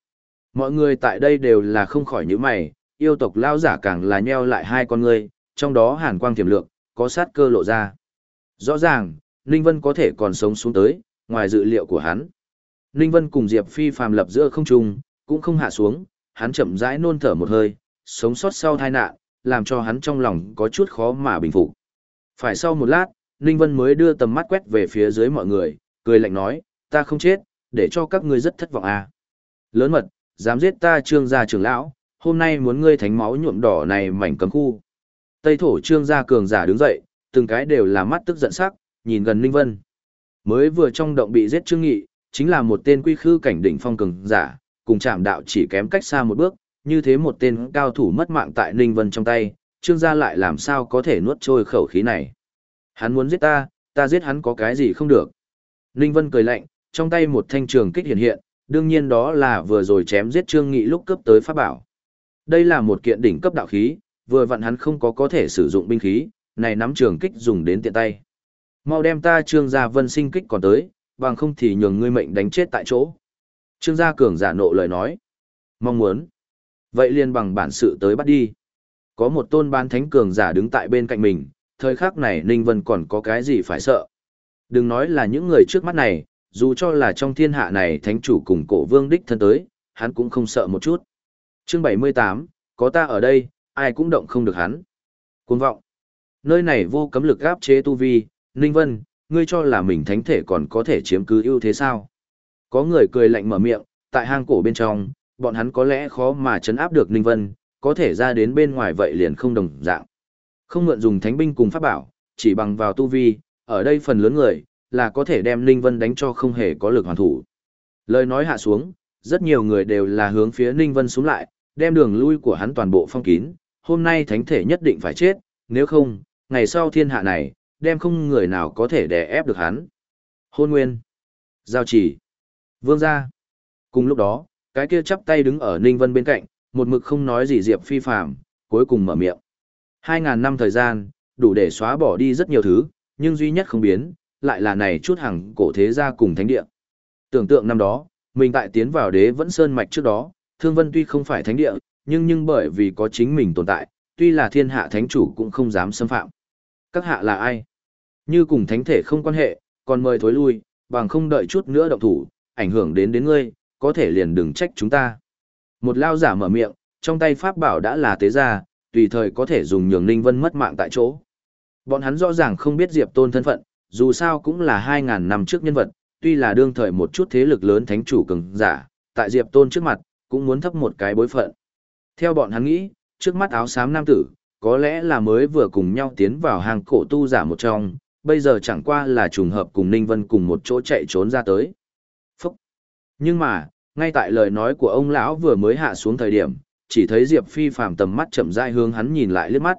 Mọi người tại đây đều là không khỏi những mày, yêu tộc lao giả càng là nheo lại hai con người, trong đó hàn quang tiềm lượng, có sát cơ lộ ra. Rõ ràng, Ninh Vân có thể còn sống xuống tới, ngoài dự liệu của hắn. Ninh Vân cùng Diệp Phi phàm lập giữa không trung, cũng không hạ xuống, hắn chậm rãi nôn thở một hơi, sống sót sau tai nạn, làm cho hắn trong lòng có chút khó mà bình phục. Phải sau một lát, Ninh Vân mới đưa tầm mắt quét về phía dưới mọi người, cười lạnh nói, ta không chết, để cho các ngươi rất thất vọng à. Lớn mật, dám giết ta trương gia trưởng lão, hôm nay muốn ngươi thánh máu nhuộm đỏ này mảnh cấm khu. Tây thổ trương gia cường giả đứng dậy, từng cái đều là mắt tức giận sắc, nhìn gần Ninh Vân. Mới vừa trong động bị giết trương nghị, chính là một tên quy khư cảnh đỉnh phong cường giả, cùng chạm đạo chỉ kém cách xa một bước, như thế một tên cao thủ mất mạng tại Ninh Vân trong tay, trương gia lại làm sao có thể nuốt trôi khẩu khí này. Hắn muốn giết ta, ta giết hắn có cái gì không được. Ninh Vân cười lạnh, trong tay một thanh trường kích hiện hiện, đương nhiên đó là vừa rồi chém giết Trương Nghị lúc cấp tới pháp bảo. Đây là một kiện đỉnh cấp đạo khí, vừa vặn hắn không có có thể sử dụng binh khí, này nắm trường kích dùng đến tiện tay. Mau đem ta Trương gia Vân sinh kích còn tới, bằng không thì nhường ngươi mệnh đánh chết tại chỗ. Trương gia cường giả nộ lời nói. Mong muốn. Vậy liền bằng bản sự tới bắt đi. Có một tôn ban thánh cường giả đứng tại bên cạnh mình, thời khắc này Ninh Vân còn có cái gì phải sợ. Đừng nói là những người trước mắt này, dù cho là trong thiên hạ này thánh chủ cùng cổ vương đích thân tới, hắn cũng không sợ một chút. Chương 78, có ta ở đây, ai cũng động không được hắn. Cuồng vọng. Nơi này vô cấm lực áp chế tu vi, Ninh Vân, ngươi cho là mình thánh thể còn có thể chiếm cứ ưu thế sao? Có người cười lạnh mở miệng, tại hang cổ bên trong, bọn hắn có lẽ khó mà chấn áp được Ninh Vân, có thể ra đến bên ngoài vậy liền không đồng dạng. Không mượn dùng thánh binh cùng pháp bảo, chỉ bằng vào tu vi, ở đây phần lớn người, là có thể đem Ninh Vân đánh cho không hề có lực hoàn thủ. Lời nói hạ xuống, rất nhiều người đều là hướng phía Ninh Vân xuống lại, đem đường lui của hắn toàn bộ phong kín, hôm nay thánh thể nhất định phải chết, nếu không, ngày sau thiên hạ này, đem không người nào có thể đè ép được hắn. Hôn nguyên, giao chỉ, vương gia. Cùng lúc đó, cái kia chắp tay đứng ở Ninh Vân bên cạnh, một mực không nói gì Diệp phi phạm, cuối cùng mở miệng. Hai ngàn năm thời gian, đủ để xóa bỏ đi rất nhiều thứ, nhưng duy nhất không biến, lại là này chút hàng cổ thế gia cùng thánh địa. Tưởng tượng năm đó, mình tại tiến vào đế vẫn sơn mạch trước đó, Thương Vân tuy không phải thánh địa, nhưng nhưng bởi vì có chính mình tồn tại, tuy là thiên hạ thánh chủ cũng không dám xâm phạm. Các hạ là ai? Như cùng thánh thể không quan hệ, còn mời thối lui, bằng không đợi chút nữa động thủ, ảnh hưởng đến đến ngươi, có thể liền đừng trách chúng ta. Một lao giả mở miệng, trong tay pháp bảo đã là tế gia, tùy thời có thể dùng nhường Ninh Vân mất mạng tại chỗ. Bọn hắn rõ ràng không biết Diệp Tôn thân phận, dù sao cũng là 2.000 năm trước nhân vật, tuy là đương thời một chút thế lực lớn thánh chủ cường giả, tại Diệp Tôn trước mặt, cũng muốn thấp một cái bối phận. Theo bọn hắn nghĩ, trước mắt áo xám nam tử, có lẽ là mới vừa cùng nhau tiến vào hàng cổ tu giả một trong, bây giờ chẳng qua là trùng hợp cùng Ninh Vân cùng một chỗ chạy trốn ra tới. Phúc! Nhưng mà, ngay tại lời nói của ông lão vừa mới hạ xuống thời điểm, chỉ thấy Diệp Phi phàm tầm mắt chậm rãi hướng hắn nhìn lại liếc mắt.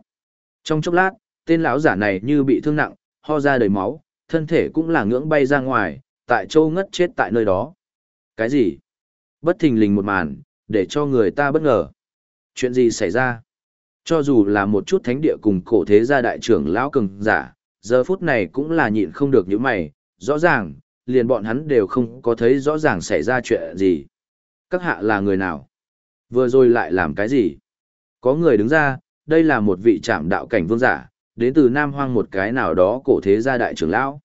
Trong chốc lát, tên lão giả này như bị thương nặng, ho ra đầy máu, thân thể cũng là ngưỡng bay ra ngoài, tại châu ngất chết tại nơi đó. Cái gì? Bất thình lình một màn, để cho người ta bất ngờ. Chuyện gì xảy ra? Cho dù là một chút thánh địa cùng cổ thế gia đại trưởng lão cường giả, giờ phút này cũng là nhịn không được những mày, rõ ràng, liền bọn hắn đều không có thấy rõ ràng xảy ra chuyện gì. Các hạ là người nào? Vừa rồi lại làm cái gì? Có người đứng ra, đây là một vị trạm đạo cảnh vương giả, đến từ Nam Hoang một cái nào đó cổ thế gia đại trưởng lão.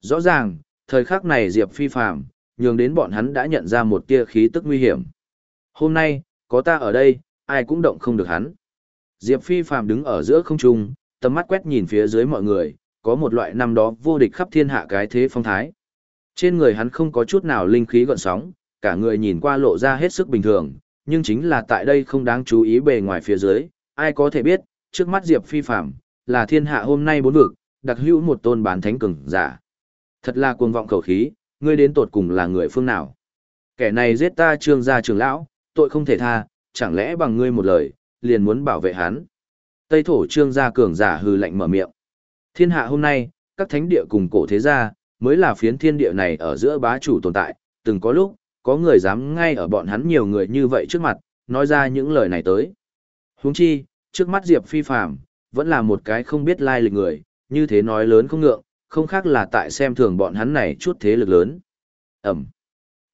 Rõ ràng, thời khắc này Diệp Phi phàm, nhường đến bọn hắn đã nhận ra một tia khí tức nguy hiểm. Hôm nay, có ta ở đây, ai cũng động không được hắn. Diệp Phi phàm đứng ở giữa không trung, tầm mắt quét nhìn phía dưới mọi người, có một loại năm đó vô địch khắp thiên hạ cái thế phong thái. Trên người hắn không có chút nào linh khí gợn sóng, cả người nhìn qua lộ ra hết sức bình thường, nhưng chính là tại đây không đáng chú ý bề ngoài phía dưới, ai có thể biết, trước mắt Diệp Phi Phạm, là thiên hạ hôm nay bốn vực, đặc hữu một tôn bán thánh cường giả. Thật là cuồng vọng khẩu khí, ngươi đến tột cùng là người phương nào? Kẻ này giết ta trương gia trường lão, tội không thể tha, chẳng lẽ bằng ngươi một lời, liền muốn bảo vệ hắn? Tây thổ trương gia cường giả hừ lạnh mở miệng. Thiên hạ hôm nay, các thánh địa cùng cổ thế gia, mới là phiến thiên địa này ở giữa bá chủ tồn tại, từng có lúc, có người dám ngay ở bọn hắn nhiều người như vậy trước mặt, nói ra những lời này tới. Huống chi, trước mắt Diệp Phi phàm, vẫn là một cái không biết lai lịch người, như thế nói lớn không ngượng, không khác là tại xem thường bọn hắn này chút thế lực lớn. Ẩm.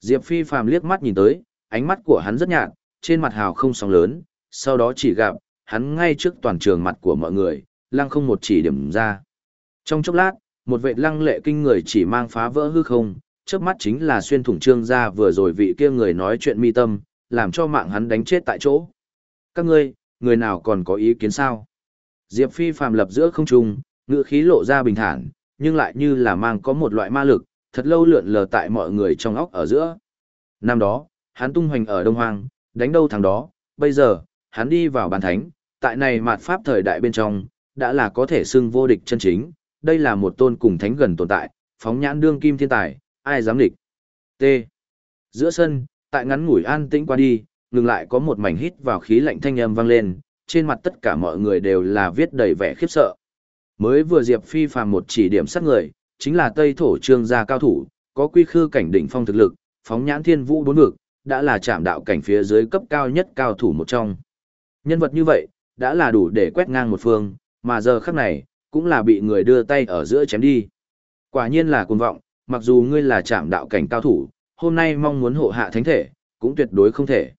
Diệp Phi phàm liếc mắt nhìn tới, ánh mắt của hắn rất nhạt, trên mặt hào không sóng lớn, sau đó chỉ gặp, hắn ngay trước toàn trường mặt của mọi người, lăng không một chỉ điểm ra. Trong chốc lát, một vệ lăng lệ kinh người chỉ mang phá vỡ hư không, trước mắt chính là xuyên thủng trương ra vừa rồi vị kia người nói chuyện mi tâm, làm cho mạng hắn đánh chết tại chỗ. Các ngươi, người nào còn có ý kiến sao? Diệp Phi phàm lập giữa không trung, ngựa khí lộ ra bình thản, nhưng lại như là mang có một loại ma lực, thật lâu lượn lờ tại mọi người trong óc ở giữa. Năm đó, hắn tung hoành ở Đông Hoang, đánh đâu thằng đó, bây giờ, hắn đi vào bàn thánh, tại này mạt pháp thời đại bên trong, đã là có thể xưng vô địch chân chính, đây là một tôn cùng thánh gần tồn tại, phóng nhãn đương kim thiên tài, ai dám địch. T. Giữa sân, tại ngắn ngủi an tĩnh qua đi, ngừng lại có một mảnh hít vào khí lạnh thanh âm vang lên, trên mặt tất cả mọi người đều là viết đầy vẻ khiếp sợ. Mới vừa Diệp Phi phàm một chỉ điểm sát người, chính là Tây Thổ Trương gia cao thủ, có quy khư cảnh đỉnh phong thực lực, phóng nhãn thiên vũ bốn vực, đã là chạm đạo cảnh phía dưới cấp cao nhất cao thủ một trong. Nhân vật như vậy, đã là đủ để quét ngang một phương, mà giờ khắc này, cũng là bị người đưa tay ở giữa chém đi. Quả nhiên là cuồng vọng, mặc dù ngươi là trạm đạo cảnh cao thủ, hôm nay mong muốn hộ hạ thánh thể, cũng tuyệt đối không thể.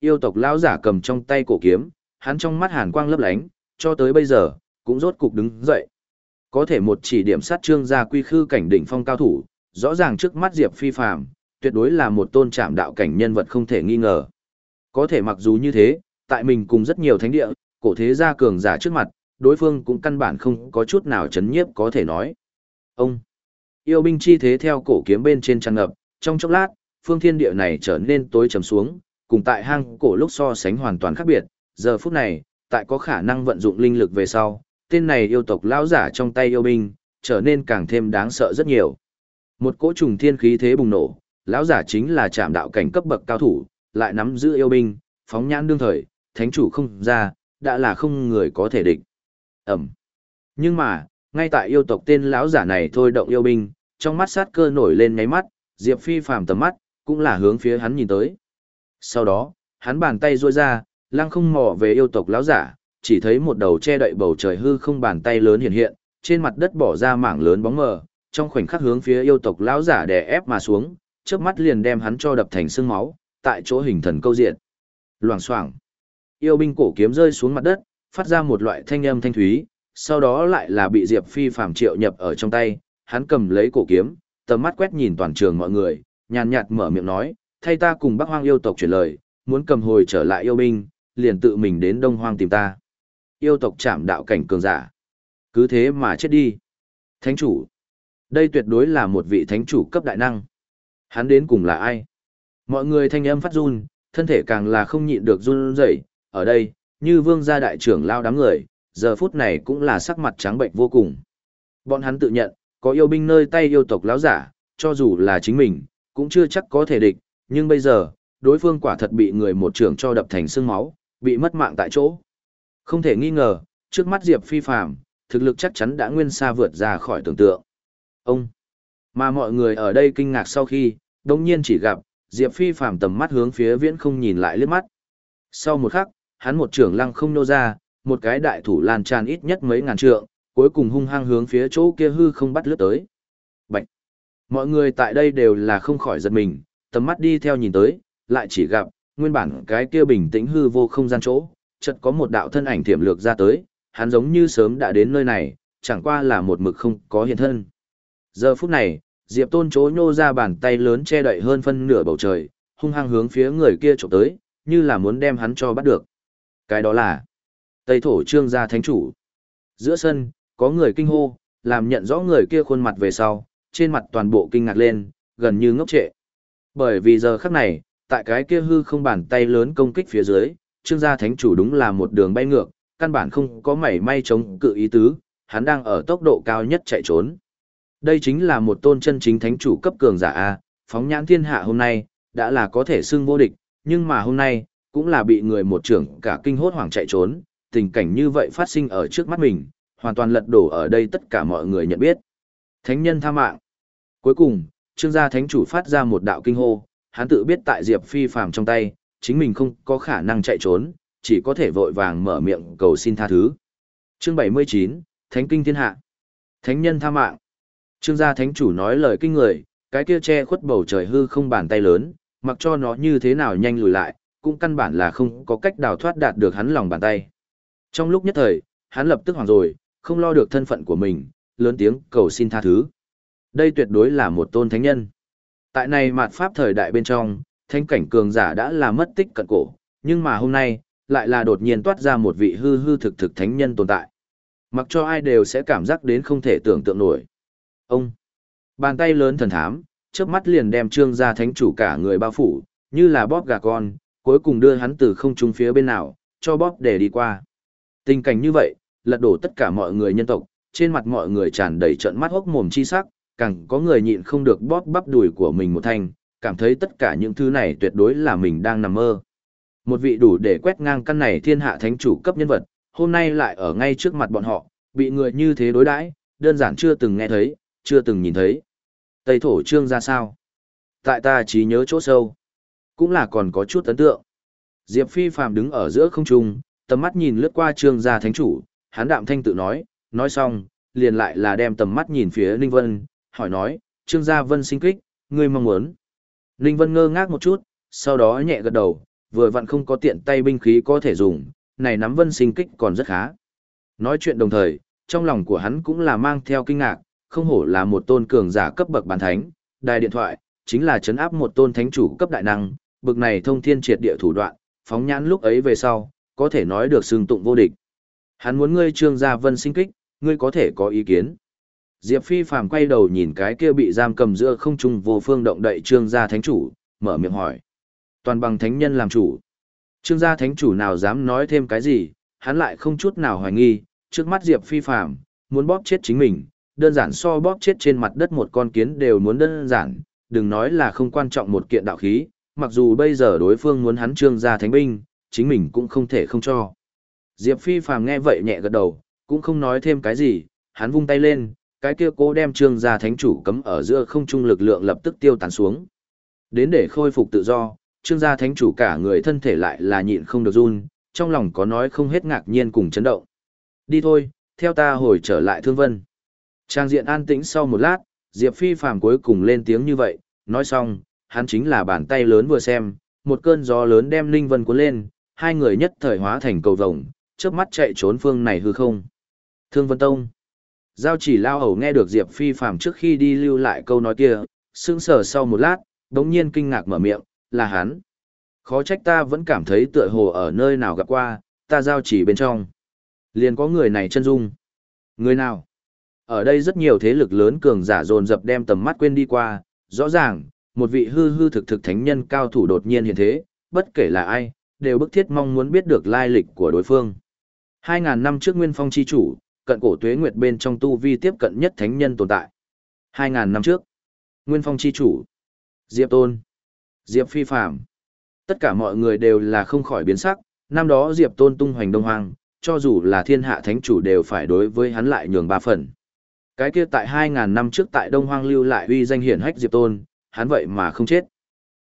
Yêu tộc lão giả cầm trong tay cổ kiếm, hắn trong mắt hàn quang lấp lánh, cho tới bây giờ, cũng rốt cục đứng dậy. Có thể một chỉ điểm sát trương gia quy khư cảnh đỉnh phong cao thủ, rõ ràng trước mắt Diệp Phi phàm, tuyệt đối là một tôn trạm đạo cảnh nhân vật không thể nghi ngờ. Có thể mặc dù như thế, tại mình cùng rất nhiều thánh địa, cổ thế gia cường giả trước mặt, đối phương cũng căn bản không có chút nào chấn nhiếp có thể nói. Ông, yêu binh chi thế theo cổ kiếm bên trên tràn ngập, trong chốc lát, phương thiên địa này trở nên tối trầm xuống, cùng tại hang cổ lúc so sánh hoàn toàn khác biệt, giờ phút này, tại có khả năng vận dụng linh lực về sau, tên này yêu tộc lão giả trong tay yêu binh, trở nên càng thêm đáng sợ rất nhiều. Một cỗ trùng thiên khí thế bùng nổ, lão giả chính là trạm đạo cảnh cấp bậc cao thủ, lại nắm giữ yêu binh, phóng nhãn đương thời, thánh chủ không ra, đã là không người có thể địch. Ẩm. Nhưng mà, ngay tại yêu tộc tên lão giả này thôi động yêu binh, trong mắt sát cơ nổi lên nháy mắt, Diệp Phi phàm tầm mắt, cũng là hướng phía hắn nhìn tới. Sau đó, hắn bàn tay duỗi ra, lăng không mò về yêu tộc lão giả, chỉ thấy một đầu che đậy bầu trời hư không bàn tay lớn hiện hiện, trên mặt đất bỏ ra mảng lớn bóng mờ, trong khoảnh khắc hướng phía yêu tộc lão giả đè ép mà xuống, chớp mắt liền đem hắn cho đập thành xương máu, tại chỗ hình thần câu diện. Loảng xoảng. Yêu binh cổ kiếm rơi xuống mặt đất, phát ra một loại thanh âm thanh thúy, sau đó lại là bị Diệp Phi phàm triệu nhập ở trong tay, hắn cầm lấy cổ kiếm, tầm mắt quét nhìn toàn trường mọi người, nhàn nhạt mở miệng nói, thay ta cùng Bắc Hoang yêu tộc chuyển lời, muốn cầm hồi trở lại yêu binh, liền tự mình đến Đông Hoang tìm ta. Yêu tộc chạm đạo cảnh cường giả. Cứ thế mà chết đi. Thánh chủ. Đây tuyệt đối là một vị thánh chủ cấp đại năng. Hắn đến cùng là ai? Mọi người thanh âm phát run, thân thể càng là không nhịn được run rẩy. Ở đây, như vương gia đại trưởng lao đám người, giờ phút này cũng là sắc mặt trắng bệnh vô cùng. Bọn hắn tự nhận, có yêu binh nơi tay yêu tộc lão giả, cho dù là chính mình, cũng chưa chắc có thể địch, nhưng bây giờ, đối phương quả thật bị người một trưởng cho đập thành xương máu, bị mất mạng tại chỗ. Không thể nghi ngờ, trước mắt Diệp Phi Phàm, thực lực chắc chắn đã nguyên xa vượt ra khỏi tưởng tượng. Ông, mà mọi người ở đây kinh ngạc sau khi, đồng nhiên chỉ gặp, Diệp Phi Phàm tầm mắt hướng phía viễn không nhìn lại liếc mắt. Sau một khắc, hắn một trưởng lăng không nô ra, một cái đại thủ lan tràn ít nhất mấy ngàn trượng, cuối cùng hung hăng hướng phía chỗ kia hư không bắt lướt tới. Bạch! Mọi người tại đây đều là không khỏi giật mình, tầm mắt đi theo nhìn tới, lại chỉ gặp, nguyên bản cái kia bình tĩnh hư vô không gian chỗ, chợt có một đạo thân ảnh tiềm lược ra tới, hắn giống như sớm đã đến nơi này, chẳng qua là một mực không có hiện thân. Giờ phút này, Diệp Tôn chối nhô ra bàn tay lớn che đậy hơn phân nửa bầu trời, hung hăng hướng phía người kia chụp tới, như là muốn đem hắn cho bắt được. Cái đó là Tây Thổ Trương gia thánh chủ. Giữa sân, có người kinh hô, làm nhận rõ người kia khuôn mặt về sau, trên mặt toàn bộ kinh ngạc lên, gần như ngốc trệ. Bởi vì giờ khắc này, tại cái kia hư không bàn tay lớn công kích phía dưới, trương gia thánh chủ đúng là một đường bay ngược, căn bản không có mảy may chống cự ý tứ, hắn đang ở tốc độ cao nhất chạy trốn. Đây chính là một tôn chân chính thánh chủ cấp cường giả A, phóng nhãn thiên hạ hôm nay, đã là có thể xưng vô địch, nhưng mà hôm nay, cũng là bị người một trưởng cả kinh hốt hoảng chạy trốn, tình cảnh như vậy phát sinh ở trước mắt mình, hoàn toàn lật đổ ở đây tất cả mọi người nhận biết. Thánh nhân tha mạng. Cuối cùng, trương gia thánh chủ phát ra một đạo kinh hô, hắn tự biết tại Diệp Phi phàm trong tay, chính mình không có khả năng chạy trốn, chỉ có thể vội vàng mở miệng cầu xin tha thứ. Chương 79, Thánh kinh thiên hạ. Thánh nhân tha mạng. Trương gia thánh chủ nói lời kinh người, cái kia che khuất bầu trời hư không bàn tay lớn, mặc cho nó như thế nào nhanh lùi lại, cũng căn bản là không có cách đào thoát đạt được hắn lòng bàn tay. Trong lúc nhất thời, hắn lập tức hoảng rồi, không lo được thân phận của mình, lớn tiếng cầu xin tha thứ. Đây tuyệt đối là một tôn thánh nhân. Tại này mạt pháp thời đại bên trong, thánh cảnh cường giả đã là mất tích cận cổ, nhưng mà hôm nay, lại là đột nhiên toát ra một vị hư hư thực thực thánh nhân tồn tại. Mặc cho ai đều sẽ cảm giác đến không thể tưởng tượng nổi. Ông, bàn tay lớn thần thám, trước mắt liền đem trương gia thánh chủ cả người bao phủ, như là bóp gà con, cuối cùng đưa hắn từ không trung phía bên nào, cho bóp để đi qua. Tình cảnh như vậy, lật đổ tất cả mọi người nhân tộc, trên mặt mọi người tràn đầy trận mắt hốc mồm chi sắc, càng có người nhịn không được bóp bắp đùi của mình một thanh, cảm thấy tất cả những thứ này tuyệt đối là mình đang nằm mơ. Một vị đủ để quét ngang căn này thiên hạ thánh chủ cấp nhân vật, hôm nay lại ở ngay trước mặt bọn họ, bị người như thế đối đãi, đơn giản chưa từng nghe thấy, chưa từng nhìn thấy. Tây thổ trương ra sao? Tại ta chỉ nhớ chỗ sâu, cũng là còn có chút ấn tượng. Diệp Phi phàm đứng ở giữa không trung, tầm mắt nhìn lướt qua trương gia thánh chủ, hắn đạm thanh tự nói, nói xong, liền lại là đem tầm mắt nhìn phía Ninh Vân, hỏi nói, trương gia vân sinh kích, ngươi mong muốn. Ninh Vân ngơ ngác một chút, sau đó nhẹ gật đầu, vừa vặn không có tiện tay binh khí có thể dùng, này nắm vân sinh kích còn rất khá. Nói chuyện đồng thời, trong lòng của hắn cũng là mang theo kinh ngạc, không hổ là một tôn cường giả cấp bậc bán thánh, đài điện thoại, chính là chấn áp một tôn thánh chủ cấp đại năng, bực này thông thiên triệt địa thủ đoạn, phóng nhãn lúc ấy về sau, có thể nói được xưng tụng vô địch. Hắn muốn ngươi trương gia vân sinh kích, ngươi có thể có ý kiến. Diệp Phi phàm quay đầu nhìn cái kia bị giam cầm giữa không trung vô phương động đậy trương gia thánh chủ, mở miệng hỏi. Toàn bằng thánh nhân làm chủ. Trương gia thánh chủ nào dám nói thêm cái gì, hắn lại không chút nào hoài nghi, trước mắt Diệp Phi phàm, muốn bóp chết chính mình, đơn giản so bóp chết trên mặt đất một con kiến đều muốn đơn giản, đừng nói là không quan trọng một kiện đạo khí, mặc dù bây giờ đối phương muốn hắn trương gia thánh binh, chính mình cũng không thể không cho. Diệp Phi phàm nghe vậy nhẹ gật đầu, cũng không nói thêm cái gì, hắn vung tay lên, cái kia cố đem trương gia thánh chủ cấm ở giữa không trung lực lượng lập tức tiêu tán xuống. Đến để khôi phục tự do, trương gia thánh chủ cả người thân thể lại là nhịn không được run, trong lòng có nói không hết ngạc nhiên cùng chấn động. Đi thôi, theo ta hồi trở lại thương vân. Trang diện an tĩnh sau một lát, Diệp Phi phàm cuối cùng lên tiếng như vậy, nói xong, hắn chính là bàn tay lớn vừa xem, một cơn gió lớn đem Ninh Vân cuốn lên, hai người nhất thời hóa thành cầu vồng, chớp mắt chạy trốn phương này hư không. Thương Vân Tông. Giao chỉ lao hầu nghe được Diệp Phi phàm trước khi đi lưu lại câu nói kia, sững sờ sau một lát, đống nhiên kinh ngạc mở miệng, là hắn. Khó trách ta vẫn cảm thấy tựa hồ ở nơi nào gặp qua, ta giao chỉ bên trong. Liền có người này chân dung. Người nào? Ở đây rất nhiều thế lực lớn cường giả dồn dập đem tầm mắt quên đi qua, rõ ràng, một vị hư hư thực thực thánh nhân cao thủ đột nhiên hiện thế, bất kể là ai, đều bức thiết mong muốn biết được lai lịch của đối phương. 2.000 năm trước Nguyên Phong chi chủ, cận cổ tuế nguyệt bên trong tu vi tiếp cận nhất thánh nhân tồn tại. 2.000 năm trước, Nguyên Phong chi chủ, Diệp Tôn, Diệp Phi Phạm. Tất cả mọi người đều là không khỏi biến sắc, năm đó Diệp Tôn tung hoành đông hoang, cho dù là thiên hạ thánh chủ đều phải đối với hắn lại nhường ba phần. Cái kia tại 2.000 năm trước tại Đông Hoang lưu lại uy danh hiển hách Diệp Tôn, hắn vậy mà không chết.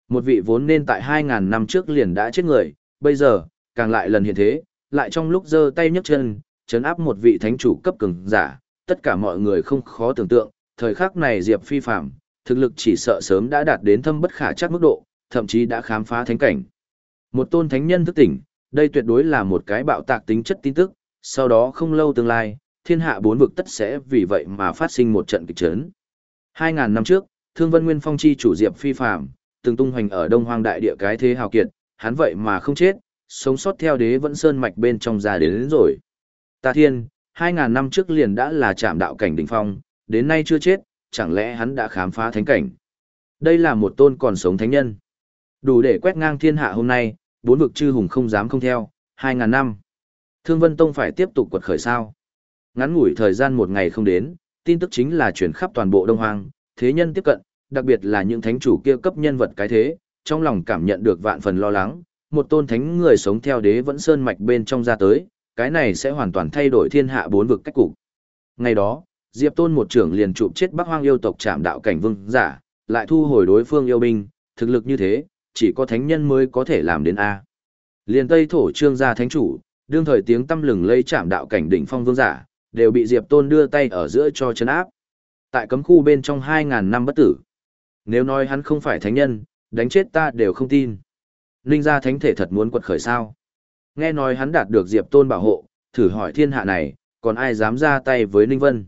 Một vị vốn nên tại 2.000 năm trước liền đã chết người, bây giờ, càng lại lần hiện thế, lại trong lúc giơ tay nhấc chân, chấn áp một vị thánh chủ cấp cường giả, tất cả mọi người không khó tưởng tượng, thời khắc này Diệp Phi phạm, thực lực chỉ sợ sớm đã đạt đến thâm bất khả chắc mức độ, thậm chí đã khám phá thánh cảnh. Một tôn thánh nhân thức tỉnh, đây tuyệt đối là một cái bạo tạc tính chất tin tức, sau đó không lâu tương lai, thiên hạ bốn vực tất sẽ vì vậy mà phát sinh một trận kịch chấn. 2.000 năm trước, Thương Vân Nguyên Phong chi chủ Diệp Phi Phạm, từng tung hoành ở Đông Hoang đại địa cái thế hào kiệt, hắn vậy mà không chết, sống sót theo đế vẫn sơn mạch bên trong ra đến, đến rồi. Ta thiên, hai ngàn năm trước liền đã là chạm đạo cảnh đỉnh phong, đến nay chưa chết, chẳng lẽ hắn đã khám phá thánh cảnh. Đây là một tôn còn sống thánh nhân. Đủ để quét ngang thiên hạ hôm nay, bốn vực chư hùng không dám không theo, Hai ngàn năm. Thương Vân Tông phải tiếp tục quật khởi sao. Ngắn ngủi thời gian một ngày không đến, tin tức chính là chuyển khắp toàn bộ Đông Hoang, thế nhân tiếp cận, đặc biệt là những thánh chủ kia cấp nhân vật cái thế, trong lòng cảm nhận được vạn phần lo lắng, một tôn thánh người sống theo đế vẫn sơn mạch bên trong ra tới, cái này sẽ hoàn toàn thay đổi thiên hạ bốn vực cách cục. Ngày đó, Diệp Tôn một trưởng liền chụp chết Bắc Hoang yêu tộc Trảm Đạo cảnh vương giả, lại thu hồi đối phương yêu binh, thực lực như thế, chỉ có thánh nhân mới có thể làm đến a. Liền Tây thổ trương gia thánh chủ, đương thời tiếng tâm lừng lây Trảm Đạo cảnh đỉnh phong vương giả, đều bị Diệp Tôn đưa tay ở giữa cho chấn áp. Tại cấm khu bên trong 2.000 năm bất tử. Nếu nói hắn không phải thánh nhân, đánh chết ta đều không tin. Ninh gia thánh thể thật muốn quật khởi sao? Nghe nói hắn đạt được Diệp Tôn bảo hộ, thử hỏi thiên hạ này, còn ai dám ra tay với Ninh Vân?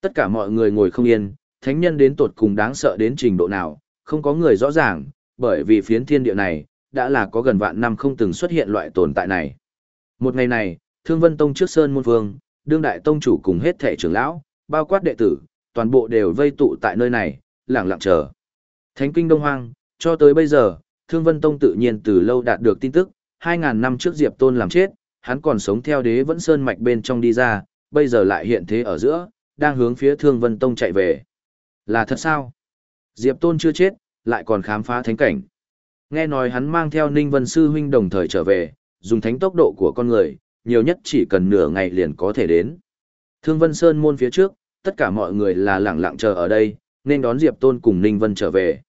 Tất cả mọi người ngồi không yên, thánh nhân đến tột cùng đáng sợ đến trình độ nào, không có người rõ ràng, bởi vì phiến thiên địa này, đã là có gần vạn năm không từng xuất hiện loại tồn tại này. Một ngày này, Thương Vân Tông trước Sơn Môn Vương, đương đại tông chủ cùng hết thể trưởng lão, bao quát đệ tử, toàn bộ đều vây tụ tại nơi này, lặng lặng chờ. Thánh kinh Đông Hoang, cho tới bây giờ, Thương Vân Tông tự nhiên từ lâu đạt được tin tức, 2.000 năm trước Diệp Tôn làm chết, hắn còn sống theo đế vẫn sơn mạch bên trong đi ra, bây giờ lại hiện thế ở giữa, đang hướng phía Thương Vân Tông chạy về. Là thật sao? Diệp Tôn chưa chết, lại còn khám phá thánh cảnh. Nghe nói hắn mang theo Ninh Vân Sư huynh đồng thời trở về, dùng thánh tốc độ của con người, nhiều nhất chỉ cần nửa ngày liền có thể đến. Thương Vân Sơn môn phía trước, tất cả mọi người là lẳng lặng chờ ở đây, nên đón Diệp Tôn cùng Ninh Vân trở về.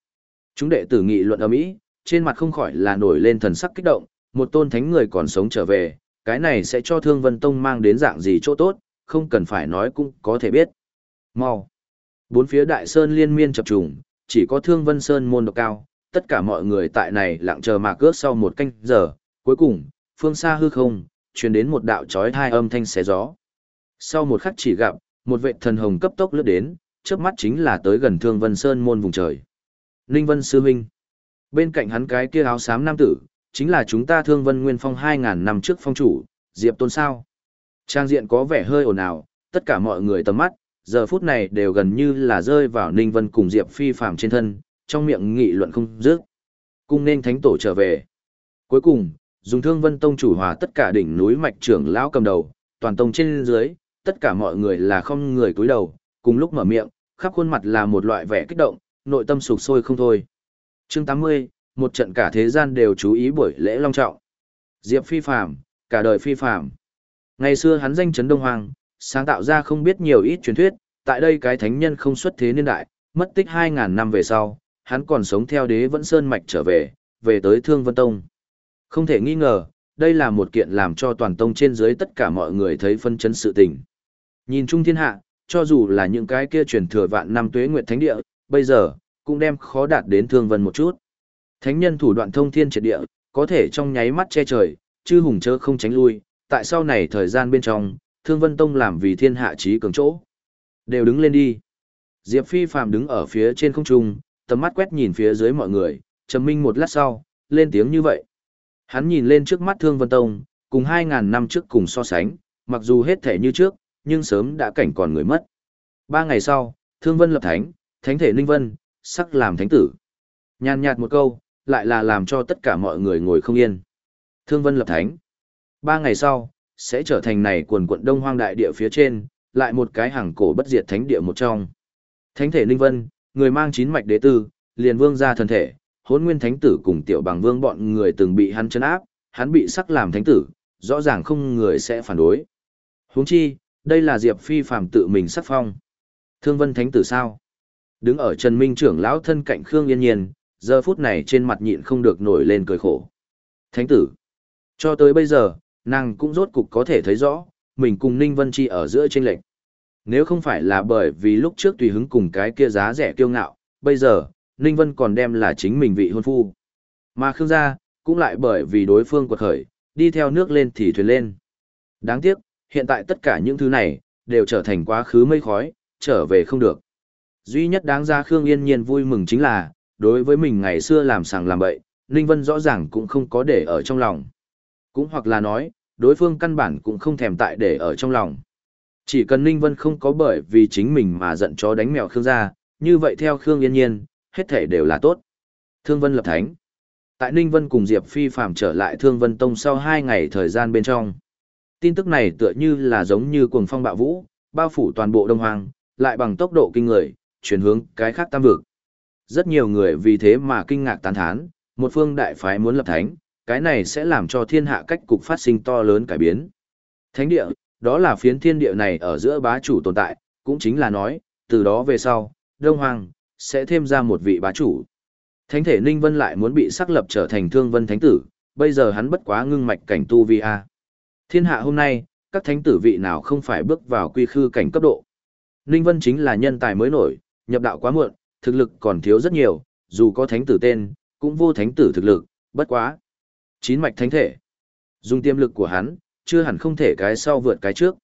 Chúng đệ tử nghị luận ở mỹ, trên mặt không khỏi là nổi lên thần sắc kích động, một tôn thánh người còn sống trở về, cái này sẽ cho Thương Vân Tông mang đến dạng gì chỗ tốt, không cần phải nói cũng có thể biết. Mau. Bốn phía đại sơn liên miên chập trùng, chỉ có Thương Vân Sơn môn độc cao, tất cả mọi người tại này lặng chờ mà cướp sau một canh giờ, cuối cùng, phương xa hư không, truyền đến một đạo chói tai âm thanh xé gió. Sau một khắc chỉ gặp, một vệ thần hồng cấp tốc lướt đến, chớp mắt chính là tới gần Thương Vân Sơn môn vùng trời. Ninh Vân Sư Minh. Bên cạnh hắn cái kia áo xám nam tử, chính là chúng ta Thương Vân Nguyên Phong 2.000 năm trước phong chủ, Diệp Tôn sao. Trang diện có vẻ hơi ồn ào, tất cả mọi người tầm mắt, giờ phút này đều gần như là rơi vào Ninh Vân cùng Diệp Phi Phạm trên thân, trong miệng nghị luận không dứt. Cung nên thánh tổ trở về. Cuối cùng, dùng Thương Vân Tông chủ hòa tất cả đỉnh núi mạch trưởng lão cầm đầu, toàn tông trên dưới, tất cả mọi người là không người cúi đầu, cùng lúc mở miệng, khắp khuôn mặt là một loại vẻ kích động, nội tâm sụp sôi không thôi. Chương 80, một trận cả thế gian đều chú ý buổi lễ long trọng. Diệp Phi Phàm, cả đời Phi Phàm. Ngày xưa hắn danh chấn Đông Hoàng, sáng tạo ra không biết nhiều ít truyền thuyết, tại đây cái thánh nhân không xuất thế niên đại, mất tích 2000 năm về sau, hắn còn sống theo đế vẫn sơn mạch trở về, về tới Thương Vân Tông. Không thể nghi ngờ, đây là một kiện làm cho toàn tông trên dưới tất cả mọi người thấy phân chấn sự tình. Nhìn chung thiên hạ, cho dù là những cái kia truyền thừa vạn năm tuế nguyệt thánh địa, bây giờ, cũng đem khó đạt đến thương vân một chút. Thánh nhân thủ đoạn thông thiên triệt địa, có thể trong nháy mắt che trời, chư hùng chớ không tránh lui, tại sau này thời gian bên trong, thương vân tông làm vì thiên hạ trí cường chỗ. Đều đứng lên đi. Diệp Phi phàm đứng ở phía trên không trung, tầm mắt quét nhìn phía dưới mọi người, trầm minh một lát sau, lên tiếng như vậy. Hắn nhìn lên trước mắt Thương Vân Tông, cùng 2.000 năm trước cùng so sánh, mặc dù hết thể như trước, nhưng sớm đã cảnh còn người mất. Ba ngày sau, Thương Vân lập thánh, thánh thể Ninh Vân, sắc làm thánh tử. Nhàn nhạt một câu, lại là làm cho tất cả mọi người ngồi không yên. Thương Vân lập thánh. Ba ngày sau, sẽ trở thành này quần quận đông hoang đại địa phía trên, lại một cái hàng cổ bất diệt thánh địa một trong. Thánh thể Ninh Vân, người mang chín mạch đế tư, liền vương gia thần thể, hôn nguyên thánh tử cùng tiểu bằng vương bọn người từng bị hắn chấn áp, hắn bị sắc làm thánh tử, rõ ràng không người sẽ phản đối. huống chi, đây là Diệp Phi phàm tự mình sắc phong. Thương vân thánh tử sao? Đứng ở Trần Minh trưởng lão thân cạnh Khương Yên Nhiên, giờ phút này trên mặt nhịn không được nổi lên cười khổ. Thánh tử. Cho tới bây giờ, nàng cũng rốt cục có thể thấy rõ, mình cùng Ninh Vân Chi ở giữa tranh lệch Nếu không phải là bởi vì lúc trước tùy hứng cùng cái kia giá rẻ kiêu ngạo, bây giờ, Ninh Vân còn đem là chính mình vị hôn phu. Mà Khương gia, cũng lại bởi vì đối phương quật khởi, đi theo nước lên thì thuyền lên. Đáng tiếc, hiện tại tất cả những thứ này, đều trở thành quá khứ mây khói, trở về không được. Duy nhất đáng ra Khương Yên Nhiên vui mừng chính là, đối với mình ngày xưa làm sàng làm bậy, Ninh Vân rõ ràng cũng không có để ở trong lòng. Cũng hoặc là nói, đối phương căn bản cũng không thèm tại để ở trong lòng. Chỉ cần Ninh Vân không có bởi vì chính mình mà giận chó đánh mèo Khương gia, như vậy theo Khương Yên Nhiên, hết thể đều là tốt. Thương Vân lập thánh. Tại Ninh Vân cùng Diệp Phi Phạm trở lại Thương Vân Tông sau 2 ngày thời gian bên trong. Tin tức này tựa như là giống như cuồng phong bạo vũ, bao phủ toàn bộ Đông Hoàng, lại bằng tốc độ kinh người, chuyển hướng cái khác tam vực. Rất nhiều người vì thế mà kinh ngạc tán thán, một phương đại phái muốn lập thánh, cái này sẽ làm cho thiên hạ cách cục phát sinh to lớn cải biến. Thánh địa, đó là phiến thiên địa này ở giữa bá chủ tồn tại, cũng chính là nói, từ đó về sau, Đông Hoàng, sẽ thêm ra một vị bá chủ. Thánh thể Ninh Vân lại muốn bị xác lập trở thành thương vân thánh tử, bây giờ hắn bất quá ngưng mạch cảnh tu vi a. Thiên hạ hôm nay, các thánh tử vị nào không phải bước vào quy khư cảnh cấp độ. Ninh Vân chính là nhân tài mới nổi, nhập đạo quá muộn, thực lực còn thiếu rất nhiều, dù có thánh tử tên, cũng vô thánh tử thực lực, bất quá. Chín mạch thánh thể. Dùng tiềm lực của hắn, chưa hẳn không thể cái sau vượt cái trước.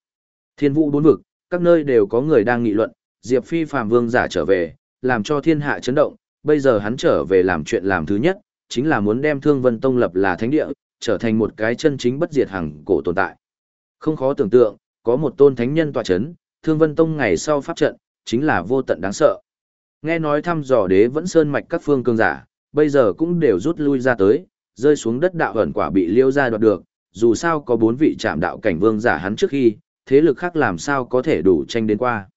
Thiên vũ bốn vực, các nơi đều có người đang nghị luận, Diệp Phi phàm vương giả trở về, làm cho thiên hạ chấn động, bây giờ hắn trở về làm chuyện làm thứ nhất, chính là muốn đem Thương Vân Tông lập là thánh địa, trở thành một cái chân chính bất diệt hằng cổ tồn tại. Không khó tưởng tượng, có một tôn thánh nhân tọa chấn, Thương Vân Tông ngày sau pháp trận, chính là vô tận đáng sợ. Nghe nói thăm dò đế vẫn sơn mạch các phương cường giả, bây giờ cũng đều rút lui ra tới, rơi xuống đất đạo ẩn quả bị liêu ra đoạt được, dù sao có bốn vị trạm đạo cảnh vương giả hắn trước khi, thế lực khác làm sao có thể đủ tranh đến qua.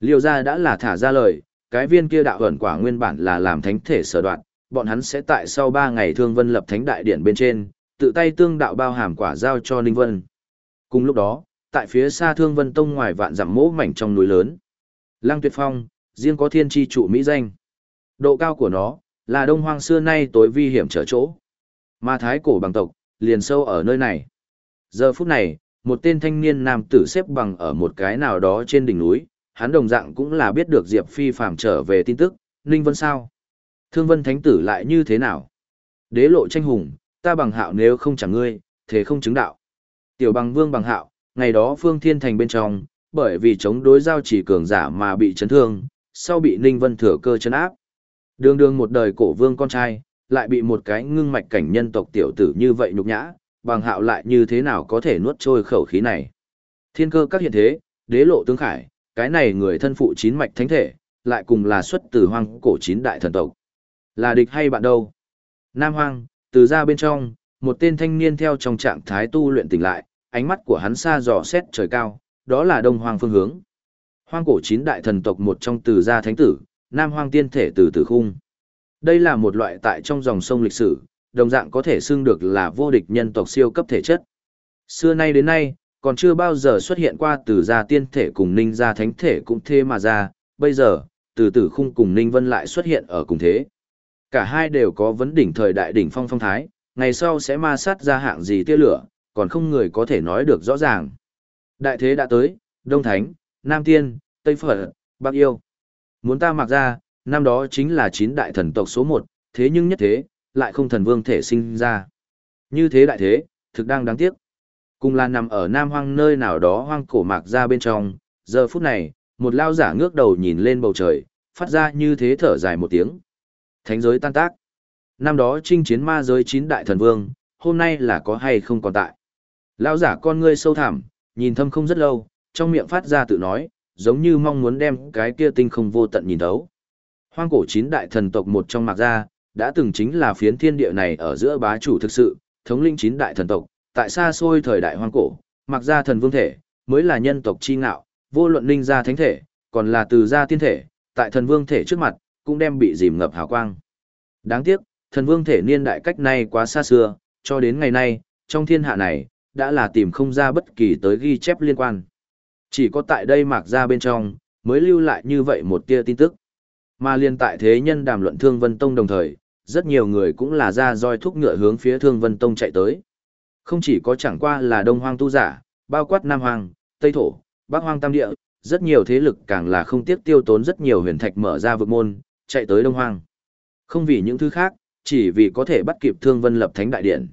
Liêu ra đã là thả ra lời, cái viên kia đạo ẩn quả nguyên bản là làm thánh thể sở đoạn, bọn hắn sẽ tại sau 3 ngày thương vân lập thánh đại điện bên trên, tự tay tương đạo bao hàm quả giao cho Ninh Vân. Cùng lúc đó, tại phía xa thương vân tông ngoài vạn dặm mỗ mảnh trong núi lớn. Lăng tuyệt phong, riêng có thiên tri trụ Mỹ danh. Độ cao của nó, là đông hoang xưa nay tối vi hiểm trở chỗ. Mà thái cổ bằng tộc, liền sâu ở nơi này. Giờ phút này, một tên thanh niên nam tử xếp bằng ở một cái nào đó trên đỉnh núi, hắn đồng dạng cũng là biết được Diệp Phi phàm trở về tin tức, Ninh Vân sao? Thương Vân Thánh tử lại như thế nào? Đế lộ tranh hùng, ta bằng hạo nếu không chẳng ngươi, thế không chứng đạo. Tiểu bằng vương bằng hạo, ngày đó phương thiên thành bên trong, bởi vì chống đối giao chỉ cường giả mà bị chấn thương, sau bị Ninh Vân thừa cơ chấn áp. Đường đường một đời cổ vương con trai, lại bị một cái ngưng mạch cảnh nhân tộc tiểu tử như vậy nhục nhã, bằng hạo lại như thế nào có thể nuốt trôi khẩu khí này. Thiên cơ các hiện thế, đế lộ tướng khải, cái này người thân phụ chín mạch thánh thể, lại cùng là xuất từ hoang cổ chín đại thần tộc. Là địch hay bạn đâu? Nam hoang, từ ra bên trong, một tên thanh niên theo trong trạng thái tu luyện tỉnh lại, ánh mắt của hắn xa dò xét trời cao, đó là đông hoang phương hướng. Hoang cổ chín đại thần tộc một trong từ gia thánh tử, nam hoang tiên thể từ tử khung. Đây là một loại tại trong dòng sông lịch sử, đồng dạng có thể xưng được là vô địch nhân tộc siêu cấp thể chất. Xưa nay đến nay, còn chưa bao giờ xuất hiện qua từ gia tiên thể cùng ninh gia thánh thể cũng thế mà ra, bây giờ, từ tử khung cùng ninh vân lại xuất hiện ở cùng thế. Cả hai đều có vấn đỉnh thời đại đỉnh phong phong thái, ngày sau sẽ ma sát ra hạng gì tia lửa, còn không người có thể nói được rõ ràng. Đại thế đã tới, Đông Thánh, Nam Tiên, Tây Phật, Bắc Yêu. Muốn ta mặc ra, năm đó chính là chín đại thần tộc số một, thế nhưng nhất thế, lại không thần vương thể sinh ra. Như thế đại thế, thực đang đáng tiếc. Cùng là nằm ở Nam Hoang nơi nào đó hoang cổ mạc ra bên trong, giờ phút này, một lao giả ngước đầu nhìn lên bầu trời, phát ra như thế thở dài một tiếng. Thánh giới tan tác. Năm đó chinh chiến ma giới chín đại thần vương, hôm nay là có hay không còn tại. lão giả con ngươi sâu thẳm, nhìn thâm không rất lâu, trong miệng phát ra tự nói, giống như mong muốn đem cái kia tinh không vô tận nhìn thấu. Hoang cổ chín đại thần tộc một trong mạc gia, đã từng chính là phiến thiên địa này ở giữa bá chủ thực sự, thống linh chín đại thần tộc, tại xa xôi thời đại hoang cổ, mạc gia thần vương thể, mới là nhân tộc chi ngạo, vô luận linh gia thánh thể, còn là từ gia tiên thể, tại thần vương thể trước mặt, cũng đem bị dìm ngập hào quang. Đáng tiếc, thần vương thể niên đại cách này quá xa xưa, cho đến ngày nay, trong thiên hạ này, đã là tìm không ra bất kỳ tới ghi chép liên quan. Chỉ có tại đây mạc ra bên trong, mới lưu lại như vậy một tia tin tức. Mà liên tại thế nhân đàm luận Thương Vân Tông đồng thời, rất nhiều người cũng là ra roi thúc ngựa hướng phía Thương Vân Tông chạy tới. Không chỉ có chẳng qua là Đông Hoang tu giả, bao quát Nam Hoang, Tây Thổ, Bắc Hoang Tam Địa, rất nhiều thế lực càng là không tiếc tiêu tốn rất nhiều huyền thạch mở ra vực môn, chạy tới Đông Hoang. Không vì những thứ khác, chỉ vì có thể bắt kịp Thương Vân lập thánh đại điện.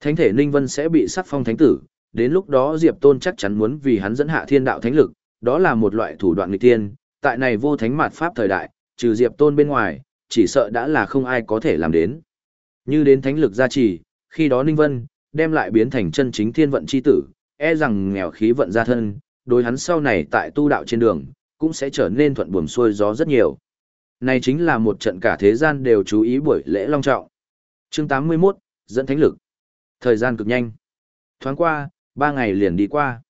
Thánh thể Ninh Vân sẽ bị sắc phong thánh tử, đến lúc đó Diệp Tôn chắc chắn muốn vì hắn dẫn hạ thiên đạo thánh lực, đó là một loại thủ đoạn nghịch tiên, tại này vô thánh mạt pháp thời đại, trừ Diệp Tôn bên ngoài, chỉ sợ đã là không ai có thể làm đến. Như đến thánh lực gia trì, khi đó Ninh Vân đem lại biến thành chân chính thiên vận chi tử, e rằng nghèo khí vận gia thân, đối hắn sau này tại tu đạo trên đường, cũng sẽ trở nên thuận buồm xuôi gió rất nhiều. Này chính là một trận cả thế gian đều chú ý buổi lễ long trọng. Chương 81, dẫn thánh lực. Thời gian cực nhanh. Thoáng qua, ba ngày liền đi qua.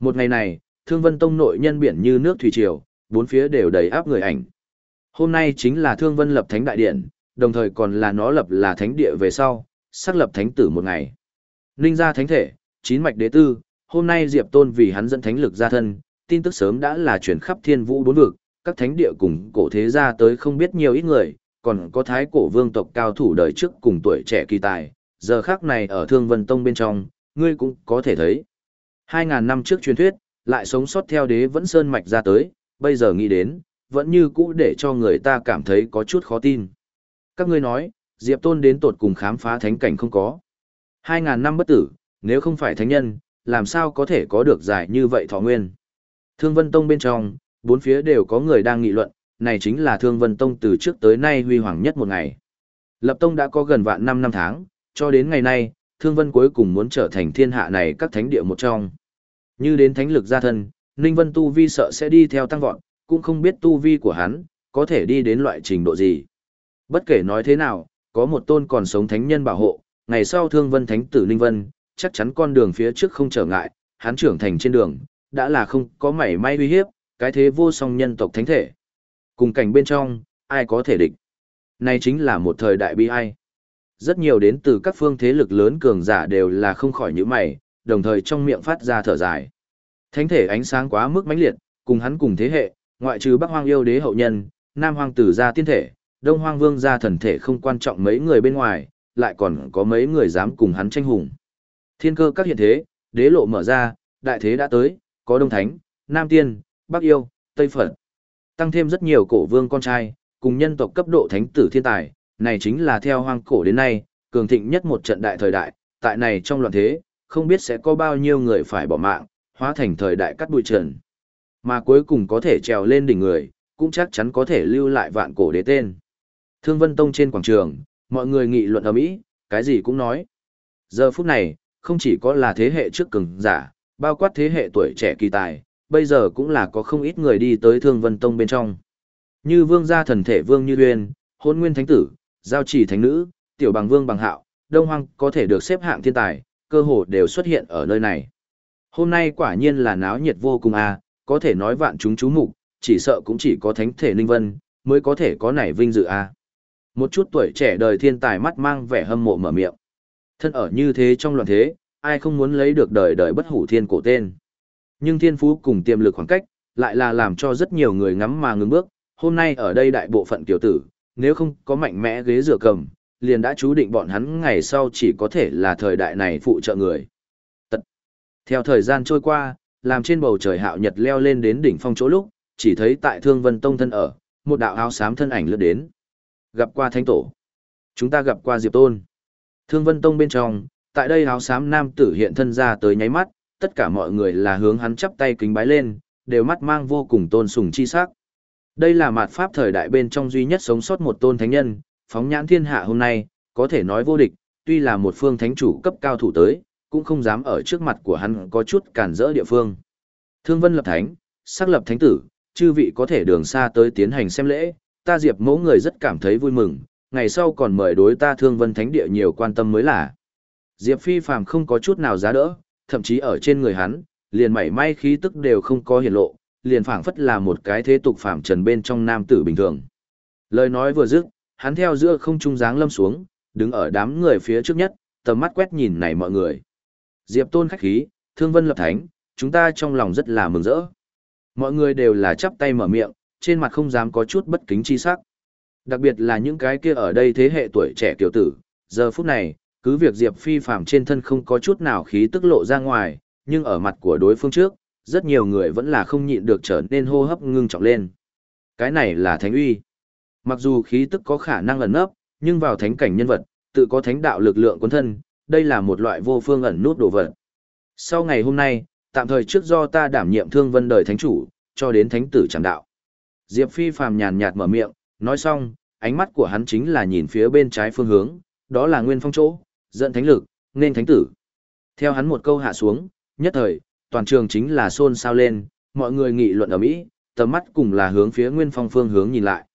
Một ngày này, Thương Vân Tông nội nhân biển như nước thủy triều, bốn phía đều đầy áp người ảnh. Hôm nay chính là Thương Vân lập thánh đại điện, đồng thời còn là nó lập là thánh địa về sau, xác lập thánh tử một ngày. Ninh gia thánh thể, chín mạch đế tư, hôm nay Diệp Tôn vì hắn dẫn thánh lực ra thân, tin tức sớm đã là chuyển khắp thiên vũ bốn vực, các thánh địa cùng cổ thế gia tới không biết nhiều ít người, còn có thái cổ vương tộc cao thủ đời trước cùng tuổi trẻ kỳ tài, giờ khác này ở Thương Vân Tông bên trong, ngươi cũng có thể thấy. Hai ngàn năm trước truyền thuyết, lại sống sót theo đế vẫn sơn mạch ra tới, bây giờ nghĩ đến, vẫn như cũ để cho người ta cảm thấy có chút khó tin. Các ngươi nói, Diệp Tôn đến tột cùng khám phá thánh cảnh không có. 2.000 năm bất tử, nếu không phải thánh nhân, làm sao có thể có được giải như vậy thọ nguyên. Thương Vân Tông bên trong, bốn phía đều có người đang nghị luận, này chính là Thương Vân Tông từ trước tới nay huy hoàng nhất một ngày. Lập Tông đã có gần vạn năm năm tháng, cho đến ngày nay, Thương Vân cuối cùng muốn trở thành thiên hạ này các thánh địa một trong. Như đến thánh lực gia thân, Ninh Vân Tu Vi sợ sẽ đi theo tăng vọt, cũng không biết Tu Vi của hắn, có thể đi đến loại trình độ gì. Bất kể nói thế nào, có một tôn còn sống thánh nhân bảo hộ, ngày sau Thương Vân Thánh tử Ninh Vân, chắc chắn con đường phía trước không trở ngại, hắn trưởng thành trên đường, đã là không có mảy may uy hiếp, cái thế vô song nhân tộc thánh thể. Cùng cảnh bên trong, ai có thể địch. Này chính là một thời đại bi ai. Rất nhiều đến từ các phương thế lực lớn cường giả đều là không khỏi những mày, đồng thời trong miệng phát ra thở dài. Thánh thể ánh sáng quá mức mãnh liệt, cùng hắn cùng thế hệ, ngoại trừ Bắc Hoang yêu đế hậu nhân, Nam Hoang tử gia tiên thể, Đông Hoang vương gia thần thể không quan trọng mấy người bên ngoài, lại còn có mấy người dám cùng hắn tranh hùng. Thiên cơ các hiện thế, đế lộ mở ra, đại thế đã tới, có Đông Thánh, Nam Tiên, Bắc Yêu, Tây Phật. Tăng thêm rất nhiều cổ vương con trai, cùng nhân tộc cấp độ thánh tử thiên tài, này chính là theo hoang cổ đến nay, cường thịnh nhất một trận đại thời đại, tại này trong loạn thế, không biết sẽ có bao nhiêu người phải bỏ mạng, hóa thành thời đại cắt bụi trần. Mà cuối cùng có thể trèo lên đỉnh người, cũng chắc chắn có thể lưu lại vạn cổ đế tên. Thương Vân Tông trên quảng trường, mọi người nghị luận ầm ĩ, cái gì cũng nói. Giờ phút này, không chỉ có là thế hệ trước cường giả, bao quát thế hệ tuổi trẻ kỳ tài, bây giờ cũng là có không ít người đi tới Thương Vân Tông bên trong. Như vương gia thần thể vương như uyên, hôn nguyên thánh tử, giao chỉ thánh nữ, tiểu bằng vương bằng hạo, đông hoang có thể được xếp hạng thiên tài, cơ hồ đều xuất hiện ở nơi này. Hôm nay quả nhiên là náo nhiệt vô cùng a, à, có thể nói vạn chúng chú mục, chỉ sợ cũng chỉ có thánh thể linh vân, mới có thể có nảy vinh dự a. À. Một chút tuổi trẻ đời thiên tài mắt mang vẻ hâm mộ mở miệng. Thân ở như thế trong loạn thế, ai không muốn lấy được đời đời bất hủ thiên cổ tên. Nhưng thiên phú cùng tiềm lực khoảng cách, lại là làm cho rất nhiều người ngắm mà ngừng bước. Hôm nay ở đây đại bộ phận tiểu tử, nếu không có mạnh mẽ ghế rửa cầm, liền đã chú định bọn hắn ngày sau chỉ có thể là thời đại này phụ trợ người. Tật. Theo thời gian trôi qua, làm trên bầu trời hạo nhật leo lên đến đỉnh phong chỗ lúc, chỉ thấy tại Thương Vân Tông thân ở, một đạo áo xám thân ảnh lướt đến. Gặp qua thánh tổ. Chúng ta gặp qua Diệp Tôn. Thương Vân Tông bên trong, tại đây áo xám nam tử hiện thân ra tới nháy mắt, tất cả mọi người là hướng hắn chắp tay kính bái lên, đều mắt mang vô cùng tôn sùng chi sắc. Đây là mạt pháp thời đại bên trong duy nhất sống sót một tôn thánh nhân, phóng nhãn thiên hạ hôm nay, có thể nói vô địch, tuy là một phương thánh chủ cấp cao thủ tới, cũng không dám ở trước mặt của hắn có chút cản rỡ địa phương. Thương Vân lập thánh, sắc lập thánh tử, chư vị có thể đường xa tới tiến hành xem lễ, ta Diệp mẫu người rất cảm thấy vui mừng, ngày sau còn mời đối ta Thương Vân thánh địa nhiều quan tâm mới là. Diệp Phi phàm không có chút nào giá đỡ, thậm chí ở trên người hắn, liền mảy may khí tức đều không có hiển lộ, liền phảng phất là một cái thế tục phàm trần bên trong nam tử bình thường. Lời nói vừa dứt, hắn theo giữa không trung dáng lâm xuống, đứng ở đám người phía trước nhất, tầm mắt quét nhìn này mọi người. Diệp Tôn khách khí, Thương Vân lập thánh, chúng ta trong lòng rất là mừng rỡ. Mọi người đều là chắp tay mở miệng, trên mặt không dám có chút bất kính chi sắc. Đặc biệt là những cái kia ở đây thế hệ tuổi trẻ tiểu tử, giờ phút này, cứ việc Diệp Phi phàm trên thân không có chút nào khí tức lộ ra ngoài, nhưng ở mặt của đối phương trước, rất nhiều người vẫn là không nhịn được trở nên hô hấp ngưng trọng lên. Cái này là thánh uy. Mặc dù khí tức có khả năng ẩn nấp, nhưng vào thánh cảnh nhân vật, tự có thánh đạo lực lượng quân thân, đây là một loại vô phương ẩn nút đồ vật. Sau ngày hôm nay, tạm thời trước do ta đảm nhiệm thương vân đời thánh chủ, cho đến thánh tử chẳng đạo. Diệp Phi phàm nhàn nhạt mở miệng, nói xong, ánh mắt của hắn chính là nhìn phía bên trái phương hướng, đó là nguyên phong chỗ, dẫn thánh lực, nên thánh tử. Theo hắn một câu hạ xuống, nhất thời, toàn trường chính là xôn xao lên, mọi người nghị luận ở Mỹ, tầm mắt cùng là hướng phía nguyên phong phương hướng nhìn lại.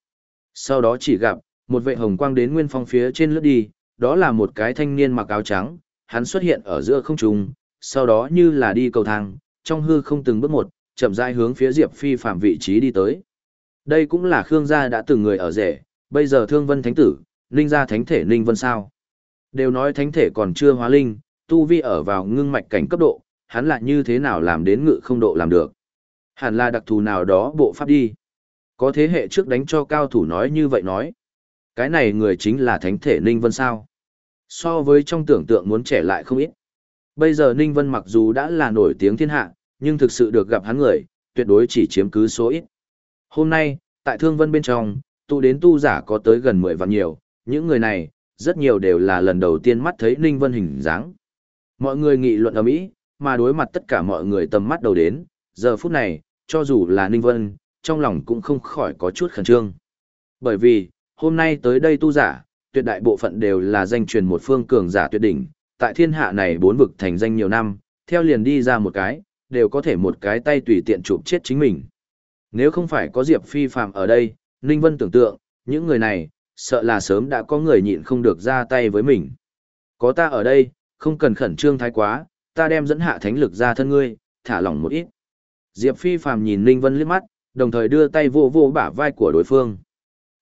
Sau đó chỉ gặp, một vệ hồng quang đến nguyên phong phía trên lướt đi, đó là một cái thanh niên mặc áo trắng, hắn xuất hiện ở giữa không trung, sau đó như là đi cầu thang, trong hư không từng bước một, chậm rãi hướng phía Diệp Phi phạm vị trí đi tới. Đây cũng là Khương gia đã từng người ở rể, bây giờ Thương Vân Thánh tử, Ninh gia thánh thể Ninh Vân sao? Đều nói thánh thể còn chưa hóa linh, tu vi ở vào ngưng mạch cảnh cấp độ, hắn lại như thế nào làm đến ngự không độ làm được? Hẳn là đặc thù nào đó bộ pháp đi. Có thế hệ trước đánh cho cao thủ nói như vậy nói. Cái này người chính là thánh thể Ninh Vân sao. So với trong tưởng tượng muốn trẻ lại không ít. Bây giờ Ninh Vân mặc dù đã là nổi tiếng thiên hạ, nhưng thực sự được gặp hắn người, tuyệt đối chỉ chiếm cứ số ít. Hôm nay, Tại thương vân bên trong, tu đến tu giả có tới gần 10 vạn nhiều, những người này, rất nhiều đều là lần đầu tiên mắt thấy Ninh Vân hình dáng. Mọi người nghị luận ở mỹ, mà đối mặt tất cả mọi người tầm mắt đầu đến, giờ phút này, cho dù là Ninh Vân, trong lòng cũng không khỏi có chút khẩn trương. Bởi vì, hôm nay tới đây tu giả, tuyệt đại bộ phận đều là danh truyền một phương cường giả tuyệt đỉnh, tại thiên hạ này bốn vực thành danh nhiều năm, theo liền đi ra một cái, đều có thể một cái tay tùy tiện chụp chết chính mình. Nếu không phải có Diệp Phi Phạm ở đây, Ninh Vân tưởng tượng, những người này, sợ là sớm đã có người nhịn không được ra tay với mình. Có ta ở đây, không cần khẩn trương thái quá, ta đem dẫn hạ thánh lực ra thân ngươi, thả lỏng một ít. Diệp Phi Phàm nhìn Ninh Vân liếc mắt, đồng thời đưa tay vô vô bả vai của đối phương.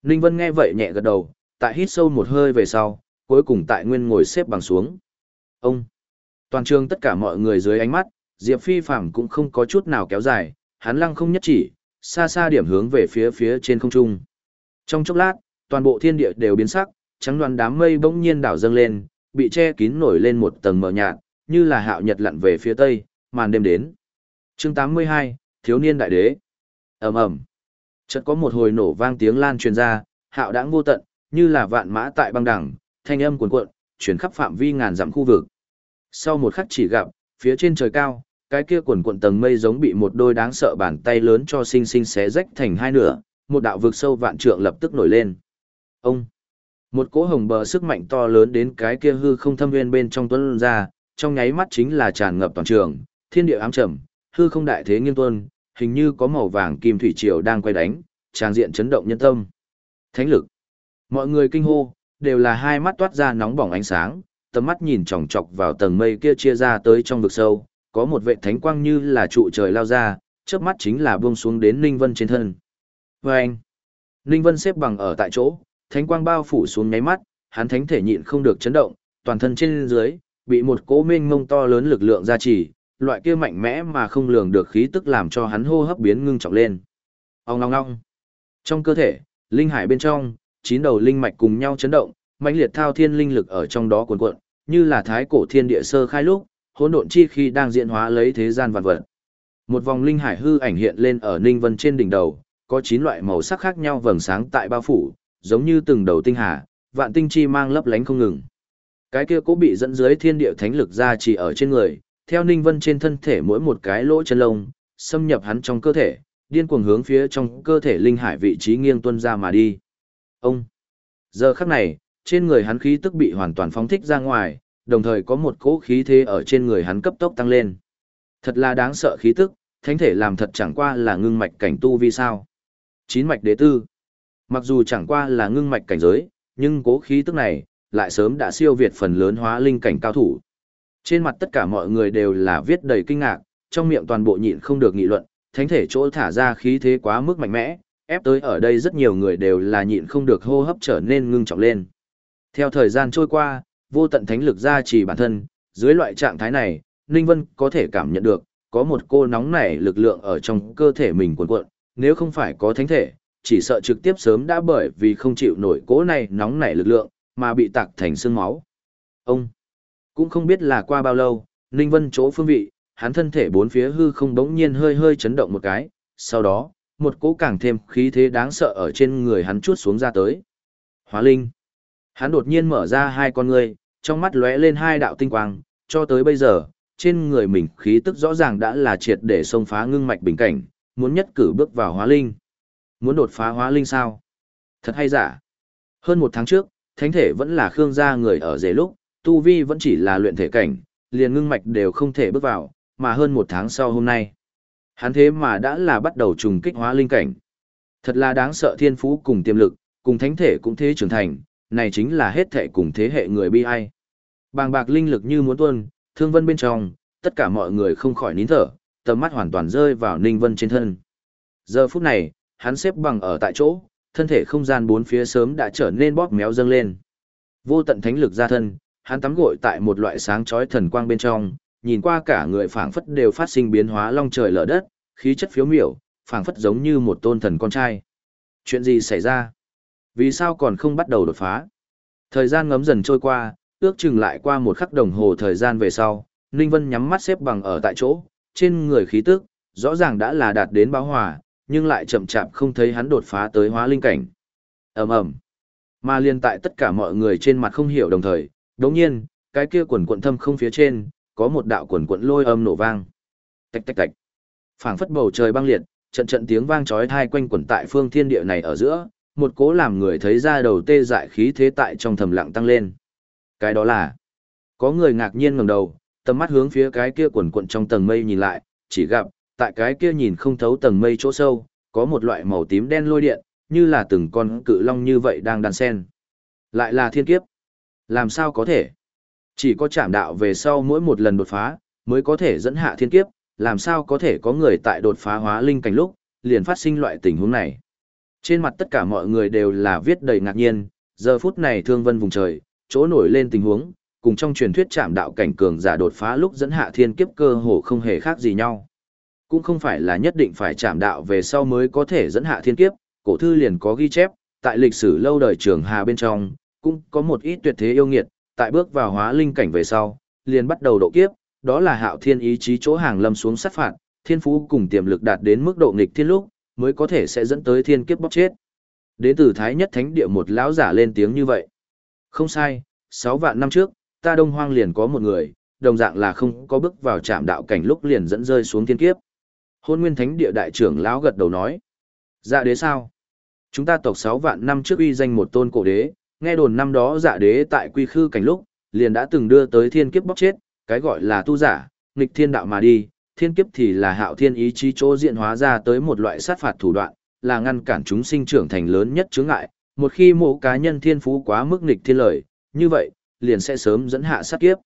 Ninh Vân nghe vậy nhẹ gật đầu, tại hít sâu một hơi về sau, cuối cùng tại nguyên ngồi xếp bằng xuống. Ông! Toàn trường tất cả mọi người dưới ánh mắt, Diệp Phi Phàm cũng không có chút nào kéo dài, hắn lăng không nhất chỉ, xa xa điểm hướng về phía phía trên không trung. Trong chốc lát, toàn bộ thiên địa đều biến sắc, trắng đoàn đám mây bỗng nhiên đảo dâng lên, bị che kín nổi lên một tầng mờ nhạt, như là hạo nhật lặn về phía tây, màn đêm đến. Chương 82, Thiếu niên đại đế. Ầm ầm. Chợt có một hồi nổ vang tiếng lan truyền ra, hạo đãng vô tận, như là vạn mã tại băng đẳng, thanh âm cuồn cuộn, truyền khắp phạm vi ngàn dặm khu vực. Sau một khắc chỉ gặp, phía trên trời cao, cái kia cuộn cuộn tầng mây giống bị một đôi đáng sợ bàn tay lớn cho sinh sinh xé rách thành hai nửa, một đạo vực sâu vạn trượng lập tức nổi lên. Ông! Một cỗ hồng bờ sức mạnh to lớn đến cái kia hư không thâm nguyên bên trong tuấn ra, trong nháy mắt chính là tràn ngập toàn trường, thiên địa ám trầm, hư không đại thế nghiêm tuân, hình như có màu vàng kim thủy triều đang quay đánh, tràng diện chấn động nhân tâm. Thánh lực. Mọi người kinh hô, đều là hai mắt toát ra nóng bỏng ánh sáng, tầm mắt nhìn chòng chọc vào tầng mây kia chia ra tới trong vực sâu, có một vệ thánh quang như là trụ trời lao ra, chớp mắt chính là buông xuống đến Ninh Vân trên thân. Và anh, Ninh Vân xếp bằng ở tại chỗ, thánh quang bao phủ xuống nháy mắt, hắn thánh thể nhịn không được chấn động, toàn thân trên dưới, bị một cỗ mênh mông to lớn lực lượng gia trì, loại kia mạnh mẽ mà không lường được khí tức làm cho hắn hô hấp biến ngưng trọng lên. Ông ong ong. Trong cơ thể, linh hải bên trong, chín đầu linh mạch cùng nhau chấn động, mãnh liệt thao thiên linh lực ở trong đó cuồn cuộn, như là thái cổ thiên địa sơ khai lúc, hỗn độn chi khi đang diễn hóa lấy thế gian vạn vật. Một vòng linh hải hư ảnh hiện lên ở Ninh Vân trên đỉnh đầu, có chín loại màu sắc khác nhau vầng sáng tại bao phủ, giống như từng đầu tinh hà, vạn tinh chi mang lấp lánh không ngừng. Cái kia cố bị dẫn dưới thiên địa thánh lực ra chỉ ở trên người, theo Ninh Vân trên thân thể mỗi một cái lỗ chân lông, xâm nhập hắn trong cơ thể, điên cuồng hướng phía trong cơ thể linh hải vị trí nghiêng tuân ra mà đi. Ông! Giờ khắc này, trên người hắn khí tức bị hoàn toàn phóng thích ra ngoài, đồng thời có một cỗ khí thế ở trên người hắn cấp tốc tăng lên. Thật là đáng sợ khí tức, thánh thể làm thật chẳng qua là ngưng mạch cảnh tu vì sao. Chín mạch đế tư. Mặc dù chẳng qua là ngưng mạch cảnh giới, nhưng cố khí tức này, lại sớm đã siêu việt phần lớn hóa linh cảnh cao thủ. Trên mặt tất cả mọi người đều là viết đầy kinh ngạc, trong miệng toàn bộ nhịn không được nghị luận, thánh thể chỗ thả ra khí thế quá mức mạnh mẽ, ép tới ở đây rất nhiều người đều là nhịn không được hô hấp trở nên ngưng trọng lên. Theo thời gian trôi qua, vô tận thánh lực ra chỉ bản thân, dưới loại trạng thái này, Ninh Vân có thể cảm nhận được, có một cô nóng nảy lực lượng ở trong cơ thể mình cuộn cuộn, nếu không phải có thánh thể, chỉ sợ trực tiếp sớm đã bởi vì không chịu nổi cỗ này nóng nảy lực lượng, mà bị tạc thành xương máu. Ông, cũng không biết là qua bao lâu, Ninh Vân chỗ phương vị, hắn thân thể bốn phía hư không bỗng nhiên hơi hơi chấn động một cái, sau đó, một cỗ càng thêm khí thế đáng sợ ở trên người hắn chuốt xuống ra tới. Hóa Linh. Hắn đột nhiên mở ra hai con ngươi, trong mắt lóe lên hai đạo tinh quang, cho tới bây giờ, trên người mình khí tức rõ ràng đã là triệt để xông phá ngưng mạch bình cảnh, muốn nhất cử bước vào hóa linh. Muốn đột phá hóa linh sao? Thật hay giả? Hơn một tháng trước, thánh thể vẫn là Khương gia người ở dễ lúc, tu vi vẫn chỉ là luyện thể cảnh, liền ngưng mạch đều không thể bước vào, mà hơn một tháng sau hôm nay. Hắn thế mà đã là bắt đầu trùng kích hóa linh cảnh. Thật là đáng sợ thiên phú cùng tiềm lực, cùng thánh thể cũng thế trưởng thành, này chính là hết thể cùng thế hệ người bi ai. Bàng bạc linh lực như muốn tuôn, thương vân bên trong, tất cả mọi người không khỏi nín thở, tầm mắt hoàn toàn rơi vào ninh vân trên thân. Giờ phút này, hắn xếp bằng ở tại chỗ, thân thể không gian bốn phía sớm đã trở nên bóp méo dâng lên. Vô tận thánh lực ra thân, hắn tắm gội tại một loại sáng chói thần quang bên trong, nhìn qua cả người phảng phất đều phát sinh biến hóa long trời lở đất, khí chất phiếu miểu, phảng phất giống như một tôn thần con trai. Chuyện gì xảy ra? Vì sao còn không bắt đầu đột phá? Thời gian ngấm dần trôi qua, ước chừng lại qua một khắc đồng hồ thời gian về sau, Ninh Vân nhắm mắt xếp bằng ở tại chỗ, trên người khí tức, rõ ràng đã là đạt đến báo hòa, nhưng lại chậm chạp không thấy hắn đột phá tới hóa linh cảnh. Ầm ầm. Mà liên tại tất cả mọi người trên mặt không hiểu đồng thời, đống nhiên, cái kia quần quần thâm không phía trên, có một đạo quần quần lôi âm nổ vang. Tạch tạch tạch. Phảng phất bầu trời băng liệt, trận trận tiếng vang chói tai quanh quần tại phương thiên địa này ở giữa, một cố làm người thấy ra đầu tê dại khí thế tại trong thầm lặng tăng lên. Cái đó là, có người ngạc nhiên ngẩng đầu, tầm mắt hướng phía cái kia quần quận trong tầng mây nhìn lại, chỉ gặp, tại cái kia nhìn không thấu tầng mây chỗ sâu, có một loại màu tím đen lôi điện, như là từng con cự long như vậy đang đàn sen. Lại là thiên kiếp. Làm sao có thể? Chỉ có chạm đạo về sau mỗi một lần đột phá, mới có thể dẫn hạ thiên kiếp, làm sao có thể có người tại đột phá hóa linh cảnh lúc, liền phát sinh loại tình huống này. Trên mặt tất cả mọi người đều là viết đầy ngạc nhiên, giờ phút này thương vân vùng trời, chỗ nổi lên tình huống, cùng trong truyền thuyết chạm đạo cảnh cường giả đột phá lúc dẫn hạ thiên kiếp cơ hồ không hề khác gì nhau. Cũng không phải là nhất định phải chạm đạo về sau mới có thể dẫn hạ thiên kiếp, cổ thư liền có ghi chép, tại lịch sử lâu đời trường hà bên trong, cũng có một ít tuyệt thế yêu nghiệt, tại bước vào hóa linh cảnh về sau, liền bắt đầu độ kiếp, đó là hạo thiên ý chí chỗ hàng lâm xuống sát phạt, thiên phú cùng tiềm lực đạt đến mức độ nghịch thiên lúc, mới có thể sẽ dẫn tới thiên kiếp bóc chết. Đến từ Thái Nhất Thánh Địa một lão giả lên tiếng như vậy. Không sai, 6 vạn năm trước, ta Đông Hoang liền có một người, đồng dạng là không có bước vào trạm đạo cảnh lúc liền dẫn rơi xuống thiên kiếp. Hôn Nguyên Thánh Địa đại trưởng lão gật đầu nói. Dạ đế sao? Chúng ta tộc 6 vạn năm trước uy danh một tôn cổ đế, nghe đồn năm đó dạ đế tại quy khư cảnh lúc, liền đã từng đưa tới thiên kiếp bóc chết, cái gọi là tu giả, nghịch thiên đạo mà đi, thiên kiếp thì là hạo thiên ý chí chỗ diện hóa ra tới một loại sát phạt thủ đoạn, là ngăn cản chúng sinh trưởng thành lớn nhất chướng ngại, một khi mộ cá nhân thiên phú quá mức nghịch thiên lợi, như vậy, liền sẽ sớm dẫn hạ sát kiếp.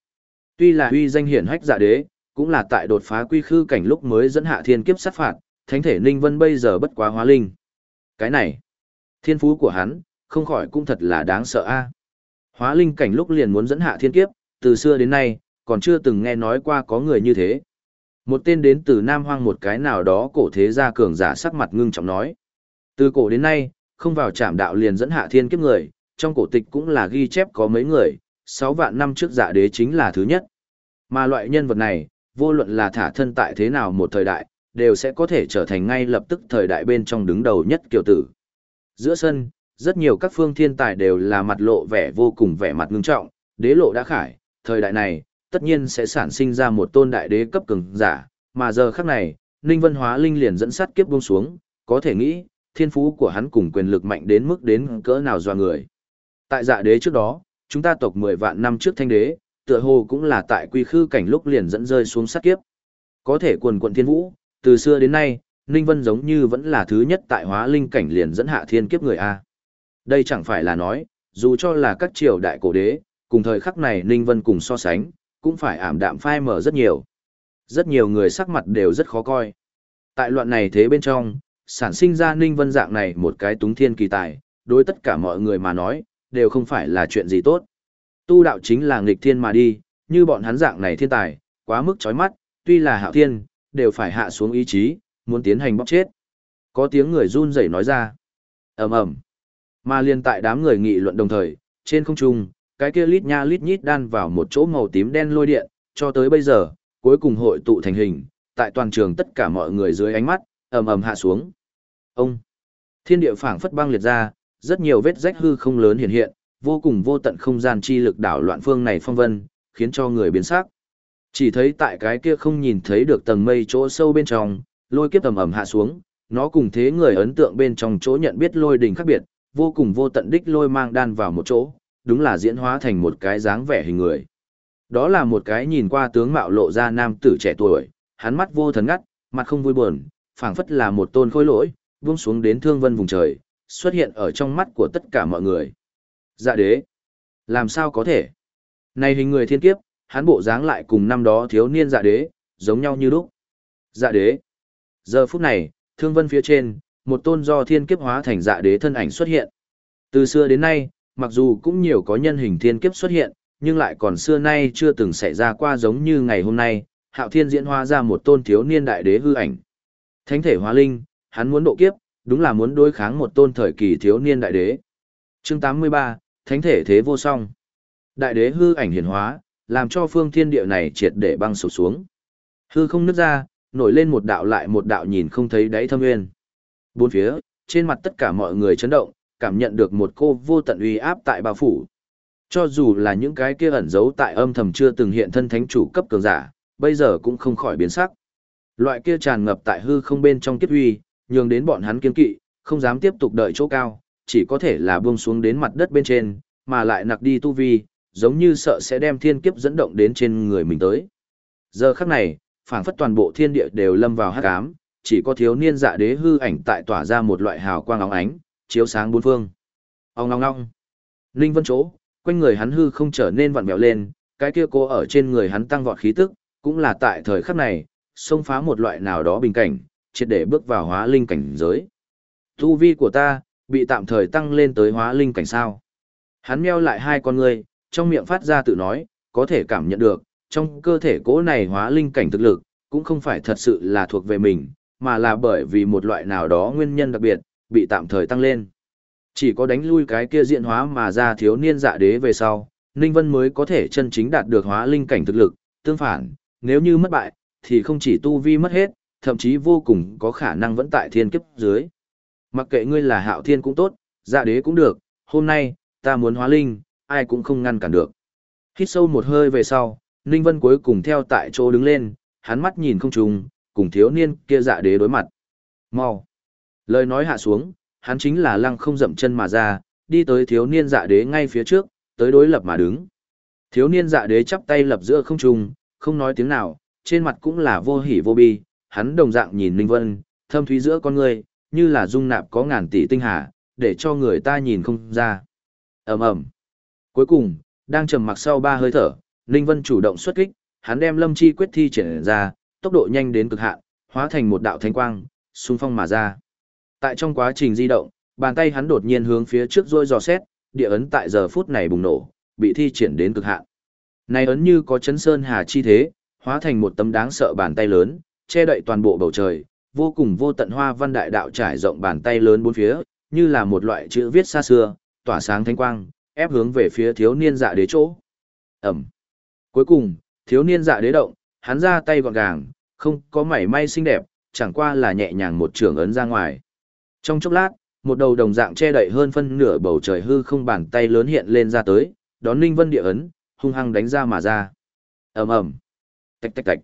Tuy là uy danh hiển hách dạ đế, cũng là tại đột phá quy khư cảnh lúc mới dẫn hạ thiên kiếp sát phạt, thánh thể Ninh Vân bây giờ bất quá hóa linh. Cái này, thiên phú của hắn, không khỏi cũng thật là đáng sợ a. Hóa linh cảnh lúc liền muốn dẫn hạ thiên kiếp, từ xưa đến nay, còn chưa từng nghe nói qua có người như thế. Một tên đến từ Nam Hoang một cái nào đó cổ thế gia cường giả sắc mặt ngưng trọng nói. Từ cổ đến nay, không vào trạm đạo liền dẫn hạ thiên kiếp người, trong cổ tịch cũng là ghi chép có mấy người, 6 vạn năm trước dạ đế chính là thứ nhất. Mà loại nhân vật này, vô luận là thả thân tại thế nào một thời đại, đều sẽ có thể trở thành ngay lập tức thời đại bên trong đứng đầu nhất kiều tử. Giữa sân, rất nhiều các phương thiên tài đều là mặt lộ vẻ vô cùng vẻ mặt ngưng trọng, đế lộ đã khải, thời đại này, tất nhiên sẽ sản sinh ra một tôn đại đế cấp cường giả, mà giờ khắc này, Ninh Vân Hóa Linh liền dẫn sát kiếp buông xuống, có thể nghĩ, thiên phú của hắn cùng quyền lực mạnh đến mức đến cỡ nào doa người. Tại dạ đế trước đó, chúng ta tộc 10 vạn năm trước thanh đế, tựa hồ cũng là tại quy khư cảnh lúc liền dẫn rơi xuống sát kiếp. Có thể quần quận thiên vũ, từ xưa đến nay, Ninh Vân giống như vẫn là thứ nhất tại hóa linh cảnh liền dẫn hạ thiên kiếp người A. Đây chẳng phải là nói, dù cho là các triều đại cổ đế, cùng thời khắc này Ninh Vân cùng so sánh, cũng phải ảm đạm phai mở rất nhiều. Rất nhiều người sắc mặt đều rất khó coi. Tại loạn này thế bên trong, sản sinh ra Ninh Vân dạng này một cái túng thiên kỳ tài, đối tất cả mọi người mà nói, đều không phải là chuyện gì tốt. Tu đạo chính là nghịch thiên mà đi, như bọn hắn dạng này thiên tài, quá mức chói mắt, tuy là hạo thiên, đều phải hạ xuống ý chí, muốn tiến hành bóc chết. Có tiếng người run rẩy nói ra. ầm ầm Mà liên tại đám người nghị luận đồng thời, trên không trung, cái kia lít nha lít nhít đan vào một chỗ màu tím đen lôi điện, cho tới bây giờ, cuối cùng hội tụ thành hình, tại toàn trường tất cả mọi người dưới ánh mắt, ầm ầm hạ xuống. Ông! Thiên địa phảng phất băng liệt ra, rất nhiều vết rách hư không lớn hiện hiện, vô cùng vô tận không gian chi lực đảo loạn phương này phong vân, khiến cho người biến sắc. Chỉ thấy tại cái kia không nhìn thấy được tầng mây chỗ sâu bên trong, lôi kiếp tầm ầm hạ xuống, nó cùng thế người ấn tượng bên trong chỗ nhận biết lôi đỉnh khác biệt, vô cùng vô tận đích lôi mang đan vào một chỗ, đúng là diễn hóa thành một cái dáng vẻ hình người. Đó là một cái nhìn qua tướng mạo lộ ra nam tử trẻ tuổi, hắn mắt vô thần ngắt, mặt không vui buồn, phảng phất là một tôn khôi lỗi, buông xuống đến thương vân vùng trời, xuất hiện ở trong mắt của tất cả mọi người. Dạ đế, làm sao có thể? Này hình người thiên kiếp, hắn bộ dáng lại cùng năm đó thiếu niên dạ đế, giống nhau như lúc. Dạ đế. Giờ phút này, thương vân phía trên, một tôn do thiên kiếp hóa thành dạ đế thân ảnh xuất hiện. Từ xưa đến nay, mặc dù cũng nhiều có nhân hình thiên kiếp xuất hiện, nhưng lại còn xưa nay chưa từng xảy ra qua giống như ngày hôm nay, hạo thiên diễn hóa ra một tôn thiếu niên đại đế hư ảnh. Thánh thể hóa linh, hắn muốn độ kiếp, đúng là muốn đối kháng một tôn thời kỳ thiếu niên đại đế. Chương 83, Thánh thể thế vô song. Đại đế hư ảnh hiển hóa, làm cho phương thiên địa này triệt để băng sụp xuống. Hư không nứt ra, nổi lên một đạo lại một đạo nhìn không thấy đáy thâm nguyên. bốn phía, trên mặt tất cả mọi người chấn động, cảm nhận được một cô vô tận uy áp tại bao phủ. Cho dù là những cái kia ẩn giấu tại âm thầm chưa từng hiện thân thánh chủ cấp cường giả, bây giờ cũng không khỏi biến sắc. Loại kia tràn ngập tại hư không bên trong kiếp uy, nhường đến bọn hắn kiên kỵ, không dám tiếp tục đợi chỗ cao, chỉ có thể là buông xuống đến mặt đất bên trên, mà lại nặc đi tu vi, giống như sợ sẽ đem thiên kiếp dẫn động đến trên người mình tới. Giờ khắc này, phảng phất toàn bộ thiên địa đều lâm vào hắc ám, chỉ có thiếu niên dạ đế hư ảnh tại tỏa ra một loại hào quang óng ánh, chiếu sáng bốn phương. Ông ngong ngong. Linh Vân chỗ, quanh người hắn hư không trở nên vặn vẹo lên, cái kia cô ở trên người hắn tăng vọt khí tức, cũng là tại thời khắc này, xông phá một loại nào đó bình cảnh, triệt để bước vào hóa linh cảnh giới. Tu vi của ta, bị tạm thời tăng lên tới hóa linh cảnh sao. Hắn meo lại hai con người, trong miệng phát ra tự nói, có thể cảm nhận được, trong cơ thể cố này hóa linh cảnh thực lực, cũng không phải thật sự là thuộc về mình, mà là bởi vì một loại nào đó nguyên nhân đặc biệt, bị tạm thời tăng lên. Chỉ có đánh lui cái kia diện hóa mà ra thiếu niên dạ đế về sau, Ninh Vân mới có thể chân chính đạt được hóa linh cảnh thực lực, tương phản, nếu như mất bại, thì không chỉ tu vi mất hết, thậm chí vô cùng có khả năng vẫn tại thiên kiếp dưới. Mặc kệ ngươi là hạo thiên cũng tốt, dạ đế cũng được, hôm nay, ta muốn hóa linh, ai cũng không ngăn cản được. Hít sâu một hơi về sau, Ninh Vân cuối cùng theo tại chỗ đứng lên, hắn mắt nhìn không trùng, cùng thiếu niên kia dạ đế đối mặt. Mau! Lời nói hạ xuống, hắn chính là lăng không dậm chân mà ra, đi tới thiếu niên dạ đế ngay phía trước, tới đối lập mà đứng. Thiếu niên dạ đế chắp tay lập giữa không trùng, không nói tiếng nào, trên mặt cũng là vô hỉ vô bi, hắn đồng dạng nhìn Ninh Vân, thâm thúy giữa con người, như là dung nạp có ngàn tỷ tinh hà, để cho người ta nhìn không ra. ầm ầm. Cuối cùng, đang trầm mặc sau ba hơi thở, Ninh Vân chủ động xuất kích, hắn đem Lâm Chi quyết thi triển ra, tốc độ nhanh đến cực hạn, hóa thành một đạo thánh quang, xung phong mà ra. Tại trong quá trình di động, bàn tay hắn đột nhiên hướng phía trước rôi dò xét, địa ấn tại giờ phút này bùng nổ, bị thi triển đến cực hạn. Này ấn như có chấn sơn hà chi thế, hóa thành một tấm đáng sợ bàn tay lớn, che đậy toàn bộ bầu trời, vô cùng vô tận hoa văn đại đạo trải rộng bàn tay lớn bốn phía, như là một loại chữ viết xa xưa, tỏa sáng thanh quang, ép hướng về phía thiếu niên dạ đế chỗ. Ẩm. Cuối cùng, thiếu niên dạ đế động, hắn ra tay gọn gàng, không có mảy may xinh đẹp, chẳng qua là nhẹ nhàng một trường ấn ra ngoài. Trong chốc lát, một đầu đồng dạng che đậy hơn phân nửa bầu trời hư không bàn tay lớn hiện lên ra tới, đón Ninh Vân địa ấn, hung hăng đánh ra mà ra. Ầm ầm. Tạch tạch tạch.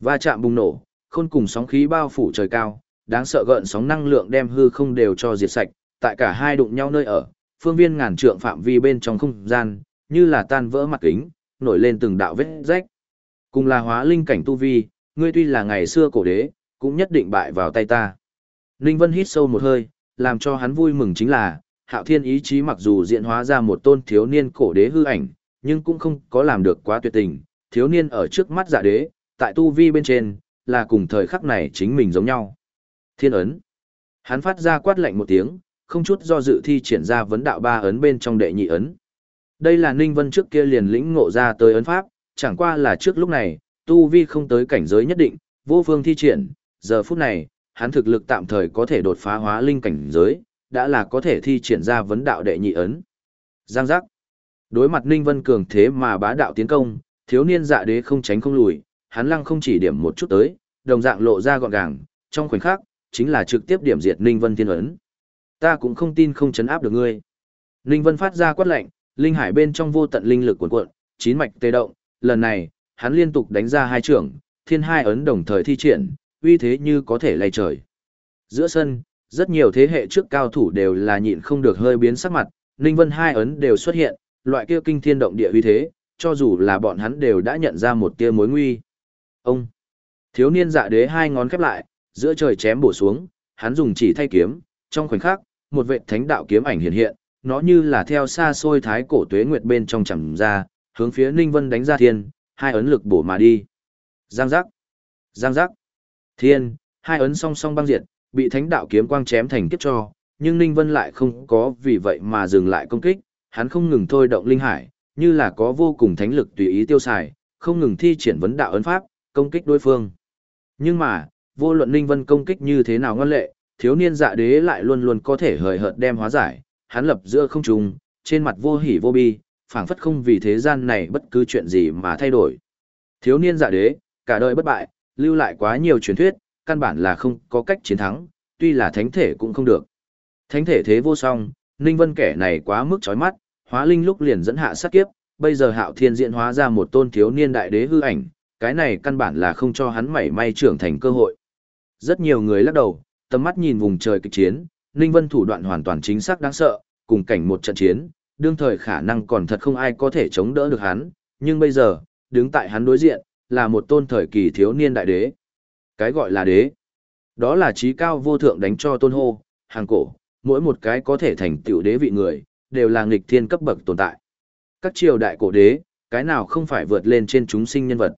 Va chạm bùng nổ, khôn cùng sóng khí bao phủ trời cao, đáng sợ gợn sóng năng lượng đem hư không đều cho diệt sạch, tại cả hai đụng nhau nơi ở, phương viên ngàn trượng phạm vi bên trong không gian, như là tan vỡ mặt kính, nổi lên từng đạo vết rách. Cùng là hóa linh cảnh tu vi, ngươi tuy là ngày xưa cổ đế, cũng nhất định bại vào tay ta. Ninh Vân hít sâu một hơi, làm cho hắn vui mừng chính là, hạo thiên ý chí mặc dù diện hóa ra một tôn thiếu niên cổ đế hư ảnh, nhưng cũng không có làm được quá tuyệt tình, thiếu niên ở trước mắt giả đế, tại tu vi bên trên, là cùng thời khắc này chính mình giống nhau. Thiên ấn. Hắn phát ra quát lạnh một tiếng, không chút do dự thi triển ra vấn đạo ba ấn bên trong đệ nhị ấn. Đây là Ninh Vân trước kia liền lĩnh ngộ ra tới ấn pháp, chẳng qua là trước lúc này, tu vi không tới cảnh giới nhất định, vô phương thi triển, giờ phút này, hắn thực lực tạm thời có thể đột phá hóa linh cảnh giới, đã là có thể thi triển ra vấn đạo đệ nhị ấn. Giang giác. Đối mặt Ninh Vân cường thế mà bá đạo tiến công, thiếu niên dạ đế không tránh không lùi, hắn lăng không chỉ điểm một chút tới, đồng dạng lộ ra gọn gàng, trong khoảnh khắc, chính là trực tiếp điểm diệt Ninh Vân thiên ấn. Ta cũng không tin không chấn áp được ngươi. Ninh Vân phát ra quát lệnh, linh hải bên trong vô tận linh lực cuộn cuộn, chín mạch tê động, lần này, hắn liên tục đánh ra hai trưởng, thiên hai ấn đồng thời thi triển, uy thế như có thể lay trời. Giữa sân, rất nhiều thế hệ trước cao thủ đều là nhịn không được hơi biến sắc mặt, Ninh Vân hai ấn đều xuất hiện, loại kia kinh thiên động địa uy thế, cho dù là bọn hắn đều đã nhận ra một tia mối nguy. Ông, thiếu niên dạ đế hai ngón khép lại, giữa trời chém bổ xuống, hắn dùng chỉ thay kiếm, trong khoảnh khắc, một vệ thánh đạo kiếm ảnh hiện hiện, nó như là theo xa xôi thái cổ tuế nguyệt bên trong chẳng ra, hướng phía Ninh Vân đánh ra thiên, hai ấn lực bổ mà đi. Giang giác, giang giác, thiên, hai ấn song song băng diệt, bị thánh đạo kiếm quang chém thành kiếp cho, nhưng Ninh Vân lại không có vì vậy mà dừng lại công kích, hắn không ngừng thôi động linh hải, như là có vô cùng thánh lực tùy ý tiêu xài, không ngừng thi triển vấn đạo ấn pháp, công kích đối phương. Nhưng mà, vô luận Ninh Vân công kích như thế nào ngoan lệ, thiếu niên dạ đế lại luôn luôn có thể hời hợt đem hóa giải, hắn lập giữa không trùng, trên mặt vô hỉ vô bi, phảng phất không vì thế gian này bất cứ chuyện gì mà thay đổi. Thiếu niên dạ đế, cả đời bất bại, lưu lại quá nhiều truyền thuyết, căn bản là không có cách chiến thắng, tuy là thánh thể cũng không được. Thánh thể thế vô song, Ninh Vân kẻ này quá mức chói mắt, hóa linh lúc liền dẫn hạ sát kiếp, bây giờ hạo thiên diễn hóa ra một tôn thiếu niên đại đế hư ảnh, cái này căn bản là không cho hắn mảy may trưởng thành cơ hội. Rất nhiều người lắc đầu, tầm mắt nhìn vùng trời kịch chiến, Ninh Vân thủ đoạn hoàn toàn chính xác đáng sợ, cùng cảnh một trận chiến, đương thời khả năng còn thật không ai có thể chống đỡ được hắn, nhưng bây giờ, đứng tại hắn đối diện, là một tôn thời kỳ thiếu niên đại đế. Cái gọi là đế, đó là trí cao vô thượng đánh cho tôn hô, hàng cổ, mỗi một cái có thể thành tiểu đế vị người, đều là nghịch thiên cấp bậc tồn tại. Các triều đại cổ đế, cái nào không phải vượt lên trên chúng sinh nhân vật.